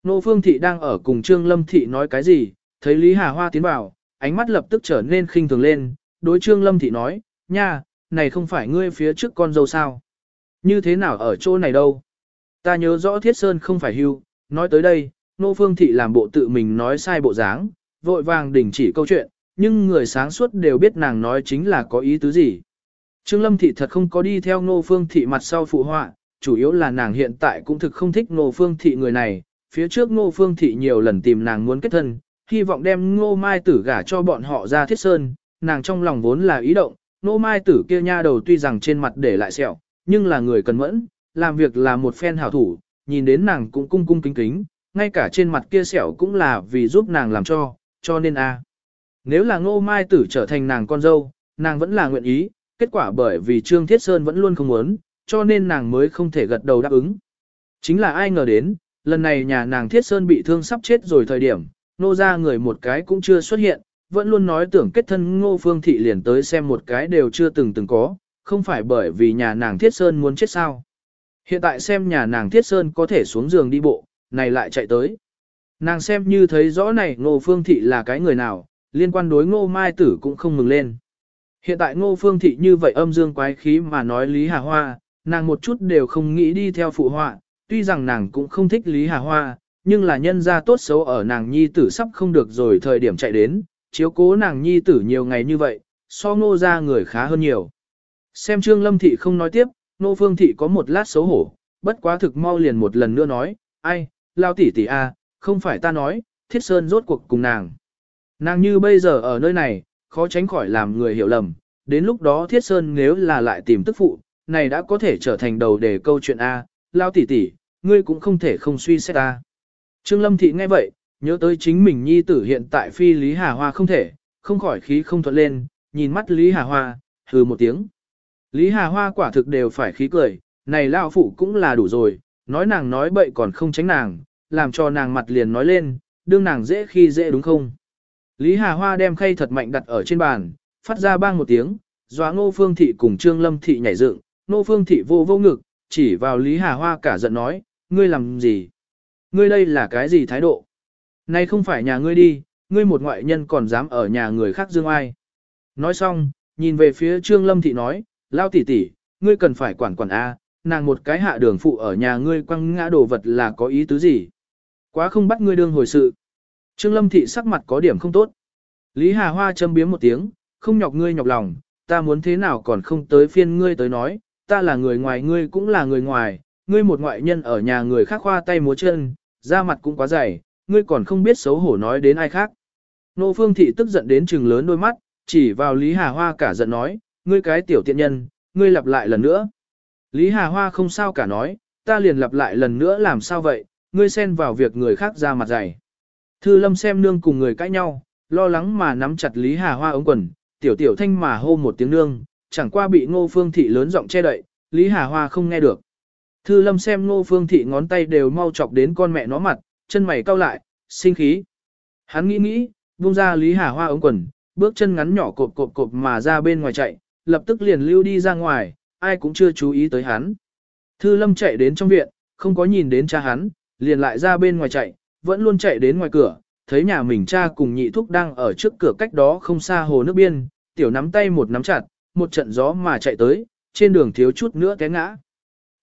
Nô phương thị đang ở cùng Trương Lâm Thị nói cái gì, thấy Lý Hà Hoa tiến vào, ánh mắt lập tức trở nên khinh thường lên, đối Trương Lâm Thị nói, nha, này không phải ngươi phía trước con dâu sao. Như thế nào ở chỗ này đâu? Ta nhớ rõ Thiết Sơn không phải hưu, nói tới đây, Nô Phương Thị làm bộ tự mình nói sai bộ dáng, vội vàng đình chỉ câu chuyện, nhưng người sáng suốt đều biết nàng nói chính là có ý tứ gì. Trương Lâm Thị thật không có đi theo Nô Phương Thị mặt sau phụ họa, chủ yếu là nàng hiện tại cũng thực không thích Nô Phương Thị người này, phía trước Ngô Phương Thị nhiều lần tìm nàng muốn kết thân, hy vọng đem Ngô Mai Tử gả cho bọn họ ra thiết sơn, nàng trong lòng vốn là ý động, Ngô Mai Tử kia nha đầu tuy rằng trên mặt để lại sẹo, nhưng là người cần mẫn, làm việc là một phen hảo thủ, nhìn đến nàng cũng cung cung kính kính, ngay cả trên mặt kia sẹo cũng là vì giúp nàng làm cho, cho nên a. Nếu là Ngô Mai Tử trở thành nàng con dâu, nàng vẫn là nguyện ý, kết quả bởi vì Trương Thiết Sơn vẫn luôn không muốn, cho nên nàng mới không thể gật đầu đáp ứng. Chính là ai ngờ đến, lần này nhà nàng Thiết Sơn bị thương sắp chết rồi thời điểm, nô ra người một cái cũng chưa xuất hiện, vẫn luôn nói tưởng kết thân ngô phương thị liền tới xem một cái đều chưa từng từng có, không phải bởi vì nhà nàng Thiết Sơn muốn chết sao. Hiện tại xem nhà nàng Thiết Sơn có thể xuống giường đi bộ, này lại chạy tới. Nàng xem như thấy rõ này ngô phương thị là cái người nào, liên quan đối ngô mai tử cũng không mừng lên. Hiện tại ngô phương thị như vậy âm dương quái khí mà nói Lý Hà Hoa, nàng một chút đều không nghĩ đi theo phụ họa, tuy rằng nàng cũng không thích Lý Hà Hoa, nhưng là nhân ra tốt xấu ở nàng nhi tử sắp không được rồi thời điểm chạy đến, chiếu cố nàng nhi tử nhiều ngày như vậy, so ngô ra người khá hơn nhiều. Xem Trương Lâm Thị không nói tiếp, Nô Phương Thị có một lát xấu hổ, bất quá thực mau liền một lần nữa nói, ai, lao tỷ tỷ a, không phải ta nói, Thiết Sơn rốt cuộc cùng nàng. Nàng như bây giờ ở nơi này, khó tránh khỏi làm người hiểu lầm, đến lúc đó Thiết Sơn nếu là lại tìm tức phụ, này đã có thể trở thành đầu để câu chuyện A, lao tỷ tỷ, ngươi cũng không thể không suy xét ta. Trương Lâm Thị nghe vậy, nhớ tới chính mình nhi tử hiện tại phi Lý Hà Hoa không thể, không khỏi khí không thuận lên, nhìn mắt Lý Hà Hoa, hừ một tiếng. Lý Hà Hoa quả thực đều phải khí cười, này lao phụ cũng là đủ rồi, nói nàng nói bậy còn không tránh nàng, làm cho nàng mặt liền nói lên, đương nàng dễ khi dễ đúng không. Lý Hà Hoa đem khay thật mạnh đặt ở trên bàn, phát ra bang một tiếng, dọa ngô phương thị cùng Trương Lâm thị nhảy dựng, ngô phương thị vô vô ngực, chỉ vào Lý Hà Hoa cả giận nói, ngươi làm gì? Ngươi đây là cái gì thái độ? Nay không phải nhà ngươi đi, ngươi một ngoại nhân còn dám ở nhà người khác dương ai. Nói xong, nhìn về phía Trương Lâm Thị nói, lao tỷ tỷ, ngươi cần phải quản quản A, nàng một cái hạ đường phụ ở nhà ngươi quăng ngã đồ vật là có ý tứ gì. Quá không bắt ngươi đương hồi sự. Trương Lâm Thị sắc mặt có điểm không tốt. Lý Hà Hoa châm biếm một tiếng, không nhọc ngươi nhọc lòng, ta muốn thế nào còn không tới phiên ngươi tới nói, ta là người ngoài ngươi cũng là người ngoài, ngươi một ngoại nhân ở nhà người khác khoa tay múa chân, da mặt cũng quá dày, ngươi còn không biết xấu hổ nói đến ai khác. Nô Phương Thị tức giận đến trừng lớn đôi mắt, chỉ vào Lý Hà Hoa cả giận nói, ngươi cái tiểu tiện nhân, ngươi lặp lại lần nữa. Lý Hà Hoa không sao cả nói, ta liền lặp lại lần nữa làm sao vậy, ngươi xen vào việc người khác ra mặt dày. Thư lâm xem nương cùng người cãi nhau, lo lắng mà nắm chặt Lý Hà Hoa ống quần, tiểu tiểu thanh mà hô một tiếng nương, chẳng qua bị ngô phương thị lớn giọng che đậy, Lý Hà Hoa không nghe được. Thư lâm xem ngô phương thị ngón tay đều mau chọc đến con mẹ nó mặt, chân mày cau lại, sinh khí. Hắn nghĩ nghĩ, buông ra Lý Hà Hoa ống quần, bước chân ngắn nhỏ cộp cộp cộp mà ra bên ngoài chạy, lập tức liền lưu đi ra ngoài, ai cũng chưa chú ý tới hắn. Thư lâm chạy đến trong viện, không có nhìn đến cha hắn, liền lại ra bên ngoài chạy, vẫn luôn chạy đến ngoài cửa, thấy nhà mình cha cùng nhị thúc đang ở trước cửa cách đó không xa hồ nước biên, tiểu nắm tay một nắm chặt, một trận gió mà chạy tới, trên đường thiếu chút nữa té ngã.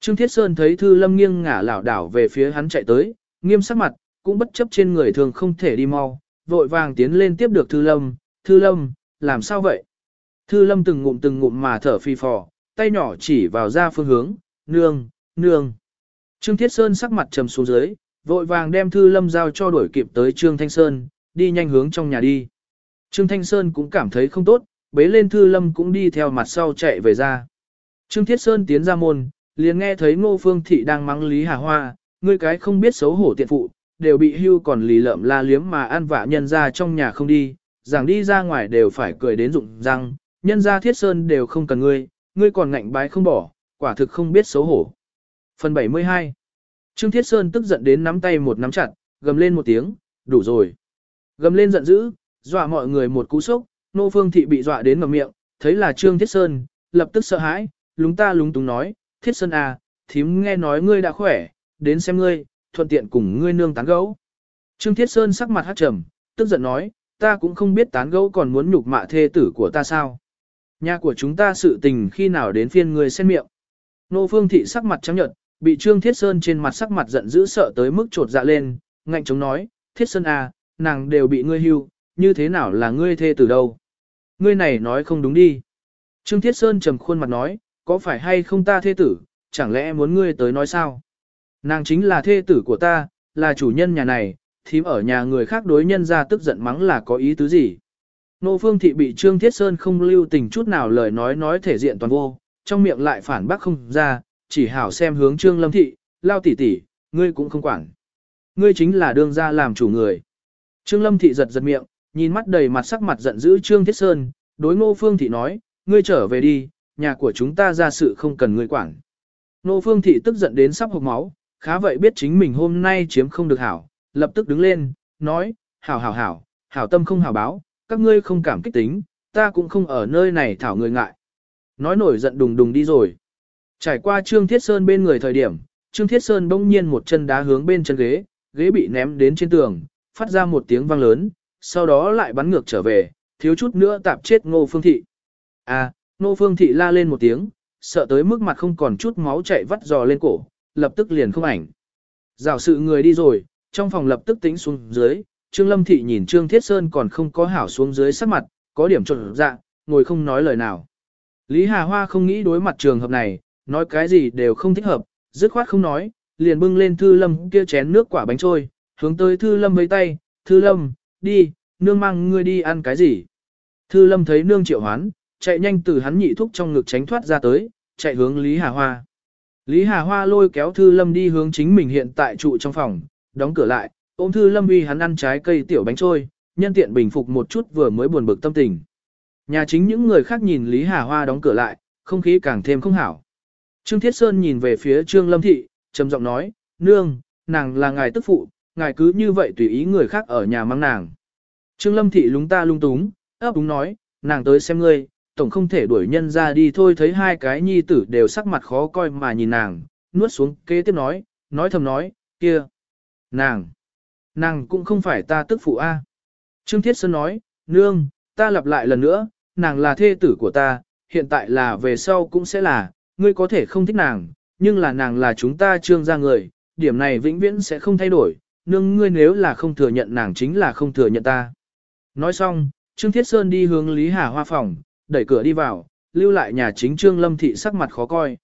Trương Thiết Sơn thấy Thư Lâm nghiêng ngả lảo đảo về phía hắn chạy tới, nghiêm sắc mặt, cũng bất chấp trên người thường không thể đi mau, vội vàng tiến lên tiếp được Thư Lâm, Thư Lâm, làm sao vậy? Thư Lâm từng ngụm từng ngụm mà thở phi phò, tay nhỏ chỉ vào ra phương hướng, nương, nương. Trương Thiết Sơn sắc mặt trầm xuống dưới, vội vàng đem Thư Lâm giao cho đuổi kịp tới Trương Thanh Sơn, đi nhanh hướng trong nhà đi. Trương Thanh Sơn cũng cảm thấy không tốt, bế lên Thư Lâm cũng đi theo mặt sau chạy về ra. Trương Thiết Sơn tiến ra môn, liền nghe thấy Ngô Phương Thị đang mắng Lý Hà Hoa, ngươi cái không biết xấu hổ tiện phụ, đều bị hưu còn lì lợm la liếm mà ăn vạ nhân ra trong nhà không đi, rằng đi ra ngoài đều phải cười đến rụng răng, nhân ra thiết sơn đều không cần ngươi, ngươi còn ngạnh bái không bỏ, quả thực không biết xấu hổ. Phần 72 Trương Thiết Sơn tức giận đến nắm tay một nắm chặt, gầm lên một tiếng, đủ rồi. Gầm lên giận dữ, dọa mọi người một cú sốc, nô phương thị bị dọa đến ngậm miệng, thấy là Trương Thiết Sơn, lập tức sợ hãi, lúng ta lúng túng nói, Thiết Sơn à, thím nghe nói ngươi đã khỏe, đến xem ngươi, thuận tiện cùng ngươi nương tán gẫu. Trương Thiết Sơn sắc mặt hát trầm, tức giận nói, ta cũng không biết tán gẫu còn muốn nhục mạ thê tử của ta sao. Nhà của chúng ta sự tình khi nào đến phiên ngươi xen miệng. Nô Phương Thị sắc mặt trắng nhợt, bị Trương Thiết Sơn trên mặt sắc mặt giận dữ sợ tới mức trột dạ lên, ngạnh chống nói, Thiết Sơn à, nàng đều bị ngươi hưu, như thế nào là ngươi thê tử đâu. Ngươi này nói không đúng đi. Trương Thiết Sơn trầm khuôn mặt nói, có phải hay không ta thê tử, chẳng lẽ muốn ngươi tới nói sao? Nàng chính là thê tử của ta, là chủ nhân nhà này, thím ở nhà người khác đối nhân ra tức giận mắng là có ý tứ gì? Nô Phương Thị bị Trương Thiết Sơn không lưu tình chút nào lời nói nói thể diện toàn vô, trong miệng lại phản bác không ra, chỉ hảo xem hướng Trương Lâm Thị, lao tỉ tỉ, ngươi cũng không quản. Ngươi chính là đương gia làm chủ người. Trương Lâm Thị giật giật miệng, nhìn mắt đầy mặt sắc mặt giận dữ Trương Thiết Sơn, đối Ngô Phương Thị nói, ngươi trở về đi, nhà của chúng ta ra sự không cần ngươi quản. Ngô Phương Thị tức giận đến sắp hộc máu, khá vậy biết chính mình hôm nay chiếm không được hảo, lập tức đứng lên, nói, hảo hảo hảo, hảo tâm không hảo báo, các ngươi không cảm kích tính, ta cũng không ở nơi này thảo người ngại. Nói nổi giận đùng đùng đi rồi. Trải qua Trương Thiết Sơn bên người thời điểm, Trương Thiết Sơn bỗng nhiên một chân đá hướng bên chân ghế, ghế bị ném đến trên tường, phát ra một tiếng vang lớn, sau đó lại bắn ngược trở về, thiếu chút nữa tạp chết Ngô Phương Thị. À, Nô Phương Thị la lên một tiếng, sợ tới mức mặt không còn chút máu chảy vắt dò lên cổ, lập tức liền không ảnh. Giảo sự người đi rồi, trong phòng lập tức tính xuống dưới, Trương Lâm Thị nhìn Trương Thiết Sơn còn không có hảo xuống dưới sắc mặt, có điểm trộn dạ, ngồi không nói lời nào. Lý Hà Hoa không nghĩ đối mặt trường hợp này, nói cái gì đều không thích hợp, dứt khoát không nói, liền bưng lên Thư Lâm kia chén nước quả bánh trôi, hướng tới Thư Lâm với tay, Thư Lâm, đi, nương mang ngươi đi ăn cái gì. Thư Lâm thấy nương triệu hoán, chạy nhanh từ hắn nhị thúc trong ngực tránh thoát ra tới, chạy hướng Lý Hà Hoa. Lý Hà Hoa lôi kéo Thư Lâm đi hướng chính mình hiện tại trụ trong phòng, đóng cửa lại, ôm Thư Lâm uy hắn ăn trái cây tiểu bánh trôi, nhân tiện bình phục một chút vừa mới buồn bực tâm tình. Nhà chính những người khác nhìn Lý Hà Hoa đóng cửa lại, không khí càng thêm không hảo. Trương Thiết Sơn nhìn về phía Trương Lâm Thị, trầm giọng nói, nương, nàng là ngài tức phụ, ngài cứ như vậy tùy ý người khác ở nhà mang nàng. Trương Lâm Thị lúng ta lung túng, ấp đúng nói, nàng tới xem ngươi, tổng không thể đuổi nhân ra đi thôi thấy hai cái nhi tử đều sắc mặt khó coi mà nhìn nàng, nuốt xuống kế tiếp nói, nói thầm nói, kia, nàng, nàng cũng không phải ta tức phụ a. Trương Thiết Sơn nói, nương, ta lặp lại lần nữa, nàng là thê tử của ta, hiện tại là về sau cũng sẽ là, ngươi có thể không thích nàng, nhưng là nàng là chúng ta trương ra người, điểm này vĩnh viễn sẽ không thay đổi, nương ngươi nếu là không thừa nhận nàng chính là không thừa nhận ta. Nói xong, Trương Thiết Sơn đi hướng Lý Hà Hoa phòng, đẩy cửa đi vào, lưu lại nhà chính Trương Lâm Thị sắc mặt khó coi.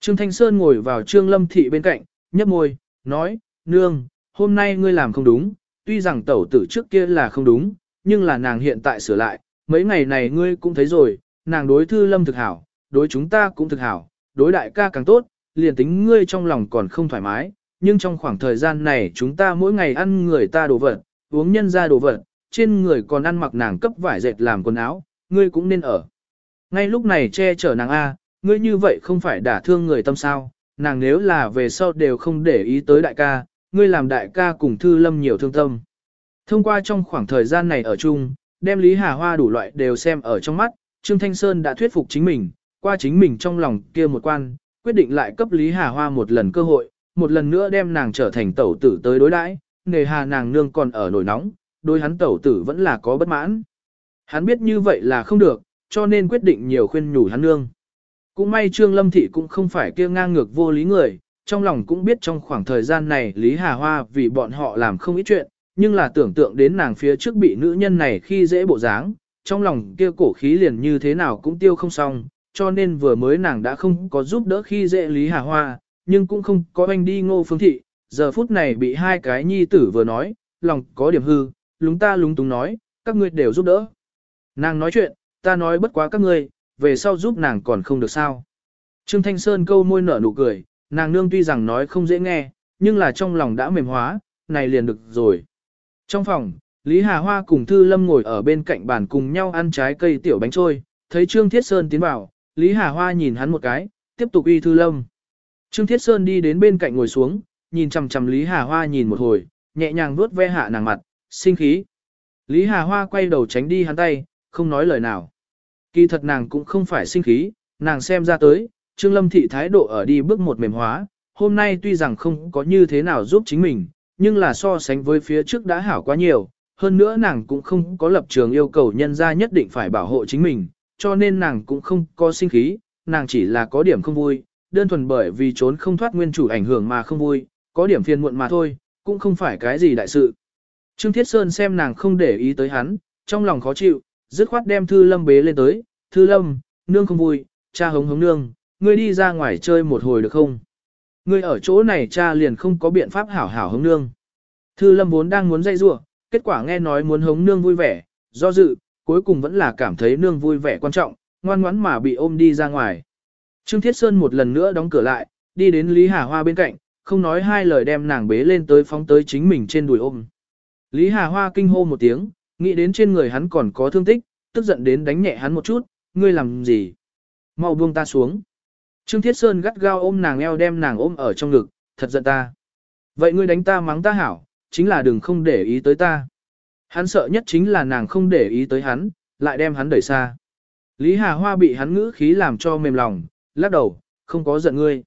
Trương Thanh Sơn ngồi vào Trương Lâm Thị bên cạnh, nhấp môi, nói, nương, hôm nay ngươi làm không đúng, tuy rằng tẩu tử trước kia là không đúng, nhưng là nàng hiện tại sửa lại, mấy ngày này ngươi cũng thấy rồi, nàng đối thư lâm thực hảo, đối chúng ta cũng thực hảo, đối đại ca càng tốt, liền tính ngươi trong lòng còn không thoải mái, nhưng trong khoảng thời gian này chúng ta mỗi ngày ăn người ta đồ vật, uống nhân ra đồ vật, trên người còn ăn mặc nàng cấp vải dệt làm quần áo, ngươi cũng nên ở. Ngay lúc này che chở nàng A, ngươi như vậy không phải đả thương người tâm sao, nàng nếu là về sau đều không để ý tới đại ca, ngươi làm đại ca cùng thư lâm nhiều thương tâm. Thông qua trong khoảng thời gian này ở chung, đem Lý Hà Hoa đủ loại đều xem ở trong mắt, Trương Thanh Sơn đã thuyết phục chính mình, qua chính mình trong lòng kia một quan, quyết định lại cấp Lý Hà Hoa một lần cơ hội, một lần nữa đem nàng trở thành tẩu tử tới đối đãi, nghề hà nàng nương còn ở nổi nóng, đối hắn tẩu tử vẫn là có bất mãn. Hắn biết như vậy là không được, cho nên quyết định nhiều khuyên nhủ hắn nương. Cũng may Trương Lâm Thị cũng không phải kia ngang ngược vô lý người, trong lòng cũng biết trong khoảng thời gian này Lý Hà Hoa vì bọn họ làm không ít chuyện, nhưng là tưởng tượng đến nàng phía trước bị nữ nhân này khi dễ bộ dáng, trong lòng kia cổ khí liền như thế nào cũng tiêu không xong, cho nên vừa mới nàng đã không có giúp đỡ khi dễ Lý Hà Hoa, nhưng cũng không có anh đi ngô phương thị, giờ phút này bị hai cái nhi tử vừa nói, lòng có điểm hư, lúng ta lúng túng nói, các ngươi đều giúp đỡ. Nàng nói chuyện, ta nói bất quá các ngươi, về sau giúp nàng còn không được sao. Trương Thanh Sơn câu môi nở nụ cười, nàng nương tuy rằng nói không dễ nghe, nhưng là trong lòng đã mềm hóa, này liền được rồi. Trong phòng, Lý Hà Hoa cùng Thư Lâm ngồi ở bên cạnh bàn cùng nhau ăn trái cây tiểu bánh trôi, thấy Trương Thiết Sơn tiến vào, Lý Hà Hoa nhìn hắn một cái, tiếp tục uy thư lâm. Trương Thiết Sơn đi đến bên cạnh ngồi xuống, nhìn chằm chằm Lý Hà Hoa nhìn một hồi, nhẹ nhàng vuốt ve hạ nàng mặt, sinh khí. Lý Hà Hoa quay đầu tránh đi hắn tay, không nói lời nào. Kỳ thật nàng cũng không phải sinh khí, nàng xem ra tới, Trương Lâm Thị thái độ ở đi bước một mềm hóa, hôm nay tuy rằng không có như thế nào giúp chính mình, nhưng là so sánh với phía trước đã hảo quá nhiều, hơn nữa nàng cũng không có lập trường yêu cầu nhân ra nhất định phải bảo hộ chính mình, cho nên nàng cũng không có sinh khí, nàng chỉ là có điểm không vui, đơn thuần bởi vì trốn không thoát nguyên chủ ảnh hưởng mà không vui, có điểm phiền muộn mà thôi, cũng không phải cái gì đại sự. Trương Thiết Sơn xem nàng không để ý tới hắn, trong lòng khó chịu, dứt khoát đem Thư Lâm bế lên tới, Thư Lâm, nương không vui, cha hống hống nương, ngươi đi ra ngoài chơi một hồi được không? Ngươi ở chỗ này cha liền không có biện pháp hảo hảo hống nương. Thư Lâm vốn đang muốn dây rua, kết quả nghe nói muốn hống nương vui vẻ, do dự, cuối cùng vẫn là cảm thấy nương vui vẻ quan trọng, ngoan ngoãn mà bị ôm đi ra ngoài. Trương Thiết Sơn một lần nữa đóng cửa lại, đi đến Lý Hà Hoa bên cạnh, không nói hai lời đem nàng bế lên tới phóng tới chính mình trên đùi ôm. Lý Hà Hoa kinh hô một tiếng, nghĩ đến trên người hắn còn có thương tích, tức giận đến đánh nhẹ hắn một chút, ngươi làm gì? Mau buông ta xuống. Trương Thiết Sơn gắt gao ôm nàng eo đem nàng ôm ở trong ngực, thật giận ta. Vậy ngươi đánh ta mắng ta hảo, chính là đừng không để ý tới ta. Hắn sợ nhất chính là nàng không để ý tới hắn, lại đem hắn đẩy xa. Lý Hà Hoa bị hắn ngữ khí làm cho mềm lòng, lắc đầu, không có giận ngươi.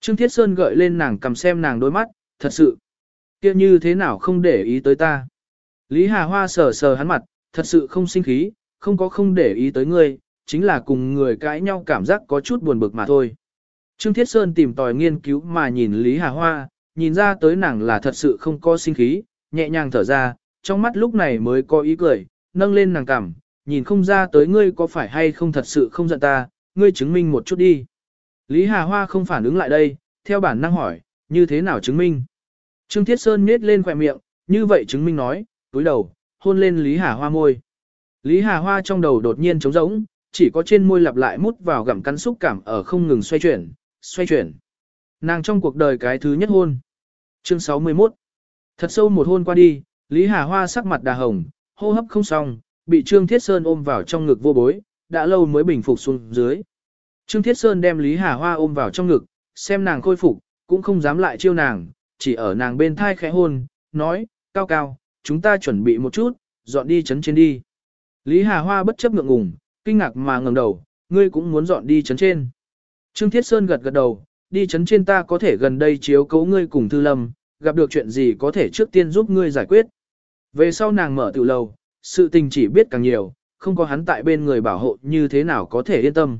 Trương Thiết Sơn gợi lên nàng cầm xem nàng đôi mắt, thật sự. kia như thế nào không để ý tới ta. Lý Hà Hoa sờ sờ hắn mặt, thật sự không sinh khí, không có không để ý tới ngươi, chính là cùng người cãi nhau cảm giác có chút buồn bực mà thôi. Trương Thiết Sơn tìm tòi nghiên cứu mà nhìn Lý Hà Hoa, nhìn ra tới nàng là thật sự không có sinh khí, nhẹ nhàng thở ra, trong mắt lúc này mới có ý cười, nâng lên nàng cằm, nhìn không ra tới ngươi có phải hay không thật sự không giận ta, ngươi chứng minh một chút đi. Lý Hà Hoa không phản ứng lại đây, theo bản năng hỏi, như thế nào chứng minh? Trương Thiết Sơn nhếch lên khỏe miệng, như vậy chứng minh nói, túi đầu, hôn lên Lý Hà Hoa môi. Lý Hà Hoa trong đầu đột nhiên trống rỗng, chỉ có trên môi lặp lại mút vào gặm cắn xúc cảm ở không ngừng xoay chuyển, xoay chuyển. Nàng trong cuộc đời cái thứ nhất hôn. Chương 61 Thật sâu một hôn qua đi, Lý Hà Hoa sắc mặt đà hồng, hô hấp không xong, bị Trương Thiết Sơn ôm vào trong ngực vô bối, đã lâu mới bình phục xuống dưới. Trương Thiết Sơn đem Lý Hà Hoa ôm vào trong ngực, xem nàng khôi phục, cũng không dám lại chiêu nàng, chỉ ở nàng bên thai khẽ hôn, nói, cao cao, chúng ta chuẩn bị một chút, dọn đi chấn trên đi. Lý Hà Hoa bất chấp ngượng ngùng, kinh ngạc mà ngẩng đầu, ngươi cũng muốn dọn đi chấn trên. Trương Thiết Sơn gật gật đầu, đi chấn trên ta có thể gần đây chiếu cấu ngươi cùng Thư Lâm, gặp được chuyện gì có thể trước tiên giúp ngươi giải quyết. Về sau nàng mở tiểu lầu, sự tình chỉ biết càng nhiều, không có hắn tại bên người bảo hộ như thế nào có thể yên tâm.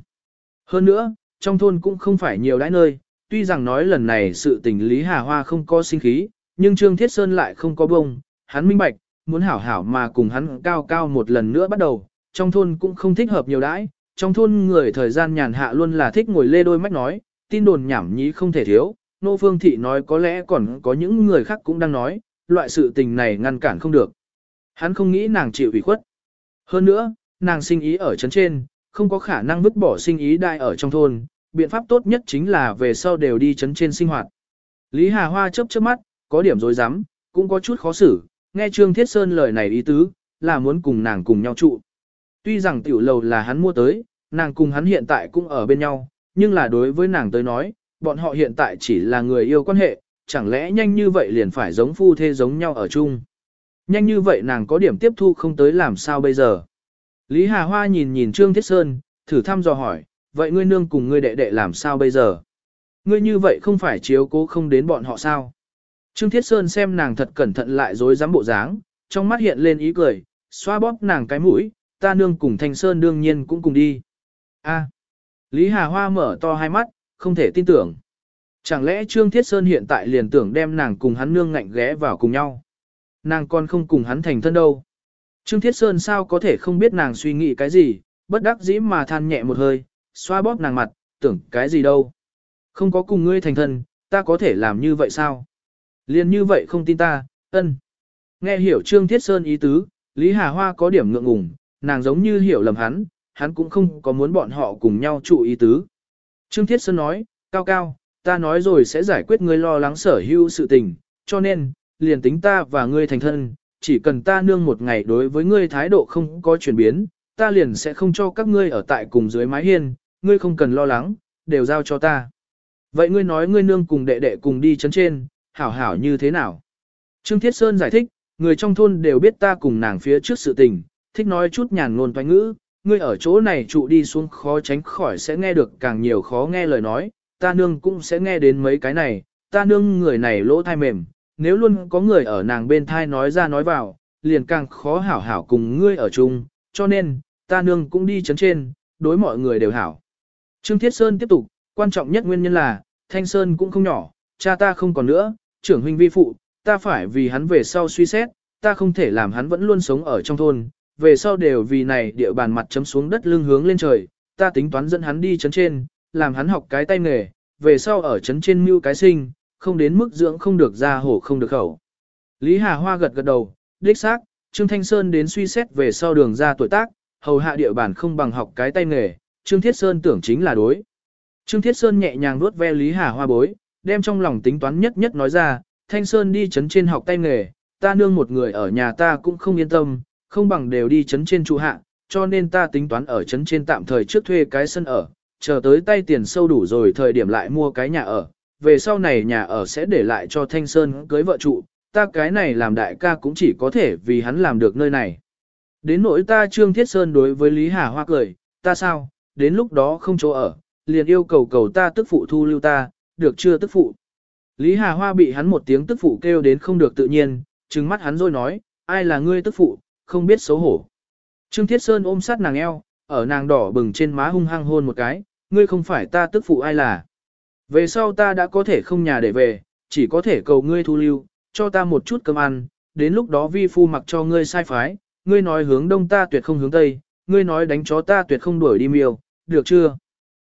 Hơn nữa, trong thôn cũng không phải nhiều đãi nơi, tuy rằng nói lần này sự tình Lý Hà Hoa không có sinh khí, nhưng Trương Thiết Sơn lại không có bông, hắn minh bạch, muốn hảo hảo mà cùng hắn cao cao một lần nữa bắt đầu, trong thôn cũng không thích hợp nhiều đãi, trong thôn người thời gian nhàn hạ luôn là thích ngồi lê đôi mắt nói, tin đồn nhảm nhí không thể thiếu, Nô Phương Thị nói có lẽ còn có những người khác cũng đang nói, loại sự tình này ngăn cản không được. Hắn không nghĩ nàng chịu ủy khuất. Hơn nữa, nàng sinh ý ở chấn trên, không có khả năng vứt bỏ sinh ý đại ở trong thôn, biện pháp tốt nhất chính là về sau đều đi chấn trên sinh hoạt. Lý Hà Hoa chớp chớp mắt, có điểm dối rắm cũng có chút khó xử, nghe Trương Thiết Sơn lời này ý tứ, là muốn cùng nàng cùng nhau trụ. Tuy rằng tiểu lầu là hắn mua tới, nàng cùng hắn hiện tại cũng ở bên nhau, nhưng là đối với nàng tới nói, bọn họ hiện tại chỉ là người yêu quan hệ, chẳng lẽ nhanh như vậy liền phải giống phu thê giống nhau ở chung. Nhanh như vậy nàng có điểm tiếp thu không tới làm sao bây giờ. Lý Hà Hoa nhìn nhìn Trương Thiết Sơn, thử thăm dò hỏi, vậy ngươi nương cùng ngươi đệ đệ làm sao bây giờ? Ngươi như vậy không phải chiếu cố không đến bọn họ sao? Trương Thiết Sơn xem nàng thật cẩn thận lại dối dám bộ dáng, trong mắt hiện lên ý cười, xoa bóp nàng cái mũi, ta nương cùng Thanh Sơn đương nhiên cũng cùng đi. A. Lý Hà Hoa mở to hai mắt, không thể tin tưởng. Chẳng lẽ Trương Thiết Sơn hiện tại liền tưởng đem nàng cùng hắn nương ngạnh ghé vào cùng nhau? Nàng còn không cùng hắn thành thân đâu. Trương Thiết Sơn sao có thể không biết nàng suy nghĩ cái gì, bất đắc dĩ mà than nhẹ một hơi, xoa bóp nàng mặt, tưởng cái gì đâu. Không có cùng ngươi thành thân, ta có thể làm như vậy sao? Liên như vậy không tin ta, ân. Nghe hiểu Trương Thiết Sơn ý tứ, Lý Hà Hoa có điểm ngượng ngùng, nàng giống như hiểu lầm hắn, hắn cũng không có muốn bọn họ cùng nhau trụ ý tứ. Trương Thiết Sơn nói, cao cao, ta nói rồi sẽ giải quyết ngươi lo lắng sở hữu sự tình, cho nên, liền tính ta và ngươi thành thân, chỉ cần ta nương một ngày đối với ngươi thái độ không có chuyển biến, ta liền sẽ không cho các ngươi ở tại cùng dưới mái hiên, ngươi không cần lo lắng, đều giao cho ta. Vậy ngươi nói ngươi nương cùng đệ đệ cùng đi chấn trên, hảo hảo như thế nào? Trương Thiết Sơn giải thích, người trong thôn đều biết ta cùng nàng phía trước sự tình, thích nói chút nhàn ngôn toanh ngữ, ngươi ở chỗ này trụ đi xuống khó tránh khỏi sẽ nghe được càng nhiều khó nghe lời nói, ta nương cũng sẽ nghe đến mấy cái này, ta nương người này lỗ thai mềm, nếu luôn có người ở nàng bên thai nói ra nói vào, liền càng khó hảo hảo cùng ngươi ở chung, cho nên, ta nương cũng đi chấn trên, đối mọi người đều hảo. Trương Thiết Sơn tiếp tục, quan trọng nhất nguyên nhân là, Thanh Sơn cũng không nhỏ, cha ta không còn nữa, trưởng huynh vi phụ, ta phải vì hắn về sau suy xét, ta không thể làm hắn vẫn luôn sống ở trong thôn, về sau đều vì này địa bàn mặt chấm xuống đất lưng hướng lên trời, ta tính toán dẫn hắn đi chấn trên, làm hắn học cái tay nghề, về sau ở chấn trên mưu cái sinh, không đến mức dưỡng không được ra hổ không được khẩu. Lý Hà Hoa gật gật đầu, đích xác, Trương Thanh Sơn đến suy xét về sau đường ra tuổi tác, hầu hạ địa bàn không bằng học cái tay nghề, Trương Thiết Sơn tưởng chính là đối. Trương Thiết Sơn nhẹ nhàng nuốt ve Lý Hà Hoa bối, đem trong lòng tính toán nhất nhất nói ra, Thanh Sơn đi chấn trên học tay nghề, ta nương một người ở nhà ta cũng không yên tâm, không bằng đều đi chấn trên trụ hạ, cho nên ta tính toán ở chấn trên tạm thời trước thuê cái sân ở, chờ tới tay tiền sâu đủ rồi thời điểm lại mua cái nhà ở, về sau này nhà ở sẽ để lại cho Thanh Sơn cưới vợ trụ, ta cái này làm đại ca cũng chỉ có thể vì hắn làm được nơi này. Đến nỗi ta Trương Thiết Sơn đối với Lý Hà Hoa cười, ta sao, đến lúc đó không chỗ ở, liền yêu cầu cầu ta tức phụ thu lưu ta, được chưa tức phụ. Lý Hà Hoa bị hắn một tiếng tức phụ kêu đến không được tự nhiên, trừng mắt hắn rồi nói, ai là ngươi tức phụ, không biết xấu hổ. Trương Thiết Sơn ôm sát nàng eo, ở nàng đỏ bừng trên má hung hăng hôn một cái, ngươi không phải ta tức phụ ai là. Về sau ta đã có thể không nhà để về, chỉ có thể cầu ngươi thu lưu, cho ta một chút cơm ăn, đến lúc đó vi phu mặc cho ngươi sai phái, ngươi nói hướng đông ta tuyệt không hướng tây, ngươi nói đánh chó ta tuyệt không đuổi đi miêu, được chưa?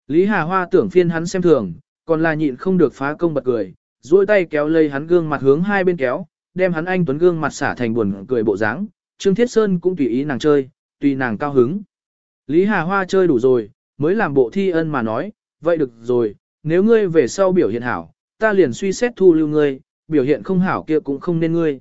Lý Hà Hoa tưởng phiên hắn xem thường, còn là nhịn không được phá công bật cười, duỗi tay kéo lây hắn gương mặt hướng hai bên kéo, đem hắn anh tuấn gương mặt xả thành buồn cười bộ dáng. Trương Thiết Sơn cũng tùy ý nàng chơi, tùy nàng cao hứng. Lý Hà Hoa chơi đủ rồi, mới làm bộ thi ân mà nói, vậy được rồi, nếu ngươi về sau biểu hiện hảo, ta liền suy xét thu lưu ngươi, biểu hiện không hảo kia cũng không nên ngươi.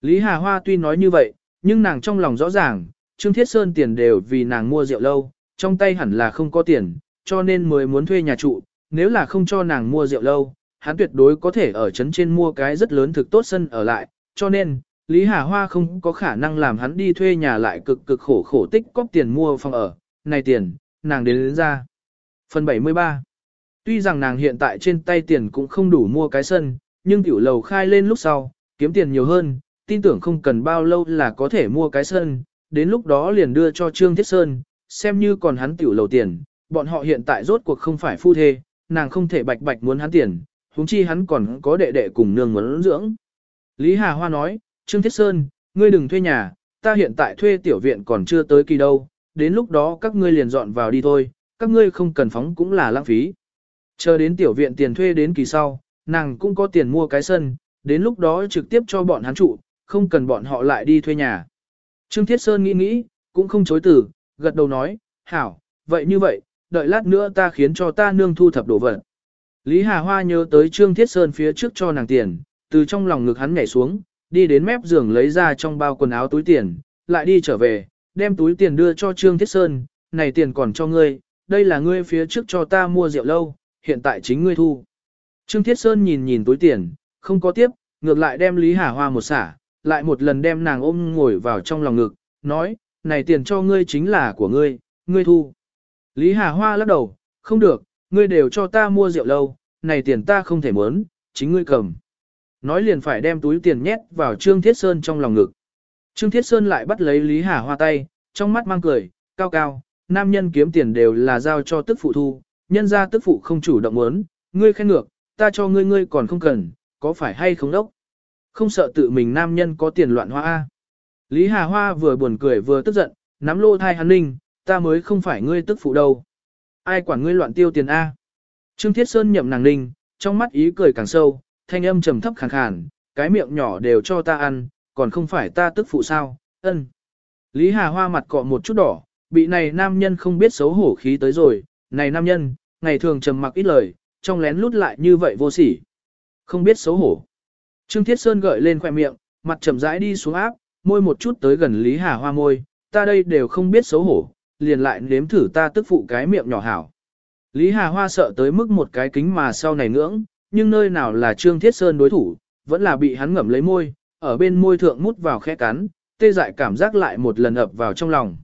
Lý Hà Hoa tuy nói như vậy, nhưng nàng trong lòng rõ ràng, Trương Thiết Sơn tiền đều vì nàng mua rượu lâu, trong tay hẳn là không có tiền, cho nên mới muốn thuê nhà trụ, nếu là không cho nàng mua rượu lâu, hắn tuyệt đối có thể ở trấn trên mua cái rất lớn thực tốt sân ở lại, cho nên, Lý Hà Hoa không có khả năng làm hắn đi thuê nhà lại cực cực khổ khổ tích cóp tiền mua phòng ở, này tiền, nàng đến, đến ra. Phần 73 Tuy rằng nàng hiện tại trên tay tiền cũng không đủ mua cái sân, nhưng tiểu lầu khai lên lúc sau, kiếm tiền nhiều hơn, tin tưởng không cần bao lâu là có thể mua cái sân, đến lúc đó liền đưa cho Trương Thiết Sơn, xem như còn hắn tiểu lầu tiền, bọn họ hiện tại rốt cuộc không phải phu thê, nàng không thể bạch bạch muốn hắn tiền, huống chi hắn còn có đệ đệ cùng nương muốn dưỡng. Lý Hà Hoa nói, Trương Thiết Sơn, ngươi đừng thuê nhà, ta hiện tại thuê tiểu viện còn chưa tới kỳ đâu, đến lúc đó các ngươi liền dọn vào đi thôi, các ngươi không cần phóng cũng là lãng phí. Chờ đến tiểu viện tiền thuê đến kỳ sau, nàng cũng có tiền mua cái sân, đến lúc đó trực tiếp cho bọn hắn trụ, không cần bọn họ lại đi thuê nhà. Trương Thiết Sơn nghĩ nghĩ, cũng không chối từ, gật đầu nói, hảo, vậy như vậy, đợi lát nữa ta khiến cho ta nương thu thập đồ vật. Lý Hà Hoa nhớ tới Trương Thiết Sơn phía trước cho nàng tiền, từ trong lòng ngực hắn nhảy xuống, đi đến mép giường lấy ra trong bao quần áo túi tiền, lại đi trở về, đem túi tiền đưa cho Trương Thiết Sơn, này tiền còn cho ngươi, đây là ngươi phía trước cho ta mua rượu lâu, hiện tại chính ngươi thu. Trương Thiết Sơn nhìn nhìn túi tiền, không có tiếp, ngược lại đem Lý Hà Hoa một xả, lại một lần đem nàng ôm ngồi vào trong lòng ngực, nói, này tiền cho ngươi chính là của ngươi, ngươi thu. Lý Hà Hoa lắc đầu, không được, ngươi đều cho ta mua rượu lâu, này tiền ta không thể muốn, chính ngươi cầm. Nói liền phải đem túi tiền nhét vào Trương Thiết Sơn trong lòng ngực. Trương Thiết Sơn lại bắt lấy Lý Hà Hoa tay, trong mắt mang cười, cao cao, nam nhân kiếm tiền đều là giao cho tức phụ thu, nhân ra tức phụ không chủ động muốn, ngươi khen ngược, ta cho ngươi ngươi còn không cần, có phải hay không đốc? Không sợ tự mình nam nhân có tiền loạn hoa A. Lý Hà Hoa vừa buồn cười vừa tức giận, nắm lô thai hắn ninh, ta mới không phải ngươi tức phụ đâu. Ai quản ngươi loạn tiêu tiền A. Trương Thiết Sơn nhậm nàng ninh, trong mắt ý cười càng sâu, thanh âm trầm thấp khàn khàn, cái miệng nhỏ đều cho ta ăn, còn không phải ta tức phụ sao, ân. Lý Hà Hoa mặt cọ một chút đỏ, bị này nam nhân không biết xấu hổ khí tới rồi, này nam nhân, ngày thường trầm mặc ít lời, trong lén lút lại như vậy vô sỉ. Không biết xấu hổ. Trương Thiết Sơn gợi lên khoẻ miệng, mặt chậm rãi đi xuống áp, môi một chút tới gần Lý Hà Hoa môi, ta đây đều không biết xấu hổ, liền lại nếm thử ta tức phụ cái miệng nhỏ hảo. Lý Hà Hoa sợ tới mức một cái kính mà sau này ngưỡng, nhưng nơi nào là Trương Thiết Sơn đối thủ, vẫn là bị hắn ngậm lấy môi, ở bên môi thượng mút vào khẽ cắn, tê dại cảm giác lại một lần ập vào trong lòng.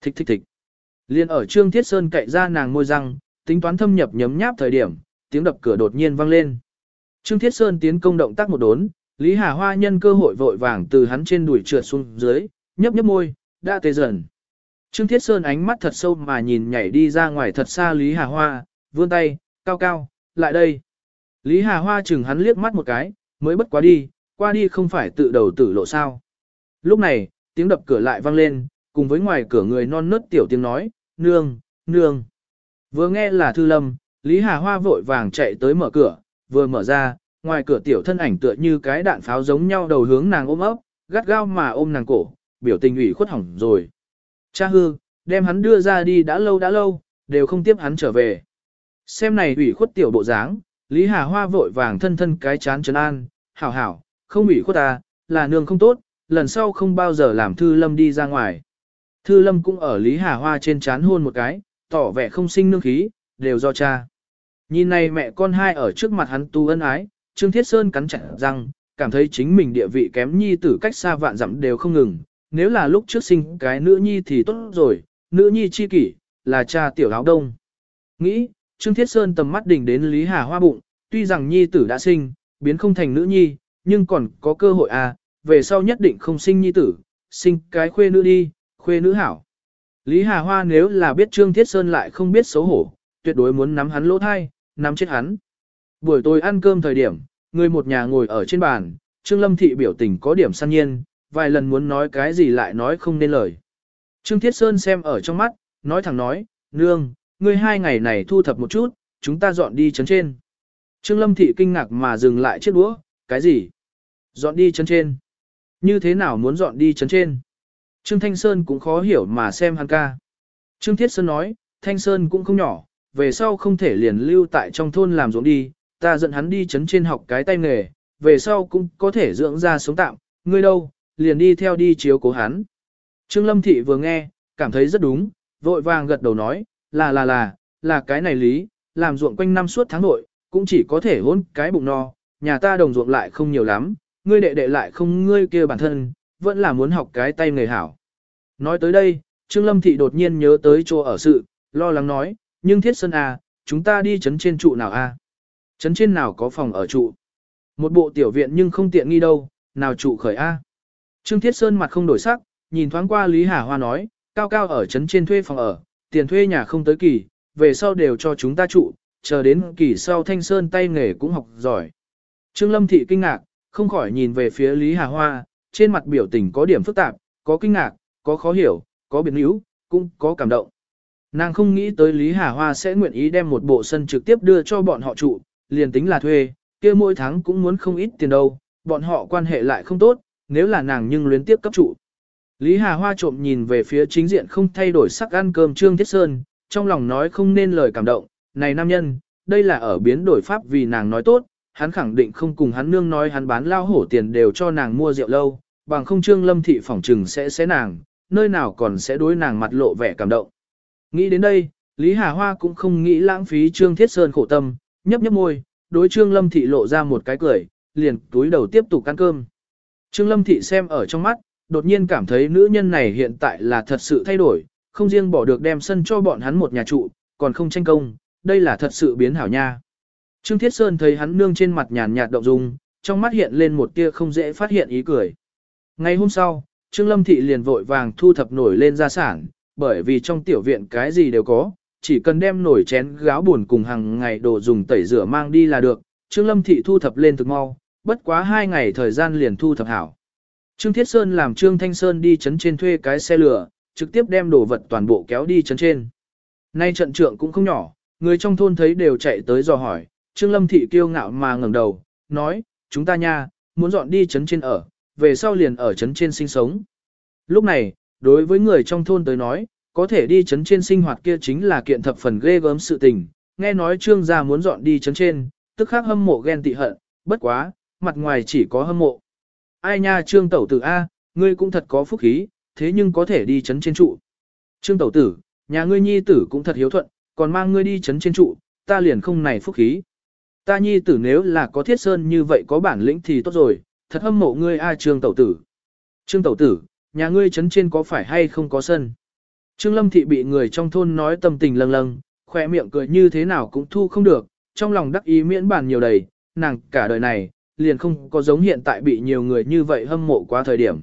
Thích thích thích. Liên ở Trương Thiết Sơn cậy ra nàng môi răng, tính toán thâm nhập nhấm nháp thời điểm, tiếng đập cửa đột nhiên vang lên. Trương Thiết Sơn tiến công động tác một đốn, Lý Hà Hoa nhân cơ hội vội vàng từ hắn trên đùi trượt xuống dưới, nhấp nhấp môi, đã tê dần. Trương Thiết Sơn ánh mắt thật sâu mà nhìn nhảy đi ra ngoài thật xa Lý Hà Hoa, vươn tay, cao cao, lại đây. Lý Hà Hoa chừng hắn liếc mắt một cái, mới bất quá đi, qua đi không phải tự đầu tử lộ sao. Lúc này, tiếng đập cửa lại vang lên, cùng với ngoài cửa người non nớt tiểu tiếng nói, nương, nương. Vừa nghe là Thư Lâm, Lý Hà Hoa vội vàng chạy tới mở cửa, vừa mở ra, ngoài cửa tiểu thân ảnh tựa như cái đạn pháo giống nhau đầu hướng nàng ôm ấp, gắt gao mà ôm nàng cổ, biểu tình ủy khuất hỏng rồi. Cha hư, đem hắn đưa ra đi đã lâu đã lâu, đều không tiếp hắn trở về. Xem này ủy khuất tiểu bộ dáng, Lý Hà Hoa vội vàng thân thân cái chán trấn an, hảo hảo, không ủy khuất ta, là nương không tốt, lần sau không bao giờ làm Thư Lâm đi ra ngoài. Thư Lâm cũng ở Lý Hà Hoa trên chán hôn một cái, tỏ vẻ không sinh nương khí, đều do cha. Nhìn này mẹ con hai ở trước mặt hắn tu ân ái, Trương Thiết Sơn cắn chặt răng, cảm thấy chính mình địa vị kém nhi tử cách xa vạn dặm đều không ngừng. Nếu là lúc trước sinh cái nữ nhi thì tốt rồi, nữ nhi chi kỷ, là cha tiểu áo đông. Nghĩ, Trương Thiết Sơn tầm mắt đỉnh đến Lý Hà Hoa bụng, tuy rằng nhi tử đã sinh, biến không thành nữ nhi, nhưng còn có cơ hội à, về sau nhất định không sinh nhi tử, sinh cái khuê nữ đi, khuê nữ hảo. Lý Hà Hoa nếu là biết Trương Thiết Sơn lại không biết xấu hổ, tuyệt đối muốn nắm hắn lỗ thai, nắm chết hắn. Buổi tối ăn cơm thời điểm, người một nhà ngồi ở trên bàn, Trương Lâm Thị biểu tình có điểm săn nhiên, vài lần muốn nói cái gì lại nói không nên lời. Trương Thiết Sơn xem ở trong mắt, nói thẳng nói, nương, ngươi hai ngày này thu thập một chút, chúng ta dọn đi chấn trên. Trương Lâm Thị kinh ngạc mà dừng lại chiếc đũa, cái gì? Dọn đi chấn trên. Như thế nào muốn dọn đi chấn trên? Trương Thanh Sơn cũng khó hiểu mà xem hắn ca. Trương Thiết Sơn nói, Thanh Sơn cũng không nhỏ, về sau không thể liền lưu tại trong thôn làm ruộng đi, ta dẫn hắn đi chấn trên học cái tay nghề, về sau cũng có thể dưỡng ra sống tạm, ngươi đâu, liền đi theo đi chiếu cố hắn. Trương Lâm Thị vừa nghe, cảm thấy rất đúng, vội vàng gật đầu nói, là là là, là cái này lý, làm ruộng quanh năm suốt tháng nội, cũng chỉ có thể hôn cái bụng no, nhà ta đồng ruộng lại không nhiều lắm, ngươi đệ đệ lại không ngươi kia bản thân, vẫn là muốn học cái tay nghề hảo. Nói tới đây, Trương Lâm Thị đột nhiên nhớ tới chỗ ở sự, lo lắng nói, nhưng thiết Sân à, chúng ta đi chấn trên trụ nào a? À? Chấn trên nào có phòng ở trụ? Một bộ tiểu viện nhưng không tiện nghi đâu, nào trụ khởi a? Trương Thiết Sơn mặt không đổi sắc, nhìn thoáng qua Lý Hà Hoa nói, cao cao ở trấn trên thuê phòng ở, tiền thuê nhà không tới kỳ, về sau đều cho chúng ta trụ, chờ đến kỳ sau Thanh Sơn tay nghề cũng học giỏi. Trương Lâm Thị kinh ngạc, không khỏi nhìn về phía Lý Hà Hoa, trên mặt biểu tình có điểm phức tạp, có kinh ngạc, có khó hiểu, có biến yếu, cũng có cảm động. Nàng không nghĩ tới Lý Hà Hoa sẽ nguyện ý đem một bộ sân trực tiếp đưa cho bọn họ trụ, liền tính là thuê, kia mỗi tháng cũng muốn không ít tiền đâu, bọn họ quan hệ lại không tốt, nếu là nàng nhưng luyến tiếp cấp trụ. Lý Hà Hoa trộm nhìn về phía chính diện không thay đổi sắc ăn cơm Trương Thiết Sơn, trong lòng nói không nên lời cảm động, này nam nhân, đây là ở biến đổi pháp vì nàng nói tốt, hắn khẳng định không cùng hắn nương nói hắn bán lao hổ tiền đều cho nàng mua rượu lâu, bằng không Trương Lâm Thị phỏng trừng sẽ xé nàng, nơi nào còn sẽ đối nàng mặt lộ vẻ cảm động. Nghĩ đến đây, Lý Hà Hoa cũng không nghĩ lãng phí Trương Thiết Sơn khổ tâm, nhấp nhấp môi, đối Trương Lâm Thị lộ ra một cái cười, liền túi đầu tiếp tục ăn cơm. Trương Lâm Thị xem ở trong mắt, đột nhiên cảm thấy nữ nhân này hiện tại là thật sự thay đổi, không riêng bỏ được đem sân cho bọn hắn một nhà trụ, còn không tranh công, đây là thật sự biến hảo nha. Trương Thiết Sơn thấy hắn nương trên mặt nhàn nhạt động dung, trong mắt hiện lên một tia không dễ phát hiện ý cười. Ngày hôm sau, Trương Lâm Thị liền vội vàng thu thập nổi lên gia sản, bởi vì trong tiểu viện cái gì đều có, chỉ cần đem nổi chén gáo buồn cùng hàng ngày đồ dùng tẩy rửa mang đi là được. Trương Lâm Thị thu thập lên thực mau, bất quá hai ngày thời gian liền thu thập hảo. Trương Thiết Sơn làm Trương Thanh Sơn đi chấn trên thuê cái xe lửa, trực tiếp đem đồ vật toàn bộ kéo đi chấn trên. Nay trận trượng cũng không nhỏ, người trong thôn thấy đều chạy tới dò hỏi, Trương Lâm Thị kiêu ngạo mà ngẩng đầu, nói, chúng ta nha, muốn dọn đi chấn trên ở, về sau liền ở chấn trên sinh sống. Lúc này, đối với người trong thôn tới nói, có thể đi chấn trên sinh hoạt kia chính là kiện thập phần ghê gớm sự tình, nghe nói trương gia muốn dọn đi chấn trên, tức khắc hâm mộ ghen tị hận, bất quá, mặt ngoài chỉ có hâm mộ. Ai nha trương tẩu tử A, ngươi cũng thật có phúc khí, thế nhưng có thể đi chấn trên trụ. Trương tẩu tử, nhà ngươi nhi tử cũng thật hiếu thuận, còn mang ngươi đi chấn trên trụ, ta liền không này phúc khí. Ta nhi tử nếu là có thiết sơn như vậy có bản lĩnh thì tốt rồi, thật hâm mộ ngươi a trương tẩu tử. Trương tẩu tử, nhà ngươi chấn trên có phải hay không có sân? Trương Lâm Thị bị người trong thôn nói tâm tình lâng lâng, khoe miệng cười như thế nào cũng thu không được, trong lòng đắc ý miễn bàn nhiều đầy, nàng cả đời này, liền không có giống hiện tại bị nhiều người như vậy hâm mộ quá thời điểm.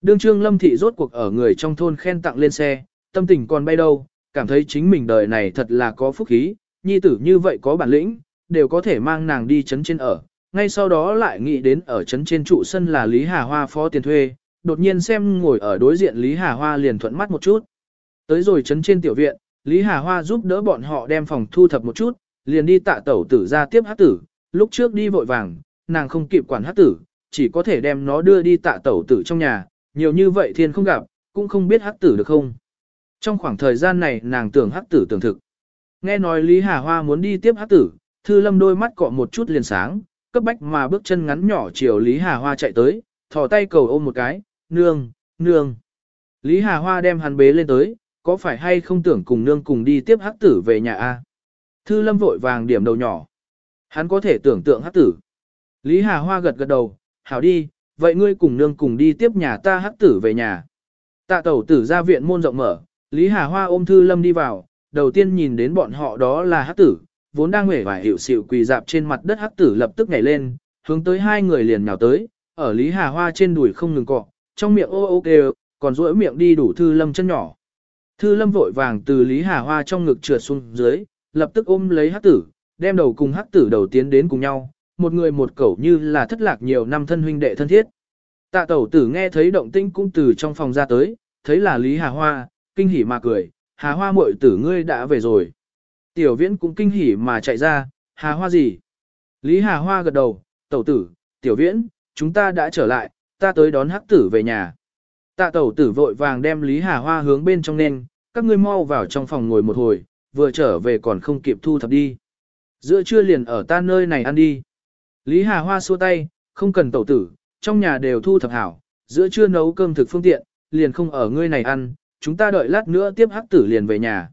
Đương Trương Lâm Thị rốt cuộc ở người trong thôn khen tặng lên xe, tâm tình còn bay đâu, cảm thấy chính mình đời này thật là có phúc khí, nhi tử như vậy có bản lĩnh, đều có thể mang nàng đi chấn trên ở. Ngay sau đó lại nghĩ đến ở chấn trên trụ sân là Lý Hà Hoa phó tiền thuê, đột nhiên xem ngồi ở đối diện Lý Hà Hoa liền thuận mắt một chút. Tới rồi chấn trên tiểu viện, Lý Hà Hoa giúp đỡ bọn họ đem phòng thu thập một chút, liền đi tạ tẩu tử ra tiếp hát tử, lúc trước đi vội vàng, nàng không kịp quản hát tử, chỉ có thể đem nó đưa đi tạ tẩu tử trong nhà, nhiều như vậy thiên không gặp, cũng không biết hát tử được không. Trong khoảng thời gian này nàng tưởng hát tử tưởng thực. Nghe nói Lý Hà Hoa muốn đi tiếp hát tử, Thư Lâm đôi mắt cọ một chút liền sáng, cấp bách mà bước chân ngắn nhỏ chiều Lý Hà Hoa chạy tới, thò tay cầu ôm một cái, nương, nương. Lý Hà Hoa đem hắn bế lên tới, có phải hay không tưởng cùng nương cùng đi tiếp hắc tử về nhà a? Thư Lâm vội vàng điểm đầu nhỏ. Hắn có thể tưởng tượng hắc tử. Lý Hà Hoa gật gật đầu, hảo đi, vậy ngươi cùng nương cùng đi tiếp nhà ta hắc tử về nhà. Tạ tẩu tử ra viện môn rộng mở, Lý Hà Hoa ôm Thư Lâm đi vào, đầu tiên nhìn đến bọn họ đó là hắc tử, vốn đang ngể và hiệu xịu quỳ dạp trên mặt đất hắc tử lập tức nhảy lên, hướng tới hai người liền nhào tới, ở Lý Hà Hoa trên đùi không ngừng cọ, trong miệng ô ô kêu, còn duỗi miệng đi đủ Thư Lâm chân nhỏ. Thư Lâm vội vàng từ Lý Hà Hoa trong ngực trượt xuống dưới, lập tức ôm lấy hắc tử, đem đầu cùng hắc tử đầu tiến đến cùng nhau, một người một cẩu như là thất lạc nhiều năm thân huynh đệ thân thiết. Tạ tẩu tử nghe thấy động tĩnh cũng từ trong phòng ra tới, thấy là Lý Hà Hoa, kinh hỉ mà cười, Hà Hoa muội tử ngươi đã về rồi. Tiểu viễn cũng kinh hỉ mà chạy ra, Hà Hoa gì? Lý Hà Hoa gật đầu, tẩu tử, tiểu viễn, chúng ta đã trở lại, ta tới đón hắc tử về nhà. Tạ tẩu tử vội vàng đem Lý Hà Hoa hướng bên trong nên, các ngươi mau vào trong phòng ngồi một hồi, vừa trở về còn không kịp thu thập đi. Giữa trưa liền ở ta nơi này ăn đi. Lý Hà Hoa xua tay, không cần tẩu tử, trong nhà đều thu thập hảo, giữa trưa nấu cơm thực phương tiện, liền không ở ngươi này ăn, chúng ta đợi lát nữa tiếp hắc tử liền về nhà.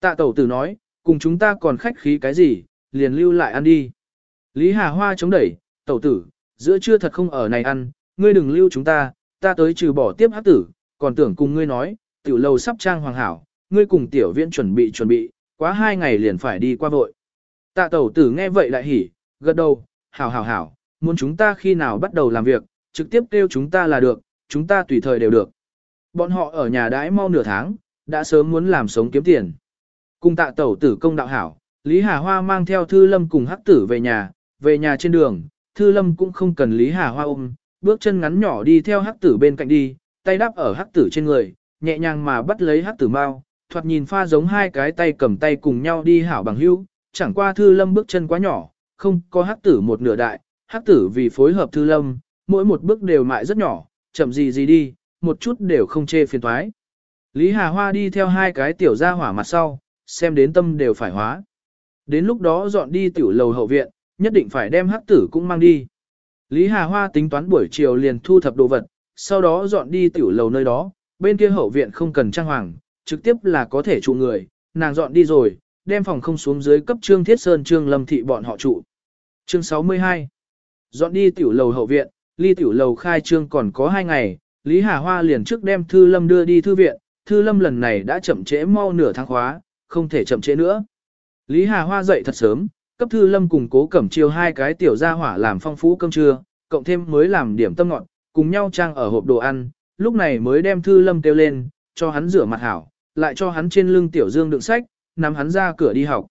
Tạ tẩu tử nói, cùng chúng ta còn khách khí cái gì, liền lưu lại ăn đi. Lý Hà Hoa chống đẩy, tẩu tử, giữa trưa thật không ở này ăn, ngươi đừng lưu chúng ta, ta tới trừ bỏ tiếp hắc tử, còn tưởng cùng ngươi nói, tiểu lâu sắp trang hoàng hảo, ngươi cùng tiểu viện chuẩn bị chuẩn bị, quá hai ngày liền phải đi qua vội. Tạ tẩu tử nghe vậy lại hỉ, gật đầu, hảo hảo hảo, muốn chúng ta khi nào bắt đầu làm việc, trực tiếp kêu chúng ta là được, chúng ta tùy thời đều được. Bọn họ ở nhà đãi mau nửa tháng, đã sớm muốn làm sống kiếm tiền. Cùng tạ tẩu tử công đạo hảo, Lý Hà Hoa mang theo Thư Lâm cùng Hắc Tử về nhà, về nhà trên đường, Thư Lâm cũng không cần Lý Hà Hoa ôm, bước chân ngắn nhỏ đi theo Hắc Tử bên cạnh đi, tay đáp ở Hắc Tử trên người, nhẹ nhàng mà bắt lấy Hắc Tử mau, thoạt nhìn pha giống hai cái tay cầm tay cùng nhau đi hảo bằng hữu, chẳng qua Thư Lâm bước chân quá nhỏ, không có Hắc Tử một nửa đại, Hắc Tử vì phối hợp Thư Lâm, mỗi một bước đều mại rất nhỏ, chậm gì gì đi, một chút đều không chê phiền toái. Lý Hà Hoa đi theo hai cái tiểu gia hỏa mặt sau, xem đến tâm đều phải hóa. Đến lúc đó dọn đi tiểu lầu hậu viện, nhất định phải đem hắc tử cũng mang đi. Lý Hà Hoa tính toán buổi chiều liền thu thập đồ vật, sau đó dọn đi tiểu lầu nơi đó, bên kia hậu viện không cần trang hoàng, trực tiếp là có thể trụ người, nàng dọn đi rồi, đem phòng không xuống dưới cấp trương thiết sơn trương lâm thị bọn họ trụ. Chương 62 Dọn đi tiểu lầu hậu viện, ly tiểu lầu khai trương còn có hai ngày, Lý Hà Hoa liền trước đem Thư Lâm đưa đi thư viện, Thư Lâm lần này đã chậm trễ mau nửa tháng khóa, không thể chậm trễ nữa. Lý Hà Hoa dậy thật sớm, cấp Thư Lâm cùng cố cẩm chiêu hai cái tiểu gia hỏa làm phong phú cơm trưa, cộng thêm mới làm điểm tâm ngọn, cùng nhau trang ở hộp đồ ăn, lúc này mới đem Thư Lâm kêu lên, cho hắn rửa mặt hảo, lại cho hắn trên lưng tiểu dương đựng sách, nắm hắn ra cửa đi học.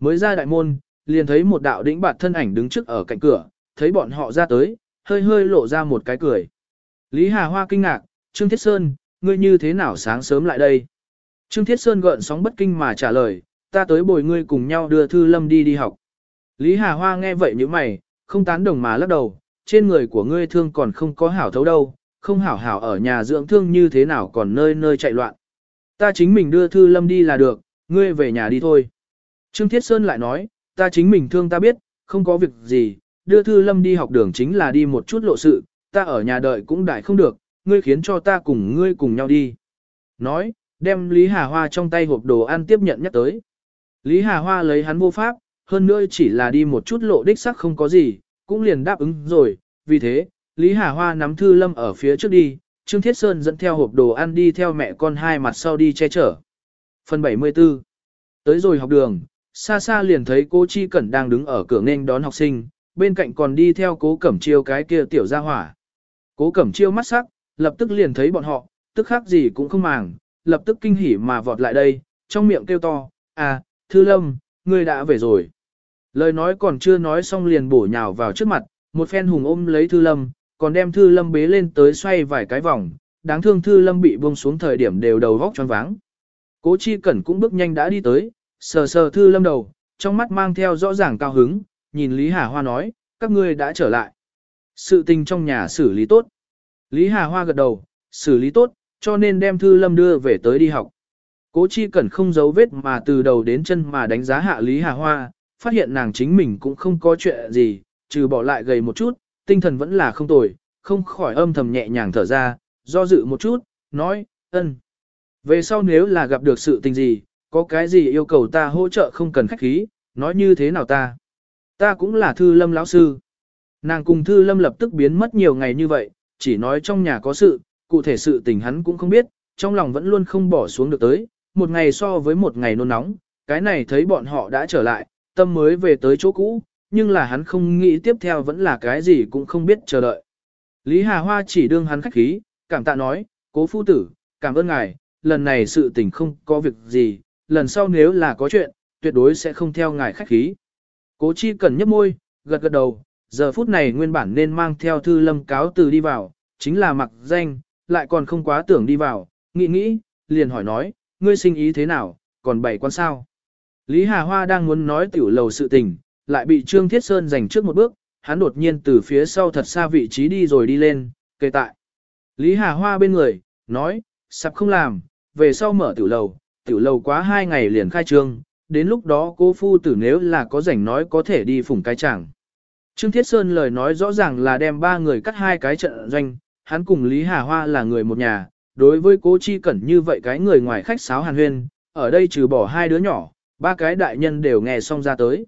Mới ra đại môn, liền thấy một đạo đĩnh bạt thân ảnh đứng trước ở cạnh cửa, thấy bọn họ ra tới, hơi hơi lộ ra một cái cười. Lý Hà Hoa kinh ngạc, Trương Thiết Sơn, ngươi như thế nào sáng sớm lại đây? Trương Thiết Sơn gợn sóng bất kinh mà trả lời, ta tới bồi ngươi cùng nhau đưa Thư Lâm đi đi học. Lý Hà Hoa nghe vậy như mày, không tán đồng mà lắc đầu, trên người của ngươi thương còn không có hảo thấu đâu, không hảo hảo ở nhà dưỡng thương như thế nào còn nơi nơi chạy loạn. Ta chính mình đưa Thư Lâm đi là được, ngươi về nhà đi thôi. Trương Thiết Sơn lại nói, ta chính mình thương ta biết, không có việc gì, đưa Thư Lâm đi học đường chính là đi một chút lộ sự, ta ở nhà đợi cũng đại không được, ngươi khiến cho ta cùng ngươi cùng nhau đi. Nói, đem Lý Hà Hoa trong tay hộp đồ ăn tiếp nhận nhắc tới. Lý Hà Hoa lấy hắn vô pháp, hơn nữa chỉ là đi một chút lộ đích sắc không có gì, cũng liền đáp ứng rồi, vì thế, Lý Hà Hoa nắm Thư Lâm ở phía trước đi, Trương Thiết Sơn dẫn theo hộp đồ ăn đi theo mẹ con hai mặt sau đi che chở. Phần 74 Tới rồi học đường, xa xa liền thấy cô Chi Cẩn đang đứng ở cửa nghênh đón học sinh, bên cạnh còn đi theo cố Cẩm Chiêu cái kia tiểu gia hỏa. Cố Cẩm Chiêu mắt sắc, lập tức liền thấy bọn họ, tức khác gì cũng không màng, lập tức kinh hỉ mà vọt lại đây, trong miệng kêu to, à, Thư Lâm, ngươi đã về rồi. Lời nói còn chưa nói xong liền bổ nhào vào trước mặt, một phen hùng ôm lấy Thư Lâm, còn đem Thư Lâm bế lên tới xoay vài cái vòng, đáng thương Thư Lâm bị buông xuống thời điểm đều đầu vóc choáng váng. Cố Chi Cẩn cũng bước nhanh đã đi tới, sờ sờ Thư Lâm đầu, trong mắt mang theo rõ ràng cao hứng, nhìn Lý Hà Hoa nói, các ngươi đã trở lại. Sự tình trong nhà xử lý tốt. Lý Hà Hoa gật đầu, xử lý tốt, cho nên đem Thư Lâm đưa về tới đi học. Cố Chi Cẩn không giấu vết mà từ đầu đến chân mà đánh giá hạ Lý Hà Hoa, phát hiện nàng chính mình cũng không có chuyện gì, trừ bỏ lại gầy một chút, tinh thần vẫn là không tồi, không khỏi âm thầm nhẹ nhàng thở ra, do dự một chút, nói, ân. Về sau nếu là gặp được sự tình gì, có cái gì yêu cầu ta hỗ trợ không cần khách khí, nói như thế nào ta. Ta cũng là thư lâm lão sư. Nàng cùng thư lâm lập tức biến mất nhiều ngày như vậy, chỉ nói trong nhà có sự, cụ thể sự tình hắn cũng không biết, trong lòng vẫn luôn không bỏ xuống được tới, một ngày so với một ngày nôn nóng, cái này thấy bọn họ đã trở lại, tâm mới về tới chỗ cũ, nhưng là hắn không nghĩ tiếp theo vẫn là cái gì cũng không biết chờ đợi. Lý Hà Hoa chỉ đương hắn khách khí, cảm tạ nói, cố phu tử, cảm ơn ngài, lần này sự tình không có việc gì, lần sau nếu là có chuyện, tuyệt đối sẽ không theo ngài khách khí. Cố chi cần nhấp môi, gật gật đầu, giờ phút này nguyên bản nên mang theo thư lâm cáo từ đi vào, chính là mặc danh, lại còn không quá tưởng đi vào, nghĩ nghĩ, liền hỏi nói, ngươi sinh ý thế nào, còn bảy quan sao. Lý Hà Hoa đang muốn nói tiểu lầu sự tình, lại bị Trương Thiết Sơn giành trước một bước, hắn đột nhiên từ phía sau thật xa vị trí đi rồi đi lên, kề tại. Lý Hà Hoa bên người, nói, sắp không làm, về sau mở tiểu lầu, tiểu lầu quá hai ngày liền khai trương, đến lúc đó cô phu tử nếu là có rảnh nói có thể đi phủng cái chẳng. Trương Thiết Sơn lời nói rõ ràng là đem ba người cắt hai cái trận doanh, hắn cùng Lý Hà Hoa là người một nhà, đối với cố chi cẩn như vậy cái người ngoài khách sáo hàn huyên, ở đây trừ bỏ hai đứa nhỏ, ba cái đại nhân đều nghe xong ra tới.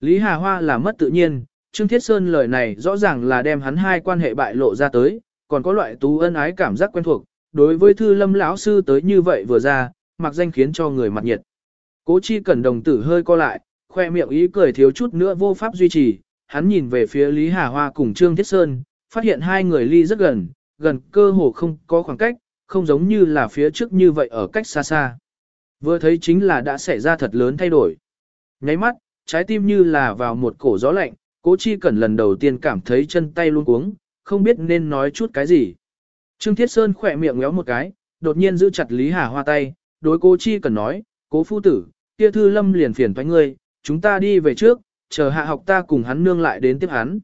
Lý Hà Hoa là mất tự nhiên, Trương Thiết Sơn lời này rõ ràng là đem hắn hai quan hệ bại lộ ra tới, còn có loại tú ân ái cảm giác quen thuộc, đối với thư lâm lão sư tới như vậy vừa ra, mặc danh khiến cho người mặt nhiệt. Cố chi cẩn đồng tử hơi co lại, khoe miệng ý cười thiếu chút nữa vô pháp duy trì, hắn nhìn về phía Lý Hà Hoa cùng Trương Thiết Sơn, phát hiện hai người ly rất gần, gần cơ hồ không có khoảng cách, không giống như là phía trước như vậy ở cách xa xa. Vừa thấy chính là đã xảy ra thật lớn thay đổi. Nháy mắt, trái tim như là vào một cổ gió lạnh, cố chi cẩn lần đầu tiên cảm thấy chân tay luôn cuống, không biết nên nói chút cái gì. Trương Thiết Sơn khỏe miệng ngéo một cái, đột nhiên giữ chặt Lý Hà Hoa tay, đối cố chi cần nói, cố phu tử, kia thư lâm liền phiền thoái ngươi, chúng ta đi về trước, chờ hạ học ta cùng hắn nương lại đến tiếp hắn.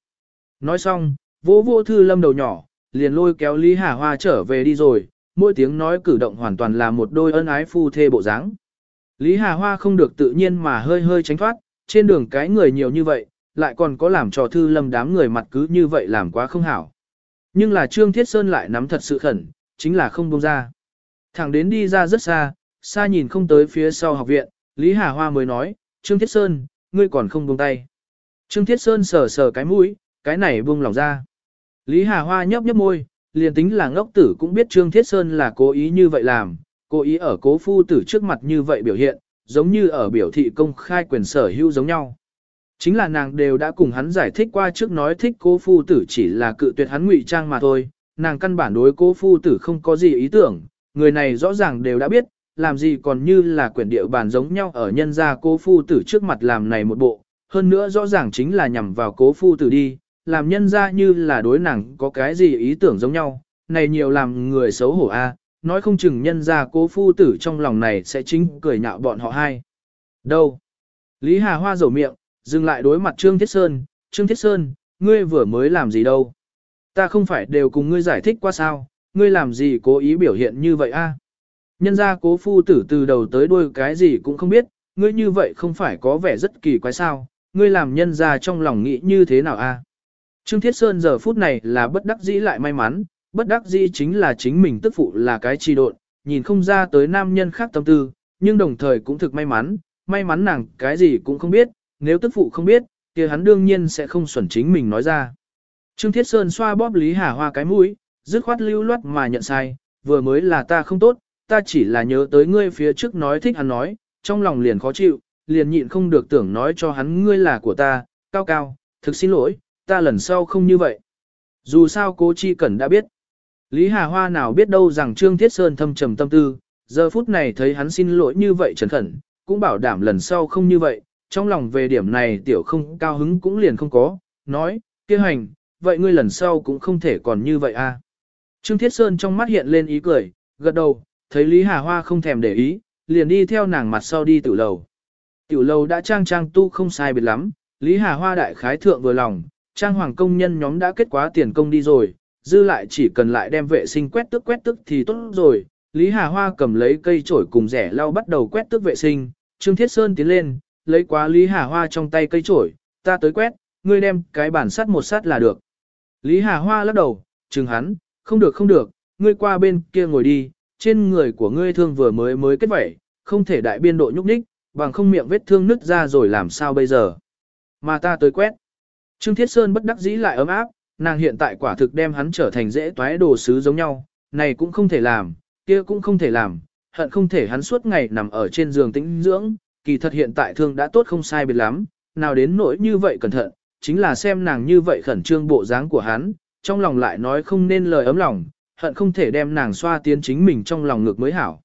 Nói xong, vỗ vô thư lâm đầu nhỏ, liền lôi kéo Lý Hà Hoa trở về đi rồi, mỗi tiếng nói cử động hoàn toàn là một đôi ân ái phu thê bộ dáng. Lý Hà Hoa không được tự nhiên mà hơi hơi tránh thoát, trên đường cái người nhiều như vậy, lại còn có làm trò thư lâm đám người mặt cứ như vậy làm quá không hảo. Nhưng là Trương Thiết Sơn lại nắm thật sự khẩn, chính là không buông ra. Thẳng đến đi ra rất xa, xa nhìn không tới phía sau học viện, Lý Hà Hoa mới nói, Trương Thiết Sơn, ngươi còn không buông tay. Trương Thiết Sơn sờ sờ cái mũi, cái này buông lòng ra. Lý Hà Hoa nhấp nhấp môi, liền tính là ngốc tử cũng biết Trương Thiết Sơn là cố ý như vậy làm, cố ý ở cố phu tử trước mặt như vậy biểu hiện, giống như ở biểu thị công khai quyền sở hữu giống nhau. Chính là nàng đều đã cùng hắn giải thích qua trước nói thích cố phu tử chỉ là cự tuyệt hắn ngụy trang mà thôi, nàng căn bản đối cố phu tử không có gì ý tưởng, người này rõ ràng đều đã biết, làm gì còn như là quyển địa bàn giống nhau ở nhân gia cố phu tử trước mặt làm này một bộ, hơn nữa rõ ràng chính là nhằm vào cố phu tử đi, làm nhân gia như là đối nàng có cái gì ý tưởng giống nhau, này nhiều làm người xấu hổ a, nói không chừng nhân gia cố phu tử trong lòng này sẽ chính cười nhạo bọn họ hai. Đâu? Lý Hà Hoa rầu miệng, dừng lại đối mặt Trương Thiết Sơn, Trương Thiết Sơn, ngươi vừa mới làm gì đâu? Ta không phải đều cùng ngươi giải thích qua sao, ngươi làm gì cố ý biểu hiện như vậy a? Nhân ra cố phu tử từ đầu tới đuôi cái gì cũng không biết, ngươi như vậy không phải có vẻ rất kỳ quái sao, ngươi làm nhân ra trong lòng nghĩ như thế nào a? Trương Thiết Sơn giờ phút này là bất đắc dĩ lại may mắn, bất đắc dĩ chính là chính mình tức phụ là cái trì độn, nhìn không ra tới nam nhân khác tâm tư, nhưng đồng thời cũng thực may mắn, may mắn nàng cái gì cũng không biết, nếu tức phụ không biết, kia hắn đương nhiên sẽ không xuẩn chính mình nói ra. Trương Thiết Sơn xoa bóp Lý Hà Hoa cái mũi, dứt khoát lưu loát mà nhận sai, vừa mới là ta không tốt, ta chỉ là nhớ tới ngươi phía trước nói thích hắn nói, trong lòng liền khó chịu, liền nhịn không được tưởng nói cho hắn ngươi là của ta, cao cao, thực xin lỗi, ta lần sau không như vậy. Dù sao cô Chi Cẩn đã biết. Lý Hà Hoa nào biết đâu rằng Trương Thiết Sơn thâm trầm tâm tư, giờ phút này thấy hắn xin lỗi như vậy trần khẩn, cũng bảo đảm lần sau không như vậy, trong lòng về điểm này tiểu không cao hứng cũng liền không có, nói, kia hành, vậy ngươi lần sau cũng không thể còn như vậy a. À. Trương Thiết Sơn trong mắt hiện lên ý cười, gật đầu, thấy Lý Hà Hoa không thèm để ý, liền đi theo nàng mặt sau đi tiểu lầu. Tiểu lầu đã trang trang tu không sai biệt lắm, Lý Hà Hoa đại khái thượng vừa lòng, trang hoàng công nhân nhóm đã kết quá tiền công đi rồi, dư lại chỉ cần lại đem vệ sinh quét tức quét tức thì tốt rồi. Lý Hà Hoa cầm lấy cây chổi cùng rẻ lau bắt đầu quét tức vệ sinh, Trương Thiết Sơn tiến lên, lấy quá Lý Hà Hoa trong tay cây chổi, ta tới quét, ngươi đem cái bản sắt một sắt là được. Lý Hà Hoa lắc đầu, chừng hắn, không được không được, ngươi qua bên kia ngồi đi, trên người của ngươi thương vừa mới mới kết vẩy, không thể đại biên độ nhúc nhích, bằng không miệng vết thương nứt ra rồi làm sao bây giờ. Mà ta tới quét. Trương Thiết Sơn bất đắc dĩ lại ấm áp, nàng hiện tại quả thực đem hắn trở thành dễ toái đồ sứ giống nhau, này cũng không thể làm, kia cũng không thể làm, hận không thể hắn suốt ngày nằm ở trên giường tĩnh dưỡng, kỳ thật hiện tại thương đã tốt không sai biệt lắm, nào đến nỗi như vậy cẩn thận, chính là xem nàng như vậy khẩn trương bộ dáng của hắn, trong lòng lại nói không nên lời ấm lòng, hận không thể đem nàng xoa tiến chính mình trong lòng ngược mới hảo.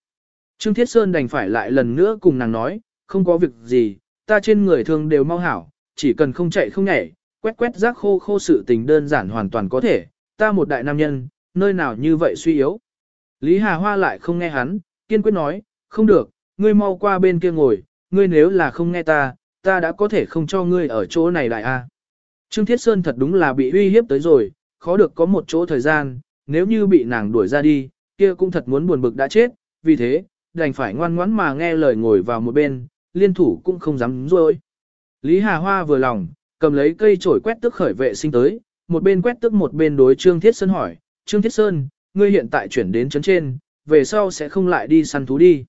Trương Thiết Sơn đành phải lại lần nữa cùng nàng nói, không có việc gì, ta trên người thương đều mau hảo, chỉ cần không chạy không nhảy, quét quét rác khô khô sự tình đơn giản hoàn toàn có thể, ta một đại nam nhân, nơi nào như vậy suy yếu. Lý Hà Hoa lại không nghe hắn, kiên quyết nói, không được, ngươi mau qua bên kia ngồi, ngươi nếu là không nghe ta, ta đã có thể không cho ngươi ở chỗ này lại a. Trương Thiết Sơn thật đúng là bị uy hiếp tới rồi, khó được có một chỗ thời gian, nếu như bị nàng đuổi ra đi, kia cũng thật muốn buồn bực đã chết, vì thế, đành phải ngoan ngoãn mà nghe lời ngồi vào một bên, liên thủ cũng không dám rồi. Lý Hà Hoa vừa lòng, cầm lấy cây chổi quét tức khởi vệ sinh tới, một bên quét tức một bên đối Trương Thiết Sơn hỏi, Trương Thiết Sơn, ngươi hiện tại chuyển đến chấn trên, về sau sẽ không lại đi săn thú đi.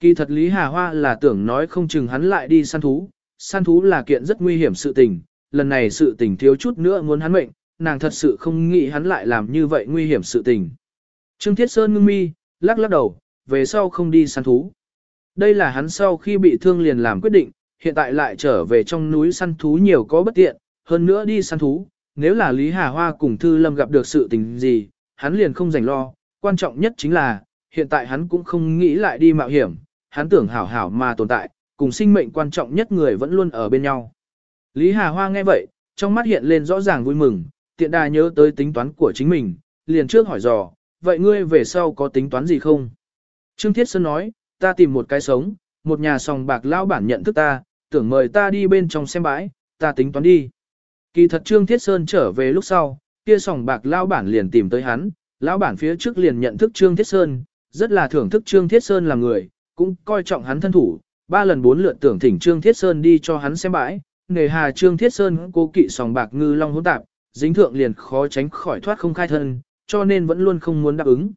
Kỳ thật Lý Hà Hoa là tưởng nói không chừng hắn lại đi săn thú, săn thú là kiện rất nguy hiểm sự tình, lần này sự tình thiếu chút nữa muốn hắn mệnh, nàng thật sự không nghĩ hắn lại làm như vậy nguy hiểm sự tình. Trương Thiết Sơn ngưng mi, lắc lắc đầu, về sau không đi săn thú. Đây là hắn sau khi bị thương liền làm quyết định, hiện tại lại trở về trong núi săn thú nhiều có bất tiện, hơn nữa đi săn thú, nếu là Lý Hà Hoa cùng Thư Lâm gặp được sự tình gì, hắn liền không rảnh lo, quan trọng nhất chính là, hiện tại hắn cũng không nghĩ lại đi mạo hiểm, hắn tưởng hảo hảo mà tồn tại, cùng sinh mệnh quan trọng nhất người vẫn luôn ở bên nhau. Lý Hà Hoa nghe vậy, trong mắt hiện lên rõ ràng vui mừng, tiện đà nhớ tới tính toán của chính mình, liền trước hỏi dò, vậy ngươi về sau có tính toán gì không? Trương Thiết Sơn nói, ta tìm một cái sống, một nhà sòng bạc lao bản nhận thức ta, tưởng mời ta đi bên trong xem bãi, ta tính toán đi. Kỳ thật Trương Thiết Sơn trở về lúc sau, kia sòng bạc lao bản liền tìm tới hắn, lão bản phía trước liền nhận thức Trương Thiết Sơn, rất là thưởng thức Trương Thiết Sơn là người, cũng coi trọng hắn thân thủ, ba lần bốn lượt tưởng thỉnh Trương Thiết Sơn đi cho hắn xem bãi, nề hà Trương Thiết Sơn cố kỵ sòng bạc ngư long hỗn tạp, dính thượng liền khó tránh khỏi thoát không khai thân, cho nên vẫn luôn không muốn đáp ứng.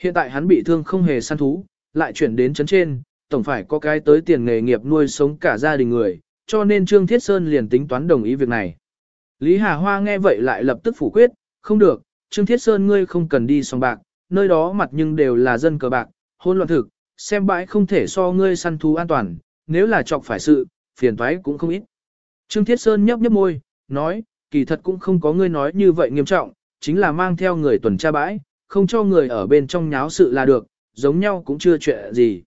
Hiện tại hắn bị thương không hề săn thú, lại chuyển đến chấn trên, tổng phải có cái tới tiền nghề nghiệp nuôi sống cả gia đình người, cho nên Trương Thiết Sơn liền tính toán đồng ý việc này. Lý Hà Hoa nghe vậy lại lập tức phủ quyết, không được, Trương Thiết Sơn ngươi không cần đi sòng bạc, nơi đó mặt nhưng đều là dân cờ bạc, hôn loạn thực, xem bãi không thể so ngươi săn thú an toàn, nếu là chọc phải sự, phiền toái cũng không ít. Trương Thiết Sơn nhấp nhấp môi, nói, kỳ thật cũng không có ngươi nói như vậy nghiêm trọng, chính là mang theo người tuần tra bãi, không cho người ở bên trong nháo sự là được, giống nhau cũng chưa chuyện gì.